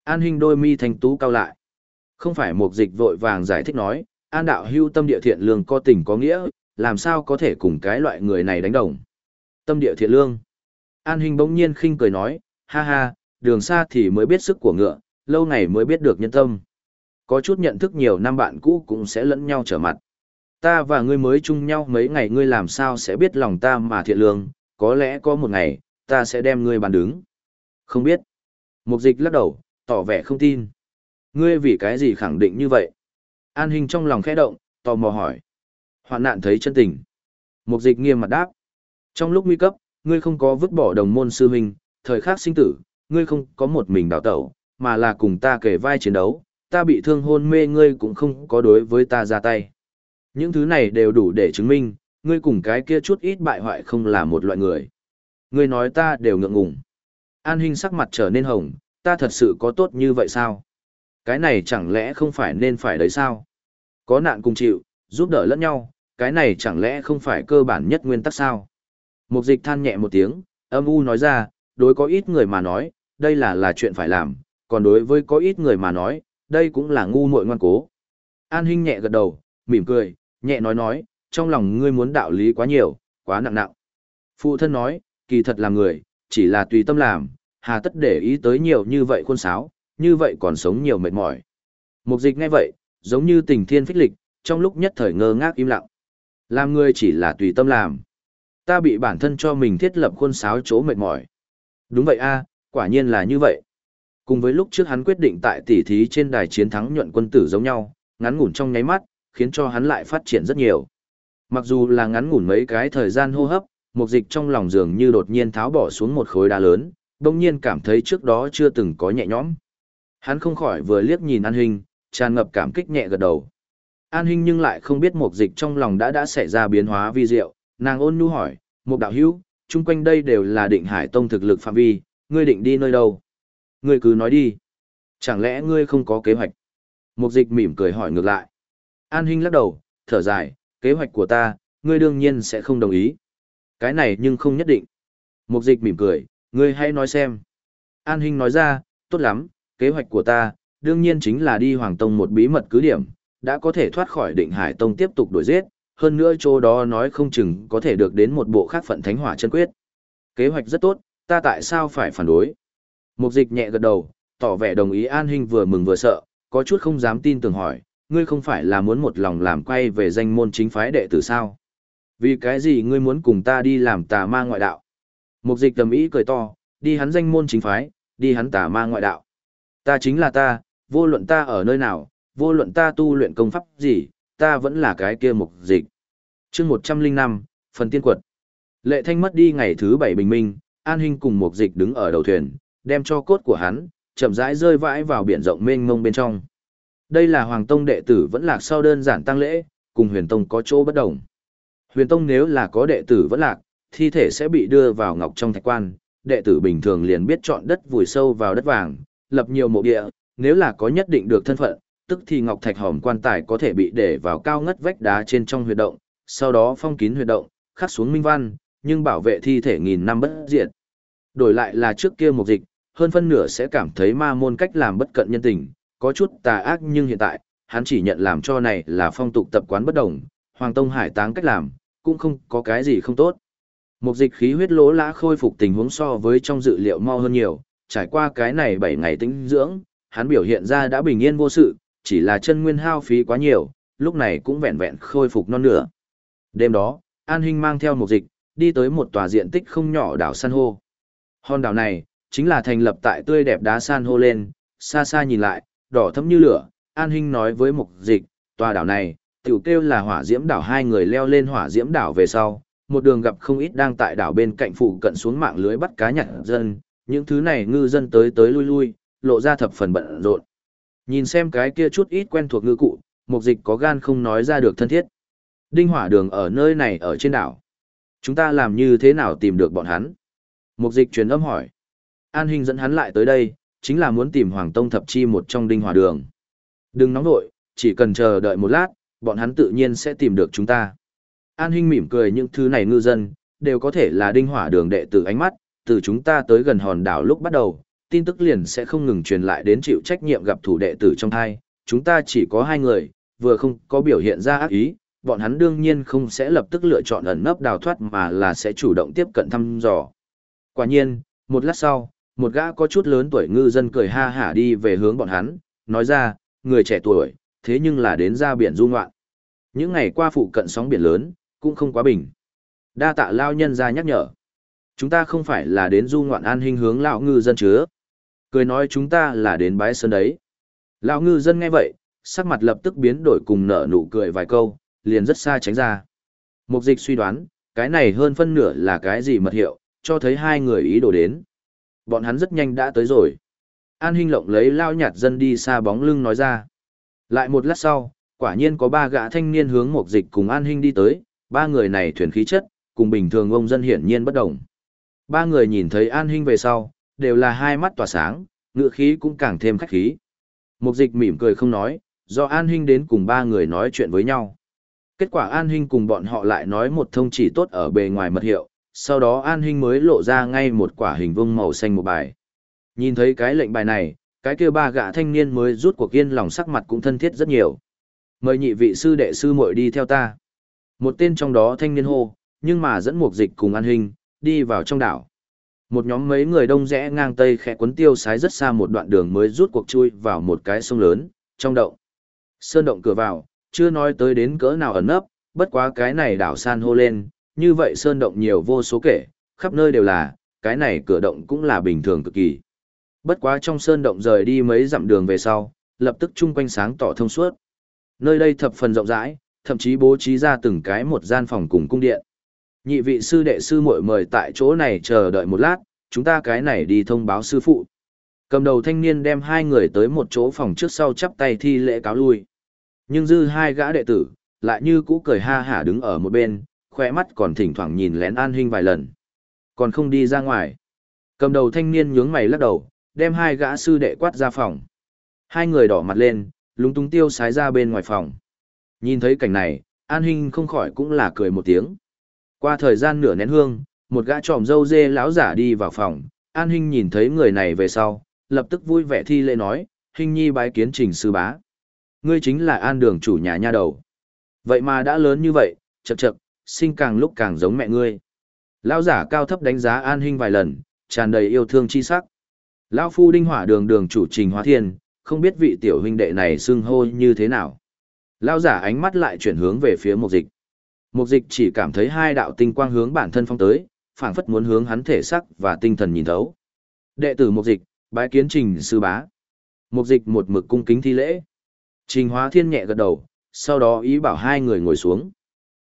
An Hinh đôi mi thành tú cao lại. Không phải Mục dịch vội vàng giải thích nói, an đạo hưu tâm địa thiện lương có tình có nghĩa, làm sao có thể cùng cái loại người này đánh đồng. Tâm địa thiện lương. An Hinh bỗng nhiên khinh cười nói, ha ha, đường xa thì mới biết sức của ngựa, lâu ngày mới biết được nhân tâm. Có chút nhận thức nhiều năm bạn cũ cũng sẽ lẫn nhau trở mặt ta và ngươi mới chung nhau mấy ngày ngươi làm sao sẽ biết lòng ta mà thiện lương, có lẽ có một ngày, ta sẽ đem ngươi bàn đứng. Không biết. Mục dịch lắc đầu, tỏ vẻ không tin. Ngươi vì cái gì khẳng định như vậy? An Hinh trong lòng khẽ động, tò mò hỏi. Hoạn nạn thấy chân tình. Mục dịch nghiêm mặt đáp. Trong lúc nguy cấp, ngươi không có vứt bỏ đồng môn sư huynh, thời khắc sinh tử, ngươi không có một mình đào tẩu, mà là cùng ta kể vai chiến đấu, ta bị thương hôn mê ngươi cũng không có đối với ta ra tay. Những thứ này đều đủ để chứng minh, ngươi cùng cái kia chút ít bại hoại không là một loại người. Ngươi nói ta đều ngượng ngùng. An Hinh sắc mặt trở nên hồng, ta thật sự có tốt như vậy sao? Cái này chẳng lẽ không phải nên phải đấy sao? Có nạn cùng chịu, giúp đỡ lẫn nhau, cái này chẳng lẽ không phải cơ bản nhất nguyên tắc sao? Mục dịch than nhẹ một tiếng, âm u nói ra, đối có ít người mà nói, đây là là chuyện phải làm, còn đối với có ít người mà nói, đây cũng là ngu muội ngoan cố. An Hinh nhẹ gật đầu, mỉm cười, nhẹ nói nói, trong lòng ngươi muốn đạo lý quá nhiều, quá nặng nặng. Phụ thân nói, kỳ thật là người, chỉ là tùy tâm làm, hà tất để ý tới nhiều như vậy khuôn sáo, như vậy còn sống nhiều mệt mỏi. Mục dịch ngay vậy, giống như tình thiên phích lịch, trong lúc nhất thời ngơ ngác im lặng. Làm người chỉ là tùy tâm làm. Ta bị bản thân cho mình thiết lập khuôn sáo chỗ mệt mỏi. Đúng vậy a, quả nhiên là như vậy. Cùng với lúc trước hắn quyết định tại tỷ thí trên đài chiến thắng nhuận quân tử giống nhau, ngắn ngủn trong nháy mắt, khiến cho hắn lại phát triển rất nhiều. Mặc dù là ngắn ngủn mấy cái thời gian hô hấp, một dịch trong lòng dường như đột nhiên tháo bỏ xuống một khối đá lớn, đồng nhiên cảm thấy trước đó chưa từng có nhẹ nhõm. Hắn không khỏi vừa liếc nhìn An hình, tràn ngập cảm kích nhẹ gật đầu. An Hinh nhưng lại không biết mục dịch trong lòng đã đã xảy ra biến hóa vi diệu, nàng ôn nhu hỏi, "Mục đạo hữu, chung quanh đây đều là định hải tông thực lực phạm vi, ngươi định đi nơi đâu? Ngươi cứ nói đi. Chẳng lẽ ngươi không có kế hoạch? Mục dịch mỉm cười hỏi ngược lại. An Hinh lắc đầu, thở dài, kế hoạch của ta, ngươi đương nhiên sẽ không đồng ý. Cái này nhưng không nhất định. Mục dịch mỉm cười, ngươi hãy nói xem. An Hinh nói ra, tốt lắm, kế hoạch của ta, đương nhiên chính là đi Hoàng Tông một bí mật cứ điểm, đã có thể thoát khỏi định Hải Tông tiếp tục đuổi giết, hơn nữa chỗ đó nói không chừng có thể được đến một bộ khác phận thánh hỏa chân quyết. Kế hoạch rất tốt, ta tại sao phải phản đối? Mục dịch nhẹ gật đầu, tỏ vẻ đồng ý An Hinh vừa mừng vừa sợ, có chút không dám tin tưởng hỏi, ngươi không phải là muốn một lòng làm quay về danh môn chính phái đệ tử sao? Vì cái gì ngươi muốn cùng ta đi làm tà ma ngoại đạo? Mục dịch tầm ý cười to, đi hắn danh môn chính phái, đi hắn tà ma ngoại đạo. Ta chính là ta, vô luận ta ở nơi nào, vô luận ta tu luyện công pháp gì, ta vẫn là cái kia mục dịch. chương 105, phần tiên quật. Lệ thanh mất đi ngày thứ bảy bình minh, an Hinh cùng mục dịch đứng ở đầu thuyền, đem cho cốt của hắn, chậm rãi rơi vãi vào biển rộng mênh mông bên trong. Đây là Hoàng Tông đệ tử vẫn lạc sau đơn giản tăng lễ, cùng Huyền Tông có chỗ bất đồng. Huyền Tông nếu là có đệ tử vẫn lạc, thi thể sẽ bị đưa vào ngọc trong thạch quan, đệ tử bình thường liền biết chọn đất vùi sâu vào đất vàng, lập nhiều mộ địa, nếu là có nhất định được thân phận, tức thì ngọc thạch hòm quan tài có thể bị để vào cao ngất vách đá trên trong huyệt động, sau đó phong kín huyệt động, khắc xuống minh văn, nhưng bảo vệ thi thể nghìn năm bất diệt. Đổi lại là trước kia một dịch, hơn phân nửa sẽ cảm thấy ma môn cách làm bất cận nhân tình, có chút tà ác nhưng hiện tại, hắn chỉ nhận làm cho này là phong tục tập quán bất đồng, Hoàng Tông Hải táng cách làm, cũng không có cái gì không tốt. Một dịch khí huyết lỗ lã khôi phục tình huống so với trong dự liệu mau hơn nhiều, trải qua cái này 7 ngày tĩnh dưỡng, hắn biểu hiện ra đã bình yên vô sự, chỉ là chân nguyên hao phí quá nhiều, lúc này cũng vẹn vẹn khôi phục non nửa. Đêm đó, An Hinh mang theo một dịch, đi tới một tòa diện tích không nhỏ đảo san hô. Hòn đảo này, chính là thành lập tại tươi đẹp đá san hô lên, xa xa nhìn lại, đỏ thấm như lửa, An Hinh nói với mục dịch, tòa đảo này, tiểu kêu là hỏa diễm đảo hai người leo lên hỏa diễm đảo về sau, một đường gặp không ít đang tại đảo bên cạnh phụ cận xuống mạng lưới bắt cá nhặt dân, những thứ này ngư dân tới tới lui lui, lộ ra thập phần bận rộn. Nhìn xem cái kia chút ít quen thuộc ngư cụ, mục dịch có gan không nói ra được thân thiết. Đinh hỏa đường ở nơi này ở trên đảo. Chúng ta làm như thế nào tìm được bọn hắn? Mục dịch truyền âm hỏi. An Hình dẫn hắn lại tới đây, chính là muốn tìm Hoàng Tông thập chi một trong đinh hỏa đường. Đừng nóng nội, chỉ cần chờ đợi một lát, bọn hắn tự nhiên sẽ tìm được chúng ta. An Hinh mỉm cười những thứ này ngư dân, đều có thể là đinh hỏa đường đệ tử ánh mắt, từ chúng ta tới gần hòn đảo lúc bắt đầu, tin tức liền sẽ không ngừng truyền lại đến chịu trách nhiệm gặp thủ đệ tử trong thai. Chúng ta chỉ có hai người, vừa không có biểu hiện ra ác ý, bọn hắn đương nhiên không sẽ lập tức lựa chọn ẩn nấp đào thoát mà là sẽ chủ động tiếp cận thăm dò. Quả nhiên, một lát sau, một gã có chút lớn tuổi ngư dân cười ha hả đi về hướng bọn hắn, nói ra, người trẻ tuổi, thế nhưng là đến ra biển du ngoạn. Những ngày qua phụ cận sóng biển lớn, cũng không quá bình. Đa tạ lao nhân ra nhắc nhở. Chúng ta không phải là đến du ngoạn an hình hướng lão ngư dân chứa. Cười nói chúng ta là đến bái sơn đấy. Lão ngư dân nghe vậy, sắc mặt lập tức biến đổi cùng nở nụ cười vài câu, liền rất xa tránh ra. Mục dịch suy đoán, cái này hơn phân nửa là cái gì mật hiệu, cho thấy hai người ý đồ đến. Bọn hắn rất nhanh đã tới rồi. An Hinh Lộng lấy lao nhạt dân đi xa bóng lưng nói ra. Lại một lát sau, quả nhiên có ba gã thanh niên hướng mục dịch cùng An Hinh đi tới, ba người này thuyền khí chất, cùng bình thường ông dân hiển nhiên bất đồng. Ba người nhìn thấy An Hinh về sau, đều là hai mắt tỏa sáng, ngựa khí cũng càng thêm khách khí. Mục dịch mỉm cười không nói, do An Hinh đến cùng ba người nói chuyện với nhau. Kết quả An Hinh cùng bọn họ lại nói một thông chỉ tốt ở bề ngoài mật hiệu, sau đó An Hinh mới lộ ra ngay một quả hình vuông màu xanh một bài. Nhìn thấy cái lệnh bài này, cái kia ba gã thanh niên mới rút cuộc yên lòng sắc mặt cũng thân thiết rất nhiều. Mời nhị vị sư đệ sư muội đi theo ta. Một tên trong đó thanh niên hô, nhưng mà dẫn Mục dịch cùng An Hinh, đi vào trong đảo. Một nhóm mấy người đông rẽ ngang tây khẽ quấn tiêu sái rất xa một đoạn đường mới rút cuộc chui vào một cái sông lớn, trong động. Sơn động cửa vào, chưa nói tới đến cỡ nào ẩn nấp, bất quá cái này đảo san hô lên, như vậy sơn động nhiều vô số kể, khắp nơi đều là, cái này cửa động cũng là bình thường cực kỳ. Bất quá trong sơn động rời đi mấy dặm đường về sau, lập tức chung quanh sáng tỏ thông suốt. Nơi đây thập phần rộng rãi, thậm chí bố trí ra từng cái một gian phòng cùng cung điện. Nhị vị sư đệ sư muội mời tại chỗ này chờ đợi một lát, chúng ta cái này đi thông báo sư phụ. Cầm đầu thanh niên đem hai người tới một chỗ phòng trước sau chắp tay thi lễ cáo lui. Nhưng dư hai gã đệ tử, lại như cũ cười ha hả đứng ở một bên, khỏe mắt còn thỉnh thoảng nhìn lén an hình vài lần. Còn không đi ra ngoài. Cầm đầu thanh niên nhướng mày lắc đầu, đem hai gã sư đệ quát ra phòng. Hai người đỏ mặt lên, lúng túng tiêu sái ra bên ngoài phòng. Nhìn thấy cảnh này, An Hinh không khỏi cũng là cười một tiếng. Qua thời gian nửa nén hương, một gã tròm dâu dê lão giả đi vào phòng, An Hinh nhìn thấy người này về sau, lập tức vui vẻ thi lễ nói, Hinh nhi bái kiến trình sư bá. Ngươi chính là An đường chủ nhà nha đầu. Vậy mà đã lớn như vậy, chậc chậc, sinh càng lúc càng giống mẹ ngươi. Lão giả cao thấp đánh giá An Hinh vài lần, tràn đầy yêu thương chi sắc. Lão phu đinh hỏa đường đường chủ trình hóa thiên, không biết vị tiểu huynh đệ này xưng hô như thế nào. Lão giả ánh mắt lại chuyển hướng về phía mục dịch. Mục dịch chỉ cảm thấy hai đạo tinh quang hướng bản thân phong tới, phảng phất muốn hướng hắn thể sắc và tinh thần nhìn thấu. Đệ tử mục dịch, bái kiến trình sư bá. Mục dịch một mực cung kính thi lễ. Trình hóa thiên nhẹ gật đầu, sau đó ý bảo hai người ngồi xuống.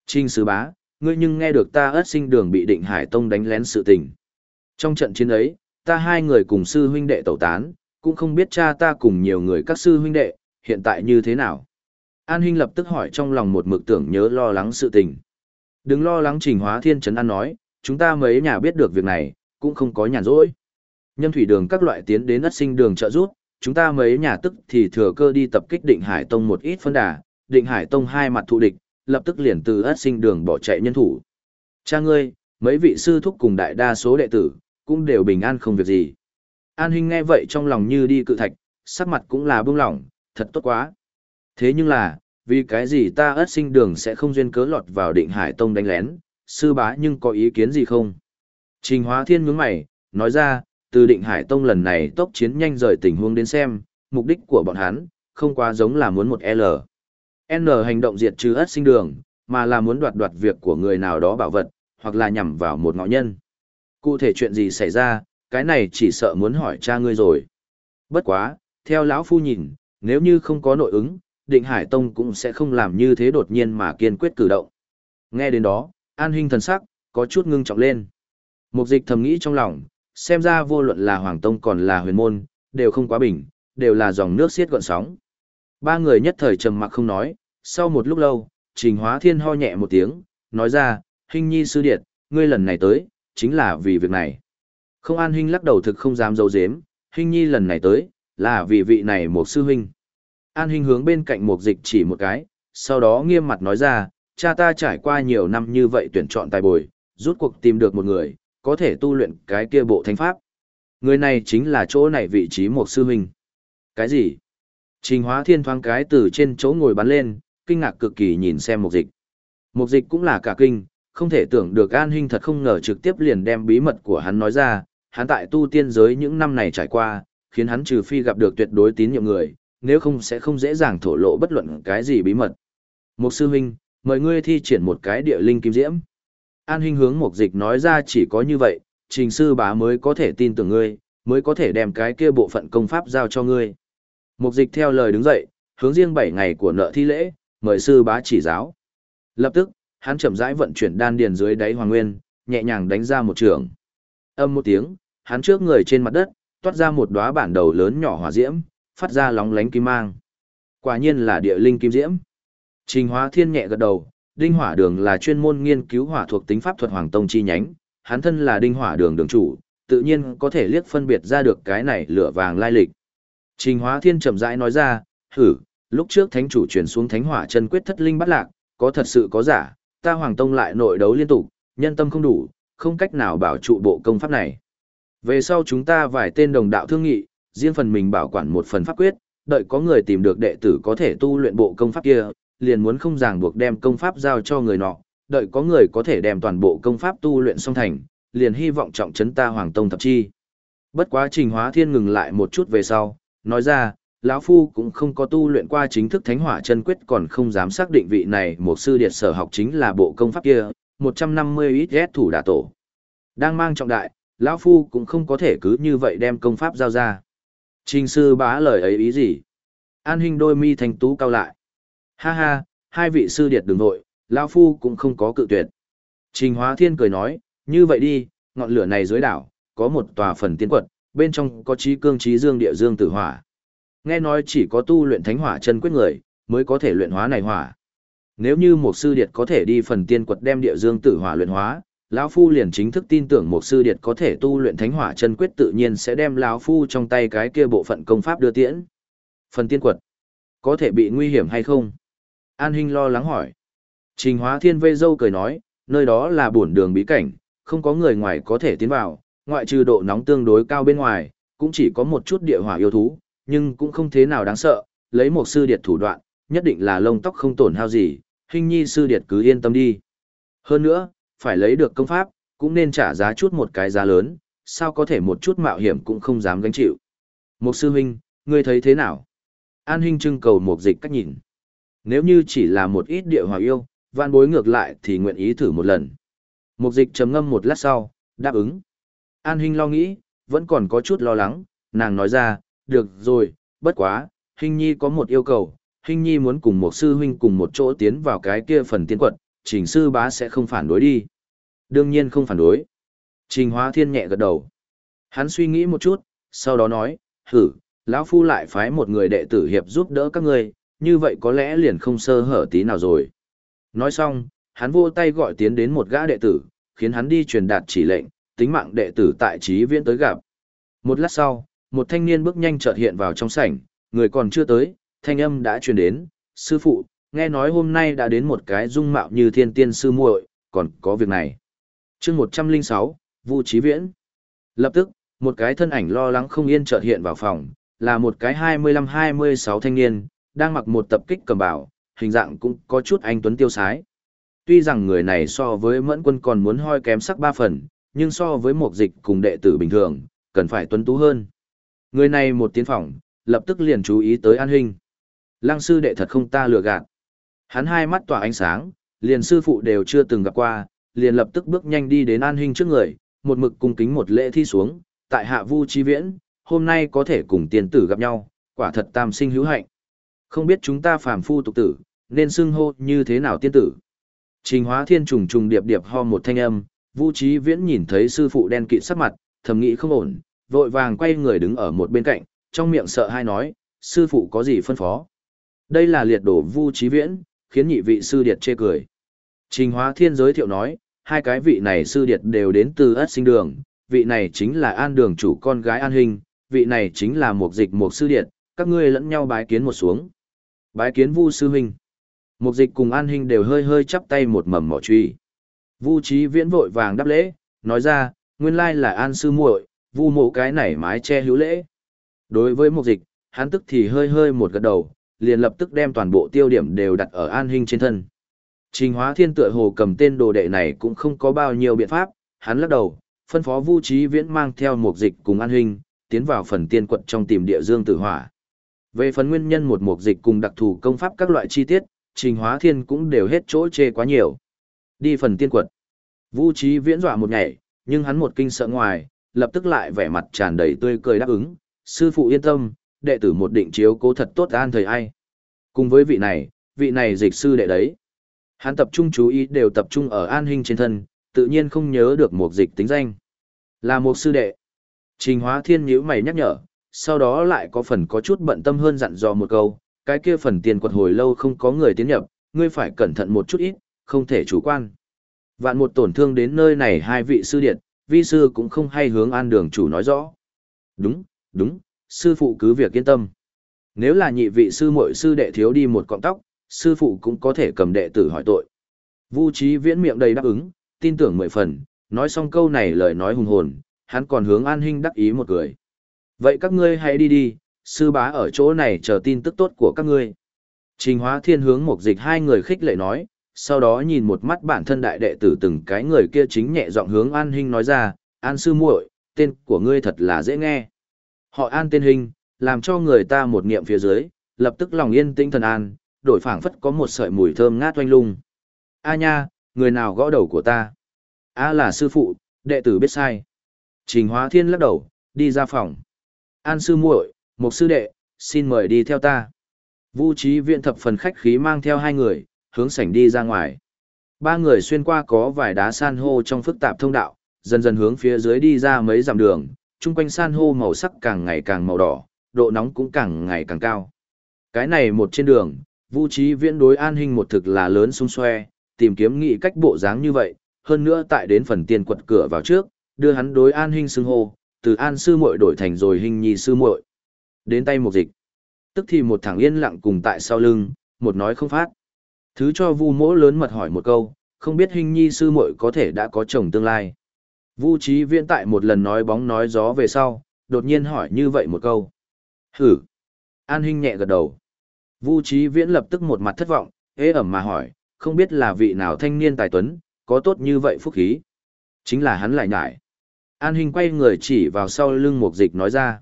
Trình sư bá, ngươi nhưng nghe được ta ớt sinh đường bị định hải tông đánh lén sự tình. Trong trận chiến ấy, ta hai người cùng sư huynh đệ tẩu tán, cũng không biết cha ta cùng nhiều người các sư huynh đệ, hiện tại như thế nào. An Hinh lập tức hỏi trong lòng một mực tưởng nhớ lo lắng sự tình. Đừng lo lắng trình hóa thiên trấn an nói, chúng ta mấy nhà biết được việc này, cũng không có nhàn rỗi. Nhân thủy đường các loại tiến đến ất sinh đường trợ rút, chúng ta mấy nhà tức thì thừa cơ đi tập kích định hải tông một ít phân đà, định hải tông hai mặt thù địch, lập tức liền từ ất sinh đường bỏ chạy nhân thủ. Cha ngươi, mấy vị sư thúc cùng đại đa số đệ tử, cũng đều bình an không việc gì. An Hinh nghe vậy trong lòng như đi cự thạch, sắc mặt cũng là bưng lỏng, thật tốt quá. Thế nhưng là, vì cái gì ta ất sinh đường sẽ không duyên cớ lọt vào định hải tông đánh lén, sư bá nhưng có ý kiến gì không? Trình hóa thiên nhướng mày, nói ra, từ định hải tông lần này tốc chiến nhanh rời tình huống đến xem, mục đích của bọn hắn, không quá giống là muốn một L. N hành động diệt trừ ất sinh đường, mà là muốn đoạt đoạt việc của người nào đó bảo vật, hoặc là nhằm vào một ngõ nhân. Cụ thể chuyện gì xảy ra, cái này chỉ sợ muốn hỏi cha ngươi rồi. Bất quá, theo lão phu nhìn, nếu như không có nội ứng, định hải tông cũng sẽ không làm như thế đột nhiên mà kiên quyết cử động. Nghe đến đó, an Hinh thần sắc, có chút ngưng trọng lên. Mục dịch thầm nghĩ trong lòng, xem ra vô luận là Hoàng Tông còn là huyền môn, đều không quá bình, đều là dòng nước xiết gọn sóng. Ba người nhất thời trầm mặc không nói, sau một lúc lâu, Trình Hóa Thiên ho nhẹ một tiếng, nói ra, Hình nhi sư điệt, ngươi lần này tới, chính là vì việc này. Không an huynh lắc đầu thực không dám dấu dếm, Hình nhi lần này tới, là vì vị này một sư huynh. An hinh hướng bên cạnh Mục dịch chỉ một cái, sau đó nghiêm mặt nói ra, cha ta trải qua nhiều năm như vậy tuyển chọn tài bồi, rút cuộc tìm được một người, có thể tu luyện cái kia bộ thánh pháp. Người này chính là chỗ này vị trí một sư huynh. Cái gì? Trình hóa thiên thoáng cái từ trên chỗ ngồi bắn lên, kinh ngạc cực kỳ nhìn xem Mục dịch. Mục dịch cũng là cả kinh, không thể tưởng được an Hinh thật không ngờ trực tiếp liền đem bí mật của hắn nói ra, hắn tại tu tiên giới những năm này trải qua, khiến hắn trừ phi gặp được tuyệt đối tín nhiệm người, nếu không sẽ không dễ dàng thổ lộ bất luận cái gì bí mật. Một sư huynh, mời ngươi thi triển một cái địa linh kim diễm. An huynh hướng một dịch nói ra chỉ có như vậy, trình sư bá mới có thể tin tưởng ngươi, mới có thể đem cái kia bộ phận công pháp giao cho ngươi. Một dịch theo lời đứng dậy, hướng riêng 7 ngày của nợ thi lễ, mời sư bá chỉ giáo. Lập tức, hắn chậm rãi vận chuyển đan điền dưới đáy hoàng nguyên, nhẹ nhàng đánh ra một trường. Âm một tiếng, hắn trước người trên mặt đất, toát ra một đóa bản đầu lớn nhỏ hỏa diễm, phát ra lóng lánh kim mang. Quả nhiên là địa linh kim diễm. Trình Hóa Thiên nhẹ gật đầu, Đinh Hỏa Đường là chuyên môn nghiên cứu hỏa thuộc tính pháp thuật Hoàng Tông chi nhánh, hắn thân là Đinh Hỏa Đường đường chủ, tự nhiên có thể liếc phân biệt ra được cái này lửa vàng lai lịch. Trình Hóa Thiên chậm rãi nói ra, "Hử, lúc trước thánh chủ truyền xuống Thánh Hỏa chân quyết thất linh bắt lạc, có thật sự có giả, ta Hoàng Tông lại nội đấu liên tục, nhân tâm không đủ, không cách nào bảo trụ bộ công pháp này. Về sau chúng ta vài tên đồng đạo thương nghị, riêng phần mình bảo quản một phần pháp quyết, đợi có người tìm được đệ tử có thể tu luyện bộ công pháp kia, liền muốn không ràng buộc đem công pháp giao cho người nọ, đợi có người có thể đem toàn bộ công pháp tu luyện xong thành, liền hy vọng trọng trấn ta Hoàng Tông thập chi. Bất quá Trình Hóa Thiên ngừng lại một chút về sau, nói ra, lão phu cũng không có tu luyện qua chính thức Thánh Hỏa chân quyết còn không dám xác định vị này một sư điệt sở học chính là bộ công pháp kia, 150 ít ghét thủ đả tổ. Đang mang trọng đại, lão phu cũng không có thể cứ như vậy đem công pháp giao ra. Trình sư bá lời ấy ý gì? An hình đôi mi thành tú cao lại. Ha ha, hai vị sư điệt đừng nội, lão phu cũng không có cự tuyệt. Trình hóa thiên cười nói, như vậy đi, ngọn lửa này dưới đảo, có một tòa phần tiên quật, bên trong có trí cương trí dương địa dương tử hỏa. Nghe nói chỉ có tu luyện thánh hỏa chân quyết người, mới có thể luyện hóa này hỏa. Nếu như một sư điệt có thể đi phần tiên quật đem địa dương tử hỏa luyện hóa, lão phu liền chính thức tin tưởng một sư điệt có thể tu luyện thánh hỏa chân quyết tự nhiên sẽ đem lão phu trong tay cái kia bộ phận công pháp đưa tiễn. Phần tiên quật, có thể bị nguy hiểm hay không? An Hinh lo lắng hỏi. Trình Hóa Thiên vây dâu cười nói, nơi đó là bổn đường bí cảnh, không có người ngoài có thể tiến vào, ngoại trừ độ nóng tương đối cao bên ngoài, cũng chỉ có một chút địa hỏa yêu thú, nhưng cũng không thế nào đáng sợ, lấy một sư điệt thủ đoạn, nhất định là lông tóc không tổn hao gì, Hinh Nhi sư điệt cứ yên tâm đi. Hơn nữa, phải lấy được công pháp, cũng nên trả giá chút một cái giá lớn, sao có thể một chút mạo hiểm cũng không dám gánh chịu. Một sư huynh, ngươi thấy thế nào? An huynh trưng cầu một dịch cách nhìn. Nếu như chỉ là một ít địa hòa yêu, vạn bối ngược lại thì nguyện ý thử một lần. Mục dịch trầm ngâm một lát sau, đáp ứng. An huynh lo nghĩ, vẫn còn có chút lo lắng, nàng nói ra, được rồi, bất quá, huynh Nhi có một yêu cầu, hình Nhi muốn cùng một sư huynh cùng một chỗ tiến vào cái kia phần tiên quật, trình sư bá sẽ không phản đối đi. Đương nhiên không phản đối. Trình hóa thiên nhẹ gật đầu. Hắn suy nghĩ một chút, sau đó nói, hử, lão phu lại phái một người đệ tử hiệp giúp đỡ các ngươi, như vậy có lẽ liền không sơ hở tí nào rồi. Nói xong, hắn vô tay gọi tiến đến một gã đệ tử, khiến hắn đi truyền đạt chỉ lệnh, tính mạng đệ tử tại trí viễn tới gặp. Một lát sau, một thanh niên bước nhanh chợt hiện vào trong sảnh, người còn chưa tới, thanh âm đã truyền đến, sư phụ, nghe nói hôm nay đã đến một cái dung mạo như thiên tiên sư muội, còn có việc này. chương 106, Vu Chí Viễn. Lập tức, một cái thân ảnh lo lắng không yên chợt hiện vào phòng, là một cái 25-26 thanh niên, đang mặc một tập kích cầm bảo, hình dạng cũng có chút anh tuấn tiêu sái. Tuy rằng người này so với mẫn quân còn muốn hoi kém sắc ba phần, nhưng so với một dịch cùng đệ tử bình thường, cần phải tuấn tú hơn. Người này một tiến phòng, lập tức liền chú ý tới an hình. Lăng sư đệ thật không ta lừa gạt. Hắn hai mắt tỏa ánh sáng, liền sư phụ đều chưa từng gặp qua, liền lập tức bước nhanh đi đến an Hinh trước người, một mực cung kính một lễ thi xuống, tại hạ vu chi viễn, hôm nay có thể cùng tiên tử gặp nhau, quả thật tam sinh hữu hạnh. Không biết chúng ta phàm phu tục tử, nên xưng hô như thế nào tiên tử. Trình hóa thiên trùng trùng điệp điệp ho một thanh âm, Vu Chí Viễn nhìn thấy sư phụ đen kịt sắc mặt, thầm nghĩ không ổn, vội vàng quay người đứng ở một bên cạnh, trong miệng sợ hai nói, sư phụ có gì phân phó. Đây là liệt đổ Vu Chí Viễn, khiến nhị vị sư điệt chê cười. Trình hóa thiên giới thiệu nói, hai cái vị này sư điệt đều đến từ ất sinh đường, vị này chính là an đường chủ con gái an hình, vị này chính là một dịch một sư điệt, các ngươi lẫn nhau bái kiến một xuống. Bái kiến Vu sư huynh. Một dịch cùng an hình đều hơi hơi chắp tay một mầm mỏ truy. Vu trí viễn vội vàng đáp lễ, nói ra, nguyên lai là an sư muội, vu mộ cái này mái che hữu lễ. Đối với một dịch, hắn tức thì hơi hơi một gật đầu, liền lập tức đem toàn bộ tiêu điểm đều đặt ở an hình trên thân. Trình hóa thiên tựa hồ cầm tên đồ đệ này cũng không có bao nhiêu biện pháp, hắn lắc đầu, phân phó Vu Trí Viễn mang theo một dịch cùng An Hinh tiến vào phần tiên quận trong tìm địa dương tử hỏa. Về phần nguyên nhân một mục dịch cùng đặc thù công pháp các loại chi tiết, Trình Hóa Thiên cũng đều hết chỗ chê quá nhiều. Đi phần tiên quật. Vu Trí Viễn dọa một nhảy, nhưng hắn một kinh sợ ngoài, lập tức lại vẻ mặt tràn đầy tươi cười đáp ứng, sư phụ yên tâm, đệ tử một định chiếu cố thật tốt an thời ai. Cùng với vị này, vị này dịch sư đệ đấy. Hắn tập trung chú ý đều tập trung ở an hình trên thân, tự nhiên không nhớ được một dịch tính danh. Là một sư đệ. Trình hóa thiên nhữ mày nhắc nhở, sau đó lại có phần có chút bận tâm hơn dặn dò một câu, cái kia phần tiền quật hồi lâu không có người tiến nhập, ngươi phải cẩn thận một chút ít, không thể chủ quan. Vạn một tổn thương đến nơi này hai vị sư điện, vi sư cũng không hay hướng an đường chủ nói rõ. Đúng, đúng, sư phụ cứ việc yên tâm. Nếu là nhị vị sư muội sư đệ thiếu đi một cọng tóc, sư phụ cũng có thể cầm đệ tử hỏi tội. Vu trí viễn miệng đầy đáp ứng, tin tưởng mười phần, nói xong câu này lời nói hùng hồn, hắn còn hướng an Hinh đắc ý một cười. Vậy các ngươi hãy đi đi, sư bá ở chỗ này chờ tin tức tốt của các ngươi. Trình hóa thiên hướng một dịch hai người khích lệ nói, sau đó nhìn một mắt bản thân đại đệ tử từng cái người kia chính nhẹ giọng hướng an Hinh nói ra, an sư muội, tên của ngươi thật là dễ nghe. Họ an tên hình, làm cho người ta một niệm phía dưới, lập tức lòng yên tĩnh thần an, đổi phảng phất có một sợi mùi thơm ngát oanh lung. A nha, người nào gõ đầu của ta? A là sư phụ, đệ tử biết sai. Trình Hóa Thiên lắc đầu, đi ra phòng. An sư muội, một sư đệ, xin mời đi theo ta. Vu trí viện thập phần khách khí mang theo hai người, hướng sảnh đi ra ngoài. Ba người xuyên qua có vài đá san hô trong phức tạp thông đạo, dần dần hướng phía dưới đi ra mấy dặm đường, chung quanh san hô màu sắc càng ngày càng màu đỏ, độ nóng cũng càng ngày càng cao. Cái này một trên đường, Vu trí viễn đối an hình một thực là lớn xung xoe, tìm kiếm nghị cách bộ dáng như vậy, hơn nữa tại đến phần tiền quật cửa vào trước, đưa hắn đối an hình xưng hô, từ an sư muội đổi thành rồi hình nhi sư muội. Đến tay một dịch. Tức thì một thằng yên lặng cùng tại sau lưng, một nói không phát. Thứ cho vu mỗ lớn mật hỏi một câu, không biết hình nhi sư muội có thể đã có chồng tương lai. Vu trí viễn tại một lần nói bóng nói gió về sau, đột nhiên hỏi như vậy một câu. Hử. An Hinh nhẹ gật đầu. Vu trí viễn lập tức một mặt thất vọng, ế ẩm mà hỏi, không biết là vị nào thanh niên tài tuấn, có tốt như vậy phúc khí. Chính là hắn lại nhải. An Hinh quay người chỉ vào sau lưng một dịch nói ra.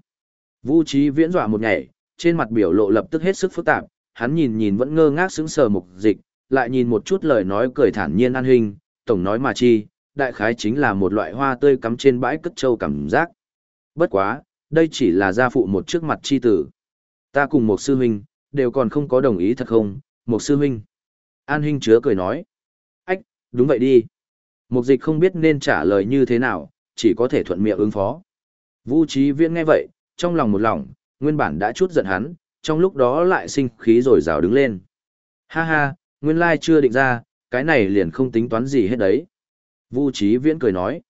Vũ trí viễn dọa một nhảy, trên mặt biểu lộ lập tức hết sức phức tạp, hắn nhìn nhìn vẫn ngơ ngác sững sờ mục dịch, lại nhìn một chút lời nói cười thản nhiên an Hinh, tổng nói mà chi, đại khái chính là một loại hoa tươi cắm trên bãi cất trâu cảm giác. Bất quá, đây chỉ là gia phụ một trước mặt chi tử. Ta cùng một sư huynh, đều còn không có đồng ý thật không, một sư huynh. An huynh chứa cười nói. Ách, đúng vậy đi. Mục dịch không biết nên trả lời như thế nào, chỉ có thể thuận miệng ứng phó. Vũ trí viễn nghe vậy, trong lòng một lòng, nguyên bản đã chút giận hắn, trong lúc đó lại sinh khí rồi rào đứng lên. Ha ha, nguyên lai chưa định ra, cái này liền không tính toán gì hết đấy. Vu Chí Viễn cười nói.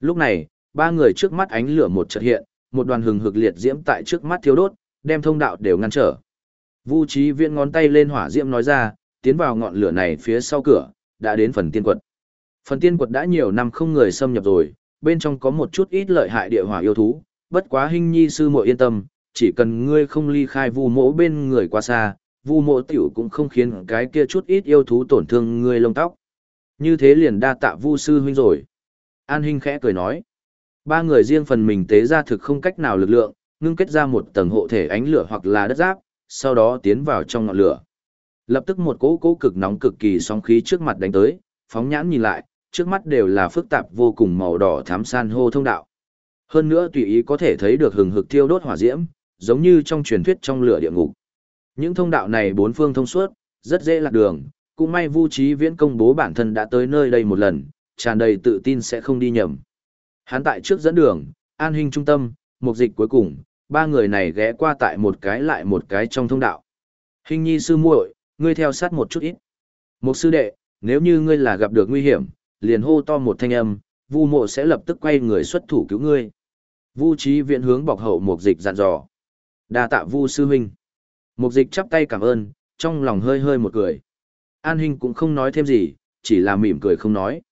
Lúc này, ba người trước mắt ánh lửa một chợt hiện, một đoàn hừng hực liệt diễm tại trước mắt thiếu đốt, đem thông đạo đều ngăn trở. Vu Chí Viễn ngón tay lên hỏa diễm nói ra, tiến vào ngọn lửa này phía sau cửa, đã đến phần tiên quật. Phần tiên quật đã nhiều năm không người xâm nhập rồi, bên trong có một chút ít lợi hại địa hỏa yêu thú, bất quá hình nhi sư muội yên tâm, chỉ cần ngươi không ly khai vu mỗ bên người quá xa, vu mỗ tiểu cũng không khiến cái kia chút ít yêu thú tổn thương ngươi lông tóc. Như thế liền đa tạ vu sư huynh rồi. An Hinh khẽ cười nói. Ba người riêng phần mình tế ra thực không cách nào lực lượng, ngưng kết ra một tầng hộ thể ánh lửa hoặc là đất giáp, sau đó tiến vào trong ngọn lửa. Lập tức một cỗ cỗ cực nóng cực kỳ sóng khí trước mặt đánh tới, phóng nhãn nhìn lại, trước mắt đều là phức tạp vô cùng màu đỏ thám san hô thông đạo. Hơn nữa tùy ý có thể thấy được hừng hực thiêu đốt hỏa diễm, giống như trong truyền thuyết trong lửa địa ngục. Những thông đạo này bốn phương thông suốt, rất dễ lạc đường, cũng may Vu Chí Viễn công bố bản thân đã tới nơi đây một lần, tràn đầy tự tin sẽ không đi nhầm. Hắn tại trước dẫn đường, an hình trung tâm, mục dịch cuối cùng, ba người này ghé qua tại một cái lại một cái trong thông đạo. Hình nhi sư muội, ngươi theo sát một chút ít. Một sư đệ, nếu như ngươi là gặp được nguy hiểm, liền hô to một thanh âm, Vu Mộ sẽ lập tức quay người xuất thủ cứu ngươi. Vu Chí Viễn hướng bọc hậu mục dịch dặn dò. Đa tạ Vu sư huynh. Mục dịch chắp tay cảm ơn, trong lòng hơi hơi một cười. An Hinh cũng không nói thêm gì, chỉ là mỉm cười không nói.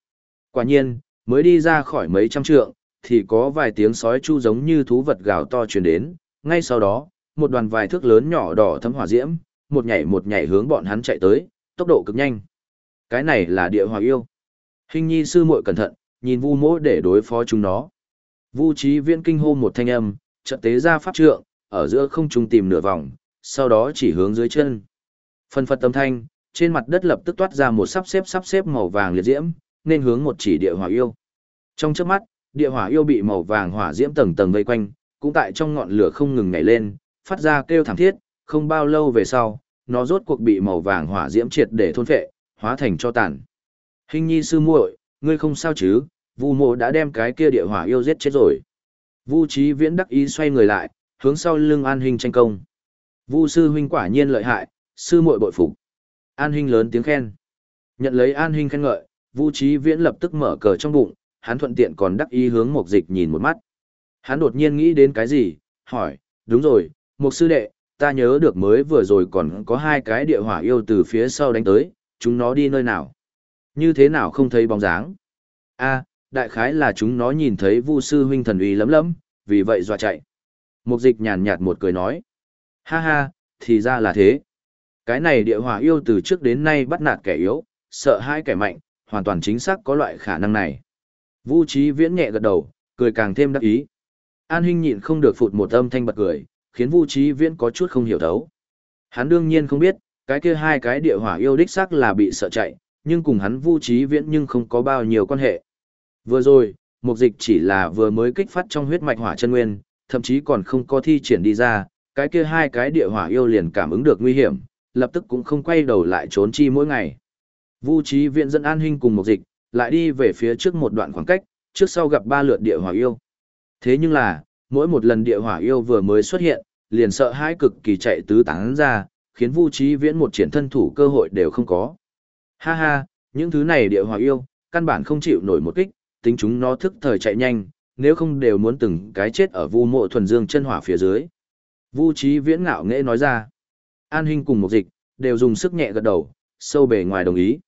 Quả nhiên, mới đi ra khỏi mấy trăm trượng, thì có vài tiếng sói chu giống như thú vật gào to truyền đến, ngay sau đó, một đoàn vài thước lớn nhỏ đỏ thấm hỏa diễm, một nhảy một nhảy hướng bọn hắn chạy tới, tốc độ cực nhanh. Cái này là địa hỏa yêu. Hình nhi sư muội cẩn thận, nhìn vu mỗ để đối phó chúng nó. Vu Chí viễn kinh hô một thanh âm, trận tế ra pháp trượng, ở giữa không trung tìm nửa vòng, sau đó chỉ hướng dưới chân. Phân phật tâm thanh, trên mặt đất lập tức toát ra một sắp xếp sắp xếp màu vàng liệt diễm, nên hướng một chỉ địa hỏa yêu. Trong chớp mắt, địa hỏa yêu bị màu vàng hỏa diễm tầng tầng vây quanh, cũng tại trong ngọn lửa không ngừng nhảy lên, phát ra kêu thảm thiết, không bao lâu về sau, nó rốt cuộc bị màu vàng hỏa diễm triệt để thôn phệ, hóa thành cho tàn. Hình nhi sư muội, ngươi không sao chứ, Vu mộ đã đem cái kia địa hỏa yêu giết chết rồi. Vu trí viễn đắc ý xoay người lại, hướng sau lưng an hình tranh công. Vu sư huynh quả nhiên lợi hại, sư muội bội phục. An Hinh lớn tiếng khen. Nhận lấy An Hinh khen ngợi, Vu Chí Viễn lập tức mở cờ trong bụng, hắn thuận tiện còn đắc ý hướng Mục Dịch nhìn một mắt. Hắn đột nhiên nghĩ đến cái gì, hỏi, đúng rồi, Mục sư đệ, ta nhớ được mới vừa rồi còn có hai cái địa hỏa yêu từ phía sau đánh tới, chúng nó đi nơi nào? Như thế nào không thấy bóng dáng? A, đại khái là chúng nó nhìn thấy Vu sư huynh thần uy lấm lấm, vì vậy dọa chạy. Mục Dịch nhàn nhạt một cười nói, ha ha, thì ra là thế. Cái này địa hỏa yêu từ trước đến nay bắt nạt kẻ yếu, sợ hai kẻ mạnh, hoàn toàn chính xác có loại khả năng này. Vũ trí viễn nhẹ gật đầu, cười càng thêm đắc ý. An Hinh nhịn không được phụt một âm thanh bật cười, khiến Vũ trí viễn có chút không hiểu thấu. Hắn đương nhiên không biết, cái kia hai cái địa hỏa yêu đích xác là bị sợ chạy, nhưng cùng hắn Vũ trí viễn nhưng không có bao nhiêu quan hệ. Vừa rồi, mục dịch chỉ là vừa mới kích phát trong huyết mạch hỏa chân nguyên, thậm chí còn không có thi triển đi ra, cái kia hai cái địa hỏa yêu liền cảm ứng được nguy hiểm, lập tức cũng không quay đầu lại trốn chi mỗi ngày. Vu Chí viện dẫn an Hinh cùng một dịch, lại đi về phía trước một đoạn khoảng cách, trước sau gặp ba lượt địa hỏa yêu. Thế nhưng là, mỗi một lần địa hỏa yêu vừa mới xuất hiện, liền sợ hãi cực kỳ chạy tứ tán ra, khiến Vu Chí Viễn một triển thân thủ cơ hội đều không có. Ha ha, những thứ này địa hỏa yêu, căn bản không chịu nổi một kích, tính chúng nó thức thời chạy nhanh, nếu không đều muốn từng cái chết ở Vu Mộ thuần dương chân hỏa phía dưới. Vu Chí Viễn ngạo nghễ nói ra. An Hinh cùng một dịch, đều dùng sức nhẹ gật đầu, sâu bề ngoài đồng ý.